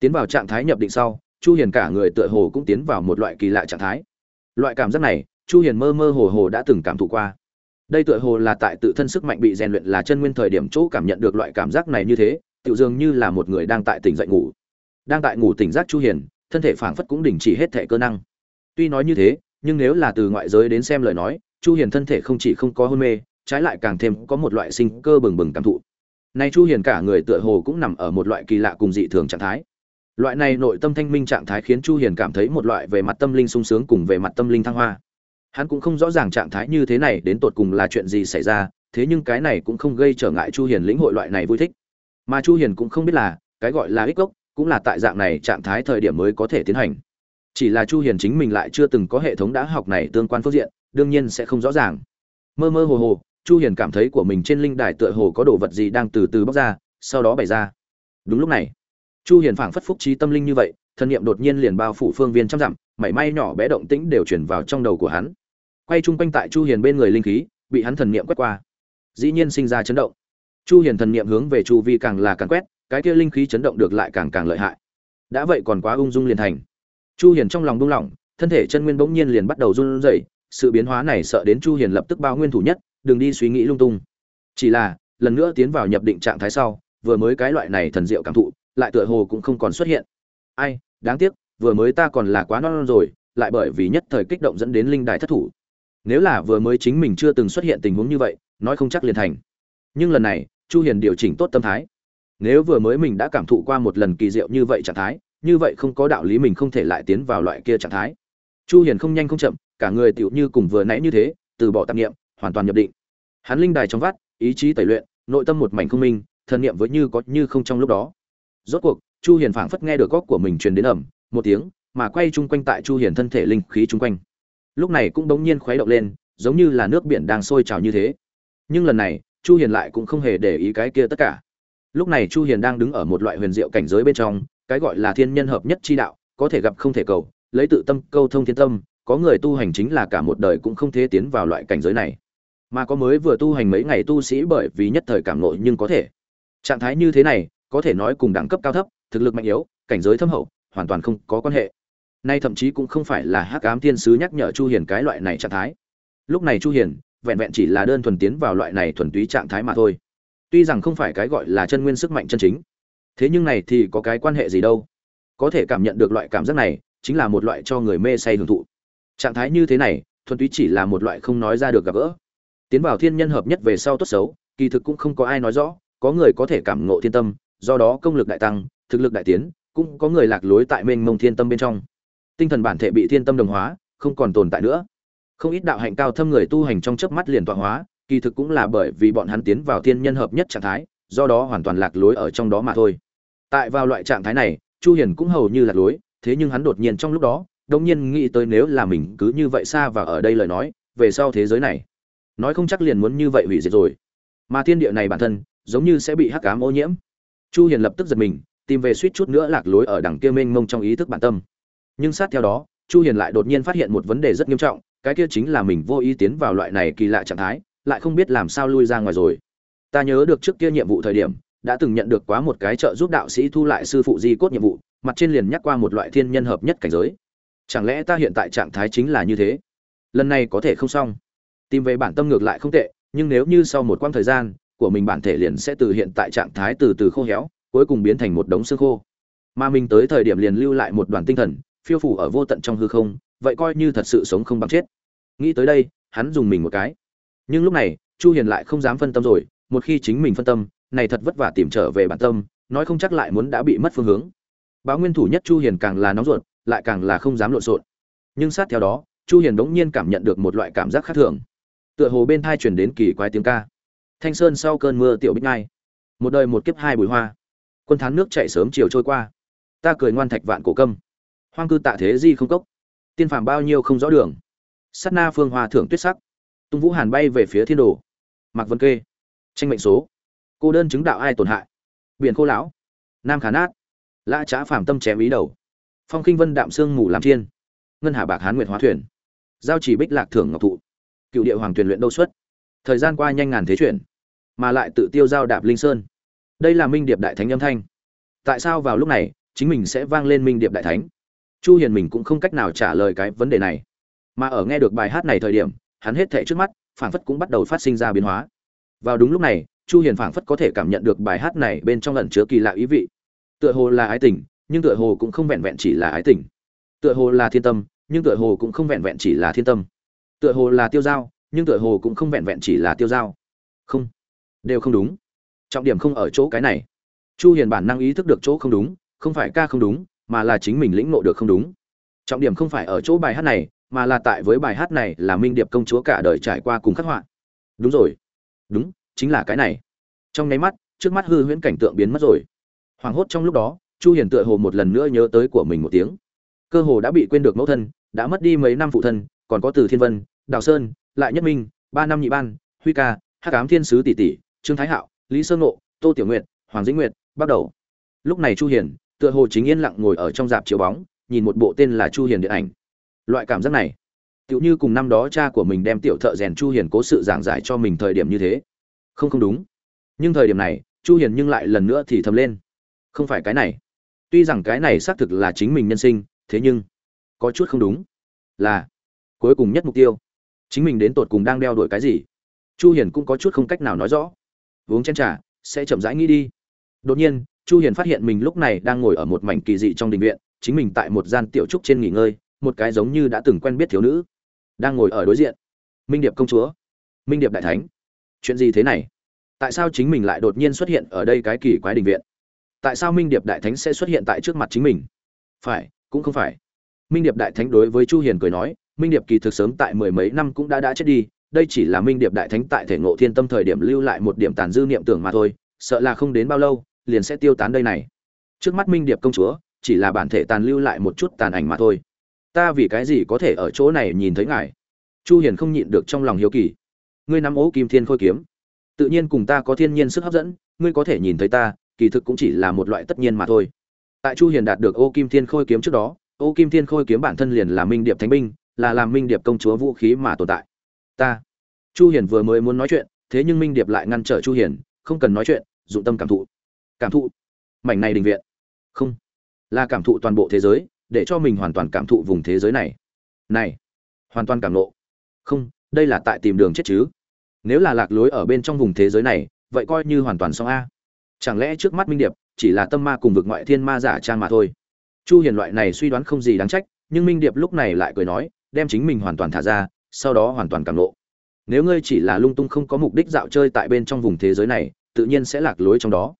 Tiến vào trạng thái nhập định sau, chu hiền cả người tựa hồ cũng tiến vào một loại kỳ lạ trạng thái. Loại cảm giác này, chu hiền mơ mơ hồ hồ đã từng cảm thụ qua. Đây tựa hồ là tại tự thân sức mạnh bị rèn luyện là chân nguyên thời điểm chỗ cảm nhận được loại cảm giác này như thế Tiểu dường như là một người đang tại tỉnh dậy ngủ. Đang tại ngủ tỉnh giác chu hiền, thân thể phảng phất cũng đình chỉ hết thể cơ năng. Tuy nói như thế, nhưng nếu là từ ngoại giới đến xem lời nói, chu hiền thân thể không chỉ không có hôn mê, trái lại càng thêm có một loại sinh cơ bừng bừng cảm thụ. Nay chu hiền cả người tựa hồ cũng nằm ở một loại kỳ lạ cùng dị thường trạng thái. Loại này nội tâm thanh minh trạng thái khiến chu hiền cảm thấy một loại về mặt tâm linh sung sướng cùng về mặt tâm linh thăng hoa. Hắn cũng không rõ ràng trạng thái như thế này đến tột cùng là chuyện gì xảy ra, thế nhưng cái này cũng không gây trở ngại chu hiền lĩnh hội loại này vui thích mà chu hiền cũng không biết là, cái gọi là ích gốc cũng là tại dạng này trạng thái thời điểm mới có thể tiến hành. Chỉ là chu hiền chính mình lại chưa từng có hệ thống đã học này tương quan phương diện, đương nhiên sẽ không rõ ràng. Mơ mơ hồ hồ, chu hiền cảm thấy của mình trên linh đài tựa hồ có đồ vật gì đang từ từ bóc ra, sau đó bày ra. Đúng lúc này, chu hiền phảng phất phúc trí tâm linh như vậy, thân niệm đột nhiên liền bao phủ phương viên trăm dặm, mảy may nhỏ bé động tĩnh đều chuyển vào trong đầu của hắn. Quay chung quanh tại chu hiền bên người linh khí, bị hắn thần niệm quét qua. Dĩ nhiên sinh ra chấn động chu hiền thần niệm hướng về chu vi càng là càng quét cái kia linh khí chấn động được lại càng càng lợi hại. Đã vậy còn quá ung dung liền thành. Chu hiền trong lòng buông lỏng thân thể chân nguyên bỗng nhiên liền bắt đầu run rẩy sự biến hóa này sợ đến chu hiền lập tức bao nguyên thủ nhất đừng đi suy nghĩ lung tung. Chỉ là lần nữa tiến vào nhập định trạng thái sau vừa mới cái loại này thần diệu cảm thụ lại tựa hồ cũng không còn xuất hiện. Ai đáng tiếc vừa mới ta còn là quá non, non rồi lại bởi vì nhất thời kích động dẫn đến linh đài thất thủ. Nếu là vừa mới chính mình chưa từng xuất hiện tình huống như vậy nói không chắc liền thành. Nhưng lần này chu hiền điều chỉnh tốt tâm thái. Nếu vừa mới mình đã cảm thụ qua một lần kỳ diệu như vậy trạng thái, như vậy không có đạo lý mình không thể lại tiến vào loại kia trạng thái. Chu hiền không nhanh không chậm, cả người tiểu như cùng vừa nãy như thế, từ bỏ tạp niệm, hoàn toàn nhập định. Hắn linh đài trong vắt, ý chí tẩy luyện, nội tâm một mảnh không minh, thần niệm với như có như không trong lúc đó. Rốt cuộc, chu hiền phảng phất nghe được góc của mình truyền đến ẩm một tiếng, mà quay chung quanh tại chu hiền thân thể linh khí chung quanh. Lúc này cũng bỗng nhiên khuấy động lên, giống như là nước biển đang sôi trào như thế. Nhưng lần này chu hiền lại cũng không hề để ý cái kia tất cả. Lúc này chu hiền đang đứng ở một loại huyền diệu cảnh giới bên trong, cái gọi là thiên nhân hợp nhất chi đạo, có thể gặp không thể cầu, lấy tự tâm câu thông thiên tâm, có người tu hành chính là cả một đời cũng không thể tiến vào loại cảnh giới này. Mà có mới vừa tu hành mấy ngày tu sĩ bởi vì nhất thời cảm nội nhưng có thể. Trạng thái như thế này, có thể nói cùng đẳng cấp cao thấp, thực lực mạnh yếu, cảnh giới thâm hậu, hoàn toàn không có quan hệ. Nay thậm chí cũng không phải là hắc ám thiên sứ nhắc nhở chu hiền cái loại này trạng thái. Lúc này chu hiền vẹn vẹn chỉ là đơn thuần tiến vào loại này thuần túy trạng thái mà thôi. Tuy rằng không phải cái gọi là chân nguyên sức mạnh chân chính, thế nhưng này thì có cái quan hệ gì đâu? Có thể cảm nhận được loại cảm giác này chính là một loại cho người mê say hưởng thụ. Trạng thái như thế này, thuần túy chỉ là một loại không nói ra được gặp gỡ. Tiến vào thiên nhân hợp nhất về sau tốt xấu, kỳ thực cũng không có ai nói rõ, có người có thể cảm ngộ thiên tâm, do đó công lực đại tăng, thực lực đại tiến, cũng có người lạc lối tại mênh mông thiên tâm bên trong. Tinh thần bản thể bị thiên tâm đồng hóa, không còn tồn tại nữa không ít đạo hạnh cao thâm người tu hành trong chớp mắt liền tọa hóa, kỳ thực cũng là bởi vì bọn hắn tiến vào thiên nhân hợp nhất trạng thái, do đó hoàn toàn lạc lối ở trong đó mà thôi. Tại vào loại trạng thái này, chu hiền cũng hầu như lạc lối, thế nhưng hắn đột nhiên trong lúc đó, đột nhiên nghĩ tới nếu là mình cứ như vậy xa và ở đây lời nói, về sau thế giới này. Nói không chắc liền muốn như vậy hủy diệt rồi. Mà thiên địa này bản thân, giống như sẽ bị hắc ám ô nhiễm. Chu hiền lập tức giật mình, tìm về suýt chút nữa lạc lối ở đằng kia mênh mông trong ý thức bản tâm. Nhưng sát theo đó, chu hiền lại đột nhiên phát hiện một vấn đề rất nghiêm trọng cái kia chính là mình vô ý tiến vào loại này kỳ lạ trạng thái, lại không biết làm sao lui ra ngoài rồi. Ta nhớ được trước kia nhiệm vụ thời điểm, đã từng nhận được quá một cái trợ giúp đạo sĩ thu lại sư phụ di cốt nhiệm vụ, mặt trên liền nhắc qua một loại thiên nhân hợp nhất cảnh giới. Chẳng lẽ ta hiện tại trạng thái chính là như thế? Lần này có thể không xong. Tìm về bản tâm ngược lại không tệ, nhưng nếu như sau một quãng thời gian, của mình bản thể liền sẽ từ hiện tại trạng thái từ từ khô héo, cuối cùng biến thành một đống xương khô. Mà mình tới thời điểm liền lưu lại một đoàn tinh thần phiêu phủ ở vô tận trong hư không, vậy coi như thật sự sống không bằng chết. Nghĩ tới đây, hắn dùng mình một cái. Nhưng lúc này, chu hiền lại không dám phân tâm rồi, một khi chính mình phân tâm, này thật vất vả tìm trở về bản tâm, nói không chắc lại muốn đã bị mất phương hướng. Báo nguyên thủ nhất chu hiền càng là nóng ruột, lại càng là không dám lộn xộn. Nhưng sát theo đó, chu hiền đống nhiên cảm nhận được một loại cảm giác khác thường. Tựa hồ bên thai truyền đến kỳ quái tiếng ca. Thanh sơn sau cơn mưa tiểu bích ngai. Một đời một kiếp hai bùi hoa. Quân thán nước chảy sớm chiều trôi qua. Ta cười ngoan thạch vạn cổ câm hoang cư tạ thế di không cốc. Tiên phàm bao nhiêu không rõ đường. Sát na phương hoa thưởng tuyết sắc. Tung vũ hàn bay về phía thiên đồ. Mặc vân kê. Tranh mệnh số. Cô đơn chứng đạo ai tổn hại? Biển khô lão. Nam khả nát. Lã trá phàm tâm chém ý đầu. Phong khinh vân đạm sương mù làm chiên. Ngân hà bạc hán nguyệt hóa thuyền. Giao chỉ bích lạc thưởng ngọc thụ. Cựu địa hoàng tuyển luyện đâu xuất? Thời gian qua nhanh ngàn thế chuyển, mà lại tự tiêu giao đạp linh sơn. Đây là minh điệp đại thánh âm thanh. Tại sao vào lúc này, chính mình sẽ vang lên minh điệp đại thánh? Chu hiền mình cũng không cách nào trả lời cái vấn đề này. Mà ở nghe được bài hát này thời điểm hắn hết thảy trước mắt phảng phất cũng bắt đầu phát sinh ra biến hóa. Vào đúng lúc này chu hiền phảng phất có thể cảm nhận được bài hát này bên trong ẩn chứa kỳ lạ ý vị. Tựa hồ là ái tình nhưng tựa hồ cũng không vẹn vẹn chỉ là ái tình. Tựa hồ là thiên tâm nhưng tựa hồ cũng không vẹn vẹn chỉ là thiên tâm. Tựa hồ là tiêu dao, nhưng tựa hồ cũng không vẹn vẹn chỉ là tiêu dao. không. Đều không đúng. Trọng điểm không ở chỗ cái này. Chu hiền bản năng ý thức được chỗ không đúng không phải ca không đúng mà là chính mình lĩnh ngộ được không đúng. Trọng điểm không phải ở chỗ bài hát này, mà là tại với bài hát này là minh điệp công chúa cả đời trải qua cùng khắc họa. Đúng rồi. Đúng, chính là cái này. Trong nháy mắt, trước mắt hư huyễn cảnh tượng biến mất rồi. Hoảng hốt trong lúc đó, chu hiền tựa hồ một lần nữa nhớ tới của mình một tiếng. Cơ hồ đã bị quên được mẫu thân, đã mất đi mấy năm phụ thân, còn có từ thiên vân, đào sơn, lại nhất minh, ba năm nhị ban, huy ca, hắc cám thiên sứ tỷ tỷ, trương thái hạo, lý sơn nộ tô tiểu nguyệt, hoàng dĩnh nguyệt, bắt đầu. Lúc này chu hiền tựa hồ chính yên lặng ngồi ở trong dạp chiếu bóng, nhìn một bộ tên là chu hiền điện ảnh. Loại cảm giác này, tựu như cùng năm đó cha của mình đem tiểu thợ rèn chu hiền cố sự giảng giải cho mình thời điểm như thế. Không không đúng. Nhưng thời điểm này, chu hiền nhưng lại lần nữa thì thầm lên. Không phải cái này. Tuy rằng cái này xác thực là chính mình nhân sinh, thế nhưng có chút không đúng. Là cuối cùng nhất mục tiêu. Chính mình đến tột cùng đang đeo đuổi cái gì? Chu hiền cũng có chút không cách nào nói rõ. Uống chén trà, sẽ chậm rãi nghĩ đi. Đột nhiên chu hiền phát hiện mình lúc này đang ngồi ở một mảnh kỳ dị trong đình viện, chính mình tại một gian tiểu trúc trên nghỉ ngơi, một cái giống như đã từng quen biết thiếu nữ, đang ngồi ở đối diện. Minh điệp công chúa, minh điệp đại thánh, chuyện gì thế này? Tại sao chính mình lại đột nhiên xuất hiện ở đây cái kỳ quái đình viện? Tại sao minh điệp đại thánh sẽ xuất hiện tại trước mặt chính mình? Phải, cũng không phải. Minh điệp đại thánh đối với chu hiền cười nói, minh điệp kỳ thực sớm tại mười mấy năm cũng đã đã chết đi, đây chỉ là minh điệp đại thánh tại thể ngộ thiên tâm thời điểm lưu lại một điểm tàn dư niệm tưởng mà thôi, sợ là không đến bao lâu liền sẽ tiêu tán đây này. Trước mắt minh điệp công chúa, chỉ là bản thể tàn lưu lại một chút tàn ảnh mà thôi. Ta vì cái gì có thể ở chỗ này nhìn thấy ngài? Chu hiền không nhịn được trong lòng hiếu kỳ. Ngươi nắm ố kim thiên khôi kiếm. Tự nhiên cùng ta có thiên nhiên sức hấp dẫn, ngươi có thể nhìn thấy ta, kỳ thực cũng chỉ là một loại tất nhiên mà thôi. Tại chu hiền đạt được ô kim thiên khôi kiếm trước đó ô kim thiên khôi kiếm bản thân liền là minh điệp thánh binh, là làm minh điệp công chúa vũ khí mà tồn tại. Ta. Chu hiền vừa mới muốn nói chuyện, thế nhưng minh điệp lại ngăn trở chu hiền, không cần nói chuyện, dụng tâm cảm thụ cảm thụ. Mảnh này đình viện. Không. Là cảm thụ toàn bộ thế giới để cho mình hoàn toàn cảm thụ vùng thế giới này. Này. Hoàn toàn cảm nộ không đây là tại tìm đường chết chứ. Nếu là lạc lối ở bên trong vùng thế giới này vậy coi như hoàn toàn xong a. Chẳng lẽ trước mắt minh điệp chỉ là tâm ma cùng vực ngoại thiên ma giả trang mà thôi? Chu hiền loại này suy đoán không gì đáng trách nhưng minh điệp lúc này lại cười nói đem chính mình hoàn toàn thả ra sau đó hoàn toàn cảm lộ, nếu ngươi chỉ là lung tung không có mục đích dạo chơi tại bên trong vùng thế giới này tự nhiên sẽ lạc lối trong đó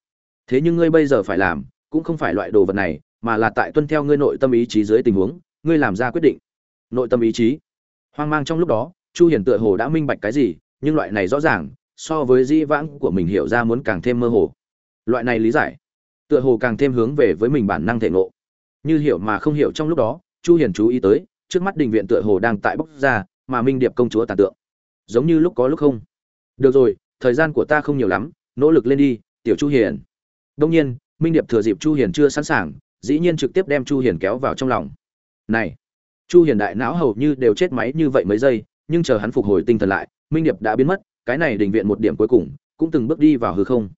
thế nhưng ngươi bây giờ phải làm, cũng không phải loại đồ vật này, mà là tại tuân theo ngươi nội tâm ý chí dưới tình huống, ngươi làm ra quyết định. Nội tâm ý chí. Hoang mang trong lúc đó, chu hiền tựa hồ đã minh bạch cái gì, nhưng loại này rõ ràng, so với di vãng của mình hiểu ra muốn càng thêm mơ hồ. Loại này lý giải, tựa hồ càng thêm hướng về với mình bản năng thể ngộ. Như hiểu mà không hiểu trong lúc đó, chu hiền chú ý tới, trước mắt đình viện tựa hồ đang tại bốc ra, mà minh điệp công chúa tàn tượng. Giống như lúc có lúc không. Được rồi, thời gian của ta không nhiều lắm, nỗ lực lên đi, tiểu chu hiền đông nhiên, minh điệp thừa dịp chu hiền chưa sẵn sàng, dĩ nhiên trực tiếp đem chu hiền kéo vào trong lòng. Này, chu hiền đại não hầu như đều chết máy như vậy mấy giây, nhưng chờ hắn phục hồi tinh thần lại, minh điệp đã biến mất, cái này đình viện một điểm cuối cùng, cũng từng bước đi vào hư không.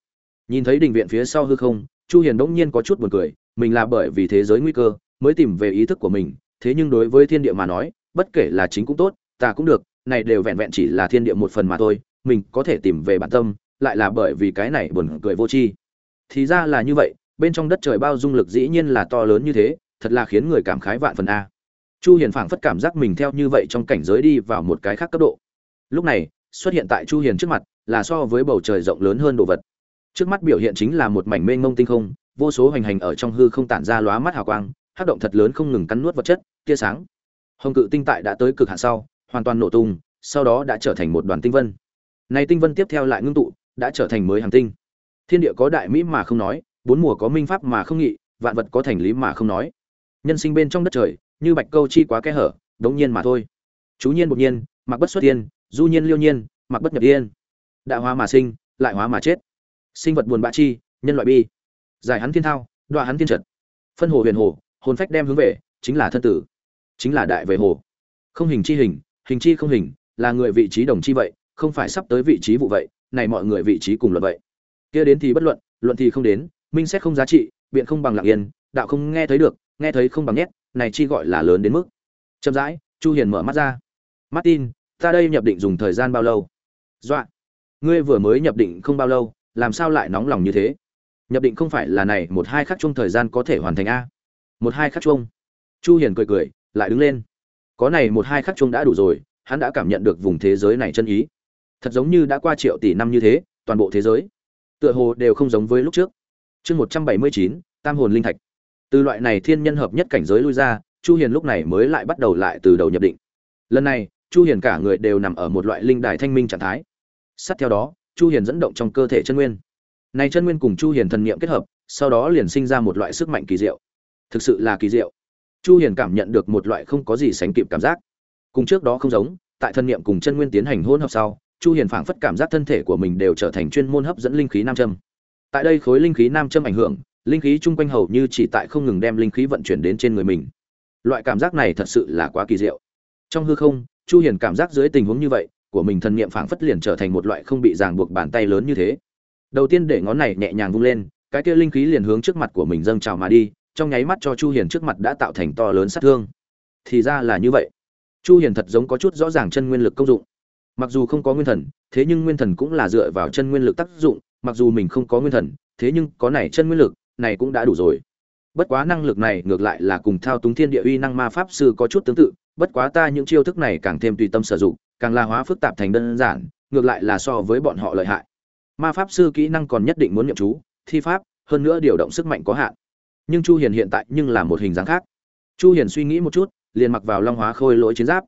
Nhìn thấy đình viện phía sau hư không, chu hiền đống nhiên có chút buồn cười, mình là bởi vì thế giới nguy cơ, mới tìm về ý thức của mình, thế nhưng đối với thiên địa mà nói, bất kể là chính cũng tốt, ta cũng được, này đều vẹn vẹn chỉ là thiên địa một phần mà thôi, mình có thể tìm về bản tâm, lại là bởi vì cái này buồn cười vô tri thì ra là như vậy, bên trong đất trời bao dung lực dĩ nhiên là to lớn như thế, thật là khiến người cảm khái vạn phần a. Chu hiền phảng phất cảm giác mình theo như vậy trong cảnh giới đi vào một cái khác cấp độ. Lúc này, xuất hiện tại chu hiền trước mặt, là so với bầu trời rộng lớn hơn đồ vật. Trước mắt biểu hiện chính là một mảnh mênh mông tinh không, vô số hành hành ở trong hư không tản ra lóa mắt hào quang hấp động thật lớn không ngừng cắn nuốt vật chất, tia sáng. Hồng cự tinh tại đã tới cực hạn sau, hoàn toàn nổ tung, sau đó đã trở thành một đoàn tinh vân. Này tinh vân tiếp theo lại ngưng tụ, đã trở thành mới hành tinh thiên địa có đại mỹ mà không nói, bốn mùa có minh pháp mà không nghị, vạn vật có thành lý mà không nói. Nhân sinh bên trong đất trời, như bạch câu chi quá kẽ hở, đống nhiên mà thôi. Chú nhiên bột nhiên, mặc bất xuất tiên, du nhiên liêu nhiên, mặc bất nhập yên đại hóa mà sinh, lại hóa mà chết. Sinh vật buồn bã chi, nhân loại bi. Giải hắn thiên thao đoạ hắn thiên trật. Phân hồ huyền hồ, hồn phách đem hướng về, chính là thân tử. Chính là đại về hồ. Không hình chi hình hình chi không hình, là người vị trí đồng chi vậy, không phải sắp tới vị trí vụ vậy, này mọi người vị trí cùng luật vậy kia đến thì bất luận luận thì không đến, minh xét không giá trị, biện không bằng lặng yên, đạo không nghe thấy được, nghe thấy không bằng nhét, này chi gọi là lớn đến mức. Chậm rãi, chu hiền mở mắt ra. Martin, ta đây nhập định dùng thời gian bao lâu? Dọa. Ngươi vừa mới nhập định không bao lâu, làm sao lại nóng lòng như thế? Nhập định không phải là này, một hai khắc chung thời gian có thể hoàn thành a? Một hai khắc chung. Chu hiền cười cười, lại đứng lên. Có này một hai khắc chung đã đủ rồi, hắn đã cảm nhận được vùng thế giới này chân ý. Thật giống như đã qua triệu tỷ năm như thế, toàn bộ thế giới tựa hồ đều không giống với lúc trước. Chương một trăm bảy mươi chín, tam hồn linh thạch. Từ loại này thiên nhân hợp nhất cảnh giới lui ra, chu hiền lúc này mới lại bắt đầu lại từ đầu nhập định. Lần này, chu hiền cả người đều nằm ở một loại linh đài thanh minh trạng thái. Sát theo đó, chu hiền dẫn động trong cơ thể chân nguyên. Này chân nguyên cùng chu hiền thần niệm kết hợp, sau đó liền sinh ra một loại sức mạnh kỳ diệu. Thực sự là kỳ diệu. Chu hiền cảm nhận được một loại không có gì sánh kịp cảm giác. Cùng trước đó không giống, tại thân niệm cùng chân nguyên tiến hành hỗn hợp sau chu hiền phảng phất cảm giác thân thể của mình đều trở thành chuyên môn hấp dẫn linh khí nam châm. Tại đây khối linh khí nam châm ảnh hưởng, linh khí chung quanh hầu như chỉ tại không ngừng đem linh khí vận chuyển đến trên người mình. Loại cảm giác này thật sự là quá kỳ diệu. Trong hư không, chu hiền cảm giác dưới tình huống như vậy, của mình thần niệm phảng phất liền trở thành một loại không bị ràng buộc bàn tay lớn như thế. Đầu tiên để ngón này nhẹ nhàng vung lên, cái kia linh khí liền hướng trước mặt của mình dâng trào mà đi, trong nháy mắt cho chu hiền trước mặt đã tạo thành to lớn sát thương. Thì ra là như vậy. Chu hiền thật giống có chút rõ ràng chân nguyên lực công dụng mặc dù không có nguyên thần, thế nhưng nguyên thần cũng là dựa vào chân nguyên lực tác dụng, mặc dù mình không có nguyên thần, thế nhưng có này chân nguyên lực, này cũng đã đủ rồi. Bất quá năng lực này ngược lại là cùng thao túng thiên địa uy năng ma pháp sư có chút tương tự, bất quá ta những chiêu thức này càng thêm tùy tâm sử dụng, càng la hóa phức tạp thành đơn giản, ngược lại là so với bọn họ lợi hại. Ma pháp sư kỹ năng còn nhất định muốn nhậm chú, thi pháp, hơn nữa điều động sức mạnh có hạn. Nhưng chu hiền hiện tại nhưng là một hình dáng khác. Chu hiền suy nghĩ một chút, liền mặc vào long hóa khôi lỗi chiến giáp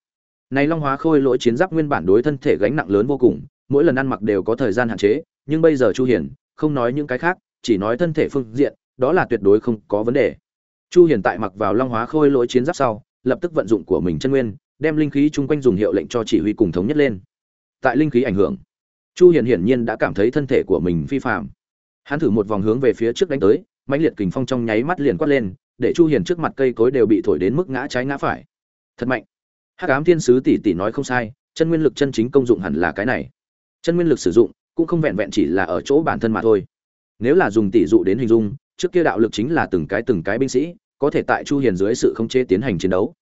này long hóa khôi lỗi chiến giáp nguyên bản đối thân thể gánh nặng lớn vô cùng, mỗi lần ăn mặc đều có thời gian hạn chế, nhưng bây giờ chu hiền, không nói những cái khác, chỉ nói thân thể phương diện, đó là tuyệt đối không có vấn đề. Chu hiền tại mặc vào long hóa khôi lỗi chiến giáp sau, lập tức vận dụng của mình chân nguyên, đem linh khí chung quanh dùng hiệu lệnh cho chỉ huy cùng thống nhất lên. Tại linh khí ảnh hưởng, chu hiền hiển nhiên đã cảm thấy thân thể của mình phi phạm. Hắn thử một vòng hướng về phía trước đánh tới, mãnh liệt kình phong trong nháy mắt liền quát lên, để chu hiền trước mặt cây cối đều bị thổi đến mức ngã trái ngã phải. Thật mạnh hắc ám thiên sứ tỷ tỷ nói không sai, chân nguyên lực chân chính công dụng hẳn là cái này. Chân nguyên lực sử dụng, cũng không vẹn vẹn chỉ là ở chỗ bản thân mà thôi. Nếu là dùng tỷ dụ đến hình dung, trước kia đạo lực chính là từng cái từng cái binh sĩ, có thể tại chu hiền dưới sự khống chế tiến hành chiến đấu.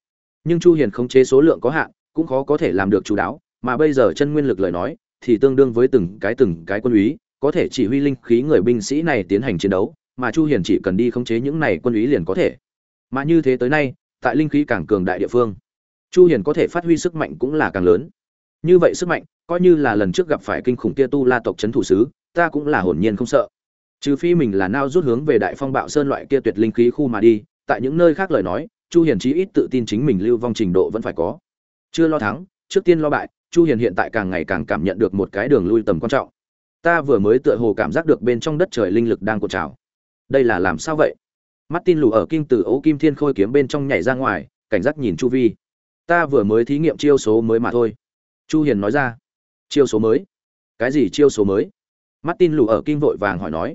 Nhưng chu hiền khống chế số lượng có hạn, cũng khó có thể làm được chú đáo, mà bây giờ chân nguyên lực lời nói, thì tương đương với từng cái từng cái quân úy, có thể chỉ huy linh khí người binh sĩ này tiến hành chiến đấu, mà chu hiền chỉ cần đi khống chế những này quân úy liền có thể. Mà như thế tới nay, tại linh khí càng cường đại địa phương chu hiền có thể phát huy sức mạnh cũng là càng lớn. Như vậy sức mạnh, coi như là lần trước gặp phải kinh khủng kia tu la tộc chấn thủ sứ, ta cũng là hồn nhiên không sợ. Trừ phi mình là nao rút hướng về đại phong bạo sơn loại kia tuyệt linh khí khu mà đi, tại những nơi khác lời nói, chu hiền chí ít tự tin chính mình lưu vong trình độ vẫn phải có. Chưa lo thắng, trước tiên lo bại, chu hiền hiện tại càng ngày càng cảm nhận được một cái đường lui tầm quan trọng. Ta vừa mới tựa hồ cảm giác được bên trong đất trời linh lực đang cột trào. Đây là làm sao vậy? Martin lù ở kim từ ấu kim thiên khôi kiếm bên trong nhảy ra ngoài, cảnh giác nhìn chu vi ta vừa mới thí nghiệm chiêu số mới mà thôi. Chu hiền nói ra. Chiêu số mới? Cái gì chiêu số mới? Martin lù ở kim vội vàng hỏi nói.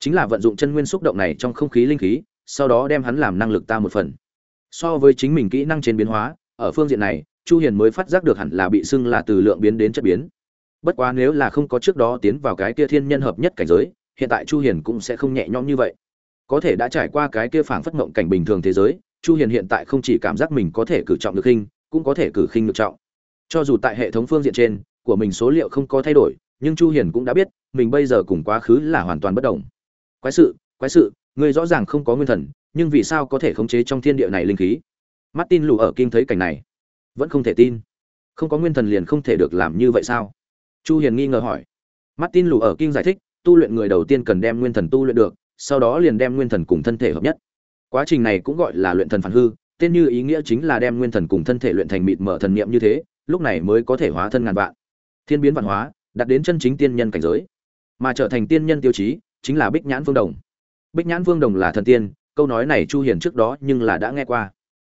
Chính là vận dụng chân nguyên xúc động này trong không khí linh khí, sau đó đem hắn làm năng lực ta một phần. So với chính mình kỹ năng trên biến hóa, ở phương diện này, chu hiền mới phát giác được hẳn là bị xưng là từ lượng biến đến chất biến. Bất quá nếu là không có trước đó tiến vào cái kia thiên nhân hợp nhất cảnh giới, hiện tại chu hiền cũng sẽ không nhẹ nhõm như vậy. Có thể đã trải qua cái kia phảng phất mộng cảnh bình thường thế giới chu hiền hiện tại không chỉ cảm giác mình có thể cử trọng được khinh, cũng có thể cử khinh được trọng. Cho dù tại hệ thống phương diện trên, của mình số liệu không có thay đổi, nhưng chu hiền cũng đã biết, mình bây giờ cùng quá khứ là hoàn toàn bất động quái sự quái sự người rõ ràng không có nguyên thần, nhưng vì sao có thể khống chế trong thiên địa này linh khí? Martin lù ở kinh thấy cảnh này, vẫn không thể tin. Không có nguyên thần liền không thể được làm như vậy sao? Chu hiền nghi ngờ hỏi. Martin lù ở kinh giải thích, tu luyện người đầu tiên cần đem nguyên thần tu luyện được, sau đó liền đem nguyên thần cùng thân thể hợp nhất quá trình này cũng gọi là luyện thần phản hư, tên như ý nghĩa chính là đem nguyên thần cùng thân thể luyện thành mịt mở thần niệm như thế, lúc này mới có thể hóa thân ngàn vạn. Thiên biến vạn hóa đạt đến chân chính tiên nhân cảnh giới. Mà trở thành tiên nhân tiêu chí, chính là bích nhãn vương đồng. Bích nhãn vương đồng là thần tiên, câu nói này chu hiền trước đó nhưng là đã nghe qua.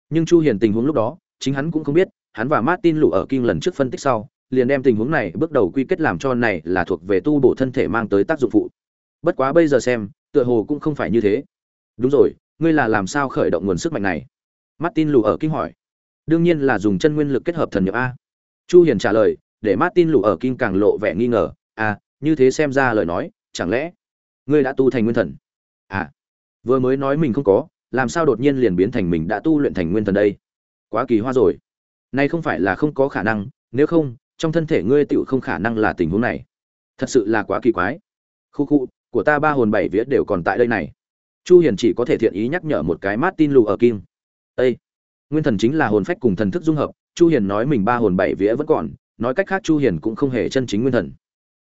Nhưng chu hiền tình huống lúc đó, chính hắn cũng không biết, hắn và martin lụ ở kinh lần trước phân tích sau, liền đem tình huống này bước đầu quy kết làm cho này là thuộc về tu bổ thân thể mang tới tác dụng phụ. Bất quá bây giờ xem, tựa hồ cũng không phải như thế. Đúng rồi ngươi là làm sao khởi động nguồn sức mạnh này? Martin lù ở kinh hỏi. Đương nhiên là dùng chân nguyên lực kết hợp thần nhập a. Chu hiền trả lời, để martin lù ở kinh càng lộ vẻ nghi ngờ. À như thế xem ra lời nói, chẳng lẽ ngươi đã tu thành nguyên thần? À vừa mới nói mình không có, làm sao đột nhiên liền biến thành mình đã tu luyện thành nguyên thần đây? Quá kỳ hoa rồi. Nay không phải là không có khả năng, nếu không, trong thân thể ngươi tựu không khả năng là tình huống này. Thật sự là quá kỳ quái. Khu khu, của ta ba hồn bảy vía đều còn tại đây này chu hiền chỉ có thể thiện ý nhắc nhở một cái martin lù ở kim Ê! nguyên thần chính là hồn phách cùng thần thức dung hợp, chu hiền nói mình ba hồn bảy vía vẫn còn, nói cách khác chu hiền cũng không hề chân chính nguyên thần.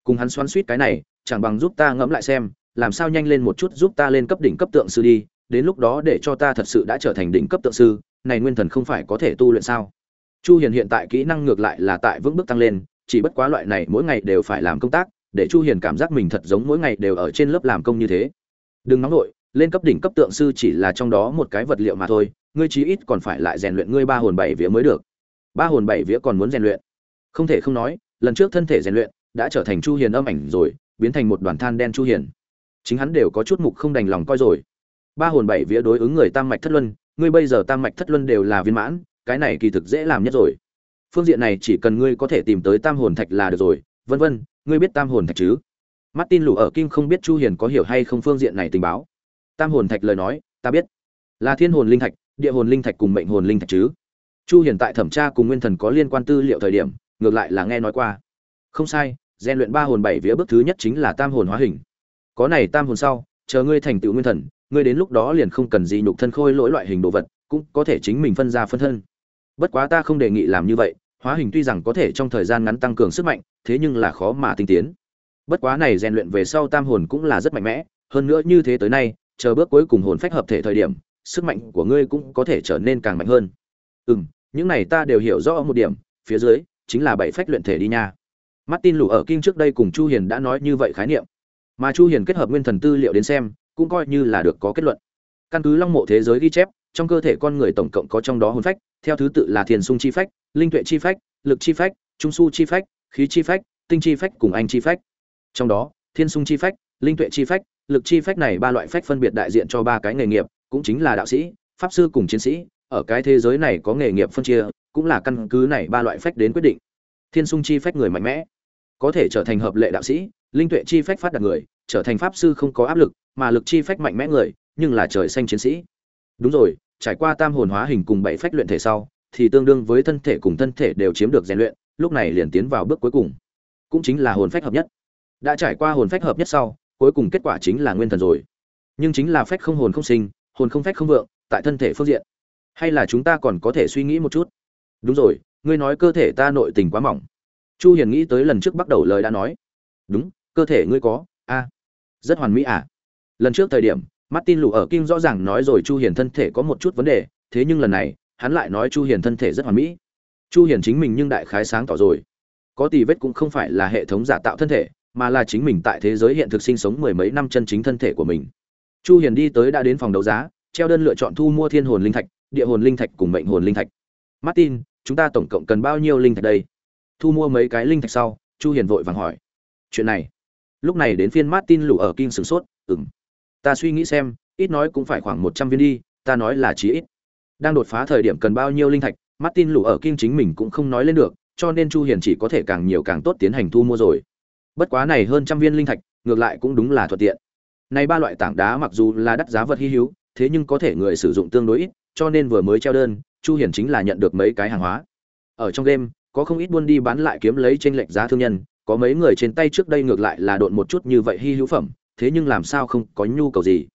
Cùng hắn xoắn suýt cái này, chẳng bằng giúp ta ngẫm lại xem, làm sao nhanh lên một chút giúp ta lên cấp đỉnh cấp tượng sư đi, đến lúc đó để cho ta thật sự đã trở thành đỉnh cấp tượng sư, này nguyên thần không phải có thể tu luyện sao? Chu hiền hiện tại kỹ năng ngược lại là tại vững bước tăng lên, chỉ bất quá loại này mỗi ngày đều phải làm công tác, để chu hiền cảm giác mình thật giống mỗi ngày đều ở trên lớp làm công như thế. Đừng nóng nổi lên cấp đỉnh cấp tượng sư chỉ là trong đó một cái vật liệu mà thôi, ngươi chí ít còn phải lại rèn luyện ngươi ba hồn bảy vía mới được. Ba hồn bảy vía còn muốn rèn luyện? Không thể không nói, lần trước thân thể rèn luyện đã trở thành chu hiền âm ảnh rồi, biến thành một đoàn than đen chu hiền. Chính hắn đều có chút mục không đành lòng coi rồi. Ba hồn bảy vía đối ứng người tam mạch thất luân, ngươi bây giờ tam mạch thất luân đều là viên mãn, cái này kỳ thực dễ làm nhất rồi. Phương diện này chỉ cần ngươi có thể tìm tới tam hồn thạch là được rồi, vân vân, ngươi biết tam hồn thạch chứ? Martin lù ở kim không biết chu hiền có hiểu hay không phương diện này tình báo tam hồn thạch lời nói, ta biết. Là thiên hồn linh thạch, địa hồn linh thạch cùng mệnh hồn linh thạch chứ. Chu hiền tại thẩm tra cùng nguyên thần có liên quan tư liệu thời điểm, ngược lại là nghe nói qua. Không sai gian luyện ba hồn bảy vía bước thứ nhất chính là tam hồn hóa hình. Có này tam hồn sau, chờ ngươi thành tựu nguyên thần, ngươi đến lúc đó liền không cần gì nhục thân khôi lỗi loại hình đồ vật, cũng có thể chính mình phân ra phân thân. Bất quá ta không đề nghị làm như vậy, hóa hình tuy rằng có thể trong thời gian ngắn tăng cường sức mạnh, thế nhưng là khó mà tinh tiến. Bất quá này rèn luyện về sau tam hồn cũng là rất mạnh mẽ, hơn nữa như thế tới nay chờ bước cuối cùng hồn phách hợp thể thời điểm, sức mạnh của ngươi cũng có thể trở nên càng mạnh hơn. Ừ m những này ta đều hiểu rõ một điểm, phía dưới chính là bảy phách luyện thể đi nha. Martin lù ở kinh trước đây cùng chu hiền đã nói như vậy khái niệm. Mà chu hiền kết hợp nguyên thần tư liệu đến xem, cũng coi như là được có kết luận. Căn cứ long mộ thế giới ghi chép, trong cơ thể con người tổng cộng có trong đó hồn phách, theo thứ tự là thiền sung chi phách, linh tuệ chi phách, lực chi phách, trung su chi phách, khí chi phách, tinh chi phách cùng anh chi phách. Trong đó, thiên sung chi phách, linh tuệ chi phách lực chi phách này ba loại phách phân biệt đại diện cho ba cái nghề nghiệp, cũng chính là đạo sĩ, pháp sư cùng chiến sĩ, ở cái thế giới này có nghề nghiệp phân chia, cũng là căn cứ này ba loại phách đến quyết định. Thiên sung chi phách người mạnh mẽ, có thể trở thành hợp lệ đạo sĩ, linh tuệ chi phách phát đạt người, trở thành pháp sư không có áp lực, mà lực chi phách mạnh mẽ người, nhưng là trời xanh chiến sĩ. Đúng rồi, trải qua tam hồn hóa hình cùng bảy phách luyện thể sau, thì tương đương với thân thể cùng thân thể đều chiếm được rèn luyện, lúc này liền tiến vào bước cuối cùng. Cũng chính là hồn phách hợp nhất. Đã trải qua hồn phách hợp nhất sau cuối cùng kết quả chính là nguyên thần rồi. Nhưng chính là phách không hồn không sinh, hồn không phách không vượng, tại thân thể phương diện. Hay là chúng ta còn có thể suy nghĩ một chút? Đúng rồi, ngươi nói cơ thể ta nội tình quá mỏng. Chu hiền nghĩ tới lần trước bắt đầu lời đã nói. Đúng, cơ thể ngươi có, a. Rất hoàn mỹ à. Lần trước thời điểm, martin lù ở kinh rõ ràng nói rồi chu hiền thân thể có một chút vấn đề, thế nhưng lần này, hắn lại nói chu hiền thân thể rất hoàn mỹ. Chu hiền chính mình nhưng đại khái sáng tỏ rồi. Có tỷ vết cũng không phải là hệ thống giả tạo thân thể mà là chính mình tại thế giới hiện thực sinh sống mười mấy năm chân chính thân thể của mình. Chu hiền đi tới đã đến phòng đấu giá, treo đơn lựa chọn thu mua thiên hồn linh thạch, địa hồn linh thạch cùng mệnh hồn linh thạch. Martin, chúng ta tổng cộng cần bao nhiêu linh thạch đây? Thu mua mấy cái linh thạch sau, chu hiền vội vàng hỏi. Chuyện này. Lúc này đến phiên martin lù ở kinh sửng sốt, ừm, ta suy nghĩ xem, ít nói cũng phải khoảng 100 viên đi, ta nói là chí ít. Đang đột phá thời điểm cần bao nhiêu linh thạch, martin lù ở kinh chính mình cũng không nói lên được, cho nên chu hiền chỉ có thể càng nhiều càng tốt tiến hành thu mua rồi bất quá này hơn trăm viên linh thạch, ngược lại cũng đúng là thuận tiện. Này ba loại tảng đá mặc dù là đắt giá vật hy hữu, thế nhưng có thể người sử dụng tương đối ít, cho nên vừa mới treo đơn, chu hiển chính là nhận được mấy cái hàng hóa. Ở trong game, có không ít buôn đi bán lại kiếm lấy trên lệch giá thương nhân, có mấy người trên tay trước đây ngược lại là độn một chút như vậy hy hữu phẩm, thế nhưng làm sao không có nhu cầu gì.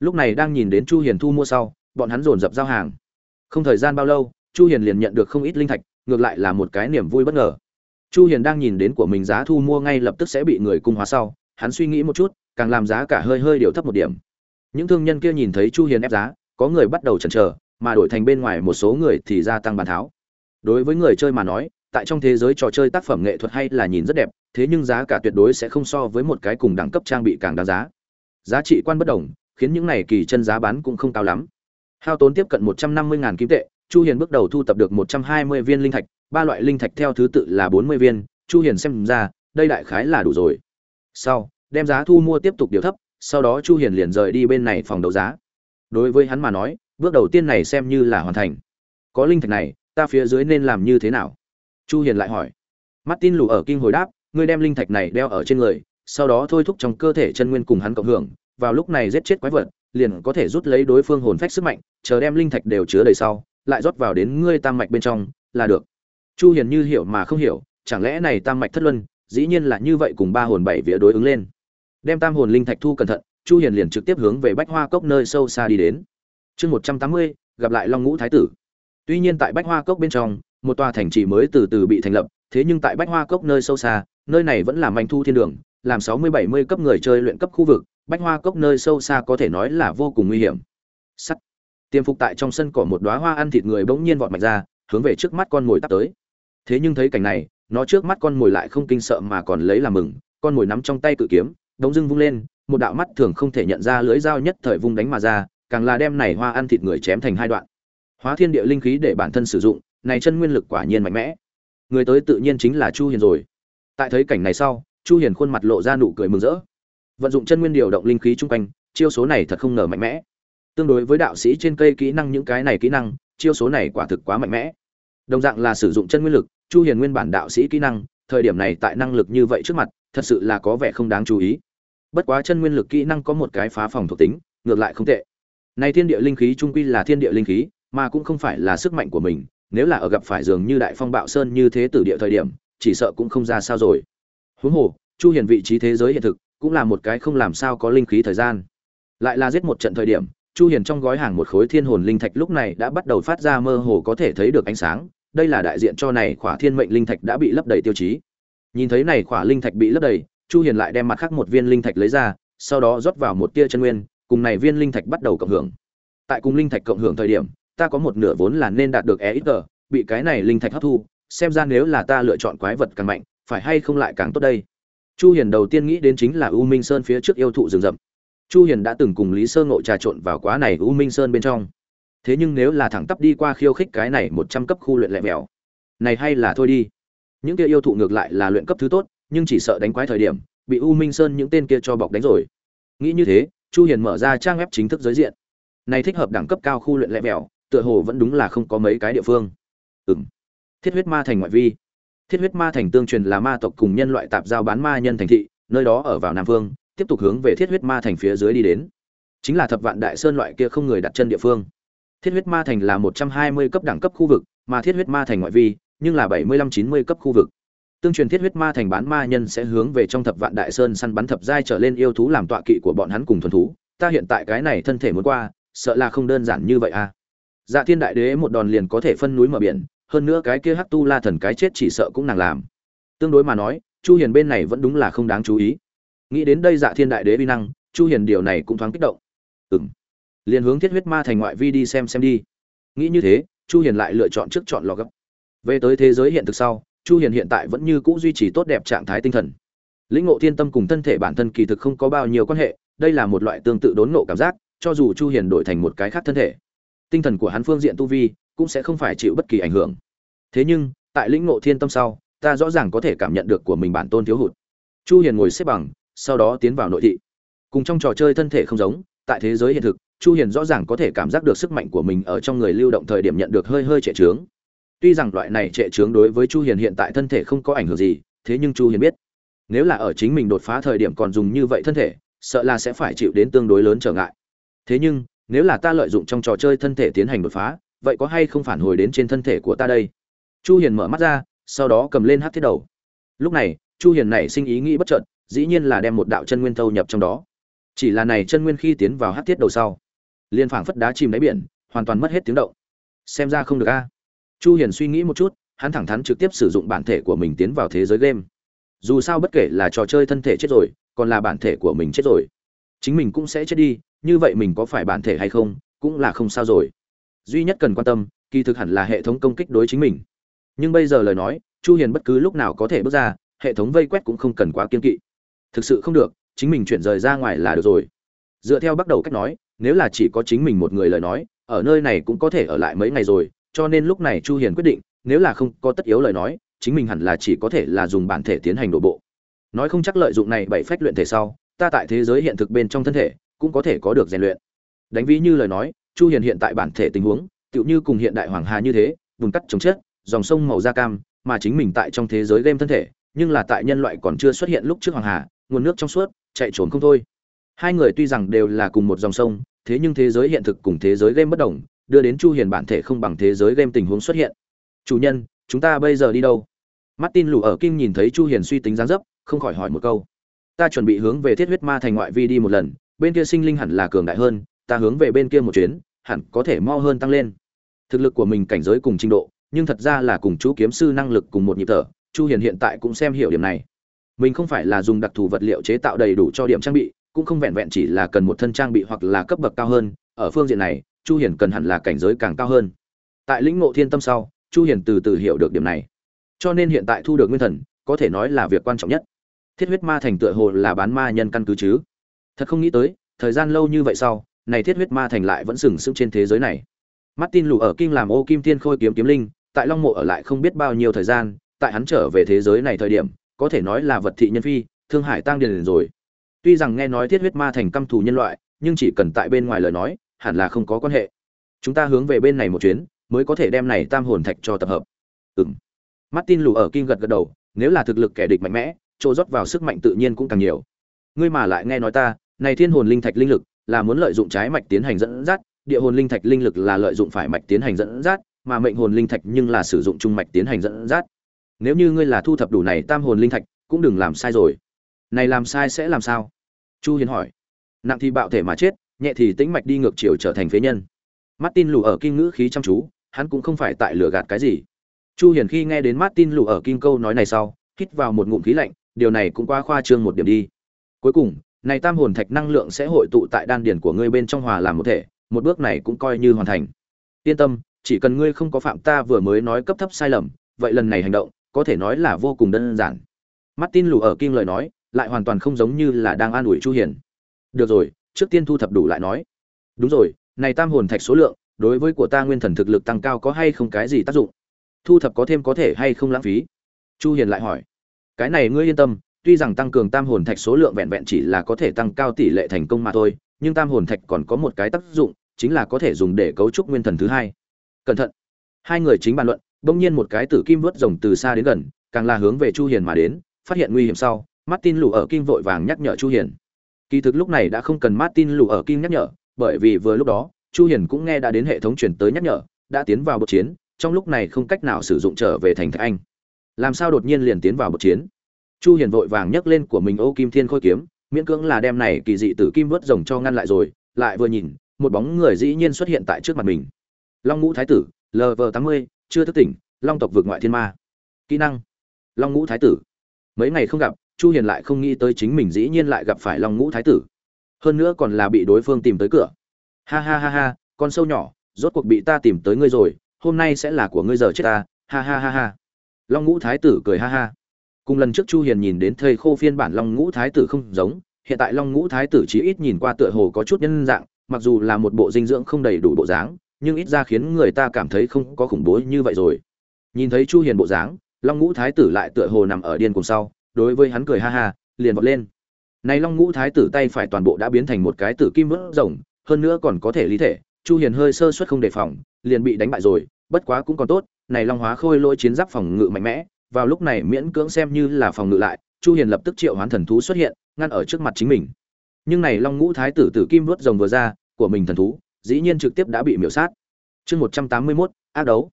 Lúc này đang nhìn đến chu hiền thu mua sau, bọn hắn dồn dập giao hàng. Không thời gian bao lâu, chu hiền liền nhận được không ít linh thạch, ngược lại là một cái niềm vui bất ngờ chu hiền đang nhìn đến của mình giá thu mua ngay lập tức sẽ bị người cung hóa sau, hắn suy nghĩ một chút, càng làm giá cả hơi hơi điều thấp một điểm. Những thương nhân kia nhìn thấy chu hiền ép giá, có người bắt đầu chần chờ, mà đổi thành bên ngoài một số người thì gia tăng bàn tháo. Đối với người chơi mà nói, tại trong thế giới trò chơi tác phẩm nghệ thuật hay là nhìn rất đẹp, thế nhưng giá cả tuyệt đối sẽ không so với một cái cùng đẳng cấp trang bị càng đáng giá. Giá trị quan bất đồng, khiến những này kỳ chân giá bán cũng không cao lắm. Hao tốn tiếp cận 150.000 kim tệ, chu hiền bước đầu thu tập được 120 viên linh thạch ba loại linh thạch theo thứ tự là 40 viên, chu hiền xem ra, đây đại khái là đủ rồi. Sau, đem giá thu mua tiếp tục điều thấp, sau đó chu hiền liền rời đi bên này phòng đấu giá. Đối với hắn mà nói, bước đầu tiên này xem như là hoàn thành. Có linh thạch này, ta phía dưới nên làm như thế nào? Chu hiền lại hỏi. Martin lù ở kinh hồi đáp, ngươi đem linh thạch này đeo ở trên người, sau đó thôi thúc trong cơ thể chân nguyên cùng hắn cộng hưởng, vào lúc này giết chết quái vật, liền có thể rút lấy đối phương hồn phách sức mạnh, chờ đem linh thạch đều chứa đầy sau, lại rót vào đến ngươi tam mạch bên trong, là được chu hiền như hiểu mà không hiểu chẳng lẽ này tam mạch thất luân dĩ nhiên là như vậy cùng ba hồn bảy vía đối ứng lên. Đem tam hồn linh thạch thu cẩn thận chu hiền liền trực tiếp hướng về bách hoa cốc nơi sâu xa đi đến. Chương 180, gặp lại long ngũ thái tử. Tuy nhiên tại bách hoa cốc bên trong một tòa thành trì mới từ từ bị thành lập thế nhưng tại bách hoa cốc nơi sâu xa nơi này vẫn là manh thu thiên đường làm 60-70 cấp người chơi luyện cấp khu vực bách hoa cốc nơi sâu xa có thể nói là vô cùng nguy hiểm. Sắt. Tiêm phục tại trong sân cỏ một đóa hoa ăn thịt người bỗng nhiên vọt mạnh ra hướng về trước mắt con ngồi tắt tới thế nhưng thấy cảnh này, nó trước mắt con mồi lại không kinh sợ mà còn lấy làm mừng, con mồi nắm trong tay cự kiếm, đống dưng vung lên, một đạo mắt thường không thể nhận ra lưới dao nhất thời vung đánh mà ra, càng là đem này hoa ăn thịt người chém thành hai đoạn. Hóa thiên địa linh khí để bản thân sử dụng, này chân nguyên lực quả nhiên mạnh mẽ. Người tới tự nhiên chính là chu hiền rồi. Tại thấy cảnh này sau, chu hiền khuôn mặt lộ ra nụ cười mừng rỡ. Vận dụng chân nguyên điều động linh khí trung quanh, chiêu số này thật không ngờ mạnh mẽ. Tương đối với đạo sĩ trên cây kỹ năng những cái này kỹ năng, chiêu số này quả thực quá mạnh mẽ. Đồng dạng là sử dụng chân nguyên lực chu hiền nguyên bản đạo sĩ kỹ năng, thời điểm này tại năng lực như vậy trước mặt, thật sự là có vẻ không đáng chú ý. Bất quá chân nguyên lực kỹ năng có một cái phá phòng thuộc tính, ngược lại không tệ. Này thiên địa linh khí trung quy là thiên địa linh khí, mà cũng không phải là sức mạnh của mình, nếu là ở gặp phải dường như đại phong bạo sơn như thế tử địa thời điểm, chỉ sợ cũng không ra sao rồi. Huống hồ, chu hiền vị trí thế giới hiện thực, cũng là một cái không làm sao có linh khí thời gian. Lại là giết một trận thời điểm, chu hiền trong gói hàng một khối thiên hồn linh thạch lúc này đã bắt đầu phát ra mơ hồ có thể thấy được ánh sáng đây là đại diện cho này khỏa thiên mệnh linh thạch đã bị lấp đầy tiêu chí. Nhìn thấy này khỏa linh thạch bị lấp đầy, chu hiền lại đem mặt khác một viên linh thạch lấy ra, sau đó rót vào một tia chân nguyên, cùng này viên linh thạch bắt đầu cộng hưởng. Tại cùng linh thạch cộng hưởng thời điểm, ta có một nửa vốn là nên đạt được e ít bị cái này linh thạch hấp thu, xem ra nếu là ta lựa chọn quái vật càng mạnh, phải hay không lại càng tốt đây? Chu hiền đầu tiên nghĩ đến chính là u minh sơn phía trước yêu thụ rừng rậm. Chu hiền đã từng cùng lý sơ ngộ trà trộn vào quá này u minh sơn bên trong thế nhưng nếu là thẳng tắp đi qua khiêu khích cái này 100 cấp khu luyện lẹ mèo này hay là thôi đi. Những kia yêu thụ ngược lại là luyện cấp thứ tốt, nhưng chỉ sợ đánh quái thời điểm, bị u minh sơn những tên kia cho bọc đánh rồi. Nghĩ như thế, chu hiền mở ra trang web chính thức giới diện. Này thích hợp đẳng cấp cao khu luyện lẹ mèo tựa hồ vẫn đúng là không có mấy cái địa phương. Ừm. Thiết huyết ma thành ngoại vi. Thiết huyết ma thành tương truyền là ma tộc cùng nhân loại tạp giao bán ma nhân thành thị, nơi đó ở vào nam phương, tiếp tục hướng về thiết huyết ma thành phía dưới đi đến. Chính là thập vạn đại sơn loại kia không người đặt chân địa phương thiết huyết ma thành là một trăm hai mươi cấp đẳng cấp khu vực, mà thiết huyết ma thành ngoại vi, nhưng là bảy mươi lăm chín mươi cấp khu vực. Tương truyền thiết huyết ma thành bán ma nhân sẽ hướng về trong thập vạn đại sơn săn bắn thập giai trở lên yêu thú làm tọa kỵ của bọn hắn cùng thuần thú. Ta hiện tại cái này thân thể muốn qua, sợ là không đơn giản như vậy à. Dạ thiên đại đế một đòn liền có thể phân núi mở biển, hơn nữa cái kia hắc tu la thần cái chết chỉ sợ cũng nàng làm. Tương đối mà nói, chu hiền bên này vẫn đúng là không đáng chú ý. Nghĩ đến đây dạ thiên đại đế vi năng, chu hiền điều này cũng thoáng kích động. Ừm liền hướng thiết huyết ma thành ngoại vi đi xem xem đi. Nghĩ như thế, chu hiền lại lựa chọn trước chọn lò gấp. Về tới thế giới hiện thực sau, chu hiền hiện tại vẫn như cũ duy trì tốt đẹp trạng thái tinh thần. Lĩnh ngộ thiên tâm cùng thân thể bản thân kỳ thực không có bao nhiêu quan hệ, đây là một loại tương tự đốn ngộ cảm giác, cho dù chu hiền đổi thành một cái khác thân thể, tinh thần của hắn phương diện tu vi cũng sẽ không phải chịu bất kỳ ảnh hưởng. Thế nhưng, tại lĩnh ngộ thiên tâm sau, ta rõ ràng có thể cảm nhận được của mình bản tôn thiếu hụt. Chu hiền ngồi xếp bằng, sau đó tiến vào nội thị. Cùng trong trò chơi thân thể không giống, tại thế giới hiện thực chu hiền rõ ràng có thể cảm giác được sức mạnh của mình ở trong người lưu động thời điểm nhận được hơi hơi trệ trướng. Tuy rằng loại này trệ trướng đối với chu hiền hiện tại thân thể không có ảnh hưởng gì, thế nhưng chu hiền biết, nếu là ở chính mình đột phá thời điểm còn dùng như vậy thân thể, sợ là sẽ phải chịu đến tương đối lớn trở ngại. Thế nhưng, nếu là ta lợi dụng trong trò chơi thân thể tiến hành đột phá, vậy có hay không phản hồi đến trên thân thể của ta đây? Chu hiền mở mắt ra, sau đó cầm lên hắc thiết đầu. Lúc này, chu hiền này sinh ý nghĩ bất chợt, dĩ nhiên là đem một đạo chân nguyên thâu nhập trong đó. Chỉ là này chân nguyên khi tiến vào hắc thiết đầu sau liên phảng phất đá chìm đáy biển, hoàn toàn mất hết tiếng động. Xem ra không được a. Chu hiền suy nghĩ một chút, hắn thẳng thắn trực tiếp sử dụng bản thể của mình tiến vào thế giới game. Dù sao bất kể là trò chơi thân thể chết rồi, còn là bản thể của mình chết rồi, chính mình cũng sẽ chết đi, như vậy mình có phải bản thể hay không, cũng là không sao rồi. Duy nhất cần quan tâm, kỳ thực hẳn là hệ thống công kích đối chính mình. Nhưng bây giờ lời nói, chu hiền bất cứ lúc nào có thể bước ra, hệ thống vây quét cũng không cần quá kiên kỵ. Thực sự không được, chính mình chuyển rời ra ngoài là được rồi dựa theo bắt đầu cách nói, nếu là chỉ có chính mình một người lời nói, ở nơi này cũng có thể ở lại mấy ngày rồi, cho nên lúc này chu hiền quyết định, nếu là không có tất yếu lời nói, chính mình hẳn là chỉ có thể là dùng bản thể tiến hành đổ bộ. Nói không chắc lợi dụng này bảy phách luyện thể sau, ta tại thế giới hiện thực bên trong thân thể, cũng có thể có được rèn luyện. Đánh ví như lời nói, chu hiền hiện tại bản thể tình huống, tựu như cùng hiện đại hoàng hà như thế, vùng cắt chống chết, dòng sông màu da cam, mà chính mình tại trong thế giới game thân thể, nhưng là tại nhân loại còn chưa xuất hiện lúc trước hoàng hà, nguồn nước trong suốt, chạy trốn không thôi hai người tuy rằng đều là cùng một dòng sông, thế nhưng thế giới hiện thực cùng thế giới game bất đồng, đưa đến chu hiền bản thể không bằng thế giới game tình huống xuất hiện. Chủ nhân, chúng ta bây giờ đi đâu? Martin lù ở kinh nhìn thấy chu hiền suy tính dáng dấp, không khỏi hỏi một câu. Ta chuẩn bị hướng về thiết huyết ma thành ngoại vi đi một lần, bên kia sinh linh hẳn là cường đại hơn, ta hướng về bên kia một chuyến, hẳn có thể mau hơn tăng lên. Thực lực của mình cảnh giới cùng trình độ, nhưng thật ra là cùng chú kiếm sư năng lực cùng một nhịp thở, chu hiền hiện tại cũng xem hiểu điểm này. Mình không phải là dùng đặc thù vật liệu chế tạo đầy đủ cho điểm trang bị cũng không vẹn vẹn chỉ là cần một thân trang bị hoặc là cấp bậc cao hơn, ở phương diện này, chu hiền cần hẳn là cảnh giới càng cao hơn. Tại lĩnh ngộ thiên tâm sau, chu hiền từ từ hiểu được điểm này. Cho nên hiện tại thu được nguyên thần, có thể nói là việc quan trọng nhất. Thiết huyết ma thành tựa hồ là bán ma nhân căn cứ chứ? Thật không nghĩ tới, thời gian lâu như vậy sau, này thiết huyết ma thành lại vẫn sừng sững trên thế giới này. Martin lù ở kinh làm ô kim thiên khôi kiếm kiếm linh, tại long mộ ở lại không biết bao nhiêu thời gian, tại hắn trở về thế giới này thời điểm, có thể nói là vật thị nhân phi, thương hải tăng điền rồi tuy rằng nghe nói thiết huyết ma thành căm thù nhân loại, nhưng chỉ cần tại bên ngoài lời nói, hẳn là không có quan hệ. Chúng ta hướng về bên này một chuyến, mới có thể đem này tam hồn thạch cho tập hợp. Ừng martin lù ở kinh gật gật đầu, nếu là thực lực kẻ địch mạnh mẽ, chỗ rót vào sức mạnh tự nhiên cũng càng nhiều. Ngươi mà lại nghe nói ta, này thiên hồn linh thạch linh lực là muốn lợi dụng trái mạch tiến hành dẫn dắt, địa hồn linh thạch linh lực là lợi dụng phải mạch tiến hành dẫn dắt, mà mệnh hồn linh thạch nhưng là sử dụng trung mạch tiến hành dẫn dắt. Nếu như ngươi là thu thập đủ này tam hồn linh thạch, cũng đừng làm sai rồi này làm sai sẽ làm sao? Chu hiền hỏi. Nặng thì bạo thể mà chết, nhẹ thì tĩnh mạch đi ngược chiều trở thành phế nhân. Martin lù ở kinh ngữ khí chăm chú, hắn cũng không phải tại lừa gạt cái gì. Chu hiền khi nghe đến martin lù ở kinh câu nói này sau, hít vào một ngụm khí lạnh, điều này cũng quá khoa trương một điểm đi. Cuối cùng, này tam hồn thạch năng lượng sẽ hội tụ tại đan điển của ngươi bên trong hòa làm một thể, một bước này cũng coi như hoàn thành. Yên tâm, chỉ cần ngươi không có phạm ta vừa mới nói cấp thấp sai lầm, vậy lần này hành động, có thể nói là vô cùng đơn giản. Martin lù ở kinh lời nói lại hoàn toàn không giống như là đang an ủi chu hiền. Được rồi, trước tiên thu thập đủ lại nói. Đúng rồi, này tam hồn thạch số lượng, đối với của ta nguyên thần thực lực tăng cao có hay không cái gì tác dụng? Thu thập có thêm có thể hay không lãng phí? Chu hiền lại hỏi. Cái này ngươi yên tâm, tuy rằng tăng cường tam hồn thạch số lượng vẹn vẹn chỉ là có thể tăng cao tỷ lệ thành công mà thôi, nhưng tam hồn thạch còn có một cái tác dụng, chính là có thể dùng để cấu trúc nguyên thần thứ hai. Cẩn thận. Hai người chính bàn luận bỗng nhiên một cái tử kim vớt rồng từ xa đến gần, càng là hướng về chu hiền mà đến, phát hiện nguy hiểm sau martin lù ở kim vội vàng nhắc nhở chu hiền. Kỳ thực lúc này đã không cần martin lù ở kim nhắc nhở, bởi vì vừa lúc đó, chu hiền cũng nghe đã đến hệ thống truyền tới nhắc nhở, đã tiến vào bột chiến, trong lúc này không cách nào sử dụng trở về thành thạch anh. Làm sao đột nhiên liền tiến vào bột chiến? Chu hiền vội vàng nhấc lên của mình, ô kim thiên khôi kiếm, miễn cưỡng là đem này kỳ dị tử kim vớt rồng cho ngăn lại rồi. Lại vừa nhìn, một bóng người dĩ nhiên xuất hiện tại trước mặt mình. Long ngũ thái tử lv 80 chưa thức tỉnh, long tộc vượt ngoại thiên ma. Kỹ năng. Long ngũ thái tử. Mấy ngày không gặp chu hiền lại không nghĩ tới chính mình dĩ nhiên lại gặp phải long ngũ thái tử. Hơn nữa còn là bị đối phương tìm tới cửa. Ha ha ha ha, con sâu nhỏ, rốt cuộc bị ta tìm tới ngươi rồi, hôm nay sẽ là của ngươi giờ chết ta. Ha ha ha ha. Long ngũ thái tử cười ha ha. Cùng lần trước chu hiền nhìn đến thầy khô phiên bản long ngũ thái tử không giống, hiện tại long ngũ thái tử chỉ ít nhìn qua tựa hồ có chút nhân dạng, mặc dù là một bộ dinh dưỡng không đầy đủ bộ dáng, nhưng ít ra khiến người ta cảm thấy không có khủng bố như vậy rồi. Nhìn thấy chu hiền bộ dáng, long ngũ thái tử lại tựa hồ nằm ở điên cùng sau đối với hắn cười ha ha liền vọt lên. Này long ngũ thái tử tay phải toàn bộ đã biến thành một cái tử kim vớt rồng hơn nữa còn có thể lý thể chu hiền hơi sơ suất không đề phòng liền bị đánh bại rồi bất quá cũng còn tốt này long hóa khôi lỗi chiến giáp phòng ngự mạnh mẽ vào lúc này miễn cưỡng xem như là phòng ngự lại chu hiền lập tức triệu hoán thần thú xuất hiện ngăn ở trước mặt chính mình. Nhưng này long ngũ thái tử tử kim vớt rồng vừa ra của mình thần thú dĩ nhiên trực tiếp đã bị miểu sát. Chương 181, ác đấu.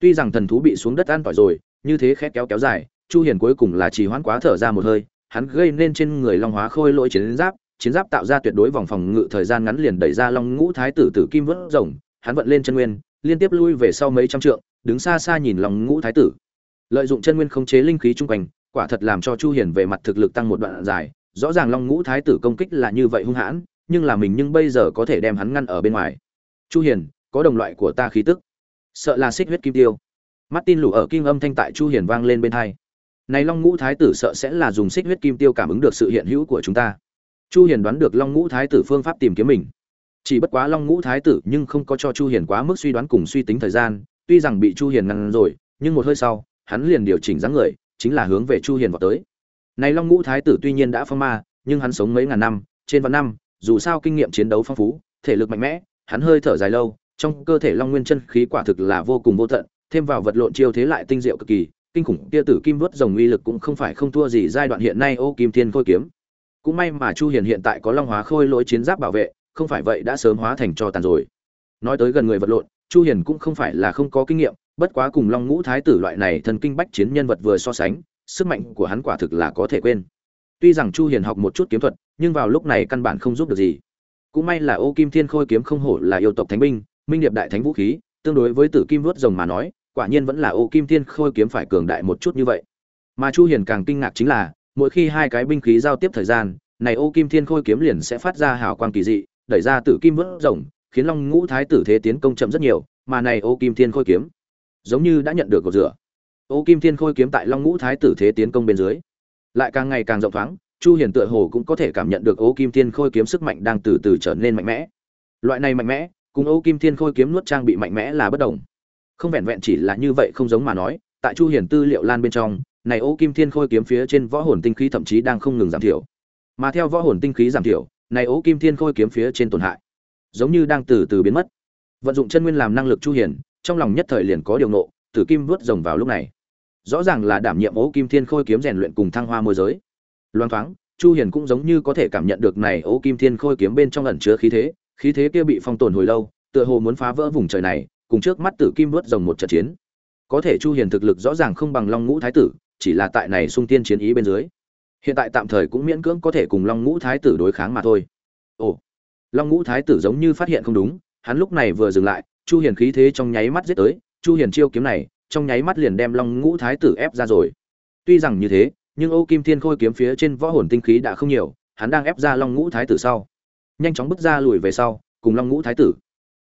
Tuy rằng thần thú bị xuống đất an tỏi rồi như thế khét kéo kéo dài chu hiền cuối cùng là trì hoãn quá thở ra một hơi, hắn gây nên trên người long hóa khôi lỗi chiến giáp chiến giáp tạo ra tuyệt đối vòng phòng ngự thời gian ngắn liền đẩy ra long ngũ thái tử tử kim vớt rồng, hắn vận lên chân nguyên, liên tiếp lui về sau mấy trăm trượng, đứng xa xa nhìn long ngũ thái tử. Lợi dụng chân nguyên khống chế linh khí trung quanh, quả thật làm cho chu hiền về mặt thực lực tăng một đoạn dài, rõ ràng long ngũ thái tử công kích là như vậy hung hãn, nhưng là mình nhưng bây giờ có thể đem hắn ngăn ở bên ngoài. Chu hiền, có đồng loại của ta khí tức. Sợ là xích huyết kim tiêu. Martin lù ở kim âm thanh tại chu hiền vang lên bên hai này long ngũ thái tử sợ sẽ là dùng xích huyết kim tiêu cảm ứng được sự hiện hữu của chúng ta. Chu hiền đoán được long ngũ thái tử phương pháp tìm kiếm mình. Chỉ bất quá long ngũ thái tử nhưng không có cho chu hiền quá mức suy đoán cùng suy tính thời gian, tuy rằng bị chu hiền ngăn rồi, nhưng một hơi sau, hắn liền điều chỉnh dáng người, chính là hướng về chu hiền vào tới. Này long ngũ thái tử tuy nhiên đã phong ma, nhưng hắn sống mấy ngàn năm, trên vạn năm, dù sao kinh nghiệm chiến đấu phong phú, thể lực mạnh mẽ, hắn hơi thở dài lâu, trong cơ thể long nguyên chân khí quả thực là vô cùng vô tận, thêm vào vật lộn chiêu thế lại tinh diệu cực kỳ kinh khủng kia tử kim vớt rồng uy lực cũng không phải không thua gì giai đoạn hiện nay ô kim thiên khôi kiếm. Cũng may mà chu hiền hiện tại có long hóa khôi lỗi chiến giáp bảo vệ, không phải vậy đã sớm hóa thành cho tàn rồi. Nói tới gần người vật lộn, chu hiền cũng không phải là không có kinh nghiệm, bất quá cùng long ngũ thái tử loại này thần kinh bách chiến nhân vật vừa so sánh, sức mạnh của hắn quả thực là có thể quên. Tuy rằng chu hiền học một chút kiếm thuật, nhưng vào lúc này căn bản không giúp được gì. Cũng may là ô kim thiên khôi kiếm không hổ là yêu tộc thánh binh, minh điệp đại thánh vũ khí, tương đối với tử kim vớt rồng mà nói quả nhiên vẫn là ô kim thiên khôi kiếm phải cường đại một chút như vậy. Mà chu hiền càng kinh ngạc chính là, mỗi khi hai cái binh khí giao tiếp thời gian, này ô kim thiên khôi kiếm liền sẽ phát ra hào quang kỳ dị, đẩy ra tử kim vớt rồng, khiến long ngũ thái tử thế tiến công chậm rất nhiều, mà này ô kim thiên khôi kiếm, giống như đã nhận được cột rửa. Ô kim thiên khôi kiếm tại long ngũ thái tử thế tiến công bên dưới, lại càng ngày càng rộng thoáng, chu hiền tựa hồ cũng có thể cảm nhận được ô kim thiên khôi kiếm sức mạnh đang từ từ trở nên mạnh mẽ. Loại này mạnh mẽ, cùng ô kim thiên khôi kiếm nuốt trang bị mạnh mẽ là bất đồng không vẹn vẹn chỉ là như vậy không giống mà nói, tại chu hiền tư liệu lan bên trong, này ô kim thiên khôi kiếm phía trên võ hồn tinh khí thậm chí đang không ngừng giảm thiểu. Mà theo võ hồn tinh khí giảm thiểu, này ô kim thiên khôi kiếm phía trên tổn hại, giống như đang từ từ biến mất. Vận dụng chân nguyên làm năng lực chu hiền, trong lòng nhất thời liền có điều nộ tử kim vớt rồng vào lúc này. Rõ ràng là đảm nhiệm ố kim thiên khôi kiếm rèn luyện cùng thăng hoa môi giới. Loan thoáng, chu hiền cũng giống như có thể cảm nhận được này ố kim thiên khôi kiếm bên trong ẩn chứa khí thế khí thế kia bị phong tồn hồi lâu, tựa hồ muốn phá vỡ vùng trời này cùng trước mắt tử kim vớt rồng một trận chiến. Có thể chu hiền thực lực rõ ràng không bằng long ngũ thái tử, chỉ là tại này sung tiên chiến ý bên dưới. Hiện tại tạm thời cũng miễn cưỡng có thể cùng long ngũ thái tử đối kháng mà thôi. Ồ, long ngũ thái tử giống như phát hiện không đúng, hắn lúc này vừa dừng lại, chu hiền khí thế trong nháy mắt giết tới, chu hiền chiêu kiếm này, trong nháy mắt liền đem long ngũ thái tử ép ra rồi. Tuy rằng như thế, nhưng ô kim thiên khôi kiếm phía trên võ hồn tinh khí đã không nhiều, hắn đang ép ra long ngũ thái tử sau. Nhanh chóng bước ra lùi về sau, cùng long ngũ thái tử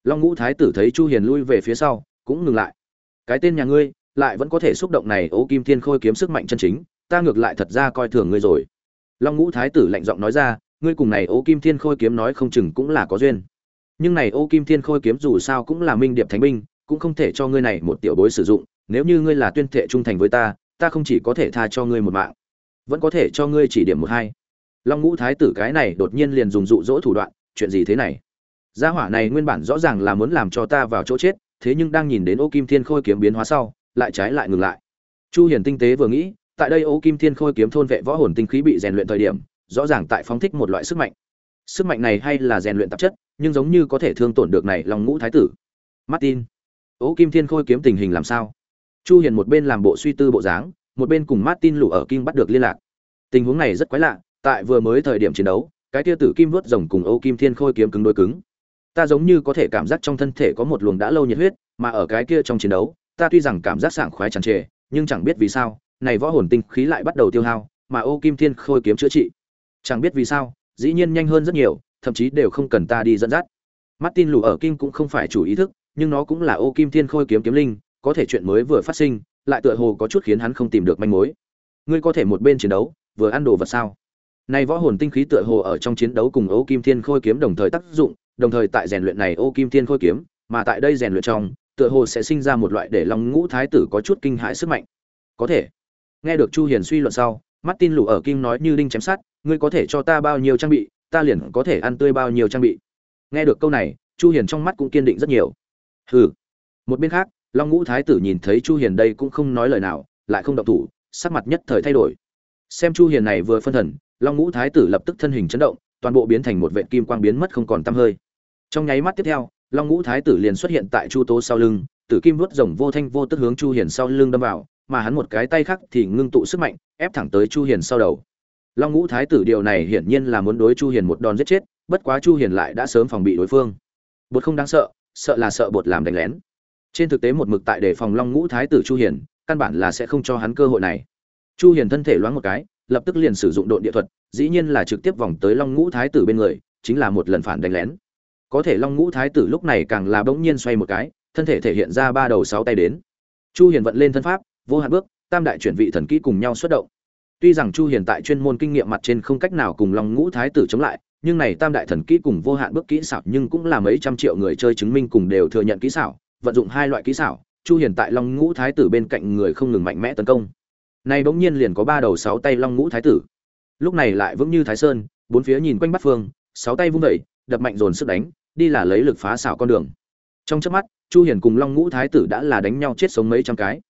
long ngũ thái tử thấy chu hiền lui về phía sau, cũng ngừng lại. Cái tên nhà ngươi, lại vẫn có thể xúc động này, ô kim thiên khôi kiếm sức mạnh chân chính, ta ngược lại thật ra coi thường ngươi rồi. Long ngũ thái tử lạnh giọng nói ra, ngươi cùng này, ô kim thiên khôi kiếm nói không chừng cũng là có duyên. Nhưng này, ô kim thiên khôi kiếm dù sao cũng là minh điệp thánh binh, cũng không thể cho ngươi này một tiểu bối sử dụng. Nếu như ngươi là tuyên thệ trung thành với ta ta không chỉ có thể tha cho ngươi một mạng, vẫn có thể cho ngươi chỉ điểm một hai. Long ngũ thái tử cái này đột nhiên liền dùng dụ dỗ thủ đoạn, chuyện gì thế này? Gia hỏa này nguyên bản rõ ràng là muốn làm cho ta vào chỗ chết, thế nhưng đang nhìn đến ô kim thiên khôi kiếm biến hóa sau, lại trái lại ngừng lại. Chu hiền tinh tế vừa nghĩ, tại đây ô kim thiên khôi kiếm thôn vệ võ hồn tinh khí bị rèn luyện thời điểm, rõ ràng tại phóng thích một loại sức mạnh. Sức mạnh này hay là rèn luyện tạp chất, nhưng giống như có thể thương tổn được này long ngũ thái tử. Martin, ô kim thiên khôi kiếm tình hình làm sao? Chu hiền một bên làm bộ suy tư bộ dáng, một bên cùng martin lũ ở kim bắt được liên lạc. Tình huống này rất quái lạ, tại vừa mới thời điểm chiến đấu, cái tia tử kim vớt rồng cùng ô kim thiên khôi kiếm cứng đối cứng ta giống như có thể cảm giác trong thân thể có một luồng đã lâu nhiệt huyết, mà ở cái kia trong chiến đấu, ta tuy rằng cảm giác sảng khoái tràn trề, nhưng chẳng biết vì sao, này võ hồn tinh khí lại bắt đầu tiêu hao, mà ô kim thiên khôi kiếm chữa trị. Chẳng biết vì sao, dĩ nhiên nhanh hơn rất nhiều, thậm chí đều không cần ta đi dẫn dắt. Martin lù ở kim cũng không phải chủ ý thức, nhưng nó cũng là ô kim thiên khôi kiếm kiếm linh, có thể chuyện mới vừa phát sinh, lại tựa hồ có chút khiến hắn không tìm được manh mối. Ngươi có thể một bên chiến đấu, vừa ăn đồ vật sao? Này võ hồn tinh khí tựa hồ ở trong chiến đấu cùng ô kim thiên khôi kiếm đồng thời tác dụng đồng thời tại rèn luyện này ô kim thiên khôi kiếm, mà tại đây rèn luyện trong, tựa hồ sẽ sinh ra một loại để long ngũ thái tử có chút kinh hãi sức mạnh. Có thể. Nghe được chu hiền suy luận sau mắt tin lù ở Kim nói như đinh chém sát ngươi có thể cho ta bao nhiêu trang bị, ta liền có thể ăn tươi bao nhiêu trang bị. Nghe được câu này, chu hiền trong mắt cũng kiên định rất nhiều. Hừ. Một bên khác, long ngũ thái tử nhìn thấy chu hiền đây cũng không nói lời nào, lại không động thủ, sắc mặt nhất thời thay đổi. Xem chu hiền này vừa phân thần, long ngũ thái tử lập tức thân hình chấn động, toàn bộ biến thành một vệ kim quang biến mất không còn tăm hơi trong nháy mắt tiếp theo, long ngũ thái tử liền xuất hiện tại chu tố sau lưng, tử kim vuốt rồng vô thanh vô tức hướng chu hiền sau lưng đâm vào, mà hắn một cái tay khác thì ngưng tụ sức mạnh, ép thẳng tới chu hiền sau đầu. Long ngũ thái tử điều này hiển nhiên là muốn đối chu hiền một đòn giết chết, bất quá chu hiền lại đã sớm phòng bị đối phương. Bột không đáng sợ sợ là sợ bột làm đánh lén. Trên thực tế một mực tại đề phòng long ngũ thái tử chu hiền, căn bản là sẽ không cho hắn cơ hội này. Chu hiền thân thể loáng một cái, lập tức liền sử dụng độn địa thuật, dĩ nhiên là trực tiếp vòng tới long ngũ thái tử bên người, chính là một lần phản đánh lén có thể long ngũ thái tử lúc này càng là bỗng nhiên xoay một cái, thân thể thể hiện ra ba đầu sáu tay đến. Chu hiền vận lên thân pháp, vô hạn bước, tam đại chuyển vị thần kỹ cùng nhau xuất động. Tuy rằng chu hiền tại chuyên môn kinh nghiệm mặt trên không cách nào cùng long ngũ thái tử chống lại, nhưng này tam đại thần kỹ cùng vô hạn bước kỹ xảo nhưng cũng là mấy trăm triệu người chơi chứng minh cùng đều thừa nhận kỹ xảo, vận dụng hai loại kỹ xảo, chu hiền tại long ngũ thái tử bên cạnh người không ngừng mạnh mẽ tấn công. Nay bỗng nhiên liền có ba đầu sáu tay long ngũ thái tử. Lúc này lại vững như thái sơn, bốn phía nhìn quanh bắt phương, sáu tay vung đẩy đập mạnh dồn sức đánh đi là lấy lực phá xảo con đường. Trong chớp mắt, chu hiền cùng long ngũ thái tử đã là đánh nhau chết sống mấy trăm cái.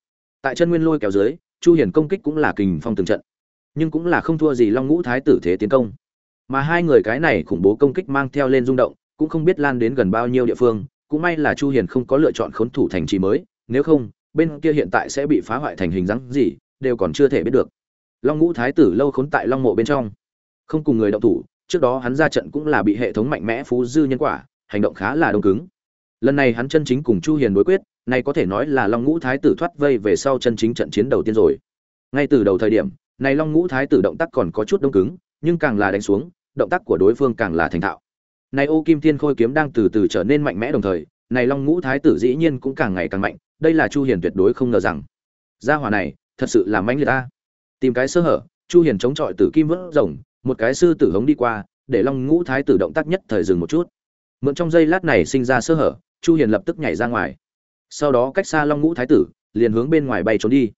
Tại chân nguyên lôi kéo dưới, chu hiền công kích cũng là kình phong từng trận. Nhưng cũng là không thua gì long ngũ thái tử thế tiến công. Mà hai người cái này khủng bố công kích mang theo lên rung động, cũng không biết lan đến gần bao nhiêu địa phương, cũng may là chu hiền không có lựa chọn khốn thủ thành trì mới, nếu không, bên kia hiện tại sẽ bị phá hoại thành hình dáng gì, đều còn chưa thể biết được. Long ngũ thái tử lâu khốn tại long mộ bên trong, không cùng người động thủ, trước đó hắn ra trận cũng là bị hệ thống mạnh mẽ phú dư nhân quả hành động khá là đông cứng. Lần này hắn chân chính cùng chu hiền đối quyết này có thể nói là long ngũ thái tử thoát vây về sau chân chính trận chiến đầu tiên rồi. Ngay từ đầu thời điểm này long ngũ thái tử động tác còn có chút đông cứng, nhưng càng là đánh xuống, động tác của đối phương càng là thành thạo. Này ô kim thiên khôi kiếm đang từ từ trở nên mạnh mẽ đồng thời này long ngũ thái tử dĩ nhiên cũng càng ngày càng mạnh, đây là chu hiền tuyệt đối không ngờ rằng. Gia hỏa này, thật sự là mãnh liệt ta tìm cái sơ hở, chu hiền chống chọi tử kim vỡ rồng, một cái sư tử hống đi qua, để long ngũ thái tử động tác nhất thời dừng một chút mượn trong giây lát này sinh ra sơ hở, chu hiền lập tức nhảy ra ngoài. Sau đó cách xa long ngũ thái tử, liền hướng bên ngoài bay trốn đi.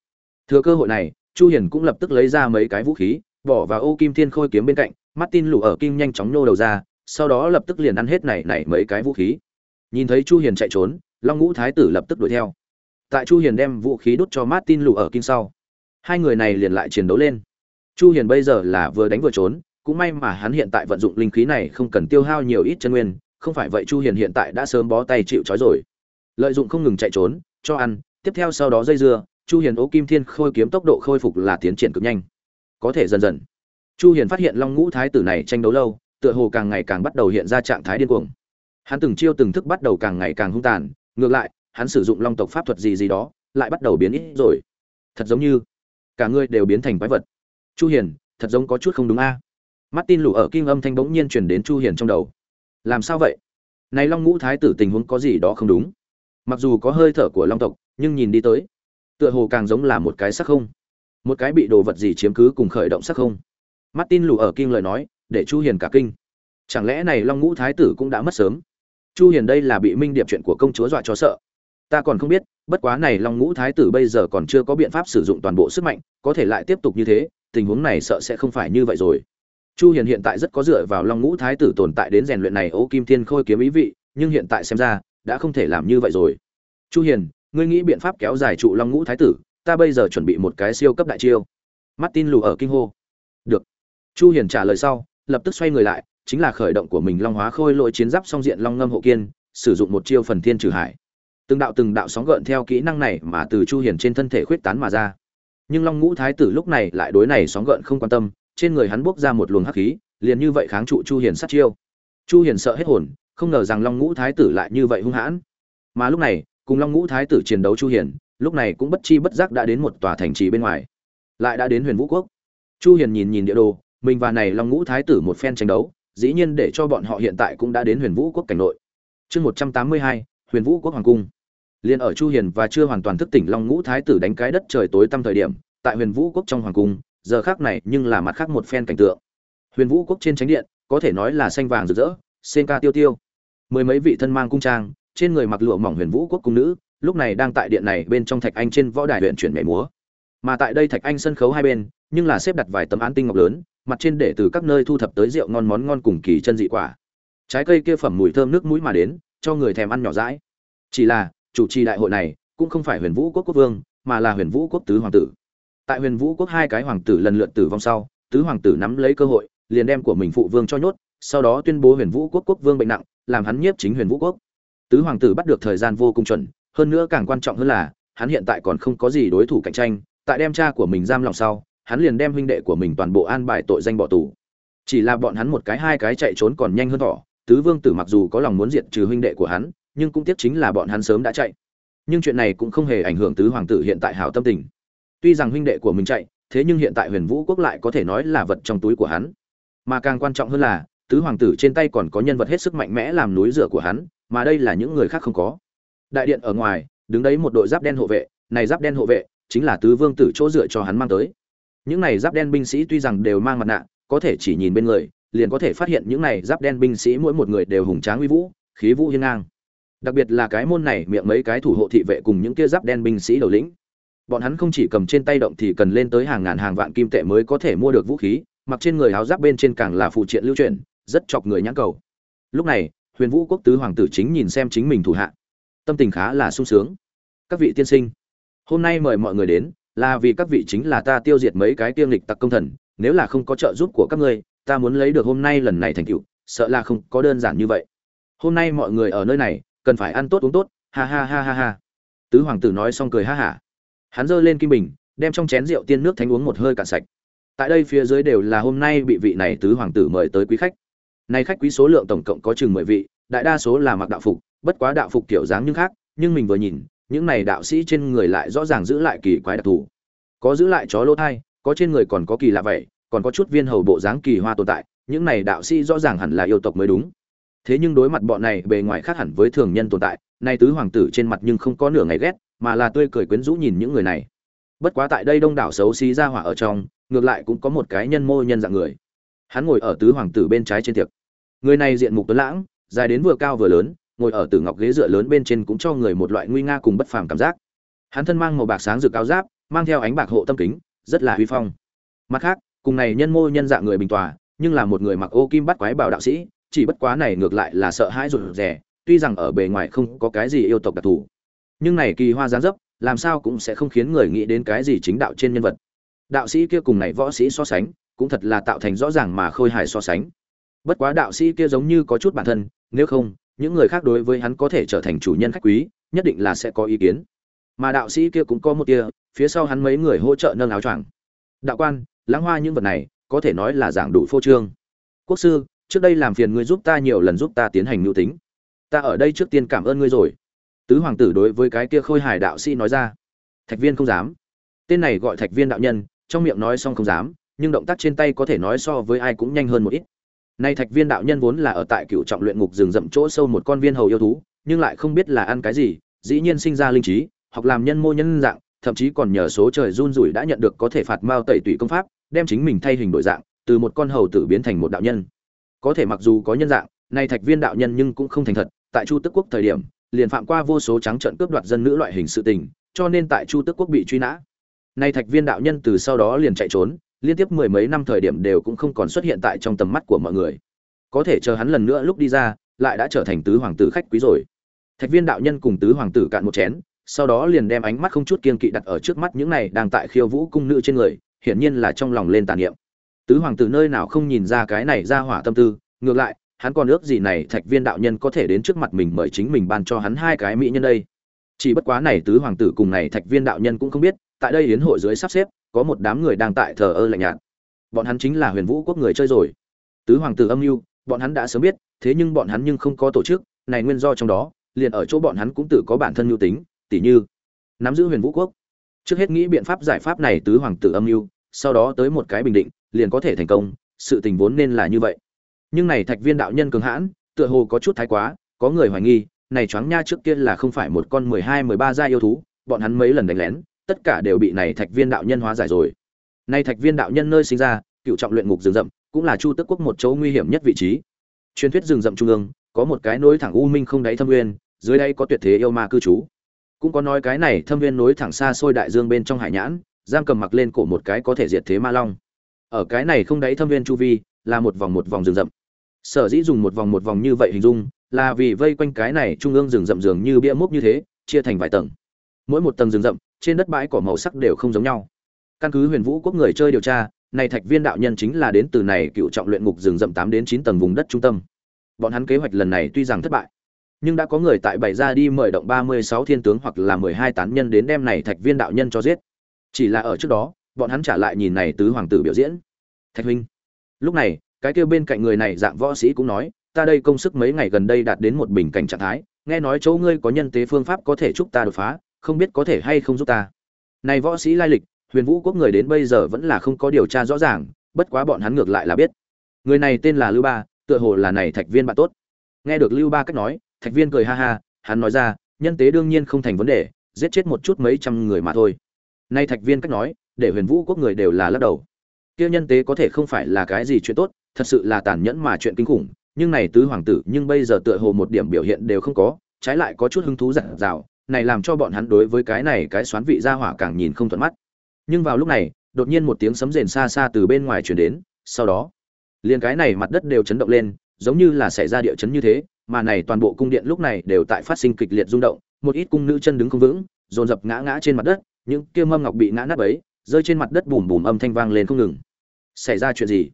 Thừa cơ hội này, chu hiền cũng lập tức lấy ra mấy cái vũ khí, bỏ vào ô kim thiên khôi kiếm bên cạnh, martin lù ở kim nhanh chóng nô đầu ra, sau đó lập tức liền ăn hết này này mấy cái vũ khí. Nhìn thấy chu hiền chạy trốn, long ngũ thái tử lập tức đuổi theo. Tại chu hiền đem vũ khí đốt cho martin lù ở kim sau, hai người này liền lại chiến đấu lên. Chu hiền bây giờ là vừa đánh vừa trốn, cũng may mà hắn hiện tại vận dụng linh khí này không cần tiêu hao nhiều ít chân nguyên không phải vậy chu hiền hiện tại đã sớm bó tay chịu trói rồi. Lợi dụng không ngừng chạy trốn, cho ăn, tiếp theo sau đó dây dưa, chu hiền ố kim thiên khôi kiếm tốc độ khôi phục là tiến triển cực nhanh. Có thể dần dần, chu hiền phát hiện long ngũ thái tử này tranh đấu lâu, tựa hồ càng ngày càng bắt đầu hiện ra trạng thái điên cuồng. Hắn từng chiêu từng thức bắt đầu càng ngày càng hung tàn, ngược lại, hắn sử dụng long tộc pháp thuật gì gì đó, lại bắt đầu biến ít rồi. Thật giống như, cả người đều biến thành quái vật. Chu hiền, thật giống có chút không đúng a. À. martin lù ở kim âm thanh bỗng nhiên truyền đến chu hiền trong đầu làm sao vậy? Này long ngũ thái tử tình huống có gì đó không đúng? Mặc dù có hơi thở của long tộc, nhưng nhìn đi tới, tựa hồ càng giống là một cái sắc không. Một cái bị đồ vật gì chiếm cứ cùng khởi động sắc không. Martin lù ở kim lời nói, để chu hiền cả kinh. Chẳng lẽ này long ngũ thái tử cũng đã mất sớm? Chu hiền đây là bị minh điệp chuyện của công chúa dọa cho sợ. Ta còn không biết, bất quá này long ngũ thái tử bây giờ còn chưa có biện pháp sử dụng toàn bộ sức mạnh, có thể lại tiếp tục như thế, tình huống này sợ sẽ không phải như vậy rồi chu hiền hiện tại rất có dựa vào long ngũ thái tử tồn tại đến rèn luyện này, ô kim thiên khôi kiếm ý vị, nhưng hiện tại xem ra, đã không thể làm như vậy rồi. Chu hiền, ngươi nghĩ biện pháp kéo dài trụ long ngũ thái tử, ta bây giờ chuẩn bị một cái siêu cấp đại chiêu. Martin lù ở kinh hô. Được. Chu hiền trả lời sau, lập tức xoay người lại, chính là khởi động của mình long hóa khôi lỗi chiến giáp song diện long ngâm hộ kiên, sử dụng một chiêu phần thiên trừ hải. Từng đạo từng đạo sóng gợn theo kỹ năng này mà từ chu hiền trên thân thể khuyết tán mà ra. Nhưng long ngũ thái tử lúc này lại đối này sóng gợn không quan tâm trên người hắn bốc ra một luồng hắc khí liền như vậy kháng trụ chu hiền sát chiêu. Chu hiền sợ hết hồn không ngờ rằng long ngũ thái tử lại như vậy hung hãn. Mà lúc này cùng long ngũ thái tử chiến đấu chu hiền lúc này cũng bất chi bất giác đã đến một tòa thành trì bên ngoài. Lại đã đến huyền vũ quốc. Chu hiền nhìn nhìn địa đồ mình và này long ngũ thái tử một phen tranh đấu dĩ nhiên để cho bọn họ hiện tại cũng đã đến huyền vũ quốc cảnh nội. Chương 182, huyền vũ quốc hoàng cung. Liên ở chu hiền và chưa hoàn toàn thức tỉnh long ngũ thái tử đánh cái đất trời tối tăm thời điểm tại huyền vũ quốc trong hoàng cung giờ khác này nhưng là mặt khác một phen cảnh tượng. Huyền vũ quốc trên tránh điện, có thể nói là xanh vàng rực rỡ sen ca tiêu tiêu. Mười mấy vị thân mang cung trang, trên người mặc lụa mỏng huyền vũ quốc cung nữ, lúc này đang tại điện này bên trong thạch anh trên võ đài huyện chuyển mẹ múa. Mà tại đây thạch anh sân khấu hai bên, nhưng là xếp đặt vài tấm án tinh ngọc lớn, mặt trên để từ các nơi thu thập tới rượu ngon món ngon cùng kỳ chân dị quả. Trái cây kia phẩm mùi thơm nước mũi mà đến, cho người thèm ăn nhỏ rãi chỉ là, chủ trì đại hội này, cũng không phải huyền vũ quốc quốc vương, mà là huyền vũ quốc tứ hoàng tử tại huyền vũ quốc hai cái hoàng tử lần lượt tử vong sau, tứ hoàng tử nắm lấy cơ hội, liền đem của mình phụ vương cho nhốt, sau đó tuyên bố huyền vũ quốc quốc vương bệnh nặng, làm hắn nhiếp chính huyền vũ quốc. Tứ hoàng tử bắt được thời gian vô cùng chuẩn, hơn nữa càng quan trọng hơn là, hắn hiện tại còn không có gì đối thủ cạnh tranh, tại đem cha của mình giam lòng sau, hắn liền đem huynh đệ của mình toàn bộ an bài tội danh bỏ tù. Chỉ là bọn hắn một cái hai cái chạy trốn còn nhanh hơn thỏ tứ vương tử mặc dù có lòng muốn diệt trừ huynh đệ của hắn, nhưng cũng tiếc chính là bọn hắn sớm đã chạy. Nhưng chuyện này cũng không hề ảnh hưởng tứ hoàng tử hiện tại hảo tâm tình tuy rằng huynh đệ của mình chạy, thế nhưng hiện tại huyền vũ quốc lại có thể nói là vật trong túi của hắn. Mà càng quan trọng hơn là, tứ hoàng tử trên tay còn có nhân vật hết sức mạnh mẽ làm núi rửa của hắn, mà đây là những người khác không có. Đại điện ở ngoài, đứng đấy một đội giáp đen hộ vệ, này giáp đen hộ vệ chính là tứ vương tử chỗ dựa cho hắn mang tới. Những này giáp đen binh sĩ tuy rằng đều mang mặt nạ, có thể chỉ nhìn bên người, liền có thể phát hiện những này giáp đen binh sĩ mỗi một người đều hùng tráng uy vũ, khí vũ hiên ngang. Đặc biệt là cái môn này miệng mấy cái thủ hộ thị vệ cùng những kia giáp đen binh sĩ đầu lĩnh bọn hắn không chỉ cầm trên tay động thì cần lên tới hàng ngàn hàng vạn kim tệ mới có thể mua được vũ khí, mặc trên người áo giáp bên trên càng là phụ triện lưu truyền, rất chọc người nhãn cầu. Lúc này, huyền vũ quốc tứ hoàng tử chính nhìn xem chính mình thủ hạ. Tâm tình khá là sung sướng. Các vị tiên sinh, hôm nay mời mọi người đến, là vì các vị chính là ta tiêu diệt mấy cái tiêm lịch tặc công thần, nếu là không có trợ giúp của các ngươi, ta muốn lấy được hôm nay lần này thành tựu, sợ là không có đơn giản như vậy. Hôm nay mọi người ở nơi này, cần phải ăn tốt uống tốt, ha ha ha ha ha. Tứ hoàng tử nói xong cười ha hả hắn giơ lên kim bình, đem trong chén rượu tiên nước thánh uống một hơi cạn sạch. Tại đây phía dưới đều là hôm nay bị vị này tứ hoàng tử mời tới quý khách. Nay khách quý số lượng tổng cộng có chừng mười vị, đại đa số là mặc đạo phục, bất quá đạo phục kiểu dáng nhưng khác, nhưng mình vừa nhìn, những này đạo sĩ trên người lại rõ ràng giữ lại kỳ quái đặc thù. Có giữ lại chó lỗ thai, có trên người còn có kỳ lạ vậy còn có chút viên hầu bộ dáng kỳ hoa tồn tại, những này đạo sĩ rõ ràng hẳn là yêu tộc mới đúng. Thế nhưng đối mặt bọn này bề ngoài khác hẳn với thường nhân tồn tại, nay tứ hoàng tử trên mặt nhưng không có nửa ngày ghét mà là tươi cười quyến rũ nhìn những người này. Bất quá tại đây đông đảo xấu xí ra hỏa ở trong, ngược lại cũng có một cái nhân mô nhân dạng người. Hắn ngồi ở tứ hoàng tử bên trái trên tiệc. Người này diện mục tuấn lãng, dài đến vừa cao vừa lớn, ngồi ở tử ngọc ghế dựa lớn bên trên cũng cho người một loại nguy nga cùng bất phàm cảm giác. Hắn thân mang màu bạc sáng rực áo giáp, mang theo ánh bạc hộ tâm kính, rất là huy phong. Mặt khác, cùng này nhân mô nhân dạng người bình tòa, nhưng là một người mặc ô kim bắt quái bảo đạo sĩ, chỉ bất quá này ngược lại là sợ hãi rụt rè, tuy rằng ở bề ngoài không có cái gì yêu tộc đặc thù nhưng này kỳ hoa gián dấp, làm sao cũng sẽ không khiến người nghĩ đến cái gì chính đạo trên nhân vật. Đạo sĩ kia cùng này võ sĩ so sánh, cũng thật là tạo thành rõ ràng mà khôi hài so sánh. Bất quá đạo sĩ kia giống như có chút bản thân, nếu không, những người khác đối với hắn có thể trở thành chủ nhân khách quý, nhất định là sẽ có ý kiến. Mà đạo sĩ kia cũng có một kia phía sau hắn mấy người hỗ trợ nâng áo choàng. Đạo quan, lãng hoa những vật này, có thể nói là giảng đủ phô trương. Quốc sư, trước đây làm phiền ngươi giúp ta nhiều lần giúp ta tiến hành mưu tính. Ta ở đây trước tiên cảm ơn ngươi rồi tứ hoàng tử đối với cái kia khôi hài đạo sĩ nói ra. Thạch viên không dám. Tên này gọi thạch viên đạo nhân, trong miệng nói xong không dám, nhưng động tác trên tay có thể nói so với ai cũng nhanh hơn một ít. Nay thạch viên đạo nhân vốn là ở tại cựu trọng luyện ngục rừng rậm chỗ sâu một con viên hầu yêu thú, nhưng lại không biết là ăn cái gì, dĩ nhiên sinh ra linh trí hoặc làm nhân mô nhân dạng, thậm chí còn nhờ số trời run rủi đã nhận được có thể phạt mao tẩy tủy công pháp, đem chính mình thay hình đổi dạng, từ một con hầu tử biến thành một đạo nhân. Có thể mặc dù có nhân dạng, nay thạch viên đạo nhân nhưng cũng không thành thật, tại chu tức quốc thời điểm liền phạm qua vô số trắng trợn cướp đoạt dân nữ loại hình sự tình, cho nên tại chu tức quốc bị truy nã. Nay thạch viên đạo nhân từ sau đó liền chạy trốn, liên tiếp mười mấy năm thời điểm đều cũng không còn xuất hiện tại trong tầm mắt của mọi người. Có thể chờ hắn lần nữa lúc đi ra, lại đã trở thành tứ hoàng tử khách quý rồi. Thạch viên đạo nhân cùng tứ hoàng tử cạn một chén, sau đó liền đem ánh mắt không chút kiên kỵ đặt ở trước mắt những này đang tại khiêu vũ cung nữ trên người, hiển nhiên là trong lòng lên tàn niệm. Tứ hoàng tử nơi nào không nhìn ra cái này ra hỏa tâm tư, ngược lại hắn còn ước gì này thạch viên đạo nhân có thể đến trước mặt mình mời chính mình ban cho hắn hai cái mỹ nhân đây. Chỉ bất quá này tứ hoàng tử cùng này thạch viên đạo nhân cũng không biết, tại đây hiến hội dưới sắp xếp, có một đám người đang tại thờ ơ lạnh nhạt. Bọn hắn chính là huyền vũ quốc người chơi rồi. Tứ hoàng tử âm mưu, bọn hắn đã sớm biết, thế nhưng bọn hắn nhưng không có tổ chức, này nguyên do trong đó, liền ở chỗ bọn hắn cũng tự có bản thân mưu tính, tỉ như, nắm giữ huyền vũ quốc. Trước hết nghĩ biện pháp giải pháp này tứ hoàng tử âm mưu, sau đó tới một cái bình định, liền có thể thành công, sự tình vốn nên là như vậy nhưng này thạch viên đạo nhân cường hãn, tựa hồ có chút thái quá, có người hoài nghi, này choáng nha trước kia là không phải một con mười hai, mười ba gia yêu thú, bọn hắn mấy lần đánh lén, tất cả đều bị này thạch viên đạo nhân hóa giải rồi. Nay thạch viên đạo nhân nơi sinh ra, cựu trọng luyện ngục rừng rậm, cũng là chu tức quốc một chỗ nguy hiểm nhất vị trí. Truyền thuyết rừng rậm trung ương, có một cái nối thẳng u minh không đáy thâm nguyên, dưới đây có tuyệt thế yêu ma cư trú. Cũng có nói cái này thâm viên nối thẳng xa xôi đại dương bên trong hải nhãn, giam cầm mặc lên cổ một cái có thể diệt thế ma long. Ở cái này không đáy thâm viên chu vi, là một vòng một vòng rừng rậm sở dĩ dùng một vòng một vòng như vậy hình dung, là vì vây quanh cái này trung ương rừng rậm dường như bia mốc như thế, chia thành vài tầng. Mỗi một tầng rừng rậm, trên đất bãi cỏ màu sắc đều không giống nhau. Căn cứ huyền vũ quốc người chơi điều tra, này thạch viên đạo nhân chính là đến từ này cựu trọng luyện ngục rừng rậm tám đến chín tầng vùng đất trung tâm. Bọn hắn kế hoạch lần này tuy rằng thất bại, nhưng đã có người tại bảy ra đi mời động ba mươi sáu thiên tướng hoặc là mười hai tán nhân đến đem này thạch viên đạo nhân cho giết. Chỉ là ở trước đó, bọn hắn trả lại nhìn này tứ hoàng tử biểu diễn. Thạch huynh, lúc này cái kia bên cạnh người này dạng võ sĩ cũng nói, ta đây công sức mấy ngày gần đây đạt đến một bình cảnh trạng thái, nghe nói chỗ ngươi có nhân tế phương pháp có thể giúp ta đột phá, không biết có thể hay không giúp ta. Này võ sĩ lai lịch, huyền vũ quốc người đến bây giờ vẫn là không có điều tra rõ ràng, bất quá bọn hắn ngược lại là biết. Người này tên là lưu ba, tựa hồ là này thạch viên bạn tốt. Nghe được lưu ba cách nói, thạch viên cười ha ha, hắn nói ra, nhân tế đương nhiên không thành vấn đề, giết chết một chút mấy trăm người mà thôi. Nay thạch viên cách nói, để huyền vũ quốc người đều là lắc đầu. Kia nhân tế có thể không phải là cái gì chuyện tốt thật sự là tàn nhẫn mà chuyện kinh khủng, nhưng này tứ hoàng tử nhưng bây giờ tựa hồ một điểm biểu hiện đều không có, trái lại có chút hứng thú giản dào, này làm cho bọn hắn đối với cái này cái xoán vị gia hỏa càng nhìn không thuận mắt. Nhưng vào lúc này, đột nhiên một tiếng sấm rền xa xa từ bên ngoài truyền đến, sau đó, liền cái này mặt đất đều chấn động lên, giống như là xảy ra địa chấn như thế, mà này toàn bộ cung điện lúc này đều tại phát sinh kịch liệt rung động, một ít cung nữ chân đứng không vững, dồn dập ngã ngã trên mặt đất, những kia mâm ngọc bị ngã nát ấy rơi trên mặt đất bùm bùm âm thanh vang lên không ngừng. Xảy ra chuyện gì?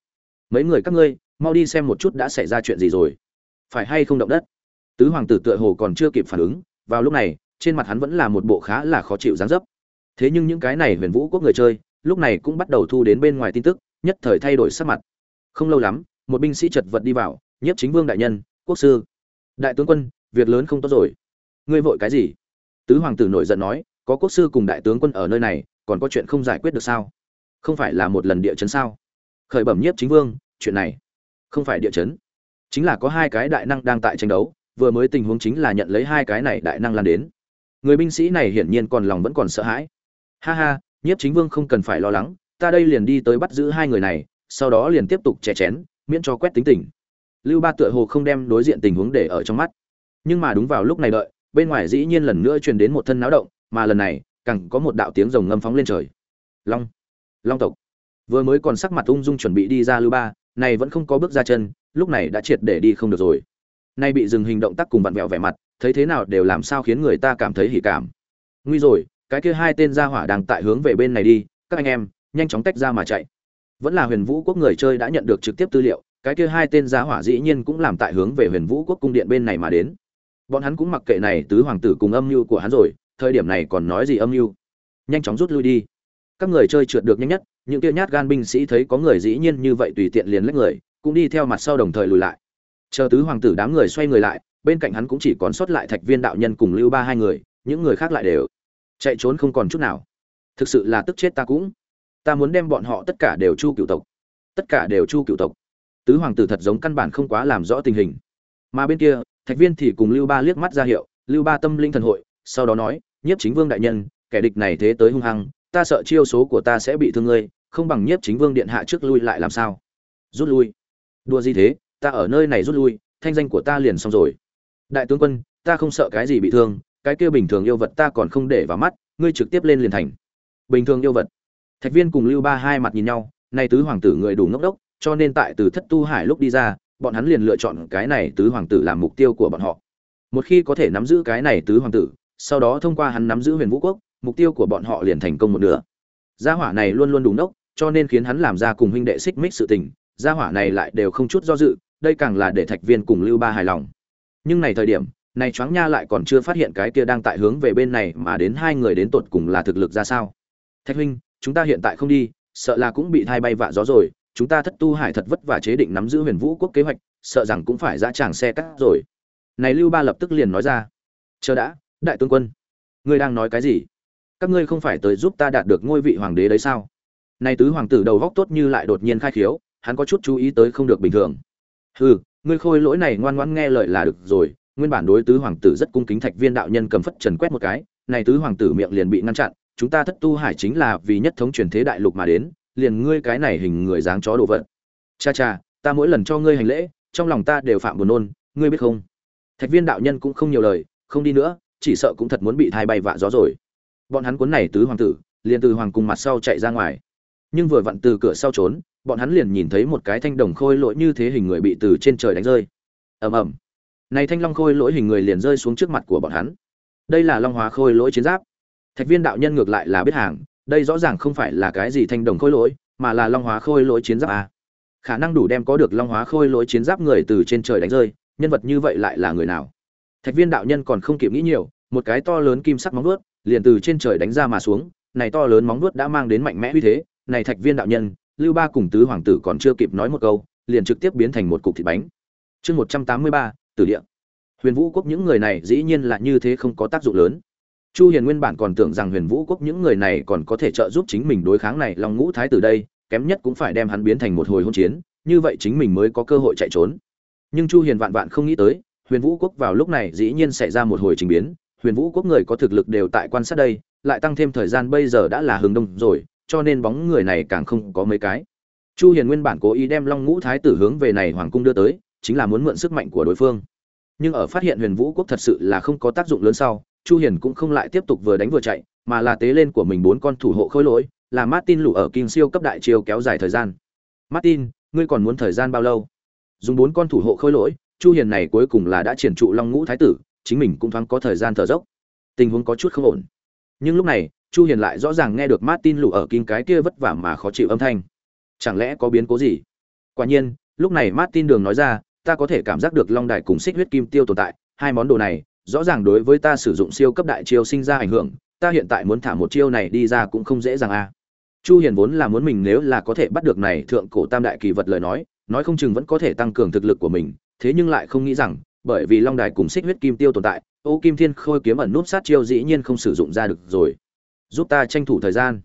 Mấy người các ngươi, mau đi xem một chút đã xảy ra chuyện gì rồi. Phải hay không động đất? Tứ hoàng tử tựa hồ còn chưa kịp phản ứng, vào lúc này, trên mặt hắn vẫn là một bộ khá là khó chịu dáng dấp. Thế nhưng những cái này huyền vũ quốc người chơi, lúc này cũng bắt đầu thu đến bên ngoài tin tức, nhất thời thay đổi sắc mặt. Không lâu lắm, một binh sĩ chật vật đi vào, nhiếp chính vương đại nhân, quốc sư. Đại tướng quân, việc lớn không tốt rồi. Ngươi vội cái gì? Tứ hoàng tử nổi giận nói, có quốc sư cùng đại tướng quân ở nơi này, còn có chuyện không giải quyết được sao? Không phải là một lần địa chấn sao? Khởi bẩm nhiếp chính vương, chuyện này không phải địa chấn. Chính là có hai cái đại năng đang tại tranh đấu, vừa mới tình huống chính là nhận lấy hai cái này đại năng lan đến. Người binh sĩ này hiển nhiên còn lòng vẫn còn sợ hãi. Ha ha, nhiếp chính vương không cần phải lo lắng, ta đây liền đi tới bắt giữ hai người này, sau đó liền tiếp tục chè chén, miễn cho quét tính tình. Lưu ba tựa hồ không đem đối diện tình huống để ở trong mắt. Nhưng mà đúng vào lúc này đợi, bên ngoài dĩ nhiên lần nữa truyền đến một thân náo động, mà lần này, càng có một đạo tiếng rồng ngâm phóng lên trời. Long long tộc vừa mới còn sắc mặt ung dung chuẩn bị đi ra lưu ba, này vẫn không có bước ra chân, lúc này đã triệt để đi không được rồi. Nay bị dừng hình động tác cùng vặn vẹo vẻ mặt, thấy thế nào đều làm sao khiến người ta cảm thấy hỉ cảm. Nguy rồi, cái kia hai tên gia hỏa đang tại hướng về bên này đi, các anh em, nhanh chóng tách ra mà chạy. Vẫn là huyền vũ quốc người chơi đã nhận được trực tiếp tư liệu, cái kia hai tên gia hỏa dĩ nhiên cũng làm tại hướng về huyền vũ quốc cung điện bên này mà đến. Bọn hắn cũng mặc kệ này, tứ hoàng tử cùng âm mưu của hắn rồi, thời điểm này còn nói gì âm mưu. Nhanh chóng rút lui đi. Các người chơi trượt được nhanh nhất những kia nhát gan binh sĩ thấy có người dĩ nhiên như vậy tùy tiện liền lách người, cũng đi theo mặt sau đồng thời lùi lại. Chờ tứ hoàng tử đám người xoay người lại, bên cạnh hắn cũng chỉ còn sót lại thạch viên đạo nhân cùng lưu ba hai người, những người khác lại đều chạy trốn không còn chút nào. Thực sự là tức chết ta cũng. Ta muốn đem bọn họ tất cả đều chu cựu tộc. Tất cả đều chu cựu tộc. Tứ hoàng tử thật giống căn bản không quá làm rõ tình hình. Mà bên kia, thạch viên thì cùng lưu ba liếc mắt ra hiệu, lưu ba tâm linh thần hội, sau đó nói, nhiếp chính vương đại nhân, kẻ địch này thế tới hung hăng, ta sợ chiêu số của ta sẽ bị thương ngươi không bằng nhiếp chính vương điện hạ trước lui lại làm sao? Rút lui. Đua gì thế? Ta ở nơi này rút lui, thanh danh của ta liền xong rồi. Đại tướng quân, ta không sợ cái gì bị thương, cái kia bình thường yêu vật ta còn không để vào mắt, ngươi trực tiếp lên liền thành. Bình thường yêu vật. Thạch viên cùng lưu ba hai mặt nhìn nhau, nay tứ hoàng tử người đủ ngốc đốc, cho nên tại từ thất tu hải lúc đi ra, bọn hắn liền lựa chọn cái này tứ hoàng tử làm mục tiêu của bọn họ. Một khi có thể nắm giữ cái này tứ hoàng tử, sau đó thông qua hắn nắm giữ huyền vũ quốc, mục tiêu của bọn họ liền thành công một nửa gia hỏa này luôn luôn đủ nốc, cho nên khiến hắn làm ra cùng huynh đệ xích mích sự tình. Gia hỏa này lại đều không chút do dự, đây càng là để thạch viên cùng lưu ba hài lòng. Nhưng này thời điểm, này choáng nha lại còn chưa phát hiện cái kia đang tại hướng về bên này mà đến hai người đến tột cùng là thực lực ra sao. Thạch huynh, chúng ta hiện tại không đi, sợ là cũng bị thai bay vạ gió rồi, chúng ta thất tu hải thật vất vả chế định nắm giữ huyền vũ quốc kế hoạch, sợ rằng cũng phải ra tràng xe cắt rồi. Này lưu ba lập tức liền nói ra. Chờ đã, đại tướng quân, ngươi đang nói cái gì? Các ngươi không phải tới giúp ta đạt được ngôi vị hoàng đế đấy sao? Nay tứ hoàng tử đầu góc tốt như lại đột nhiên khai khiếu, hắn có chút chú ý tới không được bình thường. Hừ, ngươi khôi lỗi này ngoan ngoãn nghe lời là được rồi, nguyên bản đối tứ hoàng tử rất cung kính thạch viên đạo nhân cầm phất trần quét một cái, này tứ hoàng tử miệng liền bị ngăn chặn, chúng ta thất tu hải chính là vì nhất thống truyền thế đại lục mà đến, liền ngươi cái này hình người dáng chó đồ vật. Cha cha, ta mỗi lần cho ngươi hành lễ, trong lòng ta đều phạm buồn nôn, ngươi biết không? Thạch viên đạo nhân cũng không nhiều lời, không đi nữa, chỉ sợ cũng thật muốn bị thai bay vạ gió rồi bọn hắn cuốn này tứ hoàng tử, liền từ hoàng cung mặt sau chạy ra ngoài. Nhưng vừa vặn từ cửa sau trốn, bọn hắn liền nhìn thấy một cái thanh đồng khôi lỗi như thế hình người bị từ trên trời đánh rơi. Ầm ầm. Này thanh long khôi lỗi hình người liền rơi xuống trước mặt của bọn hắn. Đây là long hóa khôi lỗi chiến giáp. Thạch viên đạo nhân ngược lại là biết hàng, đây rõ ràng không phải là cái gì thanh đồng khôi lỗi, mà là long hóa khôi lỗi chiến giáp à? khả năng đủ đem có được long hóa khôi lỗi chiến giáp người từ trên trời đánh rơi, nhân vật như vậy lại là người nào? Thạch viên đạo nhân còn không kịp nghĩ nhiều, một cái to lớn kim sắc móng vuốt liền từ trên trời đánh ra mà xuống, này to lớn móng vuốt đã mang đến mạnh mẽ uy thế, này thạch viên đạo nhân, lưu ba cùng tứ hoàng tử còn chưa kịp nói một câu, liền trực tiếp biến thành một cục thịt bánh. Chương một trăm tám mươi ba, tử địa. Huyền vũ quốc những người này dĩ nhiên là như thế không có tác dụng lớn. Chu hiền nguyên bản còn tưởng rằng huyền vũ quốc những người này còn có thể trợ giúp chính mình đối kháng này long ngũ thái tử đây, kém nhất cũng phải đem hắn biến thành một hồi hỗn chiến, như vậy chính mình mới có cơ hội chạy trốn. Nhưng chu hiền vạn vạn không nghĩ tới, huyền vũ quốc vào lúc này dĩ nhiên xảy ra một hồi trình biến huyền vũ quốc người có thực lực đều tại quan sát đây, lại tăng thêm thời gian bây giờ đã là hướng đông rồi, cho nên bóng người này càng không có mấy cái. Chu hiền nguyên bản cố ý đem long ngũ thái tử hướng về này hoàng cung đưa tới, chính là muốn mượn sức mạnh của đối phương. Nhưng ở phát hiện huyền vũ quốc thật sự là không có tác dụng lớn sau, chu hiền cũng không lại tiếp tục vừa đánh vừa chạy, mà là tế lên của mình bốn con thủ hộ khôi lỗi, là martin lũ ở Kim siêu cấp đại chiêu kéo dài thời gian. Martin, ngươi còn muốn thời gian bao lâu? Dùng bốn con thủ hộ khôi lỗi, chu hiền này cuối cùng là đã triển trụ long ngũ thái tử chính mình cũng thoáng có thời gian thở dốc. Tình huống có chút không ổn. Nhưng lúc này, chu hiền lại rõ ràng nghe được martin lù ở kinh cái kia vất vả mà khó chịu âm thanh. Chẳng lẽ có biến cố gì? Quả nhiên, lúc này martin đường nói ra, ta có thể cảm giác được long đài cùng xích huyết kim tiêu tồn tại, hai món đồ này, rõ ràng đối với ta sử dụng siêu cấp đại chiêu sinh ra ảnh hưởng, ta hiện tại muốn thả một chiêu này đi ra cũng không dễ dàng a à. chu hiền vốn là muốn mình nếu là có thể bắt được này thượng cổ tam đại kỳ vật lời nói nói không chừng vẫn có thể tăng cường thực lực của mình, thế nhưng lại không nghĩ rằng bởi vì long đài cùng xích huyết kim tiêu tồn tại, ô kim thiên khôi kiếm ẩn nút sát chiêu dĩ nhiên không sử dụng ra được rồi. Giúp ta tranh thủ thời gian.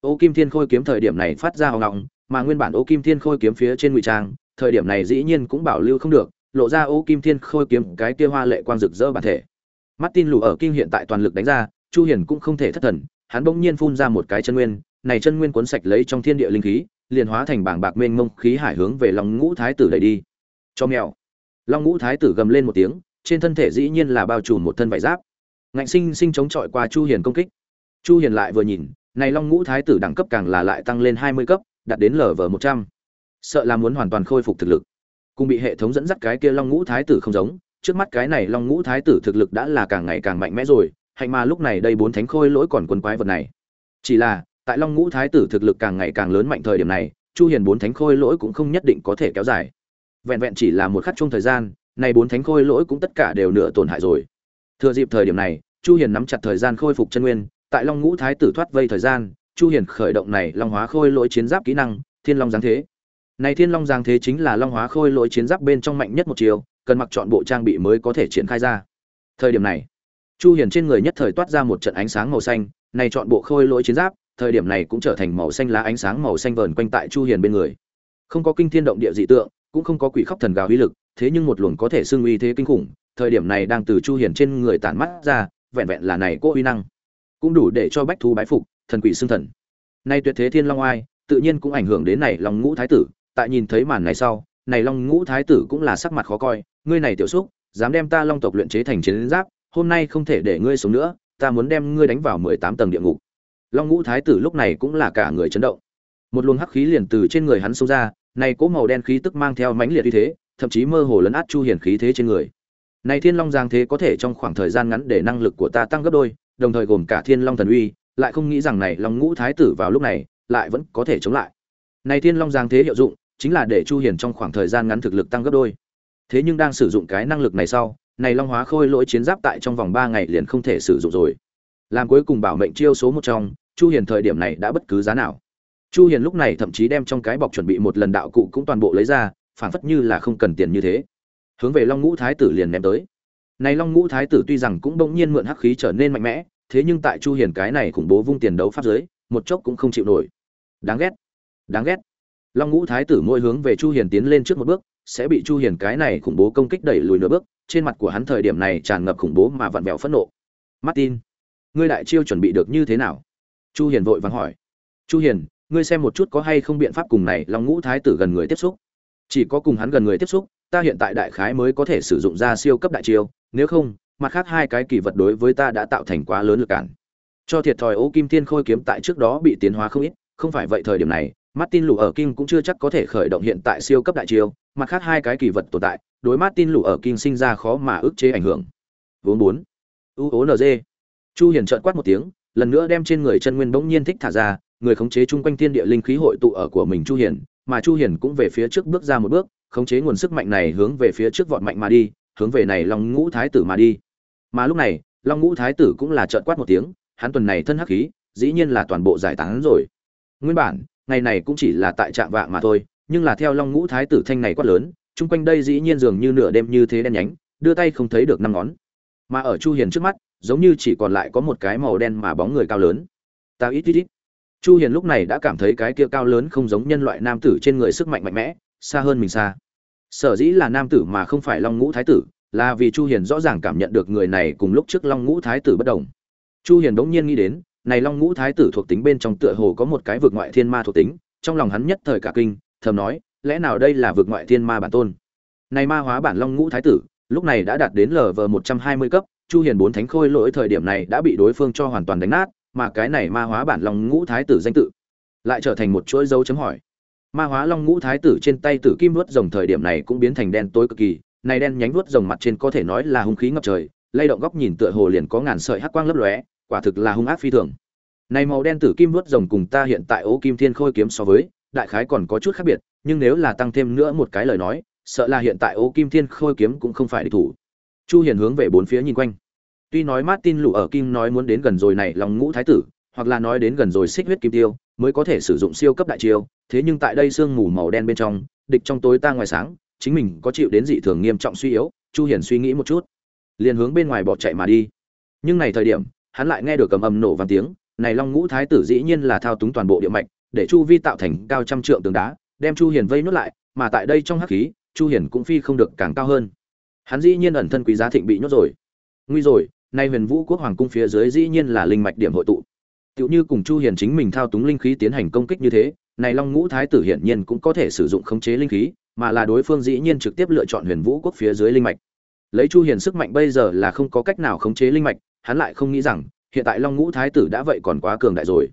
Ô kim thiên khôi kiếm thời điểm này phát ra hòng ngọng mà nguyên bản ô kim thiên khôi kiếm phía trên ngụy trang, thời điểm này dĩ nhiên cũng bảo lưu không được, lộ ra ô kim thiên khôi kiếm cái kia hoa lệ quang rực rỡ bản thể. Martin lù ở kinh hiện tại toàn lực đánh ra, chu hiền cũng không thể thất thần, hắn bỗng nhiên phun ra một cái chân nguyên, này chân nguyên cuốn sạch lấy trong thiên địa linh khí, liền hóa thành bảng bạc mênh mông khí hải hướng về long ngũ thái tử đẩy đi. Cho mèo long ngũ thái tử gầm lên một tiếng, trên thân thể dĩ nhiên là bao trùm một thân vải giáp. Ngạnh sinh sinh chống chọi qua chu hiền công kích. Chu hiền lại vừa nhìn, này long ngũ thái tử đẳng cấp càng là lại tăng lên 20 cấp, đạt đến lv 100 sợ là muốn hoàn toàn khôi phục thực lực. Cùng bị hệ thống dẫn dắt cái kia long ngũ thái tử không giống, trước mắt cái này long ngũ thái tử thực lực đã là càng ngày càng mạnh mẽ rồi, hạnh mà lúc này đây bốn thánh khôi lỗi còn quân quái vật này. Chỉ là, tại long ngũ thái tử thực lực càng ngày càng lớn mạnh thời điểm này, chu hiền bốn thánh khôi lỗi cũng không nhất định có thể kéo dài vẹn vẹn chỉ là một khắc chung thời gian, này bốn thánh khôi lỗi cũng tất cả đều nửa tổn hại rồi. Thừa dịp thời điểm này, chu hiền nắm chặt thời gian khôi phục chân nguyên, tại long ngũ thái tử thoát vây thời gian, chu hiền khởi động này long hóa khôi lỗi chiến giáp kỹ năng, thiên long giáng thế. Này thiên long giáng thế chính là long hóa khôi lỗi chiến giáp bên trong mạnh nhất một chiều, cần mặc chọn bộ trang bị mới có thể triển khai ra. Thời điểm này, chu hiền trên người nhất thời toát ra một trận ánh sáng màu xanh, này chọn bộ khôi lỗi chiến giáp, thời điểm này cũng trở thành màu xanh lá ánh sáng màu xanh vờn quanh tại chu hiền bên người. Không có kinh thiên động địa dị tượng cũng không có quỷ khóc thần gào uy lực, thế nhưng một luồng có thể xưng uy thế kinh khủng, thời điểm này đang từ chu hiền trên người tản mắt ra, vẹn vẹn là này cô uy năng. Cũng đủ để cho bách thú bái phục, thần quỷ xưng thần. Nay tuyệt thế thiên long oai, tự nhiên cũng ảnh hưởng đến này long ngũ thái tử, tại nhìn thấy màn này sau, này long ngũ thái tử cũng là sắc mặt khó coi, ngươi này tiểu xúc, dám đem ta long tộc luyện chế thành chiến giáp, hôm nay không thể để ngươi sống nữa, ta muốn đem ngươi đánh vào mười tám tầng địa ngục. Long ngũ thái tử lúc này cũng là cả người chấn động. Một luồng hắc khí liền từ trên người hắn xông ra này cỗ màu đen khí tức mang theo mãnh liệt như thế, thậm chí mơ hồ lấn át chu hiền khí thế trên người. Này thiên long giang thế có thể trong khoảng thời gian ngắn để năng lực của ta tăng gấp đôi, đồng thời gồm cả thiên long thần uy, lại không nghĩ rằng này long ngũ thái tử vào lúc này lại vẫn có thể chống lại. Này thiên long giang thế hiệu dụng, chính là để chu hiền trong khoảng thời gian ngắn thực lực tăng gấp đôi. Thế nhưng đang sử dụng cái năng lực này sau, này long hóa khôi lỗi chiến giáp tại trong vòng 3 ngày liền không thể sử dụng rồi. Làm cuối cùng bảo mệnh chiêu số một trong, chu hiền thời điểm này đã bất cứ giá nào chu hiền lúc này thậm chí đem trong cái bọc chuẩn bị một lần đạo cụ cũng toàn bộ lấy ra, phản phất như là không cần tiền như thế. Hướng về long ngũ thái tử liền ném tới. Này long ngũ thái tử tuy rằng cũng bỗng nhiên mượn hắc khí trở nên mạnh mẽ, thế nhưng tại chu hiền cái này khủng bố vung tiền đấu pháp giới, một chốc cũng không chịu nổi. Đáng ghét. Đáng ghét. Long ngũ thái tử mỗi hướng về chu hiền tiến lên trước một bước, sẽ bị chu hiền cái này khủng bố công kích đẩy lùi nửa bước, trên mặt của hắn thời điểm này tràn ngập khủng bố mà vặn vẹo phẫn nộ. Martin, ngươi đại chiêu chuẩn bị được như thế nào? Chu hiền vội vàng hỏi. Chu hiền ngươi xem một chút có hay không biện pháp cùng này long ngũ thái tử gần người tiếp xúc. Chỉ có cùng hắn gần người tiếp xúc ta hiện tại đại khái mới có thể sử dụng ra siêu cấp đại chiêu nếu không mặt khác hai cái kỳ vật đối với ta đã tạo thành quá lớn lực cản. Cho thiệt thòi ô kim thiên khôi kiếm tại trước đó bị tiến hóa không ít không phải vậy thời điểm này martin lù ở kim cũng chưa chắc có thể khởi động hiện tại siêu cấp đại chiêu mặt khác hai cái kỳ vật tồn tại đối martin lù ở kim sinh ra khó mà ức chế ảnh hưởng. Vốn bốn. G, chu hiền trợn quát một tiếng lần nữa đem trên người chân nguyên bỗng nhiên thích thả ra người khống chế chung quanh thiên địa linh khí hội tụ ở của mình chu hiền, mà chu hiền cũng về phía trước bước ra một bước, khống chế nguồn sức mạnh này hướng về phía trước vọt mạnh mà đi, hướng về này long ngũ thái tử mà đi. Mà lúc này, long ngũ thái tử cũng là trợn quát một tiếng, hắn tuần này thân hắc khí, dĩ nhiên là toàn bộ giải tán rồi. Nguyên bản, ngày này cũng chỉ là tại trạm vạng mà thôi, nhưng là theo long ngũ thái tử thanh này quát lớn, chung quanh đây dĩ nhiên dường như nửa đêm như thế đen nhánh, đưa tay không thấy được năm ngón. Mà ở chu hiền trước mắt, giống như chỉ còn lại có một cái màu đen mà bóng người cao lớn. Ta ít ít ít chu hiền lúc này đã cảm thấy cái kia cao lớn không giống nhân loại nam tử trên người sức mạnh mạnh mẽ, xa hơn mình xa. Sở dĩ là nam tử mà không phải long ngũ thái tử, là vì chu hiền rõ ràng cảm nhận được người này cùng lúc trước long ngũ thái tử bất đồng. Chu hiền đống nhiên nghĩ đến, này long ngũ thái tử thuộc tính bên trong tựa hồ có một cái vực ngoại thiên ma thuộc tính, trong lòng hắn nhất thời cả kinh, thầm nói, lẽ nào đây là vực ngoại thiên ma bản tôn? Này ma hóa bản long ngũ thái tử, lúc này đã đạt đến lv 120 cấp, chu hiền bốn thánh khôi lỗi thời điểm này đã bị đối phương cho hoàn toàn đánh nát mà cái này ma hóa bản long ngũ thái tử danh tự, lại trở thành một chuỗi dấu chấm hỏi. Ma hóa long ngũ thái tử trên tay tử kim vuốt rồng thời điểm này cũng biến thành đen tối cực kỳ, này đen nhánh vuốt rồng mặt trên có thể nói là hung khí ngập trời, lay động góc nhìn tựa hồ liền có ngàn sợi hắc quang lấp lóe, quả thực là hung ác phi thường. Này màu đen tử kim vuốt rồng cùng ta hiện tại ố kim thiên khôi kiếm so với, đại khái còn có chút khác biệt, nhưng nếu là tăng thêm nữa một cái lời nói, sợ là hiện tại ố kim thiên khôi kiếm cũng không phải địch thủ. Chu hiền hướng về bốn phía nhìn quanh tuy nói martin lụ ở kim nói muốn đến gần rồi này lòng ngũ thái tử, hoặc là nói đến gần rồi xích huyết kim tiêu, mới có thể sử dụng siêu cấp đại chiêu, thế nhưng tại đây sương mù màu đen bên trong, địch trong tối ta ngoài sáng, chính mình có chịu đến dị thường nghiêm trọng suy yếu, chu hiền suy nghĩ một chút, liền hướng bên ngoài bỏ chạy mà đi. Nhưng này thời điểm, hắn lại nghe được cầm ầm nổ vang tiếng, này long ngũ thái tử dĩ nhiên là thao túng toàn bộ địa mạch, để chu vi tạo thành cao trăm trượng tường đá, đem chu hiền vây nuốt lại, mà tại đây trong hắc khí, chu hiền cũng phi không được càng cao hơn. Hắn dĩ nhiên ẩn thân quý giá thịnh bị nhốt rồi. Nguy rồi nay huyền vũ quốc hoàng cung phía dưới dĩ nhiên là linh mạch điểm hội tụ. Tựu như cùng chu hiền chính mình thao túng linh khí tiến hành công kích như thế, này long ngũ thái tử hiển nhiên cũng có thể sử dụng khống chế linh khí, mà là đối phương dĩ nhiên trực tiếp lựa chọn huyền vũ quốc phía dưới linh mạch. Lấy chu hiền sức mạnh bây giờ là không có cách nào khống chế linh mạch, hắn lại không nghĩ rằng, hiện tại long ngũ thái tử đã vậy còn quá cường đại rồi.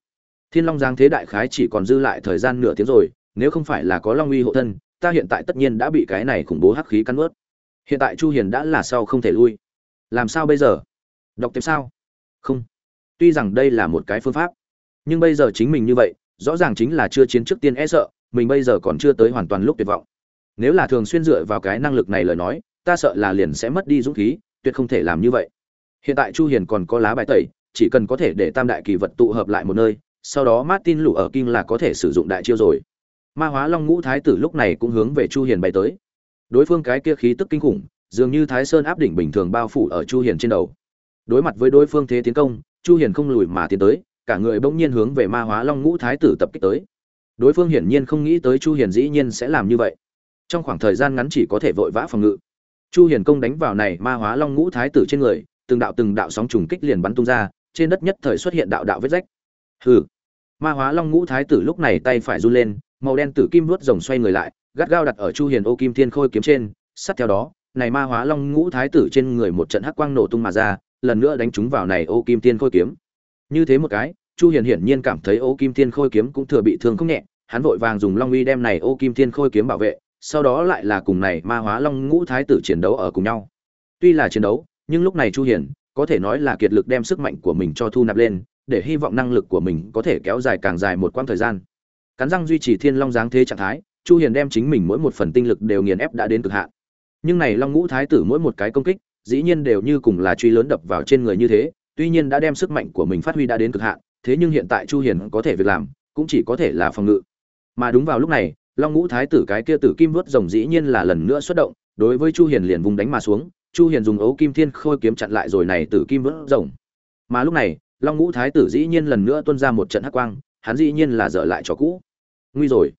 Thiên long giang thế đại khái chỉ còn dư lại thời gian nửa tiếng rồi, nếu không phải là có long uy hộ thân, ta hiện tại tất nhiên đã bị cái này khủng bố hắc khí cắn nuốt. Hiện tại chu hiền đã là sau không thể lui. Làm sao bây giờ? Đọc tiếp sao? Không. Tuy rằng đây là một cái phương pháp, nhưng bây giờ chính mình như vậy, rõ ràng chính là chưa chiến trước tiên e sợ, mình bây giờ còn chưa tới hoàn toàn lúc tuyệt vọng. Nếu là thường xuyên dựa vào cái năng lực này lời nói, ta sợ là liền sẽ mất đi dũng khí, tuyệt không thể làm như vậy. Hiện tại chu hiền còn có lá bài tẩy, chỉ cần có thể để tam đại kỳ vật tụ hợp lại một nơi, sau đó martin lũ ở kinh là có thể sử dụng đại chiêu rồi. Ma hóa long ngũ thái tử lúc này cũng hướng về chu hiền bay tới. Đối phương cái kia khí tức kinh khủng, dường như thái sơn áp đỉnh bình thường bao phủ ở chu hiền trên đầu đối mặt với đối phương thế tiến công, chu hiền không lùi mà tiến tới, cả người bỗng nhiên hướng về ma hóa long ngũ thái tử tập kích tới. Đối phương hiển nhiên không nghĩ tới chu hiền dĩ nhiên sẽ làm như vậy. Trong khoảng thời gian ngắn chỉ có thể vội vã phòng ngự. Chu hiền công đánh vào này ma hóa long ngũ thái tử trên người, từng đạo từng đạo sóng trùng kích liền bắn tung ra, trên đất nhất thời xuất hiện đạo đạo vết rách. Hừ. Ma hóa long ngũ thái tử lúc này tay phải run lên, màu đen tử kim vuốt rồng xoay người lại, gắt gao đặt ở chu hiền ô kim thiên khôi kiếm trên, sát theo đó, này ma hóa long ngũ thái tử trên người một trận hắc quang nổ tung mà ra lần nữa đánh trúng vào này ô kim thiên khôi kiếm. Như thế một cái, chu hiền hiển nhiên cảm thấy ô kim thiên khôi kiếm cũng thừa bị thương không nhẹ, hắn vội vàng dùng long uy đem này ô kim thiên khôi kiếm bảo vệ, sau đó lại là cùng này ma hóa long ngũ thái tử chiến đấu ở cùng nhau. Tuy là chiến đấu, nhưng lúc này chu hiền có thể nói là kiệt lực đem sức mạnh của mình cho thu nạp lên, để hy vọng năng lực của mình có thể kéo dài càng dài một quãng thời gian. Cắn răng duy trì thiên long dáng thế trạng thái, chu hiền đem chính mình mỗi một phần tinh lực đều nghiền ép đã đến cực hạn. Nhưng này long ngũ thái tử mỗi một cái công kích dĩ nhiên đều như cùng là truy lớn đập vào trên người như thế, tuy nhiên đã đem sức mạnh của mình phát huy đã đến cực hạn, thế nhưng hiện tại chu hiền có thể việc làm, cũng chỉ có thể là phòng ngự. Mà đúng vào lúc này, long ngũ thái tử cái kia tử kim vớt rồng dĩ nhiên là lần nữa xuất động, đối với chu hiền liền vùng đánh mà xuống, chu hiền dùng ấu kim thiên khôi kiếm chặn lại rồi này tử kim vớt rồng. Mà lúc này, long ngũ thái tử dĩ nhiên lần nữa tuôn ra một trận hắc quang, hắn dĩ nhiên là dở lại cho cũ. Nguy rồi.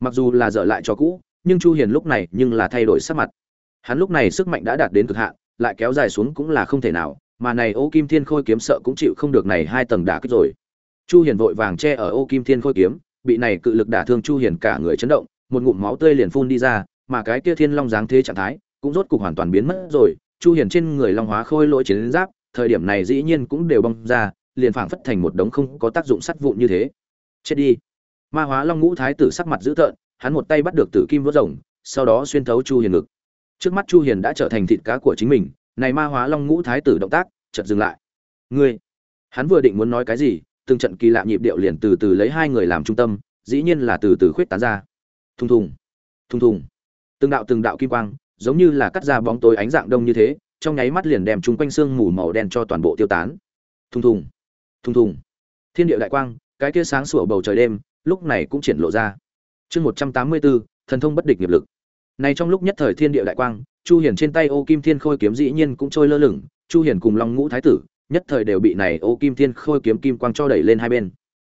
Mặc dù là dở lại cho cũ, nhưng chu hiền lúc này nhưng là thay đổi sắc mặt. Hắn lúc này sức mạnh đã đạt đến cực hạn lại kéo dài xuống cũng là không thể nào, mà này ô kim thiên khôi kiếm sợ cũng chịu không được này hai tầng đả kích rồi. Chu hiền vội vàng che ở ô kim thiên khôi kiếm, bị này cự lực đả thương chu hiền cả người chấn động, một ngụm máu tươi liền phun đi ra, mà cái kia thiên long dáng thế trạng thái cũng rốt cục hoàn toàn biến mất rồi. Chu hiền trên người long hóa khôi lỗi chiến giáp, thời điểm này dĩ nhiên cũng đều bong ra, liền phảng phất thành một đống không có tác dụng sắt vụn như thế. Chết đi. Ma hóa long ngũ thái tử sắc mặt dữ tợn, hắn một tay bắt được tử kim vớt rồng, sau đó xuyên thấu chu hiền ngực trước mắt chu hiền đã trở thành thịt cá của chính mình, này ma hóa long ngũ thái tử động tác, chợt dừng lại. Ngươi, hắn vừa định muốn nói cái gì, từng trận kỳ lạ nhịp điệu liền từ từ lấy hai người làm trung tâm, dĩ nhiên là từ từ khuyết tán ra. Thùng thùng thùng thùng. Từng đạo từng đạo kim quang, giống như là cắt ra bóng tối ánh dạng đông như thế, trong nháy mắt liền đem chúng quanh xương mù màu đen cho toàn bộ tiêu tán. Thùng thùng thùng thùng. Thiên địa đại quang, cái kia sáng sủa bầu trời đêm, lúc này cũng triển lộ ra. Chương một trăm tám mươi bốn, thần thông bất địch nghiệp lực này trong lúc nhất thời thiên địa đại quang, chu hiền trên tay ô kim thiên khôi kiếm dĩ nhiên cũng trôi lơ lửng, chu hiền cùng long ngũ thái tử, nhất thời đều bị này ô kim thiên khôi kiếm kim quang cho đẩy lên hai bên.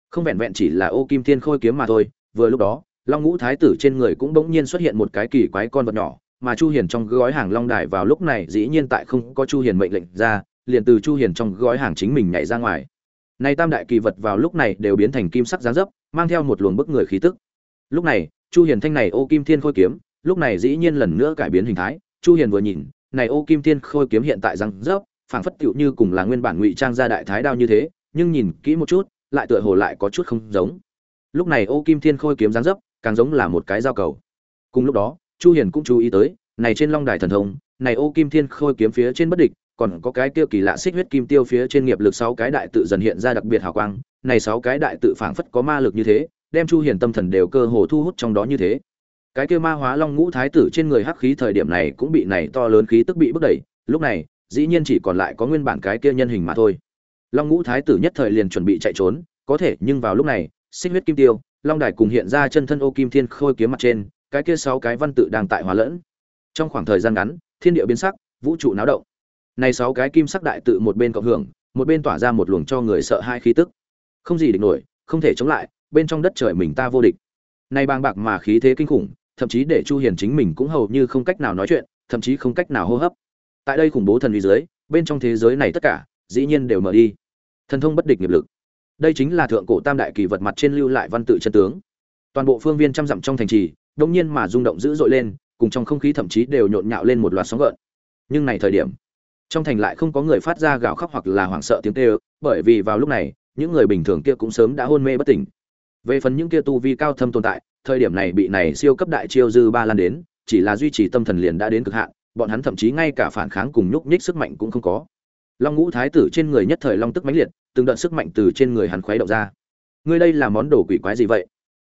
Không vẹn vẹn chỉ là ô kim thiên khôi kiếm mà thôi, vừa lúc đó, long ngũ thái tử trên người cũng bỗng nhiên xuất hiện một cái kỳ quái con vật nhỏ, mà chu hiền trong gói hàng long đài vào lúc này dĩ nhiên tại không có chu hiền mệnh lệnh ra, liền từ chu hiền trong gói hàng chính mình nhảy ra ngoài. Này tam đại kỳ vật vào lúc này đều biến thành kim sắc dáng dấp, mang theo một luồng bức người khí tức. Lúc này, chu hiền thanh này ô kim thiên khôi kiếm lúc này dĩ nhiên lần nữa cải biến hình thái, chu hiền vừa nhìn, này ô kim thiên khôi kiếm hiện tại răng rớp, phảng phất tựu như cùng là nguyên bản ngụy trang ra đại thái đao như thế, nhưng nhìn kỹ một chút, lại tựa hồ lại có chút không giống. Lúc này ô kim thiên khôi kiếm răng rớp, càng giống là một cái dao cầu. Cùng lúc đó, chu hiền cũng chú ý tới, này trên long đài thần thông, này ô kim thiên khôi kiếm phía trên bất địch, còn có cái tiêu kỳ lạ xích huyết kim tiêu phía trên nghiệp lực sáu cái đại tự dần hiện ra đặc biệt hào quang, này sáu cái đại tự phảng phất có ma lực như thế, đem chu hiền tâm thần đều cơ hồ thu hút trong đó như thế cái kia ma hóa long ngũ thái tử trên người hắc khí thời điểm này cũng bị này to lớn khí tức bị bức đẩy, lúc này, dĩ nhiên chỉ còn lại có nguyên bản cái kia nhân hình mà thôi. Long ngũ thái tử nhất thời liền chuẩn bị chạy trốn, có thể, nhưng vào lúc này, xích huyết kim tiêu, long đài cùng hiện ra chân thân ô kim thiên khôi kiếm mặt trên, cái kia sáu cái văn tự đang tại hóa lẫn. Trong khoảng thời gian ngắn, thiên địa biến sắc, vũ trụ náo động. Này sáu cái kim sắc đại tự một bên cộng hưởng, một bên tỏa ra một luồng cho người sợ hai khí tức. Không gì địch nổi, không thể chống lại, bên trong đất trời mình ta vô địch. Này bàng bạc mà khí thế kinh khủng thậm chí để chu hiền chính mình cũng hầu như không cách nào nói chuyện, thậm chí không cách nào hô hấp. Tại đây khủng bố thần uy dưới, bên trong thế giới này tất cả, dĩ nhiên đều mở đi. Thần thông bất địch nghiệp lực. Đây chính là thượng cổ tam đại kỳ vật mặt trên lưu lại văn tự chân tướng. Toàn bộ phương viên trăm dặm trong thành trì đông nhiên mà rung động dữ dội lên, cùng trong không khí thậm chí đều nhộn nhạo lên một loạt sóng gợn. Nhưng này thời điểm, trong thành lại không có người phát ra gào khóc hoặc là hoảng sợ tiếng kêu, bởi vì vào lúc này, những người bình thường kia cũng sớm đã hôn mê bất tỉnh. Về phần những kia tu vi cao thâm tồn tại thời điểm này bị này siêu cấp đại chiêu dư ba lan đến, chỉ là duy trì tâm thần liền đã đến cực hạn, bọn hắn thậm chí ngay cả phản kháng cùng nhúc nhích sức mạnh cũng không có. Long ngũ thái tử trên người nhất thời long tức mãnh liệt, từng đợt sức mạnh từ trên người hắn khuấy động ra. Ngươi đây là món đồ quỷ quái gì vậy?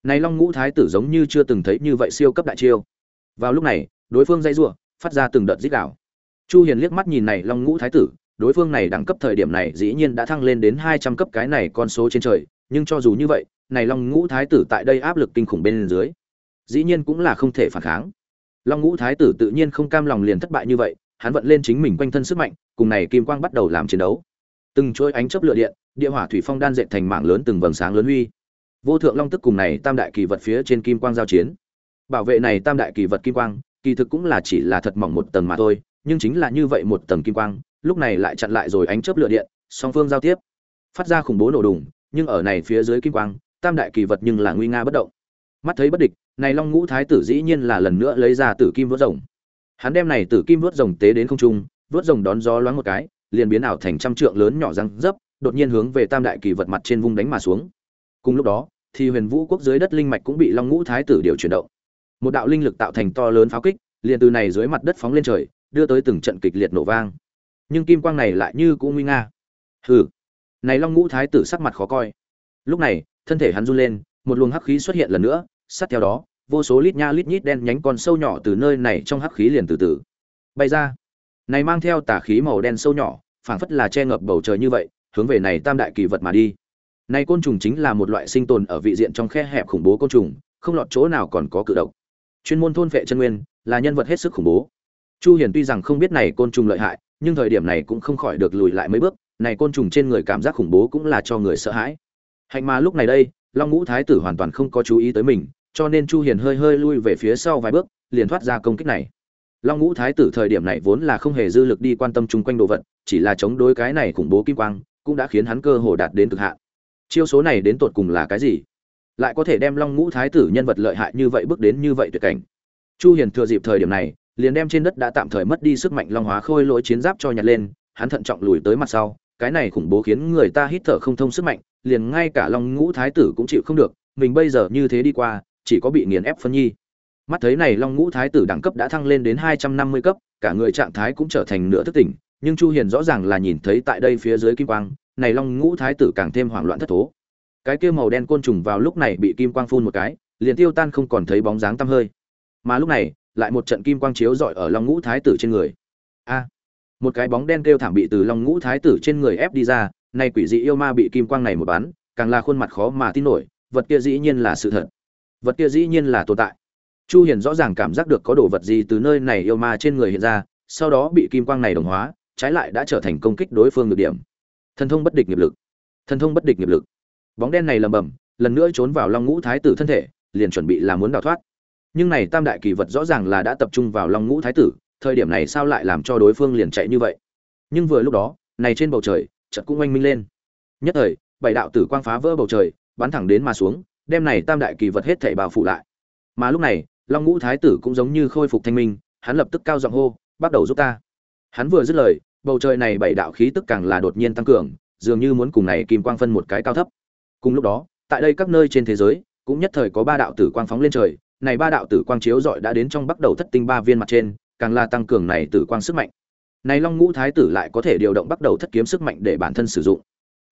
Này long ngũ thái tử giống như chưa từng thấy như vậy siêu cấp đại chiêu. Vào lúc này, đối phương dây rủa, phát ra từng đợt rít gào. chu hiền liếc mắt nhìn này long ngũ thái tử, đối phương này đẳng cấp thời điểm này dĩ nhiên đã thăng lên đến 200 cấp cái này con số trên trời, nhưng cho dù như vậy này long ngũ thái tử tại đây áp lực kinh khủng bên dưới, dĩ nhiên cũng là không thể phản kháng. Long ngũ thái tử tự nhiên không cam lòng liền thất bại như vậy, hắn vận lên chính mình quanh thân sức mạnh, cùng này kim quang bắt đầu làm chiến đấu. Từng chuỗi ánh chớp lửa điện, địa hỏa thủy phong đan dệt thành mảng lớn từng vầng sáng lớn huy. Vô thượng long tức cùng này tam đại kỳ vật phía trên kim quang giao chiến. Bảo vệ này tam đại kỳ vật kim quang, kỳ thực cũng là chỉ là thật mỏng một tầng mà thôi, nhưng chính là như vậy một tầng kim quang, lúc này lại chặn lại rồi ánh chớp lửa điện, song phương giao tiếp. Phát ra khủng bố nổ đùng, nhưng ở này phía dưới kim quang tam đại kỳ vật nhưng là nguy nga bất động. Mắt thấy bất địch, này long ngũ thái tử dĩ nhiên là lần nữa lấy ra tử kim vớt rồng. Hắn đem này tử kim vớt rồng tế đến không trung, vớt rồng đón gió loáng một cái, liền biến ảo thành trăm trượng lớn nhỏ răng dấp, đột nhiên hướng về tam đại kỳ vật mặt trên vung đánh mà xuống. Cùng lúc đó, thì huyền vũ quốc dưới đất linh mạch cũng bị long ngũ thái tử điều chuyển động. Một đạo linh lực tạo thành to lớn pháo kích, liền từ này dưới mặt đất phóng lên trời, đưa tới từng trận kịch liệt nổ vang. Nhưng kim quang này lại như cũng nguy nga. Hừ. Này long ngũ thái tử sắc mặt khó coi. Lúc này thân thể hắn run lên, một luồng hắc khí xuất hiện lần nữa, sát theo đó, vô số lít nha lít nhít đen nhánh con sâu nhỏ từ nơi này trong hắc khí liền từ từ bay ra. Này mang theo tà khí màu đen sâu nhỏ, phảng phất là che ngập bầu trời như vậy, hướng về này tam đại kỳ vật mà đi. Này côn trùng chính là một loại sinh tồn ở vị diện trong khe hẹp khủng bố côn trùng, không lọt chỗ nào còn có cự độc. Chuyên môn thôn vệ chân nguyên, là nhân vật hết sức khủng bố. Chu hiền tuy rằng không biết này côn trùng lợi hại, nhưng thời điểm này cũng không khỏi được lùi lại mấy bước, này côn trùng trên người cảm giác khủng bố cũng là cho người sợ hãi hạnh mà lúc này đây, long ngũ thái tử hoàn toàn không có chú ý tới mình, cho nên chu hiền hơi hơi lui về phía sau vài bước, liền thoát ra công kích này. Long ngũ thái tử thời điểm này vốn là không hề dư lực đi quan tâm chung quanh đồ vật, chỉ là chống đối cái này khủng bố kim quang, cũng đã khiến hắn cơ hồ đạt đến cực hạn. Chiêu số này đến tột cùng là cái gì? Lại có thể đem long ngũ thái tử nhân vật lợi hại như vậy bước đến như vậy tuyệt cảnh. Chu hiền thừa dịp thời điểm này, liền đem trên đất đã tạm thời mất đi sức mạnh long hóa khôi lỗi chiến giáp cho nhặt lên, hắn thận trọng lùi tới mặt sau cái này khủng bố khiến người ta hít thở không thông sức mạnh, liền ngay cả long ngũ thái tử cũng chịu không được, mình bây giờ như thế đi qua, chỉ có bị nghiền ép phân nhi. Mắt thấy này long ngũ thái tử đẳng cấp đã thăng lên đến 250 cấp, cả người trạng thái cũng trở thành nửa thức tỉnh, nhưng chu hiền rõ ràng là nhìn thấy tại đây phía dưới kim quang, này long ngũ thái tử càng thêm hoảng loạn thất thố. Cái kia màu đen côn trùng vào lúc này bị kim quang phun một cái, liền tiêu tan không còn thấy bóng dáng tăm hơi. Mà lúc này, lại một trận kim quang chiếu rọi ở long ngũ thái tử trên người. A! Một cái bóng đen kêu thảm bị từ long ngũ thái tử trên người ép đi ra nay quỷ dị yêu ma bị kim quang này một bán, càng là khuôn mặt khó mà tin nổi vật kia dĩ nhiên là sự thật. Vật kia dĩ nhiên là tồn tại. Chu hiền rõ ràng cảm giác được có đồ vật gì từ nơi này yêu ma trên người hiện ra sau đó bị kim quang này đồng hóa trái lại đã trở thành công kích đối phương được điểm. Thần thông bất địch nghiệp lực. Thần thông bất địch nghiệp lực. Bóng đen này lầm bầm lần nữa trốn vào long ngũ thái tử thân thể liền chuẩn bị là muốn đào thoát. Nhưng này tam đại kỳ vật rõ ràng là đã tập trung vào long ngũ thái tử thời điểm này sao lại làm cho đối phương liền chạy như vậy? Nhưng vừa lúc đó, này trên bầu trời, chợt cũng oanh minh lên. Nhất thời, bảy đạo tử quang phá vỡ bầu trời, bắn thẳng đến mà xuống, đem này tam đại kỳ vật hết thảy bao phủ lại. Mà lúc này, long ngũ thái tử cũng giống như khôi phục thanh minh, hắn lập tức cao giọng hô, bắt đầu giúp ta. Hắn vừa dứt lời, bầu trời này bảy đạo khí tức càng là đột nhiên tăng cường, dường như muốn cùng này kim quang phân một cái cao thấp. Cùng lúc đó, tại đây các nơi trên thế giới, cũng nhất thời có ba đạo tử quang phóng lên trời, này ba đạo tử quang chiếu dọi đã đến trong bắt đầu thất tinh ba viên mặt trên càng là tăng cường này tử quang sức mạnh. Này long ngũ thái tử lại có thể điều động bắt đầu thất kiếm sức mạnh để bản thân sử dụng.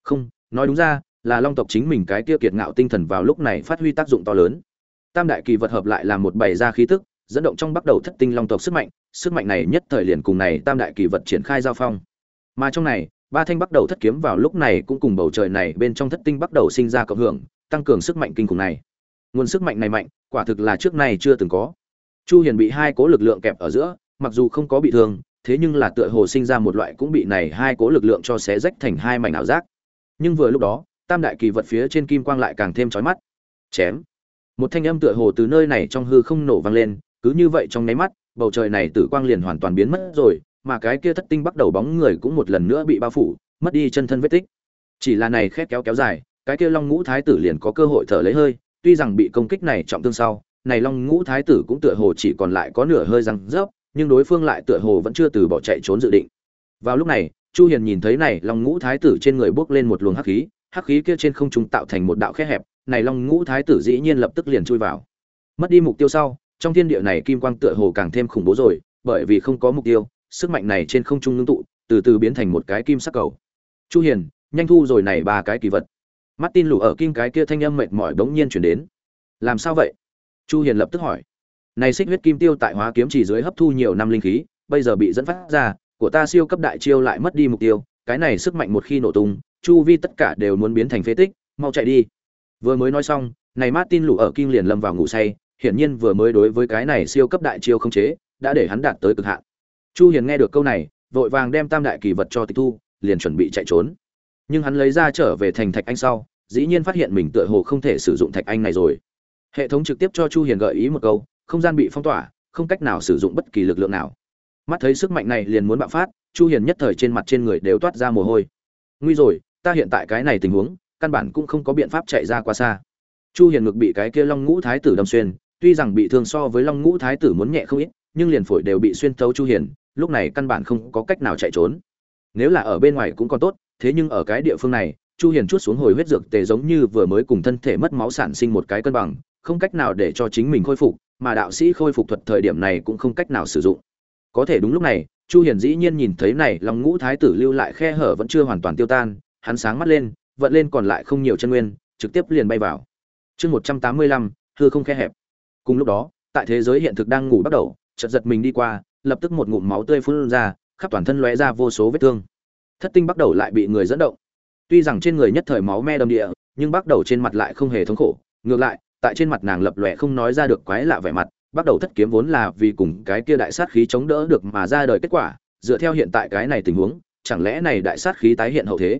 Không, nói đúng ra, là long tộc chính mình cái kia kiệt ngạo tinh thần vào lúc này phát huy tác dụng to lớn. Tam đại kỳ vật hợp lại là một bày ra khí tức, dẫn động trong bắt đầu thất tinh long tộc sức mạnh sức mạnh này nhất thời liền cùng này tam đại kỳ vật triển khai giao phong. Mà trong này, ba thanh bắt đầu thất kiếm vào lúc này cũng cùng bầu trời này bên trong thất tinh bắt đầu sinh ra cộng hưởng, tăng cường sức mạnh kinh khủng này. Nguồn sức mạnh này mạnh, quả thực là trước này chưa từng có chu hiền bị hai cố lực lượng kẹp ở giữa, mặc dù không có bị thương, thế nhưng là tựa hồ sinh ra một loại cũng bị này hai cố lực lượng cho xé rách thành hai mảnh ảo giác. Nhưng vừa lúc đó, tam đại kỳ vật phía trên kim quang lại càng thêm chói mắt. Chém. Một thanh âm tựa hồ từ nơi này trong hư không nổ vang lên, cứ như vậy trong nháy mắt, bầu trời này tử quang liền hoàn toàn biến mất rồi, mà cái kia thất tinh bắt đầu bóng người cũng một lần nữa bị bao phủ, mất đi chân thân vết tích. Chỉ là này khét kéo kéo dài, cái kia long ngũ thái tử liền có cơ hội thở lấy hơi, tuy rằng bị công kích này trọng thương sau này long ngũ thái tử cũng tựa hồ chỉ còn lại có nửa hơi răng rớp, nhưng đối phương lại tựa hồ vẫn chưa từ bỏ chạy trốn dự định. Vào lúc này, chu hiền nhìn thấy này long ngũ thái tử trên người bước lên một luồng hắc khí hắc khí kia trên không trung tạo thành một đạo khe hẹp, này long ngũ thái tử dĩ nhiên lập tức liền chui vào. Mất đi mục tiêu sau, trong thiên địa này kim quang tựa hồ càng thêm khủng bố rồi, bởi vì không có mục tiêu, sức mạnh này trên không trung ngưng tụ, từ từ biến thành một cái kim sắc cầu. Chu hiền, nhanh thu rồi này ba cái kỳ vật. Martin lù ở kim cái kia thanh âm mệt mỏi bỗng nhiên chuyển đến. Làm sao vậy? Chu hiền lập tức hỏi. Này xích huyết kim tiêu tại hóa kiếm chỉ dưới hấp thu nhiều năm linh khí, bây giờ bị dẫn phát ra, của ta siêu cấp đại chiêu lại mất đi mục tiêu, cái này sức mạnh một khi nổ tung, chu vi tất cả đều muốn biến thành phế tích, mau chạy đi. Vừa mới nói xong, này martin lù ở kim liền lâm vào ngủ say, hiển nhiên vừa mới đối với cái này siêu cấp đại chiêu không chế, đã để hắn đạt tới cực hạn. Chu hiền nghe được câu này, vội vàng đem tam đại kỳ vật cho tịch thu, liền chuẩn bị chạy trốn. Nhưng hắn lấy ra trở về thành thạch anh sau, dĩ nhiên phát hiện mình tựa hồ không thể sử dụng thạch anh này rồi hệ thống trực tiếp cho chu hiền gợi ý một câu, không gian bị phong tỏa, không cách nào sử dụng bất kỳ lực lượng nào. Mắt thấy sức mạnh này liền muốn bạo phát, chu hiền nhất thời trên mặt trên người đều toát ra mồ hôi. Nguy rồi, ta hiện tại cái này tình huống, căn bản cũng không có biện pháp chạy ra quá xa. Chu hiền ngực bị cái kia long ngũ thái tử đâm xuyên, tuy rằng bị thương so với long ngũ thái tử muốn nhẹ không ít, nhưng liền phổi đều bị xuyên thấu chu hiền, lúc này căn bản không có cách nào chạy trốn. Nếu là ở bên ngoài cũng còn tốt, thế nhưng ở cái địa phương này, chu hiền chút xuống hồi huyết dược tề giống như vừa mới cùng thân thể mất máu sản sinh một cái cân bằng không cách nào để cho chính mình khôi phục mà đạo sĩ khôi phục thuật thời điểm này cũng không cách nào sử dụng. Có thể đúng lúc này chu hiền dĩ nhiên nhìn thấy này lòng ngũ thái tử lưu lại khe hở vẫn chưa hoàn toàn tiêu tan hắn sáng mắt lên vận lên còn lại không nhiều chân nguyên trực tiếp liền bay vào. Chương 185, hư không khe hẹp. Cùng lúc đó tại thế giới hiện thực đang ngủ bắt đầu chợt giật mình đi qua lập tức một ngụm máu tươi phun ra khắp toàn thân lóe ra vô số vết thương. Thất tinh bắt đầu lại bị người dẫn động. Tuy rằng trên người nhất thời máu me đầm địa nhưng bắt đầu trên mặt lại không hề thống khổ ngược lại tại trên mặt nàng lập lòe không nói ra được quái lạ vẻ mặt, bắt đầu thất kiếm vốn là vì cùng cái kia đại sát khí chống đỡ được mà ra đời kết quả, dựa theo hiện tại cái này tình huống, chẳng lẽ này đại sát khí tái hiện hậu thế?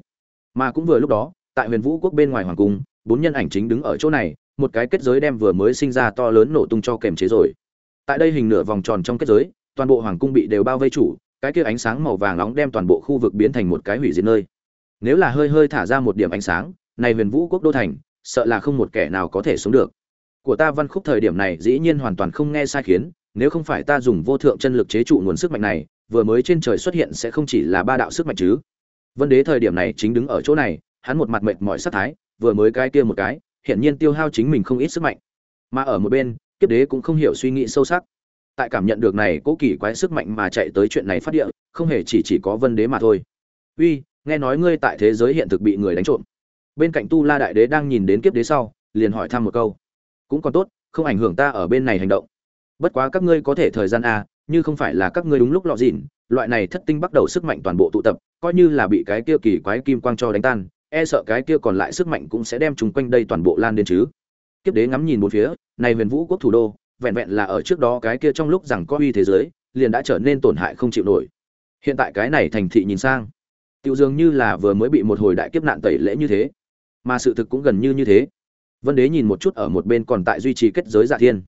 Mà cũng vừa lúc đó, tại huyền vũ quốc bên ngoài hoàng cung, bốn nhân ảnh chính đứng ở chỗ này, một cái kết giới đem vừa mới sinh ra to lớn nổ tung cho kềm chế rồi. Tại đây hình nửa vòng tròn trong kết giới, toàn bộ hoàng cung bị đều bao vây chủ, cái kia ánh sáng màu vàng nóng đem toàn bộ khu vực biến thành một cái hủy diệt nơi. Nếu là hơi hơi thả ra một điểm ánh sáng, này huyền vũ quốc đô thành sợ là không một kẻ nào có thể sống được. Của ta văn khúc thời điểm này dĩ nhiên hoàn toàn không nghe sai khiến, nếu không phải ta dùng vô thượng chân lực chế trụ nguồn sức mạnh này, vừa mới trên trời xuất hiện sẽ không chỉ là ba đạo sức mạnh chứ. Vân đế thời điểm này chính đứng ở chỗ này, hắn một mặt mệt mỏi sát thái, vừa mới cái kia một cái hiện nhiên tiêu hao chính mình không ít sức mạnh. Mà ở một bên, kiếp đế cũng không hiểu suy nghĩ sâu sắc. Tại cảm nhận được này cố kỳ quái sức mạnh mà chạy tới chuyện này phát địa, không hề chỉ chỉ có vân đế mà thôi. Uy, nghe nói ngươi tại thế giới hiện thực bị người đánh trộm bên cạnh tu la đại đế đang nhìn đến kiếp đế sau liền hỏi thăm một câu. Cũng còn tốt không ảnh hưởng ta ở bên này hành động. Bất quá các ngươi có thể thời gian a như không phải là các ngươi đúng lúc lọ dịn loại này thất tinh bắt đầu sức mạnh toàn bộ tụ tập coi như là bị cái kia kỳ quái kim quang cho đánh tan e sợ cái kia còn lại sức mạnh cũng sẽ đem chúng quanh đây toàn bộ lan đến chứ. Kiếp đế ngắm nhìn bốn phía này huyền vũ quốc thủ đô vẹn vẹn là ở trước đó cái kia trong lúc rằng có uy thế giới liền đã trở nên tổn hại không chịu nổi. Hiện tại cái này thành thị nhìn sang Tiểu dường như là vừa mới bị một hồi đại kiếp nạn tẩy lễ như thế, mà sự thực cũng gần như như thế. Vân Đế nhìn một chút ở một bên còn tại duy trì kết giới Dạ Thiên.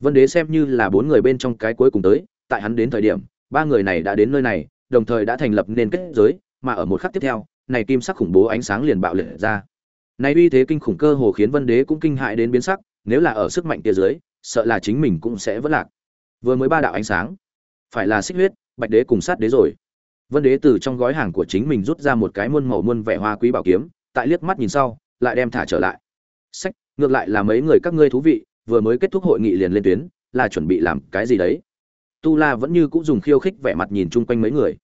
Vân Đế xem như là bốn người bên trong cái cuối cùng tới, tại hắn đến thời điểm, ba người này đã đến nơi này, đồng thời đã thành lập nên kết giới, mà ở một khắc tiếp theo, này kim sắc khủng bố ánh sáng liền bạo liệt ra. Này uy thế kinh khủng cơ hồ khiến Vân Đế cũng kinh hại đến biến sắc, nếu là ở sức mạnh kia dưới, sợ là chính mình cũng sẽ vỡ lạc. Vừa mới ba đạo ánh sáng, phải là xích huyết, bạch đế cùng sát đế rồi. Vân Đế từ trong gói hàng của chính mình rút ra một cái muôn màu muôn vẻ hoa quý bảo kiếm, tại liếc mắt nhìn sau, lại đem thả trở lại. Sách, ngược lại là mấy người các ngươi thú vị, vừa mới kết thúc hội nghị liền lên tuyến, là chuẩn bị làm cái gì đấy? Tu La vẫn như cũ dùng khiêu khích vẻ mặt nhìn chung quanh mấy người.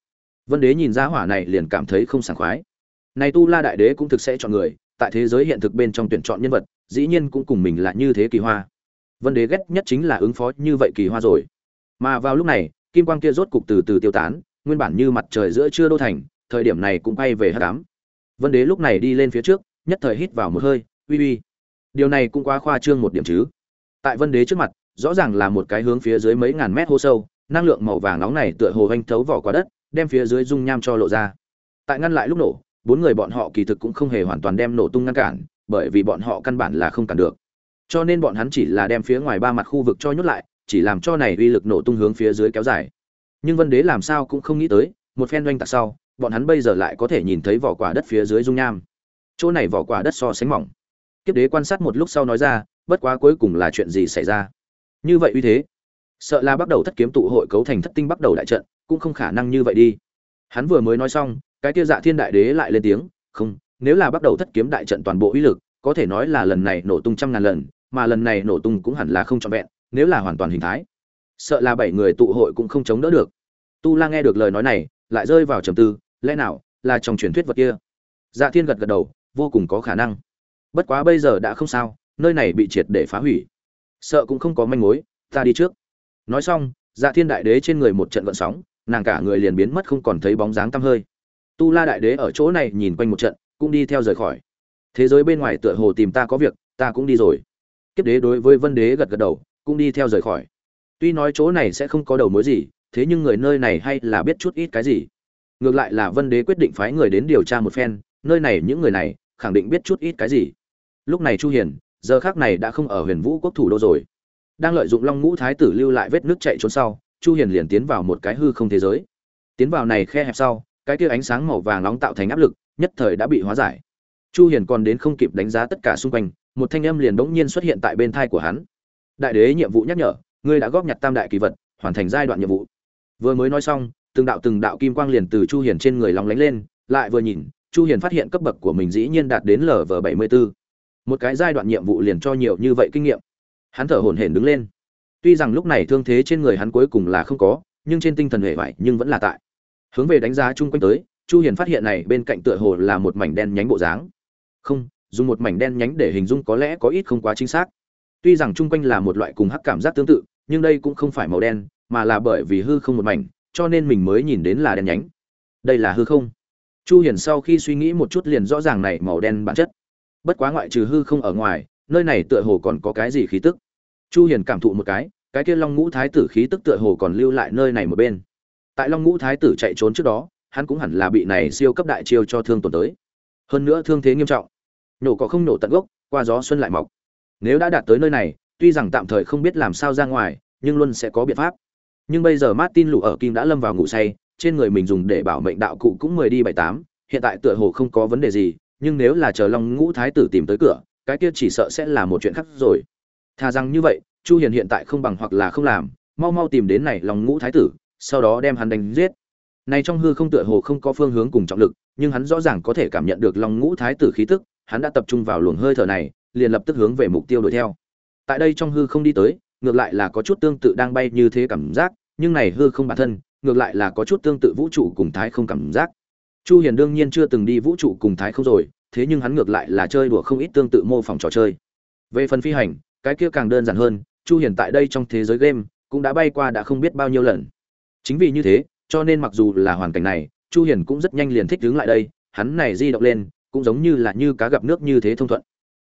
Vân Đế nhìn ra hỏa này liền cảm thấy không sảng khoái. Này Tu La đại đế cũng thực sẽ chọn người, tại thế giới hiện thực bên trong tuyển chọn nhân vật, dĩ nhiên cũng cùng mình là như thế kỳ hoa. Vân Đế ghét nhất chính là ứng phó như vậy kỳ hoa rồi. Mà vào lúc này, kim quang kia rốt cục từ từ tiêu tán, nguyên bản như mặt trời giữa trưa đô thành, thời điểm này cũng bay về hắc ám. Vân Đế lúc này đi lên phía trước, nhất thời hít vào một hơi, uy uy. Điều này cũng quá khoa trương một điểm chứ. Tại Vân Đế trước mặt, rõ ràng là một cái hướng phía dưới mấy ngàn mét hô sâu, năng lượng màu vàng nóng này tựa hồ vành thấu vỏ qua đất, đem phía dưới dung nham cho lộ ra. Tại ngăn lại lúc nổ, bốn người bọn họ kỳ thực cũng không hề hoàn toàn đem nổ tung ngăn cản, bởi vì bọn họ căn bản là không cản được. Cho nên bọn hắn chỉ là đem phía ngoài ba mặt khu vực cho nhốt lại, chỉ làm cho này uy lực nổ tung hướng phía dưới kéo dài nhưng vân đế làm sao cũng không nghĩ tới một phen doanh tạc sau bọn hắn bây giờ lại có thể nhìn thấy vỏ quả đất phía dưới dung nham. Chỗ này vỏ quả đất so sánh mỏng. Kiếp đế quan sát một lúc sau nói ra, bất quá cuối cùng là chuyện gì xảy ra? Như vậy uy thế, sợ là bắt đầu thất kiếm tụ hội cấu thành thất tinh bắt đầu đại trận, cũng không khả năng như vậy đi. Hắn vừa mới nói xong, cái kia dạ thiên đại đế lại lên tiếng, không, nếu là bắt đầu thất kiếm đại trận toàn bộ uy lực, có thể nói là lần này nổ tung trăm ngàn lần, mà lần này nổ tung cũng hẳn là không trọn vẹn, nếu là hoàn toàn hình thái, sợ là bảy người tụ hội cũng không chống đỡ được. Tu la nghe được lời nói này, lại rơi vào trầm tư lẽ nào là trong truyền thuyết vật kia? Dạ thiên gật gật đầu vô cùng có khả năng. Bất quá bây giờ đã không sao nơi này bị triệt để phá hủy. Sợ cũng không có manh mối ta đi trước. Nói xong dạ thiên đại đế trên người một trận vận sóng nàng cả người liền biến mất không còn thấy bóng dáng tăm hơi. Tu la đại đế ở chỗ này nhìn quanh một trận cũng đi theo rời khỏi. Thế giới bên ngoài tựa hồ tìm ta có việc ta cũng đi rồi. Kiếp đế đối với vân đế gật gật đầu cũng đi theo rời khỏi. Tuy nói chỗ này sẽ không có đầu mối gì, thế nhưng người nơi này hay là biết chút ít cái gì. Ngược lại là Vân Đế quyết định phái người đến điều tra một phen, nơi này những người này khẳng định biết chút ít cái gì. Lúc này Chu Hiền, giờ khắc này đã không ở Huyền Vũ quốc thủ đô rồi. Đang lợi dụng Long Ngũ Thái tử lưu lại vết nước chạy trốn sau, Chu Hiền liền tiến vào một cái hư không thế giới. Tiến vào này khe hẹp sau, cái kia ánh sáng màu vàng nóng tạo thành áp lực, nhất thời đã bị hóa giải. Chu Hiền còn đến không kịp đánh giá tất cả xung quanh, một thanh âm liền đống nhiên xuất hiện tại bên thai của hắn đại đế nhiệm vụ nhắc nhở ngươi đã góp nhặt tam đại kỳ vật hoàn thành giai đoạn nhiệm vụ vừa mới nói xong từng đạo từng đạo kim quang liền từ chu hiền trên người long lánh lên, lại vừa nhìn, chu hiền phát hiện cấp bậc của mình dĩ nhiên đạt đến lv 74 một cái giai đoạn nhiệm vụ liền cho nhiều như vậy kinh nghiệm. Hắn thở hổn hển đứng lên. Tuy rằng lúc này thương thế trên người hắn cuối cùng là không có, nhưng trên tinh thần hệ vải nhưng vẫn là tại. Hướng về đánh giá chung quanh tới, chu hiền phát hiện này bên cạnh tựa hồ là một mảnh đen nhánh bộ dáng. Không, dùng một mảnh đen nhánh để hình dung có lẽ có ít không quá chính xác. Tuy rằng chung quanh là một loại cùng hắc cảm giác tương tự, nhưng đây cũng không phải màu đen, mà là bởi vì hư không một mảnh cho nên mình mới nhìn đến là đen nhánh. Đây là hư không. Chu hiền sau khi suy nghĩ một chút liền rõ ràng này màu đen bản chất. Bất quá ngoại trừ hư không ở ngoài, nơi này tựa hồ còn có cái gì khí tức? Chu hiền cảm thụ một cái cái kia long ngũ thái tử khí tức tựa hồ còn lưu lại nơi này một bên. Tại long ngũ thái tử chạy trốn trước đó, hắn cũng hẳn là bị này siêu cấp đại chiêu cho thương tổn tới. Hơn nữa thương thế nghiêm trọng. Nổ có không nổ tận gốc, qua gió xuân lại mọc. Nếu đã đạt tới nơi này, tuy rằng tạm thời không biết làm sao ra ngoài, nhưng luôn sẽ có biện pháp nhưng bây giờ martin lụ ở kim đã lâm vào ngủ say, trên người mình dùng để bảo mệnh đạo cụ cũng mười đi bảy tám, hiện tại tựa hồ không có vấn đề gì, nhưng nếu là chờ long ngũ thái tử tìm tới cửa, cái kia chỉ sợ sẽ là một chuyện khác rồi. Thà rằng như vậy, chu hiền hiện tại không bằng hoặc là không làm, mau mau tìm đến này long ngũ thái tử, sau đó đem hắn đánh giết. Này trong hư không tựa hồ không có phương hướng cùng trọng lực, nhưng hắn rõ ràng có thể cảm nhận được long ngũ thái tử khí tức, hắn đã tập trung vào luồng hơi thở này, liền lập tức hướng về mục tiêu đuổi theo. Tại đây trong hư không đi tới ngược lại là có chút tương tự đang bay như thế cảm giác, nhưng này hư không bản thân, ngược lại là có chút tương tự vũ trụ cùng thái không cảm giác. Chu hiền đương nhiên chưa từng đi vũ trụ cùng thái không rồi, thế nhưng hắn ngược lại là chơi đùa không ít tương tự mô phỏng trò chơi. Về phần phi hành, cái kia càng đơn giản hơn, chu hiền tại đây trong thế giới game cũng đã bay qua đã không biết bao nhiêu lần. Chính vì như thế, cho nên mặc dù là hoàn cảnh này, chu hiền cũng rất nhanh liền thích đứng lại đây, hắn này di động lên, cũng giống như là như cá gặp nước như thế thông thuận.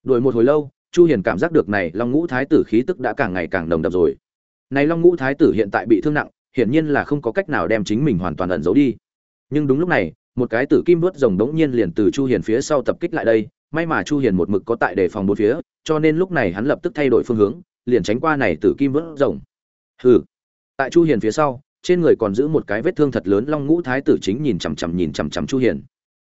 Đuổi một hồi lâu chu hiền cảm giác được này long ngũ thái tử khí tức đã càng ngày càng nồng đậm rồi. Này long ngũ thái tử hiện tại bị thương nặng, hiển nhiên là không có cách nào đem chính mình hoàn toàn ẩn giấu đi. Nhưng đúng lúc này, một cái tử kim vớt rồng đống nhiên liền từ chu hiền phía sau tập kích lại đây, may mà chu hiền một mực có tại đề phòng bốn phía, cho nên lúc này hắn lập tức thay đổi phương hướng, liền tránh qua này tử kim vớt rồng. Hừ. Tại chu hiền phía sau, trên người còn giữ một cái vết thương thật lớn long ngũ thái tử chính nhìn chằm chằm nhìn chằm chằm chu hiền.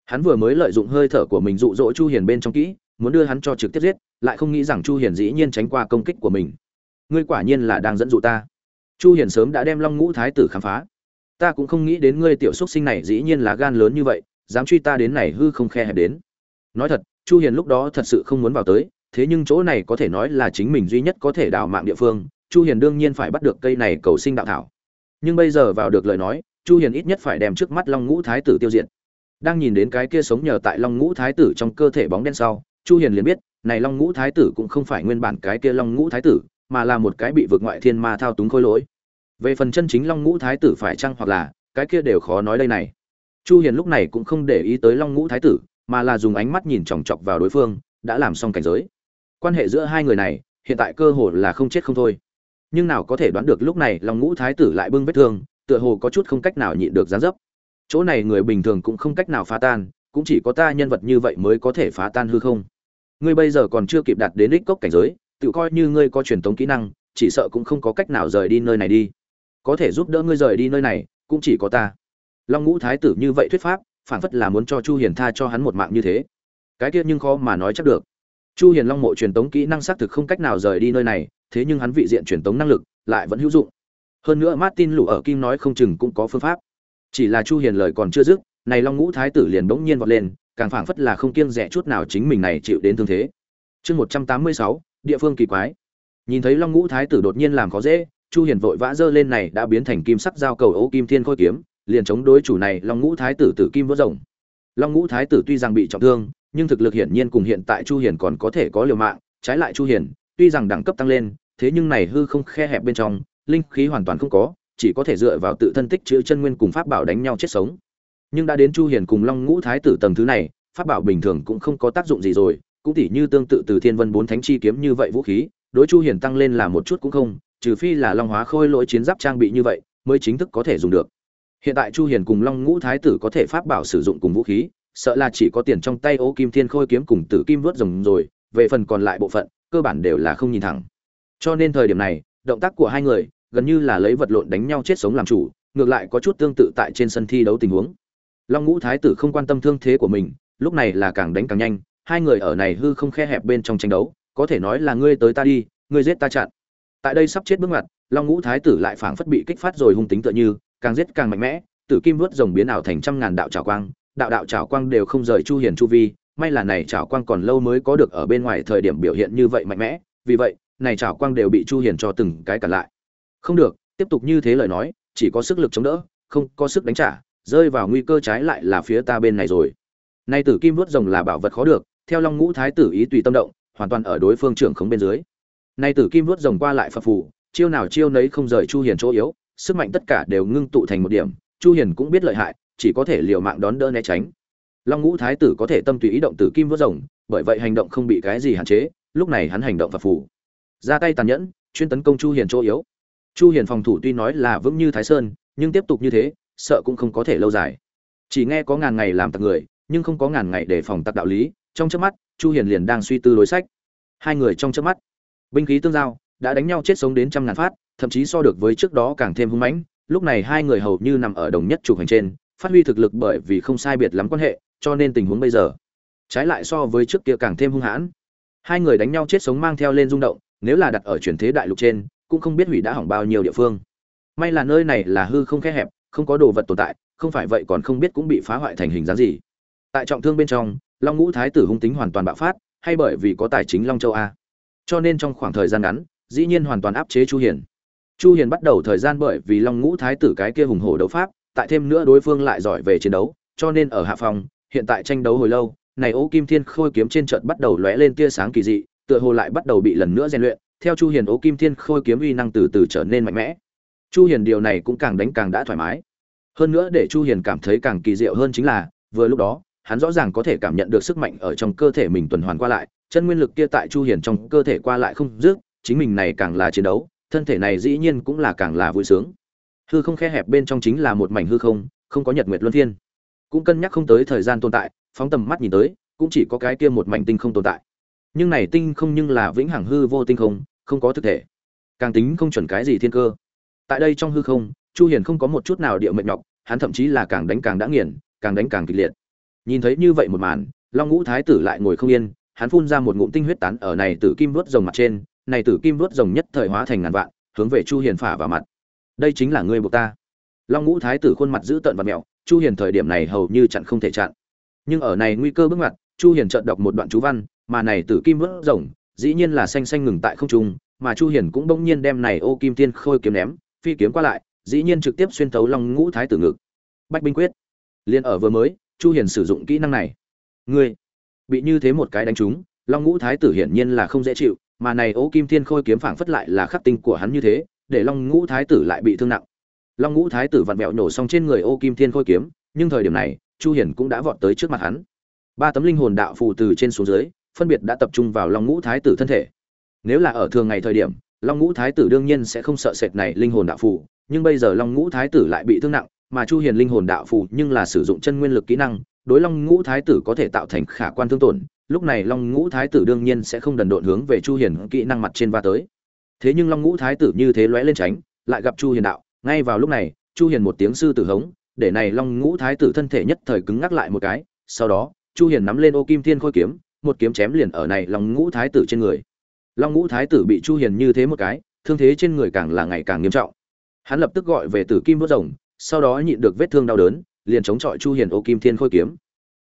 Hắn vừa mới lợi dụng hơi thở của mình dụ dỗ chu hiền bên trong kỹ, muốn đưa hắn cho trực tiếp giết lại không nghĩ rằng chu hiền dĩ nhiên tránh qua công kích của mình. Ngươi quả nhiên là đang dẫn dụ ta. Chu hiền sớm đã đem long ngũ thái tử khám phá. Ta cũng không nghĩ đến ngươi tiểu xuất sinh này dĩ nhiên là gan lớn như vậy, dám truy ta đến này hư không khe hẹp đến. Nói thật, chu hiền lúc đó thật sự không muốn vào tới, thế nhưng chỗ này có thể nói là chính mình duy nhất có thể đào mạng địa phương, chu hiền đương nhiên phải bắt được cây này cầu sinh đạo thảo. Nhưng bây giờ vào được lời nói, chu hiền ít nhất phải đem trước mắt long ngũ thái tử tiêu diệt. Đang nhìn đến cái kia sống nhờ tại long ngũ thái tử trong cơ thể bóng đen sau, chu hiền liền biết này long ngũ thái tử cũng không phải nguyên bản cái kia long ngũ thái tử, mà là một cái bị vượt ngoại thiên ma thao túng khôi lỗi. Về phần chân chính long ngũ thái tử phải chăng hoặc là, cái kia đều khó nói đây này. Chu hiền lúc này cũng không để ý tới long ngũ thái tử, mà là dùng ánh mắt nhìn chòng chọc vào đối phương, đã làm xong cảnh giới. Quan hệ giữa hai người này, hiện tại cơ hồ là không chết không thôi. Nhưng nào có thể đoán được lúc này long ngũ thái tử lại bưng vết thương, tựa hồ có chút không cách nào nhịn được gián dấp. Chỗ này người bình thường cũng không cách nào phá tan, cũng chỉ có ta nhân vật như vậy mới có thể phá tan hư không ngươi bây giờ còn chưa kịp đạt đến đích cốc cảnh giới, tự coi như ngươi có truyền thống kỹ năng, chỉ sợ cũng không có cách nào rời đi nơi này đi. Có thể giúp đỡ ngươi rời đi nơi này, cũng chỉ có ta. Long ngũ thái tử như vậy thuyết pháp, phản phất là muốn cho chu hiền tha cho hắn một mạng như thế. Cái kia nhưng khó mà nói chắc được. Chu hiền long mộ truyền tống kỹ năng xác thực không cách nào rời đi nơi này, thế nhưng hắn vị diện truyền tống năng lực lại vẫn hữu dụng. Hơn nữa martin lũ ở kim nói không chừng cũng có phương pháp. Chỉ là chu hiền lời còn chưa dứt, này long ngũ thái tử liền bỗng nhiên vọt lên càng phảng phất là không kiêng rẻ chút nào chính mình này chịu đến thương thế. Chương 186, địa phương kỳ quái. Nhìn thấy long ngũ thái tử đột nhiên làm khó dễ chu hiền vội vã dơ lên này đã biến thành kim sắc giao cầu ấu kim thiên khôi kiếm liền chống đối chủ này long ngũ thái tử tử kim vỡ rồng. Long ngũ thái tử tuy rằng bị trọng thương nhưng thực lực hiển nhiên cùng hiện tại chu hiền còn có thể có liều mạng trái lại chu hiền tuy rằng đẳng cấp tăng lên thế nhưng này hư không khe hẹp bên trong linh khí hoàn toàn không có chỉ có thể dựa vào tự thân tích chữ chân nguyên cùng pháp bảo đánh nhau chết sống nhưng đã đến chu hiền cùng long ngũ thái tử tầng thứ này, pháp bảo bình thường cũng không có tác dụng gì rồi, cũng tỉ như tương tự từ thiên vân bốn thánh chi kiếm như vậy vũ khí, đối chu hiền tăng lên là một chút cũng không, trừ phi là long hóa khôi lỗi chiến giáp trang bị như vậy, mới chính thức có thể dùng được. Hiện tại chu hiền cùng long ngũ thái tử có thể pháp bảo sử dụng cùng vũ khí, sợ là chỉ có tiền trong tay ô kim thiên khôi kiếm cùng tử kim vớt rồng rồi, về phần còn lại bộ phận, cơ bản đều là không nhìn thẳng. Cho nên thời điểm này, động tác của hai người gần như là lấy vật lộn đánh nhau chết sống làm chủ, ngược lại có chút tương tự tại trên sân thi đấu tình huống long ngũ thái tử không quan tâm thương thế của mình, lúc này là càng đánh càng nhanh, hai người ở này hư không khe hẹp bên trong tranh đấu, có thể nói là ngươi tới ta đi, ngươi giết ta chặn. Tại đây sắp chết bước ngoặt, long ngũ thái tử lại phảng phất bị kích phát rồi hung tính tựa như, càng giết càng mạnh mẽ, tử kim vớt rồng biến ảo thành trăm ngàn đạo trào quang, đạo đạo trào quang đều không rời chu hiền chu vi, may là này trào quang còn lâu mới có được ở bên ngoài thời điểm biểu hiện như vậy mạnh mẽ, vì vậy, này trào quang đều bị chu hiền cho từng cái cản lại. Không được, tiếp tục như thế lời nói, chỉ có sức lực chống đỡ, không có sức đánh trả rơi vào nguy cơ trái lại là phía ta bên này rồi. Nay tử kim vuốt rồng là bảo vật khó được, theo long ngũ thái tử ý tùy tâm động, hoàn toàn ở đối phương trưởng khống bên dưới. Nay tử kim vuốt rồng qua lại phập phù, chiêu nào chiêu nấy không rời chu hiền chỗ yếu, sức mạnh tất cả đều ngưng tụ thành một điểm, chu hiền cũng biết lợi hại, chỉ có thể liều mạng đón đỡ né tránh. Long ngũ thái tử có thể tâm tùy ý động tử kim vuốt rồng, bởi vậy hành động không bị cái gì hạn chế, lúc này hắn hành động phập phù. Ra tay tàn nhẫn, chuyên tấn công chu hiền chỗ yếu. Chu hiền phòng thủ tuy nói là vững như thái sơn, nhưng tiếp tục như thế sợ cũng không có thể lâu dài. Chỉ nghe có ngàn ngày làm tặc người, nhưng không có ngàn ngày để phòng tặc đạo lý, trong chớp mắt, chu hiền liền đang suy tư đối sách. Hai người trong chớp mắt, binh khí tương giao, đã đánh nhau chết sống đến trăm ngàn phát, thậm chí so được với trước đó càng thêm hung mãnh. Lúc này hai người hầu như nằm ở đồng nhất trục hành trên, phát huy thực lực bởi vì không sai biệt lắm quan hệ, cho nên tình huống bây giờ, trái lại so với trước kia càng thêm hung hãn. Hai người đánh nhau chết sống mang theo lên rung động, nếu là đặt ở chuyển thế đại lục trên, cũng không biết hủy đã hỏng bao nhiêu địa phương. May là nơi này là hư không khe hẹp không có đồ vật tồn tại, không phải vậy còn không biết cũng bị phá hoại thành hình dáng gì. Tại trọng thương bên trong, long ngũ thái tử hung tính hoàn toàn bạo phát, hay bởi vì có tài chính long châu a. Cho nên trong khoảng thời gian ngắn, dĩ nhiên hoàn toàn áp chế chu hiền. Chu hiền bắt đầu thời gian bởi vì long ngũ thái tử cái kia hùng hổ đấu pháp, tại thêm nữa đối phương lại giỏi về chiến đấu, cho nên ở hạ phòng, hiện tại tranh đấu hồi lâu, này ô kim thiên khôi kiếm trên trận bắt đầu lóe lên tia sáng kỳ dị, tựa hồ lại bắt đầu bị lần nữa rèn luyện, theo chu hiền ô kim thiên khôi kiếm uy năng từ từ trở nên mạnh mẽ chu hiền điều này cũng càng đánh càng đã thoải mái. Hơn nữa để chu hiền cảm thấy càng kỳ diệu hơn chính là, vừa lúc đó, hắn rõ ràng có thể cảm nhận được sức mạnh ở trong cơ thể mình tuần hoàn qua lại, chân nguyên lực kia tại chu hiền trong cơ thể qua lại không dứt, chính mình này càng là chiến đấu, thân thể này dĩ nhiên cũng là càng là vui sướng. Hư không khe hẹp bên trong chính là một mảnh hư không không có nhật nguyệt luân phiên cũng cân nhắc không tới thời gian tồn tại, phóng tầm mắt nhìn tới, cũng chỉ có cái kia một mảnh tinh không tồn tại. Nhưng này tinh không nhưng là vĩnh hằng hư vô tinh không không có thực thể. Càng tính không chuẩn cái gì thiên cơ tại đây trong hư không, chu hiền không có một chút nào địa mệnh nhọc, hắn thậm chí là càng đánh càng đã nghiền, càng đánh càng kịch liệt. Nhìn thấy như vậy một màn, long ngũ thái tử lại ngồi không yên, hắn phun ra một ngụm tinh huyết tán ở này tử kim vớt rồng mặt trên, này tử kim vớt rồng nhất thời hóa thành ngàn vạn, hướng về chu hiền phả vào mặt. Đây chính là ngươi buộc ta. Long ngũ thái tử khuôn mặt giữ tợn và mẹo chu hiền thời điểm này hầu như chặn không thể chặn. Nhưng ở này nguy cơ bước ngoặt, chu hiền chợt đọc một đoạn chú văn, mà này tử kim vớt rồng dĩ nhiên là xanh xanh ngừng tại không trung, mà chu hiền cũng bỗng nhiên đem này ô kim tiên khôi kiếm ném phi kiếm qua lại, dĩ nhiên trực tiếp xuyên thấu long ngũ thái tử ngực. Bách binh quyết liên ở vừa mới, chu hiền sử dụng kỹ năng này. Ngươi, bị như thế một cái đánh trúng, long ngũ thái tử hiển nhiên là không dễ chịu, mà này ô kim thiên khôi kiếm phảng phất lại là khắc tinh của hắn như thế, để long ngũ thái tử lại bị thương nặng. Long ngũ thái tử vặn vẹo nổ xong trên người ô kim thiên khôi kiếm, nhưng thời điểm này, chu hiền cũng đã vọt tới trước mặt hắn. Ba tấm linh hồn đạo phù từ trên xuống dưới, phân biệt đã tập trung vào long ngũ thái tử thân thể. Nếu là ở thường ngày thời điểm long ngũ thái tử đương nhiên sẽ không sợ sệt này linh hồn đạo phù, nhưng bây giờ long ngũ thái tử lại bị thương nặng, mà chu hiền linh hồn đạo phù nhưng là sử dụng chân nguyên lực kỹ năng, đối long ngũ thái tử có thể tạo thành khả quan thương tổn, lúc này long ngũ thái tử đương nhiên sẽ không đần độn hướng về chu hiền kỹ năng mặt trên va tới. Thế nhưng long ngũ thái tử như thế lóe lên tránh, lại gặp chu hiền đạo, ngay vào lúc này, chu hiền một tiếng sư tử hống, để này long ngũ thái tử thân thể nhất thời cứng ngắc lại một cái, sau đó, chu hiền nắm lên ô kim thiên khôi kiếm, một kiếm chém liền ở này long ngũ thái tử trên người long ngũ thái tử bị chu hiền như thế một cái, thương thế trên người càng là ngày càng nghiêm trọng. Hắn lập tức gọi về tử kim vớt rồng, sau đó nhịn được vết thương đau đớn, liền chống chọi chu hiền ô kim thiên khôi kiếm.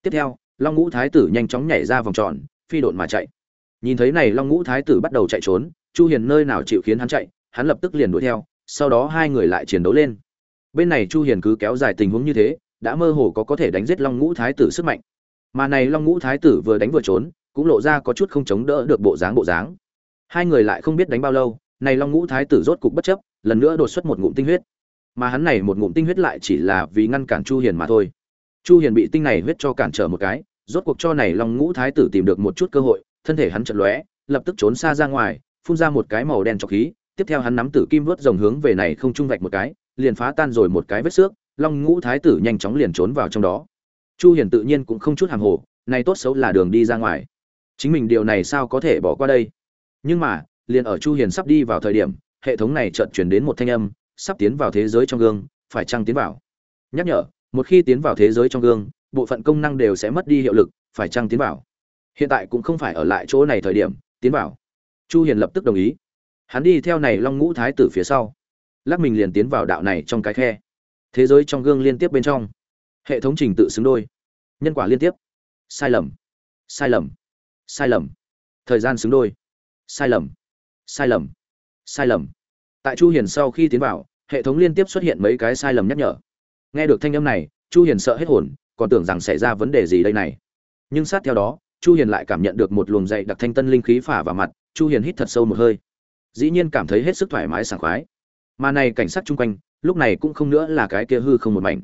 Tiếp theo, long ngũ thái tử nhanh chóng nhảy ra vòng tròn, phi độn mà chạy. Nhìn thấy này, long ngũ thái tử bắt đầu chạy trốn, chu hiền nơi nào chịu khiến hắn chạy, hắn lập tức liền đuổi theo, sau đó hai người lại chiến đấu lên. Bên này chu hiền cứ kéo dài tình huống như thế, đã mơ hồ có có thể đánh giết long ngũ thái tử sức mạnh. Mà này long ngũ thái tử vừa đánh vừa trốn, cũng lộ ra có chút không chống đỡ được bộ dáng bộ dáng hai người lại không biết đánh bao lâu, này long ngũ thái tử rốt cục bất chấp, lần nữa đột xuất một ngụm tinh huyết. Mà hắn này một ngụm tinh huyết lại chỉ là vì ngăn cản chu hiền mà thôi. Chu hiền bị tinh này huyết cho cản trở một cái, rốt cuộc cho này long ngũ thái tử tìm được một chút cơ hội, thân thể hắn chợt lóe, lập tức trốn xa ra ngoài, phun ra một cái màu đen trọc khí, tiếp theo hắn nắm tử kim vớt rồng hướng về này không trung vạch một cái, liền phá tan rồi một cái vết xước, long ngũ thái tử nhanh chóng liền trốn vào trong đó. Chu hiền tự nhiên cũng không chút hàng hồ, này tốt xấu là đường đi ra ngoài. Chính mình điều này sao có thể bỏ qua đây? Nhưng mà, liền ở chu hiền sắp đi vào thời điểm, hệ thống này chợt truyền đến một thanh âm, sắp tiến vào thế giới trong gương, phải chăng tiến vào? Nhắc nhở, một khi tiến vào thế giới trong gương, bộ phận công năng đều sẽ mất đi hiệu lực, phải chăng tiến vào? Hiện tại cũng không phải ở lại chỗ này thời điểm, tiến vào. Chu hiền lập tức đồng ý. Hắn đi theo này long ngũ thái tử phía sau. Lắc mình liền tiến vào đạo này trong cái khe. Thế giới trong gương liên tiếp bên trong. Hệ thống trình tự xứng đôi. Nhân quả liên tiếp. Sai lầm. Sai lầm. Sai lầm. Thời gian xứng đôi sai lầm. Sai lầm. Sai lầm. Tại chu hiền sau khi tiến vào, hệ thống liên tiếp xuất hiện mấy cái sai lầm nhắc nhở. Nghe được thanh âm này, chu hiền sợ hết hồn, còn tưởng rằng xảy ra vấn đề gì đây này. Nhưng sát theo đó, chu hiền lại cảm nhận được một luồng dậy đặc thanh tân linh khí phả vào mặt, chu hiền hít thật sâu một hơi. Dĩ nhiên cảm thấy hết sức thoải mái sảng khoái. Mà này cảnh sát chung quanh, lúc này cũng không nữa là cái kia hư không một mảnh.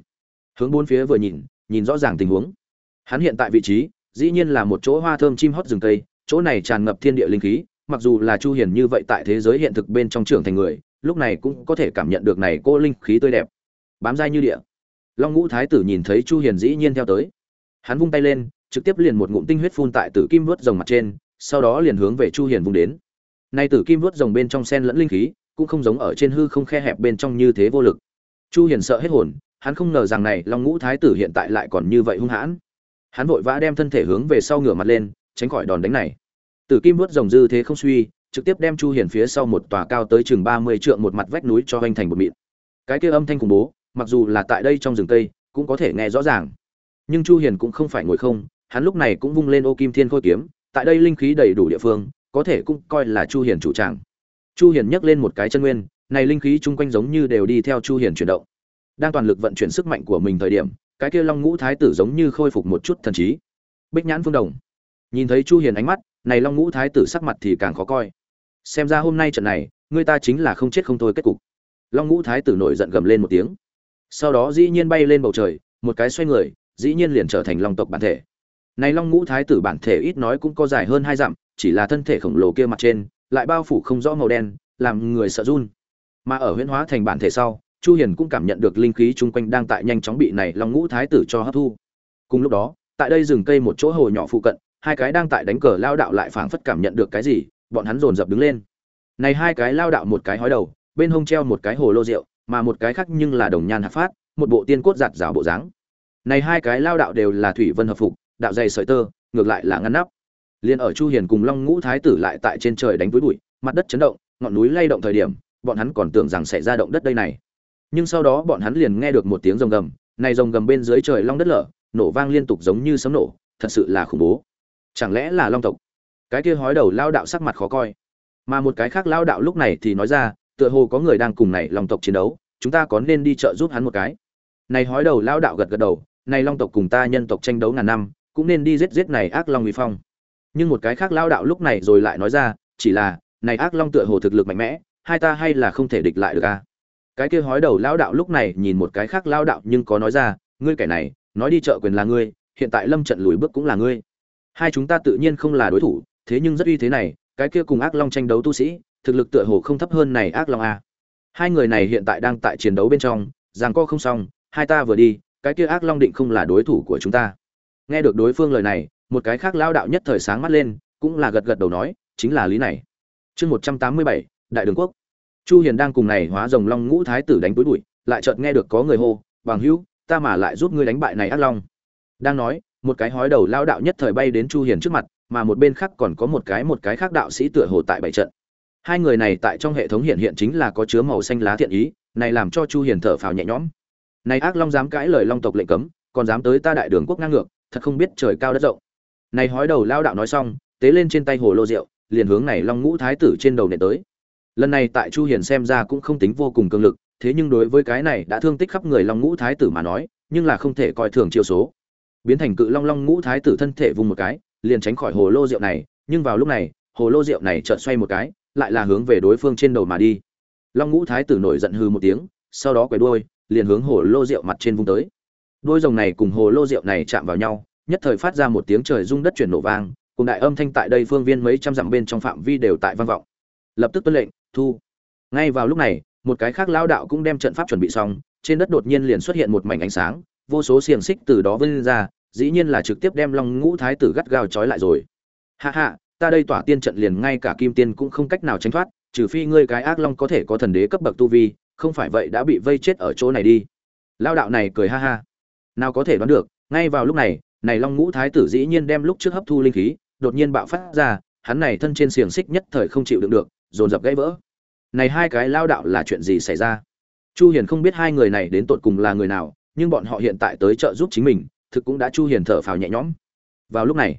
Hướng bốn phía vừa nhìn nhìn rõ ràng tình huống. Hắn hiện tại vị trí, dĩ nhiên là một chỗ hoa thơm chim hót rừng cây, chỗ này tràn ngập thiên địa linh khí mặc dù là chu hiền như vậy tại thế giới hiện thực bên trong trưởng thành người, lúc này cũng có thể cảm nhận được này cô linh khí tươi đẹp. Bám dai như địa. Long ngũ thái tử nhìn thấy chu hiền dĩ nhiên theo tới. Hắn vung tay lên, trực tiếp liền một ngụm tinh huyết phun tại tử kim vớt rồng mặt trên, sau đó liền hướng về chu hiền vung đến. Nay tử kim vớt rồng bên trong sen lẫn linh khí, cũng không giống ở trên hư không khe hẹp bên trong như thế vô lực. Chu hiền sợ hết hồn, hắn không ngờ rằng này long ngũ thái tử hiện tại lại còn như vậy hung hãn. Hắn vội vã đem thân thể hướng về sau ngửa mặt lên, tránh khỏi đòn đánh này tử kim vớt rồng dư thế không suy, trực tiếp đem chu hiền phía sau một tòa cao tới chừng 30 trượng một mặt vách núi cho hoành thành một mịn. Cái kia âm thanh khủng bố, mặc dù là tại đây trong rừng cây, cũng có thể nghe rõ ràng. Nhưng chu hiền cũng không phải ngồi không, hắn lúc này cũng vung lên ô kim thiên khôi kiếm, tại đây linh khí đầy đủ địa phương, có thể cũng coi là chu hiền chủ tràng. Chu hiền nhấc lên một cái chân nguyên, này linh khí chung quanh giống như đều đi theo chu hiền chuyển động. Đang toàn lực vận chuyển sức mạnh của mình thời điểm, cái kia long ngũ thái tử giống như khôi phục một chút thần trí. Bích nhãn phương đồng. Nhìn thấy chu hiền ánh mắt này long ngũ thái tử sắc mặt thì càng khó coi. Xem ra hôm nay trận này, người ta chính là không chết không thôi kết cục. Long ngũ thái tử nổi giận gầm lên một tiếng. Sau đó dĩ nhiên bay lên bầu trời, một cái xoay người, dĩ nhiên liền trở thành long tộc bản thể. Này long ngũ thái tử bản thể ít nói cũng có dài hơn hai dặm, chỉ là thân thể khổng lồ kia mặt trên, lại bao phủ không rõ màu đen, làm người sợ run. Mà ở huyễn hóa thành bản thể sau, chu hiền cũng cảm nhận được linh khí chung quanh đang tại nhanh chóng bị này long ngũ thái tử cho hấp thu. Cùng lúc đó, tại đây rừng cây một chỗ hồ nhỏ phụ cận hai cái đang tại đánh cờ lao đạo lại phảng phất cảm nhận được cái gì, bọn hắn dồn dập đứng lên. Này hai cái lao đạo một cái hói đầu, bên hông treo một cái hồ lô rượu, mà một cái khác nhưng là đồng nhan hạt phát, một bộ tiên cốt giặt rào bộ dáng. Này hai cái lao đạo đều là thủy vân hợp phục, đạo dày sợi tơ, ngược lại là ngăn nắp. Liền ở chu hiền cùng long ngũ thái tử lại tại trên trời đánh với bụi, mặt đất chấn động, ngọn núi lay động thời điểm, bọn hắn còn tưởng rằng sẽ ra động đất đây này. Nhưng sau đó bọn hắn liền nghe được một tiếng rồng gầm, này rồng gầm bên dưới trời long đất lở, nổ vang liên tục giống như sấm nổ, thật sự là khủng bố chẳng lẽ là long tộc? Cái kia hói đầu lao đạo sắc mặt khó coi. Mà một cái khác lao đạo lúc này thì nói ra, tựa hồ có người đang cùng này long tộc chiến đấu, chúng ta có nên đi chợ giúp hắn một cái? Này hói đầu lao đạo gật gật đầu, này long tộc cùng ta nhân tộc tranh đấu ngàn năm, cũng nên đi giết giết này ác long uy phong. Nhưng một cái khác lao đạo lúc này rồi lại nói ra, chỉ là, này ác long tựa hồ thực lực mạnh mẽ, hai ta hay là không thể địch lại được a à? cái kia hói đầu lao đạo lúc này nhìn một cái khác lao đạo nhưng có nói ra, ngươi kẻ này, nói đi chợ quyền là ngươi, hiện tại lâm trận lùi bước cũng là ngươi hai chúng ta tự nhiên không là đối thủ, thế nhưng rất uy thế này, cái kia cùng ác long tranh đấu tu sĩ, thực lực tựa hồ không thấp hơn này ác long a. Hai người này hiện tại đang tại chiến đấu bên trong rằng co không xong, hai ta vừa đi, cái kia ác long định không là đối thủ của chúng ta. Nghe được đối phương lời này, một cái khác lao đạo nhất thời sáng mắt lên, cũng là gật gật đầu nói, chính là lý này. Chương một trăm tám mươi bảy, đại đường quốc. Chu hiền đang cùng này hóa rồng long ngũ thái tử đánh túi bụi, lại chợt nghe được có người hô, bằng hữu, ta mà lại giúp ngươi đánh bại này ác long. Đang nói một cái hói đầu lao đạo nhất thời bay đến chu hiền trước mặt, mà một bên khác còn có một cái một cái khác đạo sĩ tựa hồ tại bảy trận. Hai người này tại trong hệ thống hiện hiện chính là có chứa màu xanh lá thiện ý, này làm cho chu hiền thở phào nhẹ nhõm. Này ác long dám cãi lời long tộc lệnh cấm, còn dám tới ta đại đường quốc ngang ngược, thật không biết trời cao đất rộng. Này hói đầu lao đạo nói xong, tế lên trên tay hồ lô rượu, liền hướng này long ngũ thái tử trên đầu nện tới. Lần này tại chu hiền xem ra cũng không tính vô cùng cường lực, thế nhưng đối với cái này đã thương tích khắp người long ngũ thái tử mà nói, nhưng là không thể coi thường chiêu số biến thành cự long long ngũ thái tử thân thể vùng một cái, liền tránh khỏi hồ lô rượu này, nhưng vào lúc này, hồ lô rượu này chợt xoay một cái, lại là hướng về đối phương trên đầu mà đi. Long ngũ thái tử nổi giận hư một tiếng, sau đó quay đuôi, liền hướng hồ lô rượu mặt trên vung tới. Đôi rồng này cùng hồ lô rượu này chạm vào nhau, nhất thời phát ra một tiếng trời rung đất chuyển nổ vang, cùng đại âm thanh tại đây phương viên mấy trăm dặm bên trong phạm vi đều tại vang vọng. Lập tức tuân lệnh, thu. Ngay vào lúc này, một cái khác lao đạo cũng đem trận pháp chuẩn bị xong, trên đất đột nhiên liền xuất hiện một mảnh ánh sáng vô số xiềng xích từ đó vươn ra, dĩ nhiên là trực tiếp đem long ngũ thái tử gắt gao trói lại rồi. Hạ hạ ta đây tỏa tiên trận liền ngay cả kim tiên cũng không cách nào tránh thoát, trừ phi ngươi cái ác long có thể có thần đế cấp bậc tu vi, không phải vậy đã bị vây chết ở chỗ này đi. Lao đạo này cười ha ha. Nào có thể đoán được, ngay vào lúc này này long ngũ thái tử dĩ nhiên đem lúc trước hấp thu linh khí, đột nhiên bạo phát ra, hắn này thân trên xiềng xích nhất thời không chịu đựng được, dồn dập gãy vỡ. Này hai cái lao đạo là chuyện gì xảy ra? Chu hiền không biết hai người này đến tột cùng là người nào nhưng bọn họ hiện tại tới trợ giúp chính mình, thực cũng đã chu hiền thở phào nhẹ nhõm. Vào lúc này,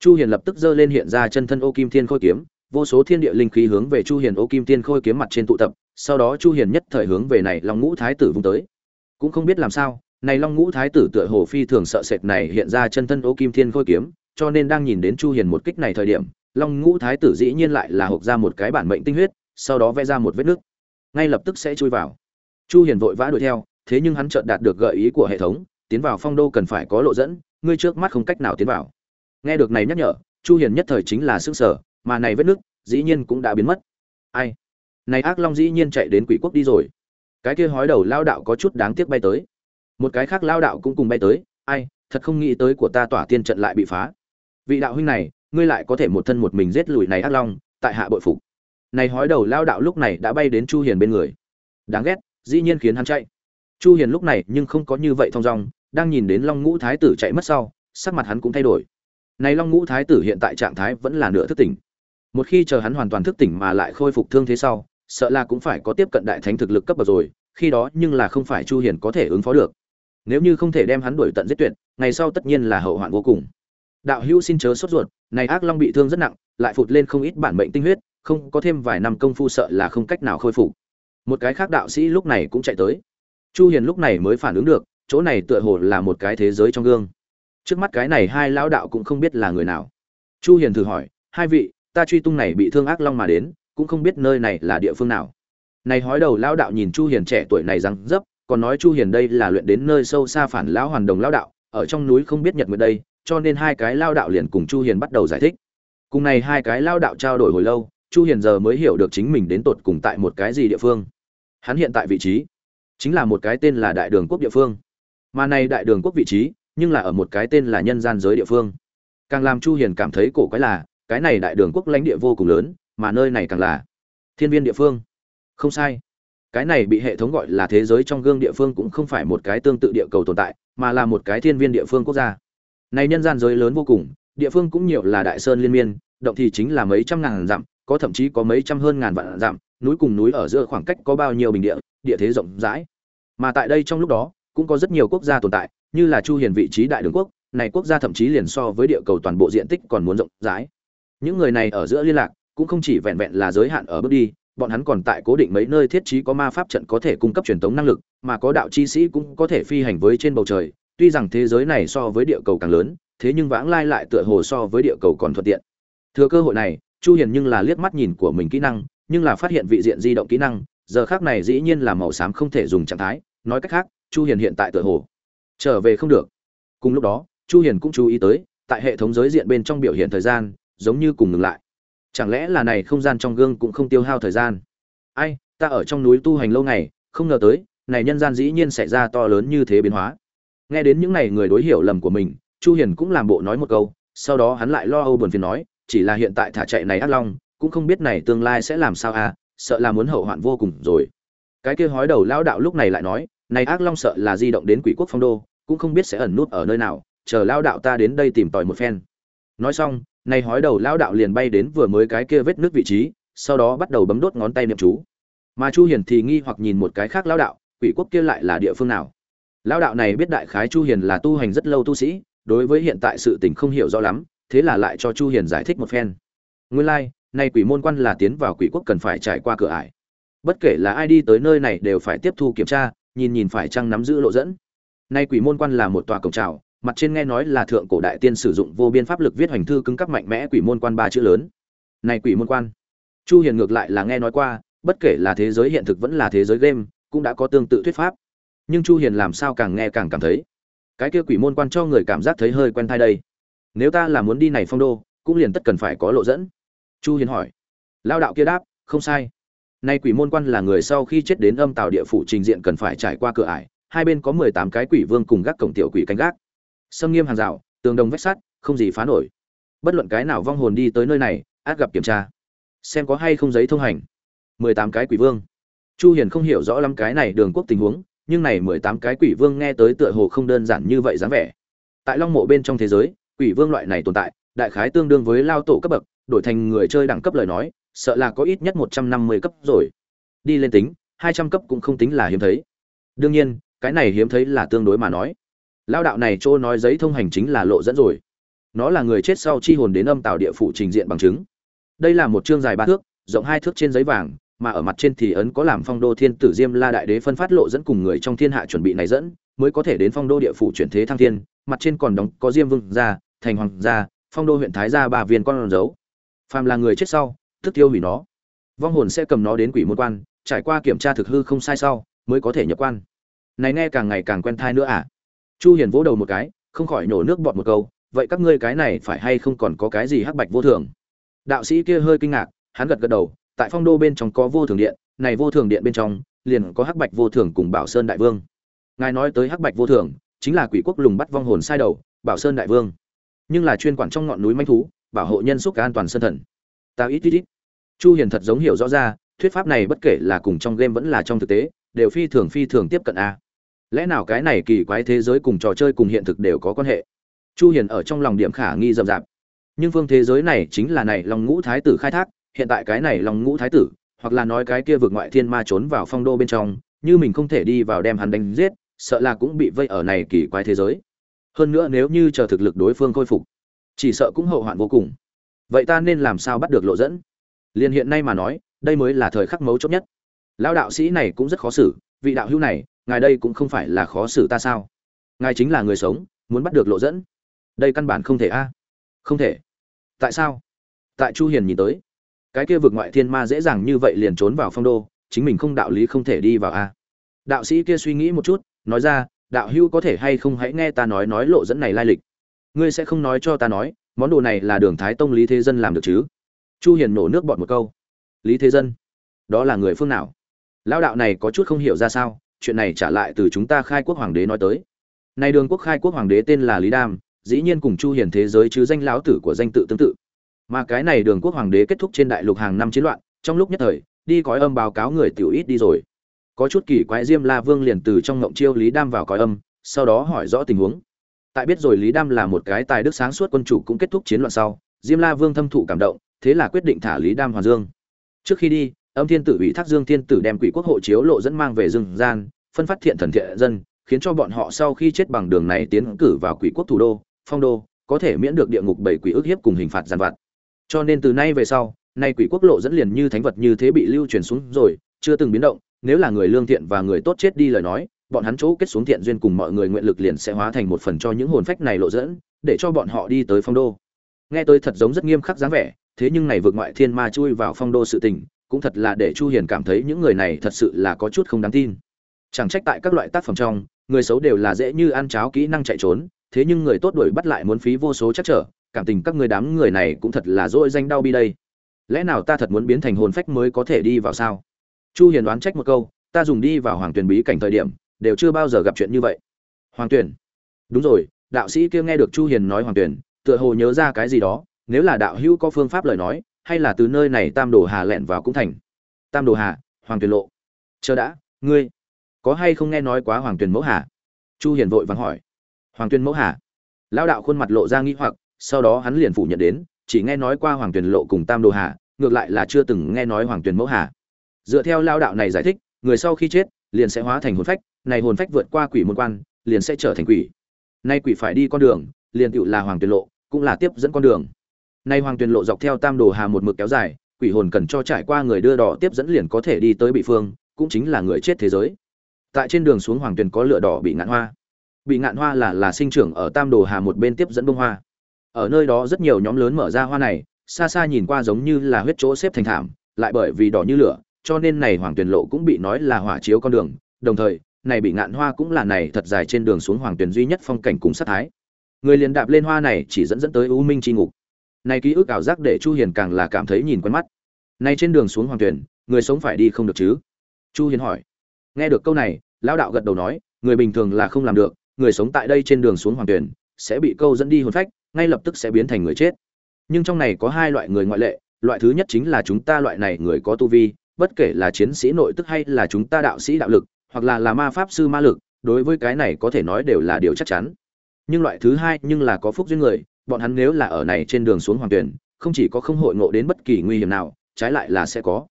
chu hiền lập tức giơ lên hiện ra chân thân ô kim thiên khôi kiếm, vô số thiên địa linh khí hướng về chu hiền ô kim thiên khôi kiếm mặt trên tụ tập, sau đó chu hiền nhất thời hướng về này long ngũ thái tử vung tới. Cũng không biết làm sao, này long ngũ thái tử tựa hồ phi thường sợ sệt này hiện ra chân thân ô kim thiên khôi kiếm, cho nên đang nhìn đến chu hiền một kích này thời điểm, long ngũ thái tử dĩ nhiên lại là hộc ra một cái bản mệnh tinh huyết, sau đó vẽ ra một vết nước ngay lập tức sẽ chui vào. Chu hiền vội vã đuổi theo thế nhưng hắn chợt đạt được gợi ý của hệ thống, tiến vào phong đô cần phải có lộ dẫn, ngươi trước mắt không cách nào tiến vào. Nghe được này nhắc nhở, chu hiền nhất thời chính là sức sở mà này vết nước dĩ nhiên cũng đã biến mất. Ai? Này ác long dĩ nhiên chạy đến quỷ quốc đi rồi. Cái kia hói đầu lao đạo có chút đáng tiếc bay tới. Một cái khác lao đạo cũng cùng bay tới. Ai? Thật không nghĩ tới của ta tỏa tiên trận lại bị phá. Vị đạo huynh này, ngươi lại có thể một thân một mình giết lùi này ác long, tại hạ bội phục. Này hói đầu lao đạo lúc này đã bay đến chu hiền bên người. Đáng ghét, dĩ nhiên khiến hắn chạy chu hiền lúc này nhưng không có như vậy thong dong, đang nhìn đến long ngũ thái tử chạy mất sau, sắc mặt hắn cũng thay đổi. Này long ngũ thái tử hiện tại trạng thái vẫn là nửa thức tỉnh. Một khi chờ hắn hoàn toàn thức tỉnh mà lại khôi phục thương thế sau, sợ là cũng phải có tiếp cận đại thánh thực lực cấp bậc rồi, khi đó nhưng là không phải chu hiền có thể ứng phó được. Nếu như không thể đem hắn đuổi tận giết tuyệt, ngày sau tất nhiên là hậu hoạn vô cùng. Đạo hữu xin chớ sốt ruột, này ác long bị thương rất nặng, lại phụt lên không ít bản mệnh tinh huyết, không có thêm vài năm công phu sợ là không cách nào khôi phục. Một cái khác đạo sĩ lúc này cũng chạy tới chu hiền lúc này mới phản ứng được chỗ này tựa hồ là một cái thế giới trong gương. Trước mắt cái này hai lão đạo cũng không biết là người nào. Chu hiền thử hỏi hai vị ta truy tung này bị thương ác long mà đến cũng không biết nơi này là địa phương nào. Này hói đầu lão đạo nhìn chu hiền trẻ tuổi này rằng, dấp còn nói chu hiền đây là luyện đến nơi sâu xa phản lão hoàn đồng lão đạo ở trong núi không biết nhật nguyệt đây cho nên hai cái lão đạo liền cùng chu hiền bắt đầu giải thích. Cùng này hai cái lão đạo trao đổi hồi lâu chu hiền giờ mới hiểu được chính mình đến tột cùng tại một cái gì địa phương. Hắn hiện tại vị trí chính là một cái tên là đại đường quốc địa phương. Mà này đại đường quốc vị trí, nhưng là ở một cái tên là nhân gian giới địa phương. Càng làm chu hiền cảm thấy cổ quái là, cái này đại đường quốc lãnh địa vô cùng lớn, mà nơi này càng là thiên viên địa phương. Không sai. Cái này bị hệ thống gọi là thế giới trong gương địa phương cũng không phải một cái tương tự địa cầu tồn tại, mà là một cái thiên viên địa phương quốc gia. Này nhân gian giới lớn vô cùng, địa phương cũng nhiều là đại sơn liên miên, động thì chính là mấy trăm ngàn dặm, có thậm chí có mấy trăm hơn ngàn vạn dặm, núi cùng núi ở giữa khoảng cách có bao nhiêu bình địa địa thế rộng rãi. Mà tại đây trong lúc đó, cũng có rất nhiều quốc gia tồn tại, như là chu hiền vị trí đại đường quốc, này quốc gia thậm chí liền so với địa cầu toàn bộ diện tích còn muốn rộng rãi. Những người này ở giữa liên lạc, cũng không chỉ vẹn vẹn là giới hạn ở bước đi, bọn hắn còn tại cố định mấy nơi thiết trí có ma pháp trận có thể cung cấp truyền tống năng lực, mà có đạo chi sĩ cũng có thể phi hành với trên bầu trời. Tuy rằng thế giới này so với địa cầu càng lớn, thế nhưng vãng lai lại tựa hồ so với địa cầu còn thuận tiện. Thừa cơ hội này, chu hiền nhưng là liếc mắt nhìn của mình kỹ năng, nhưng là phát hiện vị diện di động kỹ năng giờ khác này dĩ nhiên là màu xám không thể dùng trạng thái, nói cách khác, chu hiền hiện tại tựa hồ trở về không được. Cùng lúc đó, chu hiền cũng chú ý tới, tại hệ thống giới diện bên trong biểu hiện thời gian, giống như cùng ngừng lại. Chẳng lẽ là này không gian trong gương cũng không tiêu hao thời gian? Ai, ta ở trong núi tu hành lâu ngày, không ngờ tới, này nhân gian dĩ nhiên xảy ra to lớn như thế biến hóa. Nghe đến những này người đối hiểu lầm của mình, chu hiền cũng làm bộ nói một câu, sau đó hắn lại lo âu buồn phiền nói, chỉ là hiện tại thả chạy này ác long, cũng không biết này tương lai sẽ làm sao à sợ là muốn hậu hoạn vô cùng rồi. Cái kia hói đầu lão đạo lúc này lại nói này ác long sợ là di động đến quỷ quốc phong đô cũng không biết sẽ ẩn nút ở nơi nào chờ lão đạo ta đến đây tìm tòi một phen. Nói xong này hói đầu lão đạo liền bay đến vừa mới cái kia vết nước vị trí sau đó bắt đầu bấm đốt ngón tay niệm chú. Mà chu hiền thì nghi hoặc nhìn một cái khác lão đạo quỷ quốc kia lại là địa phương nào? Lão đạo này biết đại khái chu hiền là tu hành rất lâu tu sĩ đối với hiện tại sự tình không hiểu rõ lắm thế là lại cho chu hiền giải thích một phen. Nguyên lai like, nay quỷ môn quan là tiến vào quỷ quốc cần phải trải qua cửa ải. Bất kể là ai đi tới nơi này đều phải tiếp thu kiểm tra, nhìn nhìn phải chăng nắm giữ lộ dẫn. Nay quỷ môn quan là một tòa cổng trào, mặt trên nghe nói là thượng cổ đại tiên sử dụng vô biên pháp lực viết hoành thư cứng cấp mạnh mẽ quỷ môn quan ba chữ lớn. Này quỷ môn quan, chu hiền ngược lại là nghe nói qua, bất kể là thế giới hiện thực vẫn là thế giới game, cũng đã có tương tự thuyết pháp. Nhưng chu hiền làm sao càng nghe càng cảm thấy, cái kia quỷ môn quan cho người cảm giác thấy hơi quen thai đây. Nếu ta là muốn đi này phong đô, cũng liền tất cần phải có lộ dẫn chu hiền hỏi. Lao đạo kia đáp, không sai. Nay quỷ môn quan là người sau khi chết đến âm tào địa phủ trình diện cần phải trải qua cửa ải, hai bên có 18 cái quỷ vương cùng gác cổng tiểu quỷ canh gác. Sâm nghiêm hàng rào, tường đồng vách sắt, không gì phá nổi. Bất luận cái nào vong hồn đi tới nơi này, át gặp kiểm tra. Xem có hay không giấy thông hành. 18 cái quỷ vương. Chu hiền không hiểu rõ lắm cái này đường quốc tình huống, nhưng này 18 cái quỷ vương nghe tới tựa hồ không đơn giản như vậy dáng vẻ. Tại long mộ bên trong thế giới, quỷ vương loại này tồn tại, đại khái tương đương với lao tổ cấp bậc đổi thành người chơi đẳng cấp lời nói, sợ là có ít nhất một trăm năm mươi cấp rồi. Đi lên tính, hai trăm cấp cũng không tính là hiếm thấy. Đương nhiên, cái này hiếm thấy là tương đối mà nói. Lao đạo này chỗ nói giấy thông hành chính là lộ dẫn rồi. Nó là người chết sau chi hồn đến âm tạo địa phủ trình diện bằng chứng. Đây là một chương dài ba thước, rộng hai thước trên giấy vàng, mà ở mặt trên thì ấn có làm phong đô thiên tử diêm la đại đế phân phát lộ dẫn cùng người trong thiên hạ chuẩn bị này dẫn, mới có thể đến phong đô địa phủ chuyển thế thăng thiên. Mặt trên còn đóng có diêm vương gia, thành hoàng gia, phong đô huyện thái gia ba viên con dấu phàm là người chết sau, tức tiêu hủy nó. Vong hồn sẽ cầm nó đến quỷ môn quan, trải qua kiểm tra thực hư không sai sau, mới có thể nhập quan. Này nghe càng ngày càng quen thai nữa à? Chu hiền vỗ đầu một cái, không khỏi nổ nước bọt một câu, vậy các ngươi cái này phải hay không còn có cái gì hắc bạch vô thường? Đạo sĩ kia hơi kinh ngạc, hắn gật gật đầu, tại phong đô bên trong có vô thường điện, này vô thường điện bên trong, liền có hắc bạch vô thường cùng bảo sơn đại vương. Ngài nói tới hắc bạch vô thường, chính là quỷ quốc lùng bắt vong hồn sai đầu, bảo sơn đại vương. Nhưng là chuyên quản trong ngọn núi manh thú bảo hộ nhân xúc an toàn sân thần. Ta ít ít ít. Chu hiền thật giống hiểu rõ ra, thuyết pháp này bất kể là cùng trong game vẫn là trong thực tế, đều phi thường phi thường tiếp cận a. Lẽ nào cái này kỳ quái thế giới cùng trò chơi cùng hiện thực đều có quan hệ? Chu hiền ở trong lòng điểm khả nghi rậm rạp. Nhưng phương thế giới này chính là này lòng ngũ thái tử khai thác, hiện tại cái này lòng ngũ thái tử, hoặc là nói cái kia vượt ngoại thiên ma trốn vào phong đô bên trong, như mình không thể đi vào đem hắn đánh giết, sợ là cũng bị vây ở này kỳ quái thế giới. Hơn nữa nếu như chờ thực lực đối phương khôi phục chỉ sợ cũng hậu hoạn vô cùng. Vậy ta nên làm sao bắt được lộ dẫn? Liền hiện nay mà nói, đây mới là thời khắc mấu chốt nhất. Lão đạo sĩ này cũng rất khó xử, vị đạo hữu này, ngài đây cũng không phải là khó xử ta sao? Ngài chính là người sống, muốn bắt được lộ dẫn. Đây căn bản không thể a. Không thể. Tại sao? Tại chu hiền nhìn tới, cái kia vực ngoại thiên ma dễ dàng như vậy liền trốn vào phong đô, chính mình không đạo lý không thể đi vào a. Đạo sĩ kia suy nghĩ một chút, nói ra, đạo hữu có thể hay không hãy nghe ta nói nói lộ dẫn này lai lịch ngươi sẽ không nói cho ta nói, món đồ này là đường thái tông lý thế dân làm được chứ? Chu hiền nổ nước bọt một câu. Lý thế dân, đó là người phương nào? Lão đạo này có chút không hiểu ra sao, chuyện này trả lại từ chúng ta khai quốc hoàng đế nói tới. Nay đường quốc khai quốc hoàng đế tên là lý đam, dĩ nhiên cùng chu hiền thế giới chứ danh lão tử của danh tự tương tự. Mà cái này đường quốc hoàng đế kết thúc trên đại lục hàng năm chiến loạn, trong lúc nhất thời, đi cõi âm báo cáo người tiểu ít đi rồi. Có chút kỳ quái diêm la vương liền từ trong ngộng chiêu lý đam vào cõi âm, sau đó hỏi rõ tình huống tại biết rồi lý đam là một cái tài đức sáng suốt quân chủ cũng kết thúc chiến loạn sau, diêm la vương thâm thụ cảm động, thế là quyết định thả lý đam hoàn dương. Trước khi đi, âm thiên tử ủy thác dương thiên tử đem quỷ quốc hộ chiếu lộ dẫn mang về dương gian, phân phát thiện thần thiện dân, khiến cho bọn họ sau khi chết bằng đường này tiến cử vào quỷ quốc thủ đô, phong đô, có thể miễn được địa ngục bảy quỷ ức hiếp cùng hình phạt giàn vặt. Cho nên từ nay về sau, nay quỷ quốc lộ dẫn liền như thánh vật như thế bị lưu truyền xuống rồi, chưa từng biến động, nếu là người lương thiện và người tốt chết đi lời nói bọn hắn chỗ kết xuống thiện duyên cùng mọi người nguyện lực liền sẽ hóa thành một phần cho những hồn phách này lộ dẫn, để cho bọn họ đi tới phong đô. Nghe tôi thật giống rất nghiêm khắc dáng vẻ, thế nhưng này vượt ngoại thiên ma chui vào phong đô sự tình, cũng thật là để chu hiền cảm thấy những người này thật sự là có chút không đáng tin. Chẳng trách tại các loại tác phẩm trong, người xấu đều là dễ như ăn cháo kỹ năng chạy trốn, thế nhưng người tốt đuổi bắt lại muốn phí vô số chắc trở, cảm tình các người đám người này cũng thật là dỗi danh đau bi đây. Lẽ nào ta thật muốn biến thành hồn phách mới có thể đi vào sao? Chu hiền đoán trách một câu, ta dùng đi vào hoàng tuyển bí cảnh thời điểm đều chưa bao giờ gặp chuyện như vậy. Hoàng tuyển đúng rồi, đạo sĩ kia nghe được chu hiền nói hoàng tuyển tựa hồ nhớ ra cái gì đó, nếu là đạo hữu có phương pháp lời nói, hay là từ nơi này tam đồ hà lẹn vào cũng thành. Tam đồ hà, hoàng tuyển lộ. Chờ đã, ngươi. Có hay không nghe nói quá hoàng tuyển mẫu hà? Chu hiền vội vàng hỏi. Hoàng tuyển mẫu hà? Lão đạo khuôn mặt lộ ra nghi hoặc, sau đó hắn liền phủ nhận đến, chỉ nghe nói qua hoàng tuyển lộ cùng tam đồ hà, ngược lại là chưa từng nghe nói hoàng tuyển mẫu hà. Dựa theo lao đạo này giải thích, người sau khi chết, liền sẽ hóa thành hồn phách này hồn phách vượt qua quỷ môn quan, liền sẽ trở thành quỷ. Nay quỷ phải đi con đường, liền tựu là hoàng tuyển lộ, cũng là tiếp dẫn con đường. Nay hoàng tuyển lộ dọc theo tam đồ hà một mực kéo dài, quỷ hồn cần cho trải qua người đưa đỏ tiếp dẫn liền có thể đi tới bị phương, cũng chính là người chết thế giới. Tại trên đường xuống hoàng tuyển có lửa đỏ bị ngạn hoa. Bị ngạn hoa là là sinh trưởng ở tam đồ hà một bên tiếp dẫn bông hoa. Ở nơi đó rất nhiều nhóm lớn mở ra hoa này, xa xa nhìn qua giống như là huyết chỗ xếp thành thảm, lại bởi vì đỏ như lửa, cho nên này hoàng tuyền lộ cũng bị nói là hỏa chiếu con đường, đồng thời này bị ngạn hoa cũng là này thật dài trên đường xuống hoàng tuyền duy nhất phong cảnh cùng sát thái. Người liền đạp lên hoa này chỉ dẫn dẫn tới u minh tri ngục. Này ký ức ảo giác để chu hiền càng là cảm thấy nhìn quen mắt. Này trên đường xuống hoàng tuyền người sống phải đi không được chứ? Chu hiền hỏi. Nghe được câu này, lão đạo gật đầu nói, người bình thường là không làm được, người sống tại đây trên đường xuống hoàng tuyền sẽ bị câu dẫn đi hồn phách, ngay lập tức sẽ biến thành người chết. Nhưng trong này có hai loại người ngoại lệ, loại thứ nhất chính là chúng ta loại này người có tu vi, bất kể là chiến sĩ nội tức hay là chúng ta đạo sĩ đạo lực hoặc là là ma pháp sư ma lực, đối với cái này có thể nói đều là điều chắc chắn. Nhưng loại thứ hai nhưng là có phúc duyên người, bọn hắn nếu là ở này trên đường xuống hoàng tuyển, không chỉ có không hội ngộ đến bất kỳ nguy hiểm nào, trái lại là sẽ có.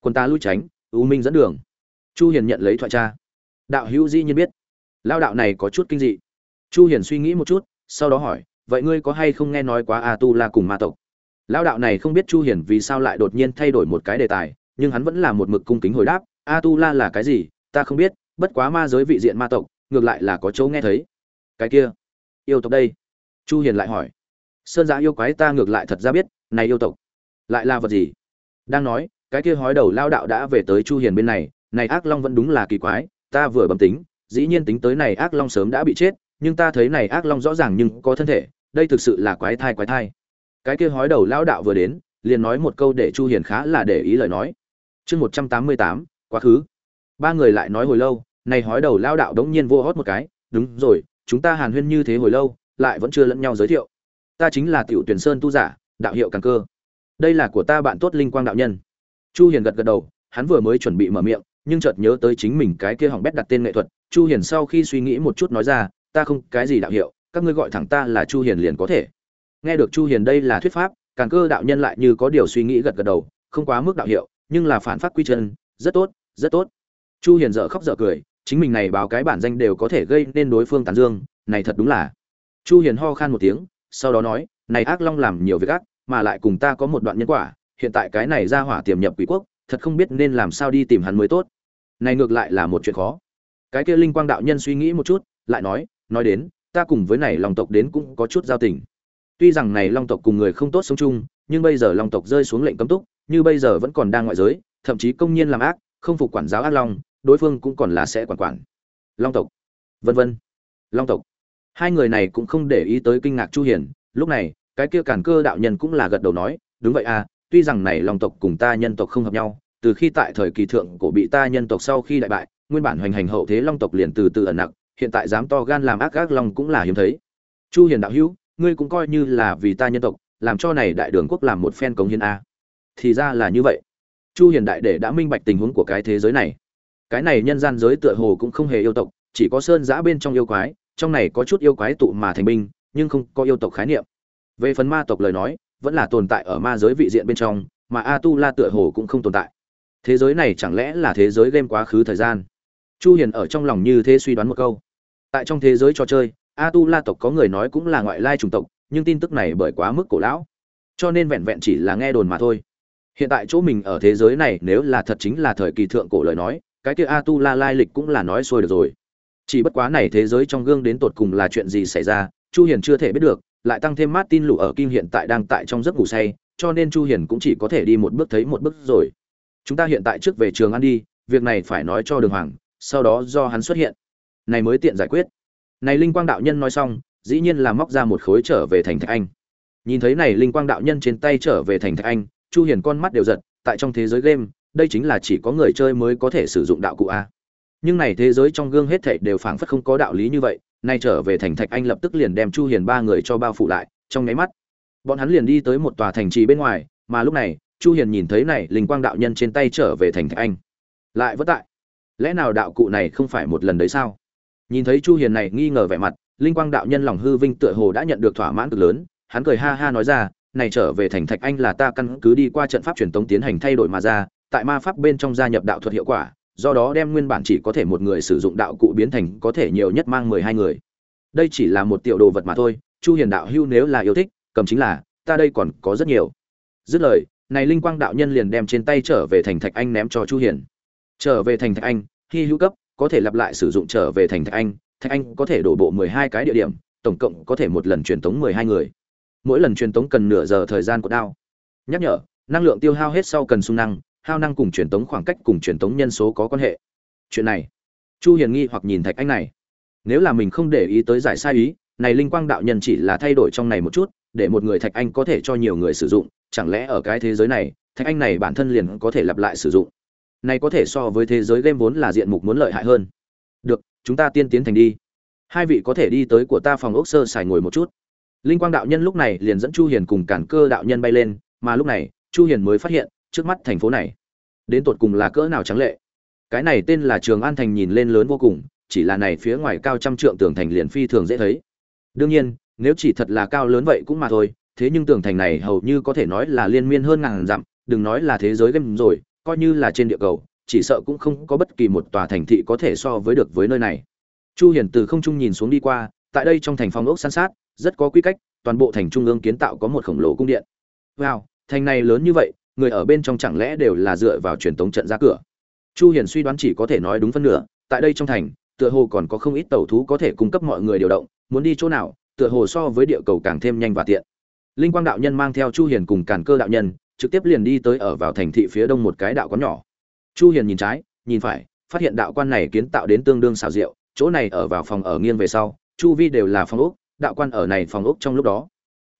Quân ta lui tránh ưu minh dẫn đường. Chu hiền nhận lấy thoại cha đạo hữu di nhiên biết. Lao đạo này có chút kinh dị. Chu hiền suy nghĩ một chút, sau đó hỏi, vậy ngươi có hay không nghe nói quá a tu la cùng ma tộc? Lao đạo này không biết chu hiền vì sao lại đột nhiên thay đổi một cái đề tài, nhưng hắn vẫn là một mực cung kính hồi đáp, a tu la là cái gì? Ta không biết bất quá ma giới vị diện ma tộc ngược lại là có chỗ nghe thấy. Cái kia yêu tộc đây. Chu hiền lại hỏi. Sơn giã yêu quái ta ngược lại thật ra biết này yêu tộc lại là vật gì? Đang nói cái kia hói đầu lao đạo đã về tới chu hiền bên này này ác long vẫn đúng là kỳ quái ta vừa bấm tính dĩ nhiên tính tới này ác long sớm đã bị chết nhưng ta thấy này ác long rõ ràng nhưng có thân thể đây thực sự là quái thai quái thai. Cái kia hói đầu lao đạo vừa đến liền nói một câu để chu hiền khá là để ý lời nói. Chương 188, quá khứ ba người lại nói hồi lâu, này hói đầu lao đạo đống nhiên vô hót một cái, đúng rồi, chúng ta hàn huyên như thế hồi lâu, lại vẫn chưa lẫn nhau giới thiệu. Ta chính là tiểu tuyển sơn tu giả, đạo hiệu càng cơ. Đây là của ta bạn tốt linh quang đạo nhân. Chu hiền gật gật đầu, hắn vừa mới chuẩn bị mở miệng, nhưng chợt nhớ tới chính mình cái kia hỏng bét đặt tên nghệ thuật. Chu hiền sau khi suy nghĩ một chút nói ra, ta không, cái gì đạo hiệu, các ngươi gọi thẳng ta là chu hiền liền có thể. Nghe được chu hiền đây là thuyết pháp, càng cơ đạo nhân lại như có điều suy nghĩ gật gật đầu, không quá mức đạo hiệu, nhưng là phản phát quy chân, rất tốt rất tốt chu hiền dở khóc dở cười, chính mình này báo cái bản danh đều có thể gây nên đối phương tàn dương, này thật đúng là. Chu hiền ho khan một tiếng, sau đó nói, này ác long làm nhiều việc ác, mà lại cùng ta có một đoạn nhân quả, hiện tại cái này ra hỏa tiềm nhập quỷ quốc, thật không biết nên làm sao đi tìm hắn mới tốt. Này ngược lại là một chuyện khó. Cái kia linh quang đạo nhân suy nghĩ một chút, lại nói nói đến, ta cùng với này long tộc đến cũng có chút giao tình. Tuy rằng này long tộc cùng người không tốt sống chung, nhưng bây giờ long tộc rơi xuống lệnh cấm túc, như bây giờ vẫn còn đang ngoại giới, thậm chí công nhiên làm ác, không phục quản giáo ác long đối phương cũng còn là sẽ quản quản. Long tộc. Vân vân. Long tộc. Hai người này cũng không để ý tới kinh ngạc chu hiền, lúc này cái kia cản cơ đạo nhân cũng là gật đầu nói đúng vậy à tuy rằng này long tộc cùng ta nhân tộc không hợp nhau từ khi tại thời kỳ thượng cổ bị ta nhân tộc sau khi đại bại nguyên bản hoành hành hậu thế long tộc liền từ từ ẩn nặng hiện tại dám to gan làm ác ác long cũng là hiếm thấy. Chu hiền đạo hữu ngươi cũng coi như là vì ta nhân tộc làm cho này đại đường quốc làm một phen cống hiến a. Thì ra là như vậy. Chu hiền đại để đã minh bạch tình huống của cái thế giới này cái này nhân gian giới tựa hồ cũng không hề yêu tộc, chỉ có sơn giã bên trong yêu quái, trong này có chút yêu quái tụ mà thành binh, nhưng không có yêu tộc khái niệm. Về phần ma tộc lời nói, vẫn là tồn tại ở ma giới vị diện bên trong, mà a tu la tựa hồ cũng không tồn tại. Thế giới này chẳng lẽ là thế giới game quá khứ thời gian? Chu hiền ở trong lòng như thế suy đoán một câu. Tại trong thế giới trò chơi a tu la tộc có người nói cũng là ngoại lai chủng tộc, nhưng tin tức này bởi quá mức cổ lão. Cho nên vẹn vẹn chỉ là nghe đồn mà thôi. Hiện tại chỗ mình ở thế giới này nếu là thật chính là thời kỳ thượng cổ lời nói cái kia a tu la lai lịch cũng là nói xuôi được rồi. Chỉ bất quá này thế giới trong gương đến tột cùng là chuyện gì xảy ra, chu hiền chưa thể biết được, lại tăng thêm martin lụ ở kim hiện tại đang tại trong giấc ngủ say, cho nên chu hiền cũng chỉ có thể đi một bước thấy một bước rồi. Chúng ta hiện tại trước về trường ăn đi, việc này phải nói cho đường hoàng, sau đó do hắn xuất hiện. Này mới tiện giải quyết. Này linh quang đạo nhân nói xong, dĩ nhiên là móc ra một khối trở về thành thạch anh. Nhìn thấy này linh quang đạo nhân trên tay trở về thành thạch anh, chu hiền con mắt đều giật, tại trong thế giới game đây chính là chỉ có người chơi mới có thể sử dụng đạo cụ a. Nhưng này thế giới trong gương hết thảy đều phảng phất không có đạo lý như vậy, nay trở về thành thạch anh lập tức liền đem chu hiền ba người cho bao phủ lại, trong nháy mắt, bọn hắn liền đi tới một tòa thành trì bên ngoài, mà lúc này, chu hiền nhìn thấy này linh quang đạo nhân trên tay trở về thành thạch anh. Lại vất tại. Lẽ nào đạo cụ này không phải một lần đấy sao? Nhìn thấy chu hiền này nghi ngờ vẻ mặt, linh quang đạo nhân lòng hư vinh tựa hồ đã nhận được thỏa mãn cực lớn, hắn cười ha ha nói ra, này trở về thành thạch anh là ta căn cứ đi qua trận pháp truyền tống tiến hành thay đổi mà ra tại ma pháp bên trong gia nhập đạo thuật hiệu quả, do đó đem nguyên bản chỉ có thể một người sử dụng đạo cụ biến thành có thể nhiều nhất mang mười hai người. Đây chỉ là một tiểu đồ vật mà thôi, chu hiền đạo hưu nếu là yêu thích, cầm chính là, ta đây còn có rất nhiều. Dứt lời, này linh quang đạo nhân liền đem trên tay trở về thành thạch anh ném cho chu hiền. Trở về thành thạch anh khi hữu cấp, có thể lặp lại sử dụng trở về thành thạch anh thạch anh có thể đổ bộ 12 cái địa điểm, tổng cộng có thể một lần truyền tống 12 người. Mỗi lần truyền tống cần nửa giờ thời gian của đao. Nhắc nhở, năng lượng tiêu hao hết sau cần sung năng hao năng cùng truyền tống khoảng cách cùng truyền tống nhân số có quan hệ. Chuyện này, chu hiền nghi hoặc nhìn thạch anh này. Nếu là mình không để ý tới giải sai ý, này linh quang đạo nhân chỉ là thay đổi trong này một chút, để một người thạch anh có thể cho nhiều người sử dụng, chẳng lẽ ở cái thế giới này, thạch anh này bản thân liền có thể lặp lại sử dụng? Này có thể so với thế giới game vốn là diện mục muốn lợi hại hơn. Được, chúng ta tiên tiến thành đi. Hai vị có thể đi tới của ta phòng ốc sơ xài ngồi một chút. Linh quang đạo nhân lúc này liền dẫn chu hiền cùng cản cơ đạo nhân bay lên, mà lúc này, chu hiền mới phát hiện, trước mắt thành phố này đến tột cùng là cỡ nào trắng lệ. Cái này tên là trường an thành nhìn lên lớn vô cùng, chỉ là này phía ngoài cao trăm trượng tường thành liền phi thường dễ thấy. Đương nhiên, nếu chỉ thật là cao lớn vậy cũng mà thôi, thế nhưng tường thành này hầu như có thể nói là liên miên hơn ngàn dặm, đừng nói là thế giới game rồi, coi như là trên địa cầu, chỉ sợ cũng không có bất kỳ một tòa thành thị có thể so với được với nơi này. Chu hiền từ không trung nhìn xuống đi qua, tại đây trong thành phong ốc san sát, rất có quy cách, toàn bộ thành trung ương kiến tạo có một khổng lồ cung điện. Wow, thành này lớn như vậy người ở bên trong chẳng lẽ đều là dựa vào truyền tống trận ra cửa? Chu hiền suy đoán chỉ có thể nói đúng phân nửa, tại đây trong thành, tựa hồ còn có không ít tàu thú có thể cung cấp mọi người điều động, muốn đi chỗ nào, tựa hồ so với địa cầu càng thêm nhanh và tiện. Linh quang đạo nhân mang theo chu hiền cùng càn cơ đạo nhân, trực tiếp liền đi tới ở vào thành thị phía đông một cái đạo quán nhỏ. Chu hiền nhìn trái, nhìn phải, phát hiện đạo quan này kiến tạo đến tương đương xảo diệu chỗ này ở vào phòng ở nghiêng về sau, chu vi đều là phòng ốc, đạo quan ở này phòng ốc trong lúc đó.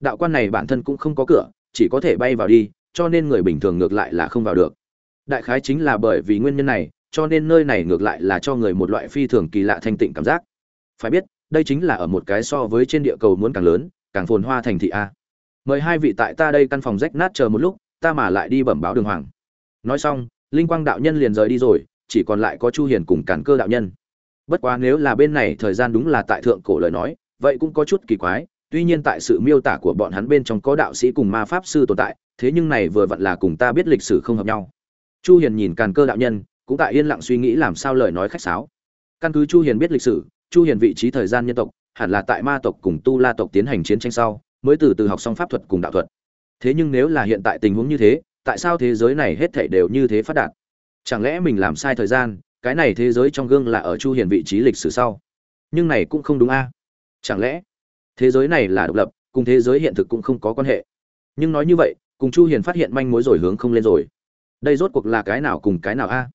Đạo quan này bản thân cũng không có cửa, chỉ có thể bay vào đi cho nên người bình thường ngược lại là không vào được. Đại khái chính là bởi vì nguyên nhân này, cho nên nơi này ngược lại là cho người một loại phi thường kỳ lạ thanh tịnh cảm giác. Phải biết, đây chính là ở một cái so với trên địa cầu muốn càng lớn, càng phồn hoa thành thị a. Mời hai vị tại ta đây căn phòng rách nát chờ một lúc, ta mà lại đi bẩm báo đường hoàng. Nói xong, linh quang đạo nhân liền rời đi rồi, chỉ còn lại có chu hiền cùng cản cơ đạo nhân. Bất quá nếu là bên này thời gian đúng là tại thượng cổ lời nói, vậy cũng có chút kỳ quái tuy nhiên tại sự miêu tả của bọn hắn bên trong có đạo sĩ cùng ma pháp sư tồn tại, thế nhưng này vừa vặn là cùng ta biết lịch sử không hợp nhau. Chu hiền nhìn càn cơ đạo nhân, cũng tại yên lặng suy nghĩ làm sao lời nói khách sáo. Căn cứ chu hiền biết lịch sử, chu hiền vị trí thời gian nhân tộc, hẳn là tại ma tộc cùng tu la tộc tiến hành chiến tranh sau, mới từ từ học xong pháp thuật cùng đạo thuật. Thế nhưng nếu là hiện tại tình huống như thế, tại sao thế giới này hết thảy đều như thế phát đạt? Chẳng lẽ mình làm sai thời gian, cái này thế giới trong gương là ở chu hiền vị trí lịch sử sau? Nhưng này cũng không đúng a. Chẳng lẽ thế giới này là độc lập, cùng thế giới hiện thực cũng không có quan hệ. Nhưng nói như vậy, cùng chu hiền phát hiện manh mối rồi hướng không lên rồi. Đây rốt cuộc là cái nào cùng cái nào a?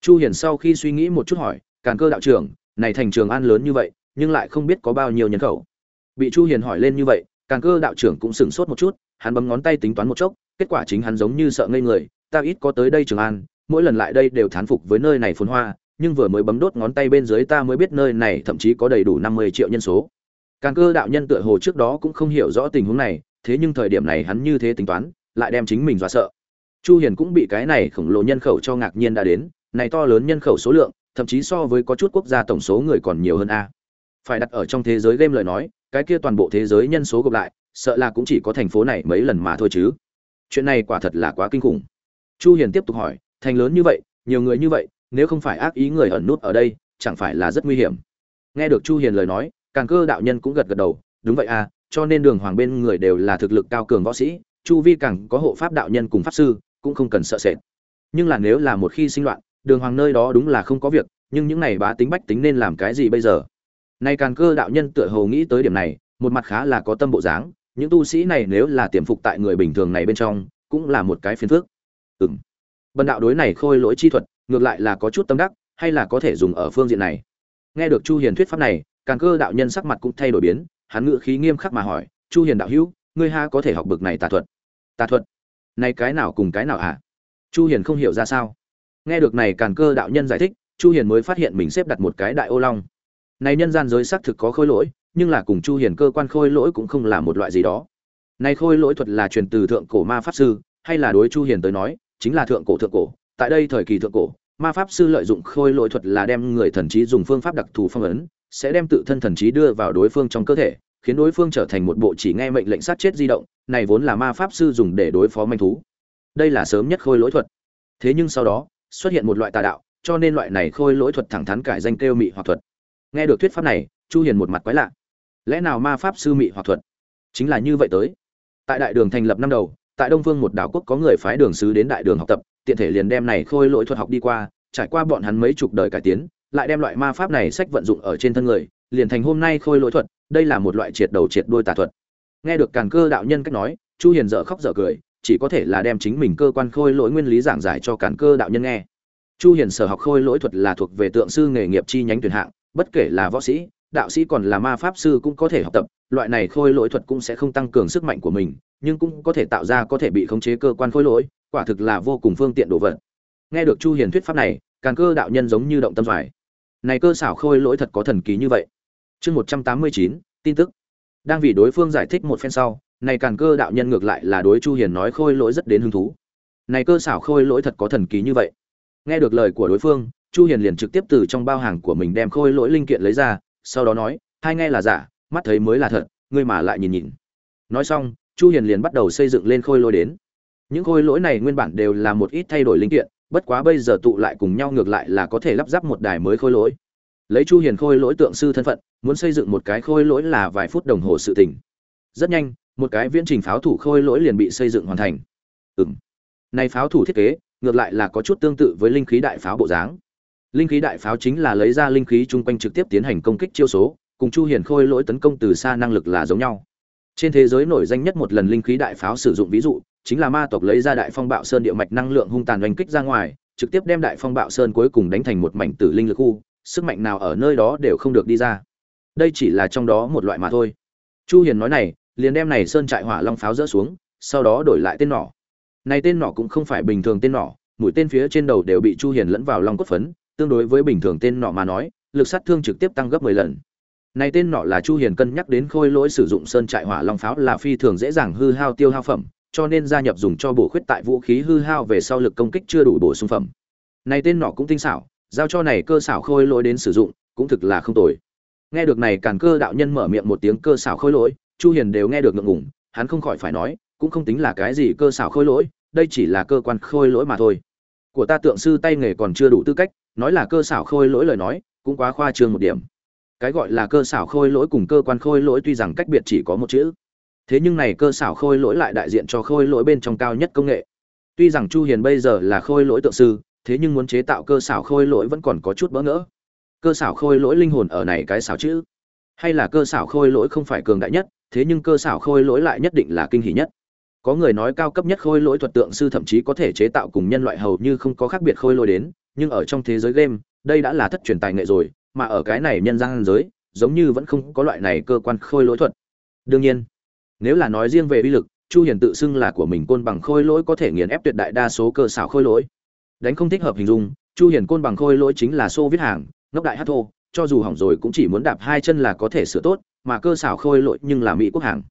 Chu hiền sau khi suy nghĩ một chút hỏi, càn cơ đạo trưởng, này thành trường an lớn như vậy, nhưng lại không biết có bao nhiêu nhân khẩu. Bị chu hiền hỏi lên như vậy, càn cơ đạo trưởng cũng sửng sốt một chút, hắn bấm ngón tay tính toán một chốc, kết quả chính hắn giống như sợ ngây người, ta ít có tới đây trường an, mỗi lần lại đây đều thán phục với nơi này phồn hoa, nhưng vừa mới bấm đốt ngón tay bên dưới ta mới biết nơi này thậm chí có đầy đủ 50 triệu nhân số càn cơ đạo nhân tựa hồ trước đó cũng không hiểu rõ tình huống này, thế nhưng thời điểm này hắn như thế tính toán, lại đem chính mình dọa sợ. Chu hiền cũng bị cái này khổng lồ nhân khẩu cho ngạc nhiên đã đến, này to lớn nhân khẩu số lượng, thậm chí so với có chút quốc gia tổng số người còn nhiều hơn a. Phải đặt ở trong thế giới game lời nói, cái kia toàn bộ thế giới nhân số gộp lại, sợ là cũng chỉ có thành phố này mấy lần mà thôi chứ. Chuyện này quả thật là quá kinh khủng. Chu hiền tiếp tục hỏi, thành lớn như vậy, nhiều người như vậy, nếu không phải ác ý người ẩn nút ở đây, chẳng phải là rất nguy hiểm? Nghe được chu hiền lời nói càng cơ đạo nhân cũng gật gật đầu, đúng vậy à cho nên đường hoàng bên người đều là thực lực cao cường võ sĩ, chu vi càng có hộ pháp đạo nhân cùng pháp sư, cũng không cần sợ sệt. Nhưng là nếu là một khi sinh loạn, đường hoàng nơi đó đúng là không có việc, nhưng những này bá tính bách tính nên làm cái gì bây giờ? Nay càng cơ đạo nhân tựa hồ nghĩ tới điểm này, một mặt khá là có tâm bộ dáng, những tu sĩ này nếu là tiềm phục tại người bình thường này bên trong, cũng là một cái phiền phức. Ừm. Bần đạo đối này khôi lỗi chi thuật, ngược lại là có chút tâm đắc, hay là có thể dùng ở phương diện này? Nghe được chu hiền thuyết pháp này càng cơ đạo nhân sắc mặt cũng thay đổi biến, hắn ngự khí nghiêm khắc mà hỏi, chu hiền đạo hữu, ngươi ha có thể học bực này tà thuật? Tà thuật? Này cái nào cùng cái nào hả? Chu hiền không hiểu ra sao. Nghe được này càn cơ đạo nhân giải thích, chu hiền mới phát hiện mình xếp đặt một cái đại ô long. Này nhân gian giới xác thực có khôi lỗi, nhưng là cùng chu hiền cơ quan khôi lỗi cũng không là một loại gì đó. Này khôi lỗi thuật là truyền từ thượng cổ ma pháp sư, hay là đối chu hiền tới nói, chính là thượng cổ thượng cổ, tại đây thời kỳ thượng cổ ma pháp sư lợi dụng khôi lỗi thuật là đem người thần trí dùng phương pháp đặc thù phong ấn, sẽ đem tự thân thần trí đưa vào đối phương trong cơ thể, khiến đối phương trở thành một bộ chỉ nghe mệnh lệnh sát chết di động, này vốn là ma pháp sư dùng để đối phó manh thú. Đây là sớm nhất khôi lỗi thuật. Thế nhưng sau đó, xuất hiện một loại tà đạo, cho nên loại này khôi lỗi thuật thẳng thắn cải danh kêu mị hoặc thuật. Nghe được thuyết pháp này, chu hiền một mặt quái lạ. Lẽ nào ma pháp sư mị hoặc thuật? Chính là như vậy tới. Tại đại đường thành lập năm đầu tại đông phương một đảo quốc có người phái đường sứ đến đại đường học tập, tiện thể liền đem này khôi lỗi thuật học đi qua, trải qua bọn hắn mấy chục đời cải tiến, lại đem loại ma pháp này sách vận dụng ở trên thân người, liền thành hôm nay khôi lỗi thuật, đây là một loại triệt đầu triệt đuôi tà thuật. Nghe được càn cơ đạo nhân cách nói, chu hiền dở khóc dở cười, chỉ có thể là đem chính mình cơ quan khôi lỗi nguyên lý giảng giải cho càn cơ đạo nhân nghe. Chu hiền sở học khôi lỗi thuật là thuộc về tượng sư nghề nghiệp chi nhánh tuyển hạng, bất kể là võ sĩ đạo sĩ còn là ma pháp sư cũng có thể học tập loại này khôi lỗi thuật cũng sẽ không tăng cường sức mạnh của mình nhưng cũng có thể tạo ra có thể bị khống chế cơ quan khôi lỗi quả thực là vô cùng phương tiện đồ vật. Nghe được chu hiền thuyết pháp này càn cơ đạo nhân giống như động tâm doài này cơ xảo khôi lỗi thật có thần kỳ như vậy. Chương 189, tin tức. Đang vì đối phương giải thích một phen sau này càn cơ đạo nhân ngược lại là đối chu hiền nói khôi lỗi rất đến hứng thú. Này cơ xảo khôi lỗi thật có thần kỳ như vậy. Nghe được lời của đối phương chu hiền liền trực tiếp từ trong bao hàng của mình đem khôi lỗi linh kiện lấy ra sau đó nói hai nghe là giả, mắt thấy mới là thật, ngươi mà lại nhìn nhìn. Nói xong, chu hiền liền bắt đầu xây dựng lên khôi lỗi đến. Những khôi lỗi này nguyên bản đều là một ít thay đổi linh kiện, bất quá bây giờ tụ lại cùng nhau ngược lại là có thể lắp ráp một đài mới khôi lỗi. Lấy chu hiền khôi lỗi tượng sư thân phận, muốn xây dựng một cái khôi lỗi là vài phút đồng hồ sự tình. Rất nhanh, một cái viễn trình pháo thủ khôi lỗi liền bị xây dựng hoàn thành. Ừm. Này pháo thủ thiết kế, ngược lại là có chút tương tự với linh khí đại pháo bộ dáng linh khí đại pháo chính là lấy ra linh khí chung quanh trực tiếp tiến hành công kích chiêu số, cùng chu hiền khôi lỗi tấn công từ xa năng lực là giống nhau. Trên thế giới nổi danh nhất một lần linh khí đại pháo sử dụng ví dụ, chính là ma tộc lấy ra đại phong bạo sơn địa mạch năng lượng hung tàn đánh kích ra ngoài, trực tiếp đem đại phong bạo sơn cuối cùng đánh thành một mảnh tử linh lực khu sức mạnh nào ở nơi đó đều không được đi ra. Đây chỉ là trong đó một loại mà thôi. Chu hiền nói này, liền đem này sơn trại hỏa long pháo rỡ xuống, sau đó đổi lại tên nỏ. Này tên nỏ cũng không phải bình thường tên nỏ, mũi tên phía trên đầu đều bị chu hiền lẫn vào long cốt phấn tương đối với bình thường tên nọ mà nói lực sát thương trực tiếp tăng gấp 10 lần này tên nọ là Chu Hiền cân nhắc đến khôi lỗi sử dụng sơn trại hỏa long pháo là phi thường dễ dàng hư hao tiêu hao phẩm, cho nên gia nhập dùng cho bổ khuyết tại vũ khí hư hao về sau lực công kích chưa đủ bổ sung phẩm. Này tên nọ cũng tinh xảo, giao cho này cơ xảo khôi lỗi đến sử dụng, cũng thực là không tồi. Nghe được này càn cơ đạo nhân mở miệng một tiếng cơ xảo khôi lỗi, Chu Hiền đều nghe được ngượng ngùng, hắn không khỏi phải nói, cũng không tính là cái gì cơ xảo khôi lỗi, đây chỉ là cơ quan khôi lỗi mà thôi. Của ta tượng sư tay nghề còn chưa đủ tư cách, nói là cơ xảo khôi lỗi lời nói, cũng quá khoa trương một điểm cái gọi là cơ xảo khôi lỗi cùng cơ quan khôi lỗi tuy rằng cách biệt chỉ có một chữ thế nhưng này cơ xảo khôi lỗi lại đại diện cho khôi lỗi bên trong cao nhất công nghệ tuy rằng chu hiền bây giờ là khôi lỗi tượng sư thế nhưng muốn chế tạo cơ xảo khôi lỗi vẫn còn có chút bỡ ngỡ cơ xảo khôi lỗi linh hồn ở này cái xảo chữ hay là cơ xảo khôi lỗi không phải cường đại nhất thế nhưng cơ xảo khôi lỗi lại nhất định là kinh hỉ nhất có người nói cao cấp nhất khôi lỗi thuật tượng sư thậm chí có thể chế tạo cùng nhân loại hầu như không có khác biệt khôi lỗi đến nhưng ở trong thế giới game, đây đã là thất truyền tài nghệ rồi, mà ở cái này nhân gian giới, giống như vẫn không có loại này cơ quan khôi lỗi thuật. Đương nhiên, nếu là nói riêng về uy lực, chu hiền tự xưng là của mình côn bằng khôi lỗi có thể nghiền ép tuyệt đại đa số cơ xảo khôi lỗi. Đánh không thích hợp hình dung, chu hiền côn bằng khôi lỗi chính là xô viết hàng, ngốc đại hát thô, cho dù hỏng rồi cũng chỉ muốn đạp hai chân là có thể sửa tốt, mà cơ xảo khôi lỗi nhưng là mỹ quốc hàng.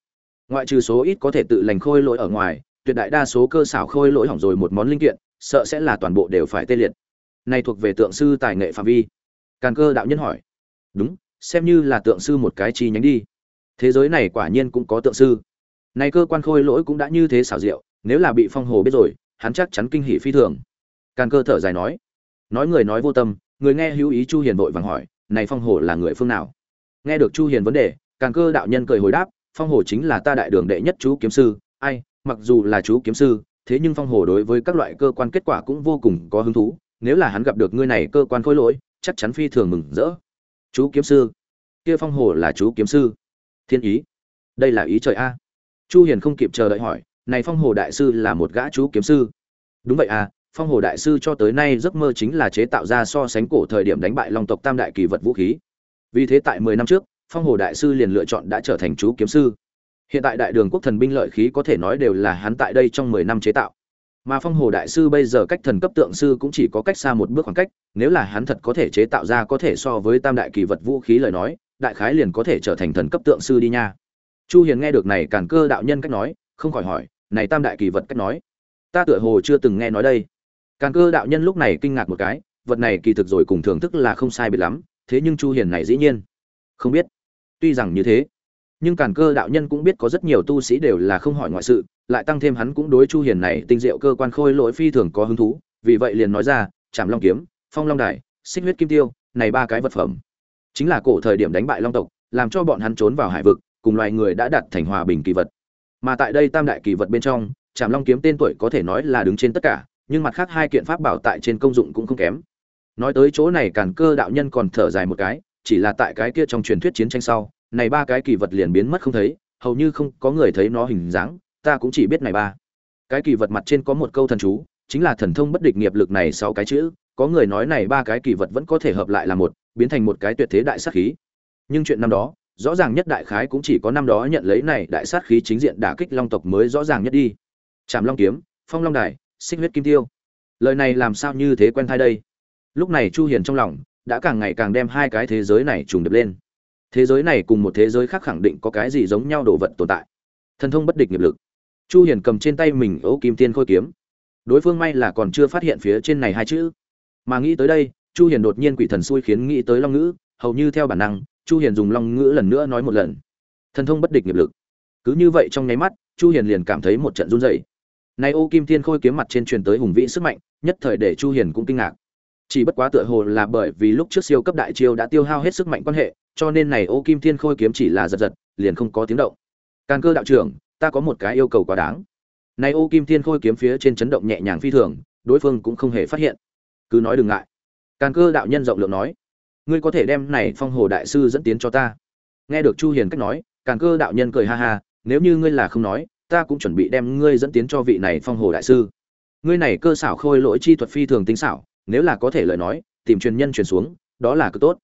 Ngoại trừ số ít có thể tự lành khôi lỗi ở ngoài, tuyệt đại đa số cơ xảo khôi lỗi hỏng rồi một món linh kiện, sợ sẽ là toàn bộ đều phải tê liệt này thuộc về tượng sư tài nghệ phạm vi. Càn cơ đạo nhân hỏi. Đúng, xem như là tượng sư một cái chi nhánh đi. Thế giới này quả nhiên cũng có tượng sư. Này cơ quan khôi lỗi cũng đã như thế xảo diệu, nếu là bị phong hồ biết rồi, hắn chắc chắn kinh hỉ phi thường. Càn cơ thở dài nói. Nói người nói vô tâm, người nghe hữu ý chu hiền vội vàng hỏi, này phong hồ là người phương nào? Nghe được chu hiền vấn đề, càn cơ đạo nhân cười hồi đáp, phong hồ chính là ta đại đường đệ nhất chú kiếm sư, ai, mặc dù là chú kiếm sư, thế nhưng phong hồ đối với các loại cơ quan kết quả cũng vô cùng có hứng thú nếu là hắn gặp được ngươi này cơ quan khối lỗi, chắc chắn phi thường mừng rỡ. Chú kiếm sư. Kia phong hồ là chú kiếm sư. Thiên ý. Đây là ý trời a. Chu hiền không kịp chờ đợi hỏi, này phong hồ đại sư là một gã chú kiếm sư. Đúng vậy à phong hồ đại sư cho tới nay giấc mơ chính là chế tạo ra so sánh cổ thời điểm đánh bại long tộc tam đại kỳ vật vũ khí. Vì thế tại 10 năm trước, phong hồ đại sư liền lựa chọn đã trở thành chú kiếm sư. Hiện tại đại đường quốc thần binh lợi khí có thể nói đều là hắn tại đây trong 10 năm chế tạo mà phong hồ đại sư bây giờ cách thần cấp tượng sư cũng chỉ có cách xa một bước khoảng cách, nếu là hắn thật có thể chế tạo ra có thể so với tam đại kỳ vật vũ khí lời nói, đại khái liền có thể trở thành thần cấp tượng sư đi nha. Chu hiền nghe được này cản cơ đạo nhân cách nói, không khỏi hỏi, này tam đại kỳ vật cách nói? Ta tựa hồ chưa từng nghe nói đây. Càn cơ đạo nhân lúc này kinh ngạc một cái, vật này kỳ thực rồi cùng thưởng thức là không sai biệt lắm, thế nhưng chu hiền này dĩ nhiên không biết. Tuy rằng như thế nhưng càn cơ đạo nhân cũng biết có rất nhiều tu sĩ đều là không hỏi ngoại sự, lại tăng thêm hắn cũng đối chu hiền này tinh diệu cơ quan khôi lỗi phi thường có hứng thú, vì vậy liền nói ra chạm long kiếm, phong long đài, xích huyết kim tiêu, này ba cái vật phẩm. Chính là cổ thời điểm đánh bại long tộc, làm cho bọn hắn trốn vào hải vực, cùng loài người đã đạt thành hòa bình kỳ vật. Mà tại đây tam đại kỳ vật bên trong chạm long kiếm tên tuổi có thể nói là đứng trên tất cả, nhưng mặt khác hai kiện pháp bảo tại trên công dụng cũng không kém. Nói tới chỗ này càn cơ đạo nhân còn thở dài một cái, chỉ là tại cái kia trong truyền thuyết chiến tranh sau này ba cái kỳ vật liền biến mất không thấy, hầu như không có người thấy nó hình dáng, ta cũng chỉ biết này ba. Cái kỳ vật mặt trên có một câu thần chú, chính là thần thông bất địch nghiệp lực này sau cái chữ, có người nói này ba cái kỳ vật vẫn có thể hợp lại là một, biến thành một cái tuyệt thế đại sát khí. Nhưng chuyện năm đó, rõ ràng nhất đại khái cũng chỉ có năm đó nhận lấy này đại sát khí chính diện đả kích long tộc mới rõ ràng nhất đi. Trảm long kiếm, phong long đài, xích huyết kim tiêu. Lời này làm sao như thế quen thai đây? Lúc này chu hiền trong lòng đã càng ngày càng đem hai cái thế giới này trùng đập lên thế giới này cùng một thế giới khác khẳng định có cái gì giống nhau đồ vật tồn tại. Thần thông bất địch nghiệp lực. Chu hiền cầm trên tay mình ấu kim tiên khôi kiếm. Đối phương may là còn chưa phát hiện phía trên này hai chữ. Mà nghĩ tới đây, chu hiền đột nhiên quỷ thần xui khiến nghĩ tới long ngữ, hầu như theo bản năng, chu hiền dùng long ngữ lần nữa nói một lần. Thần thông bất địch nghiệp lực. Cứ như vậy trong nháy mắt, chu hiền liền cảm thấy một trận run rẩy. Này ô kim thiên khôi kiếm mặt trên truyền tới hùng vĩ sức mạnh, nhất thời để chu hiền cũng kinh ngạc. Chỉ bất quá tựa hồ là bởi vì lúc trước siêu cấp đại chiêu đã tiêu hao hết sức mạnh quan hệ cho nên này ô kim thiên khôi kiếm chỉ là giật giật, liền không có tiếng động. Càn cơ đạo trưởng, ta có một cái yêu cầu quá đáng. Này ô kim thiên khôi kiếm phía trên chấn động nhẹ nhàng phi thường, đối phương cũng không hề phát hiện. Cứ nói đừng ngại. Càn cơ đạo nhân rộng lượng nói, ngươi có thể đem này phong hồ đại sư dẫn tiến cho ta. Nghe được chu hiền cách nói, càn cơ đạo nhân cười ha ha, nếu như ngươi là không nói, ta cũng chuẩn bị đem ngươi dẫn tiến cho vị này phong hồ đại sư. Ngươi này cơ xảo khôi lỗi chi thuật phi thường tính xảo, nếu là có thể lời nói, tìm truyền nhân truyền xuống, đó là cực tốt.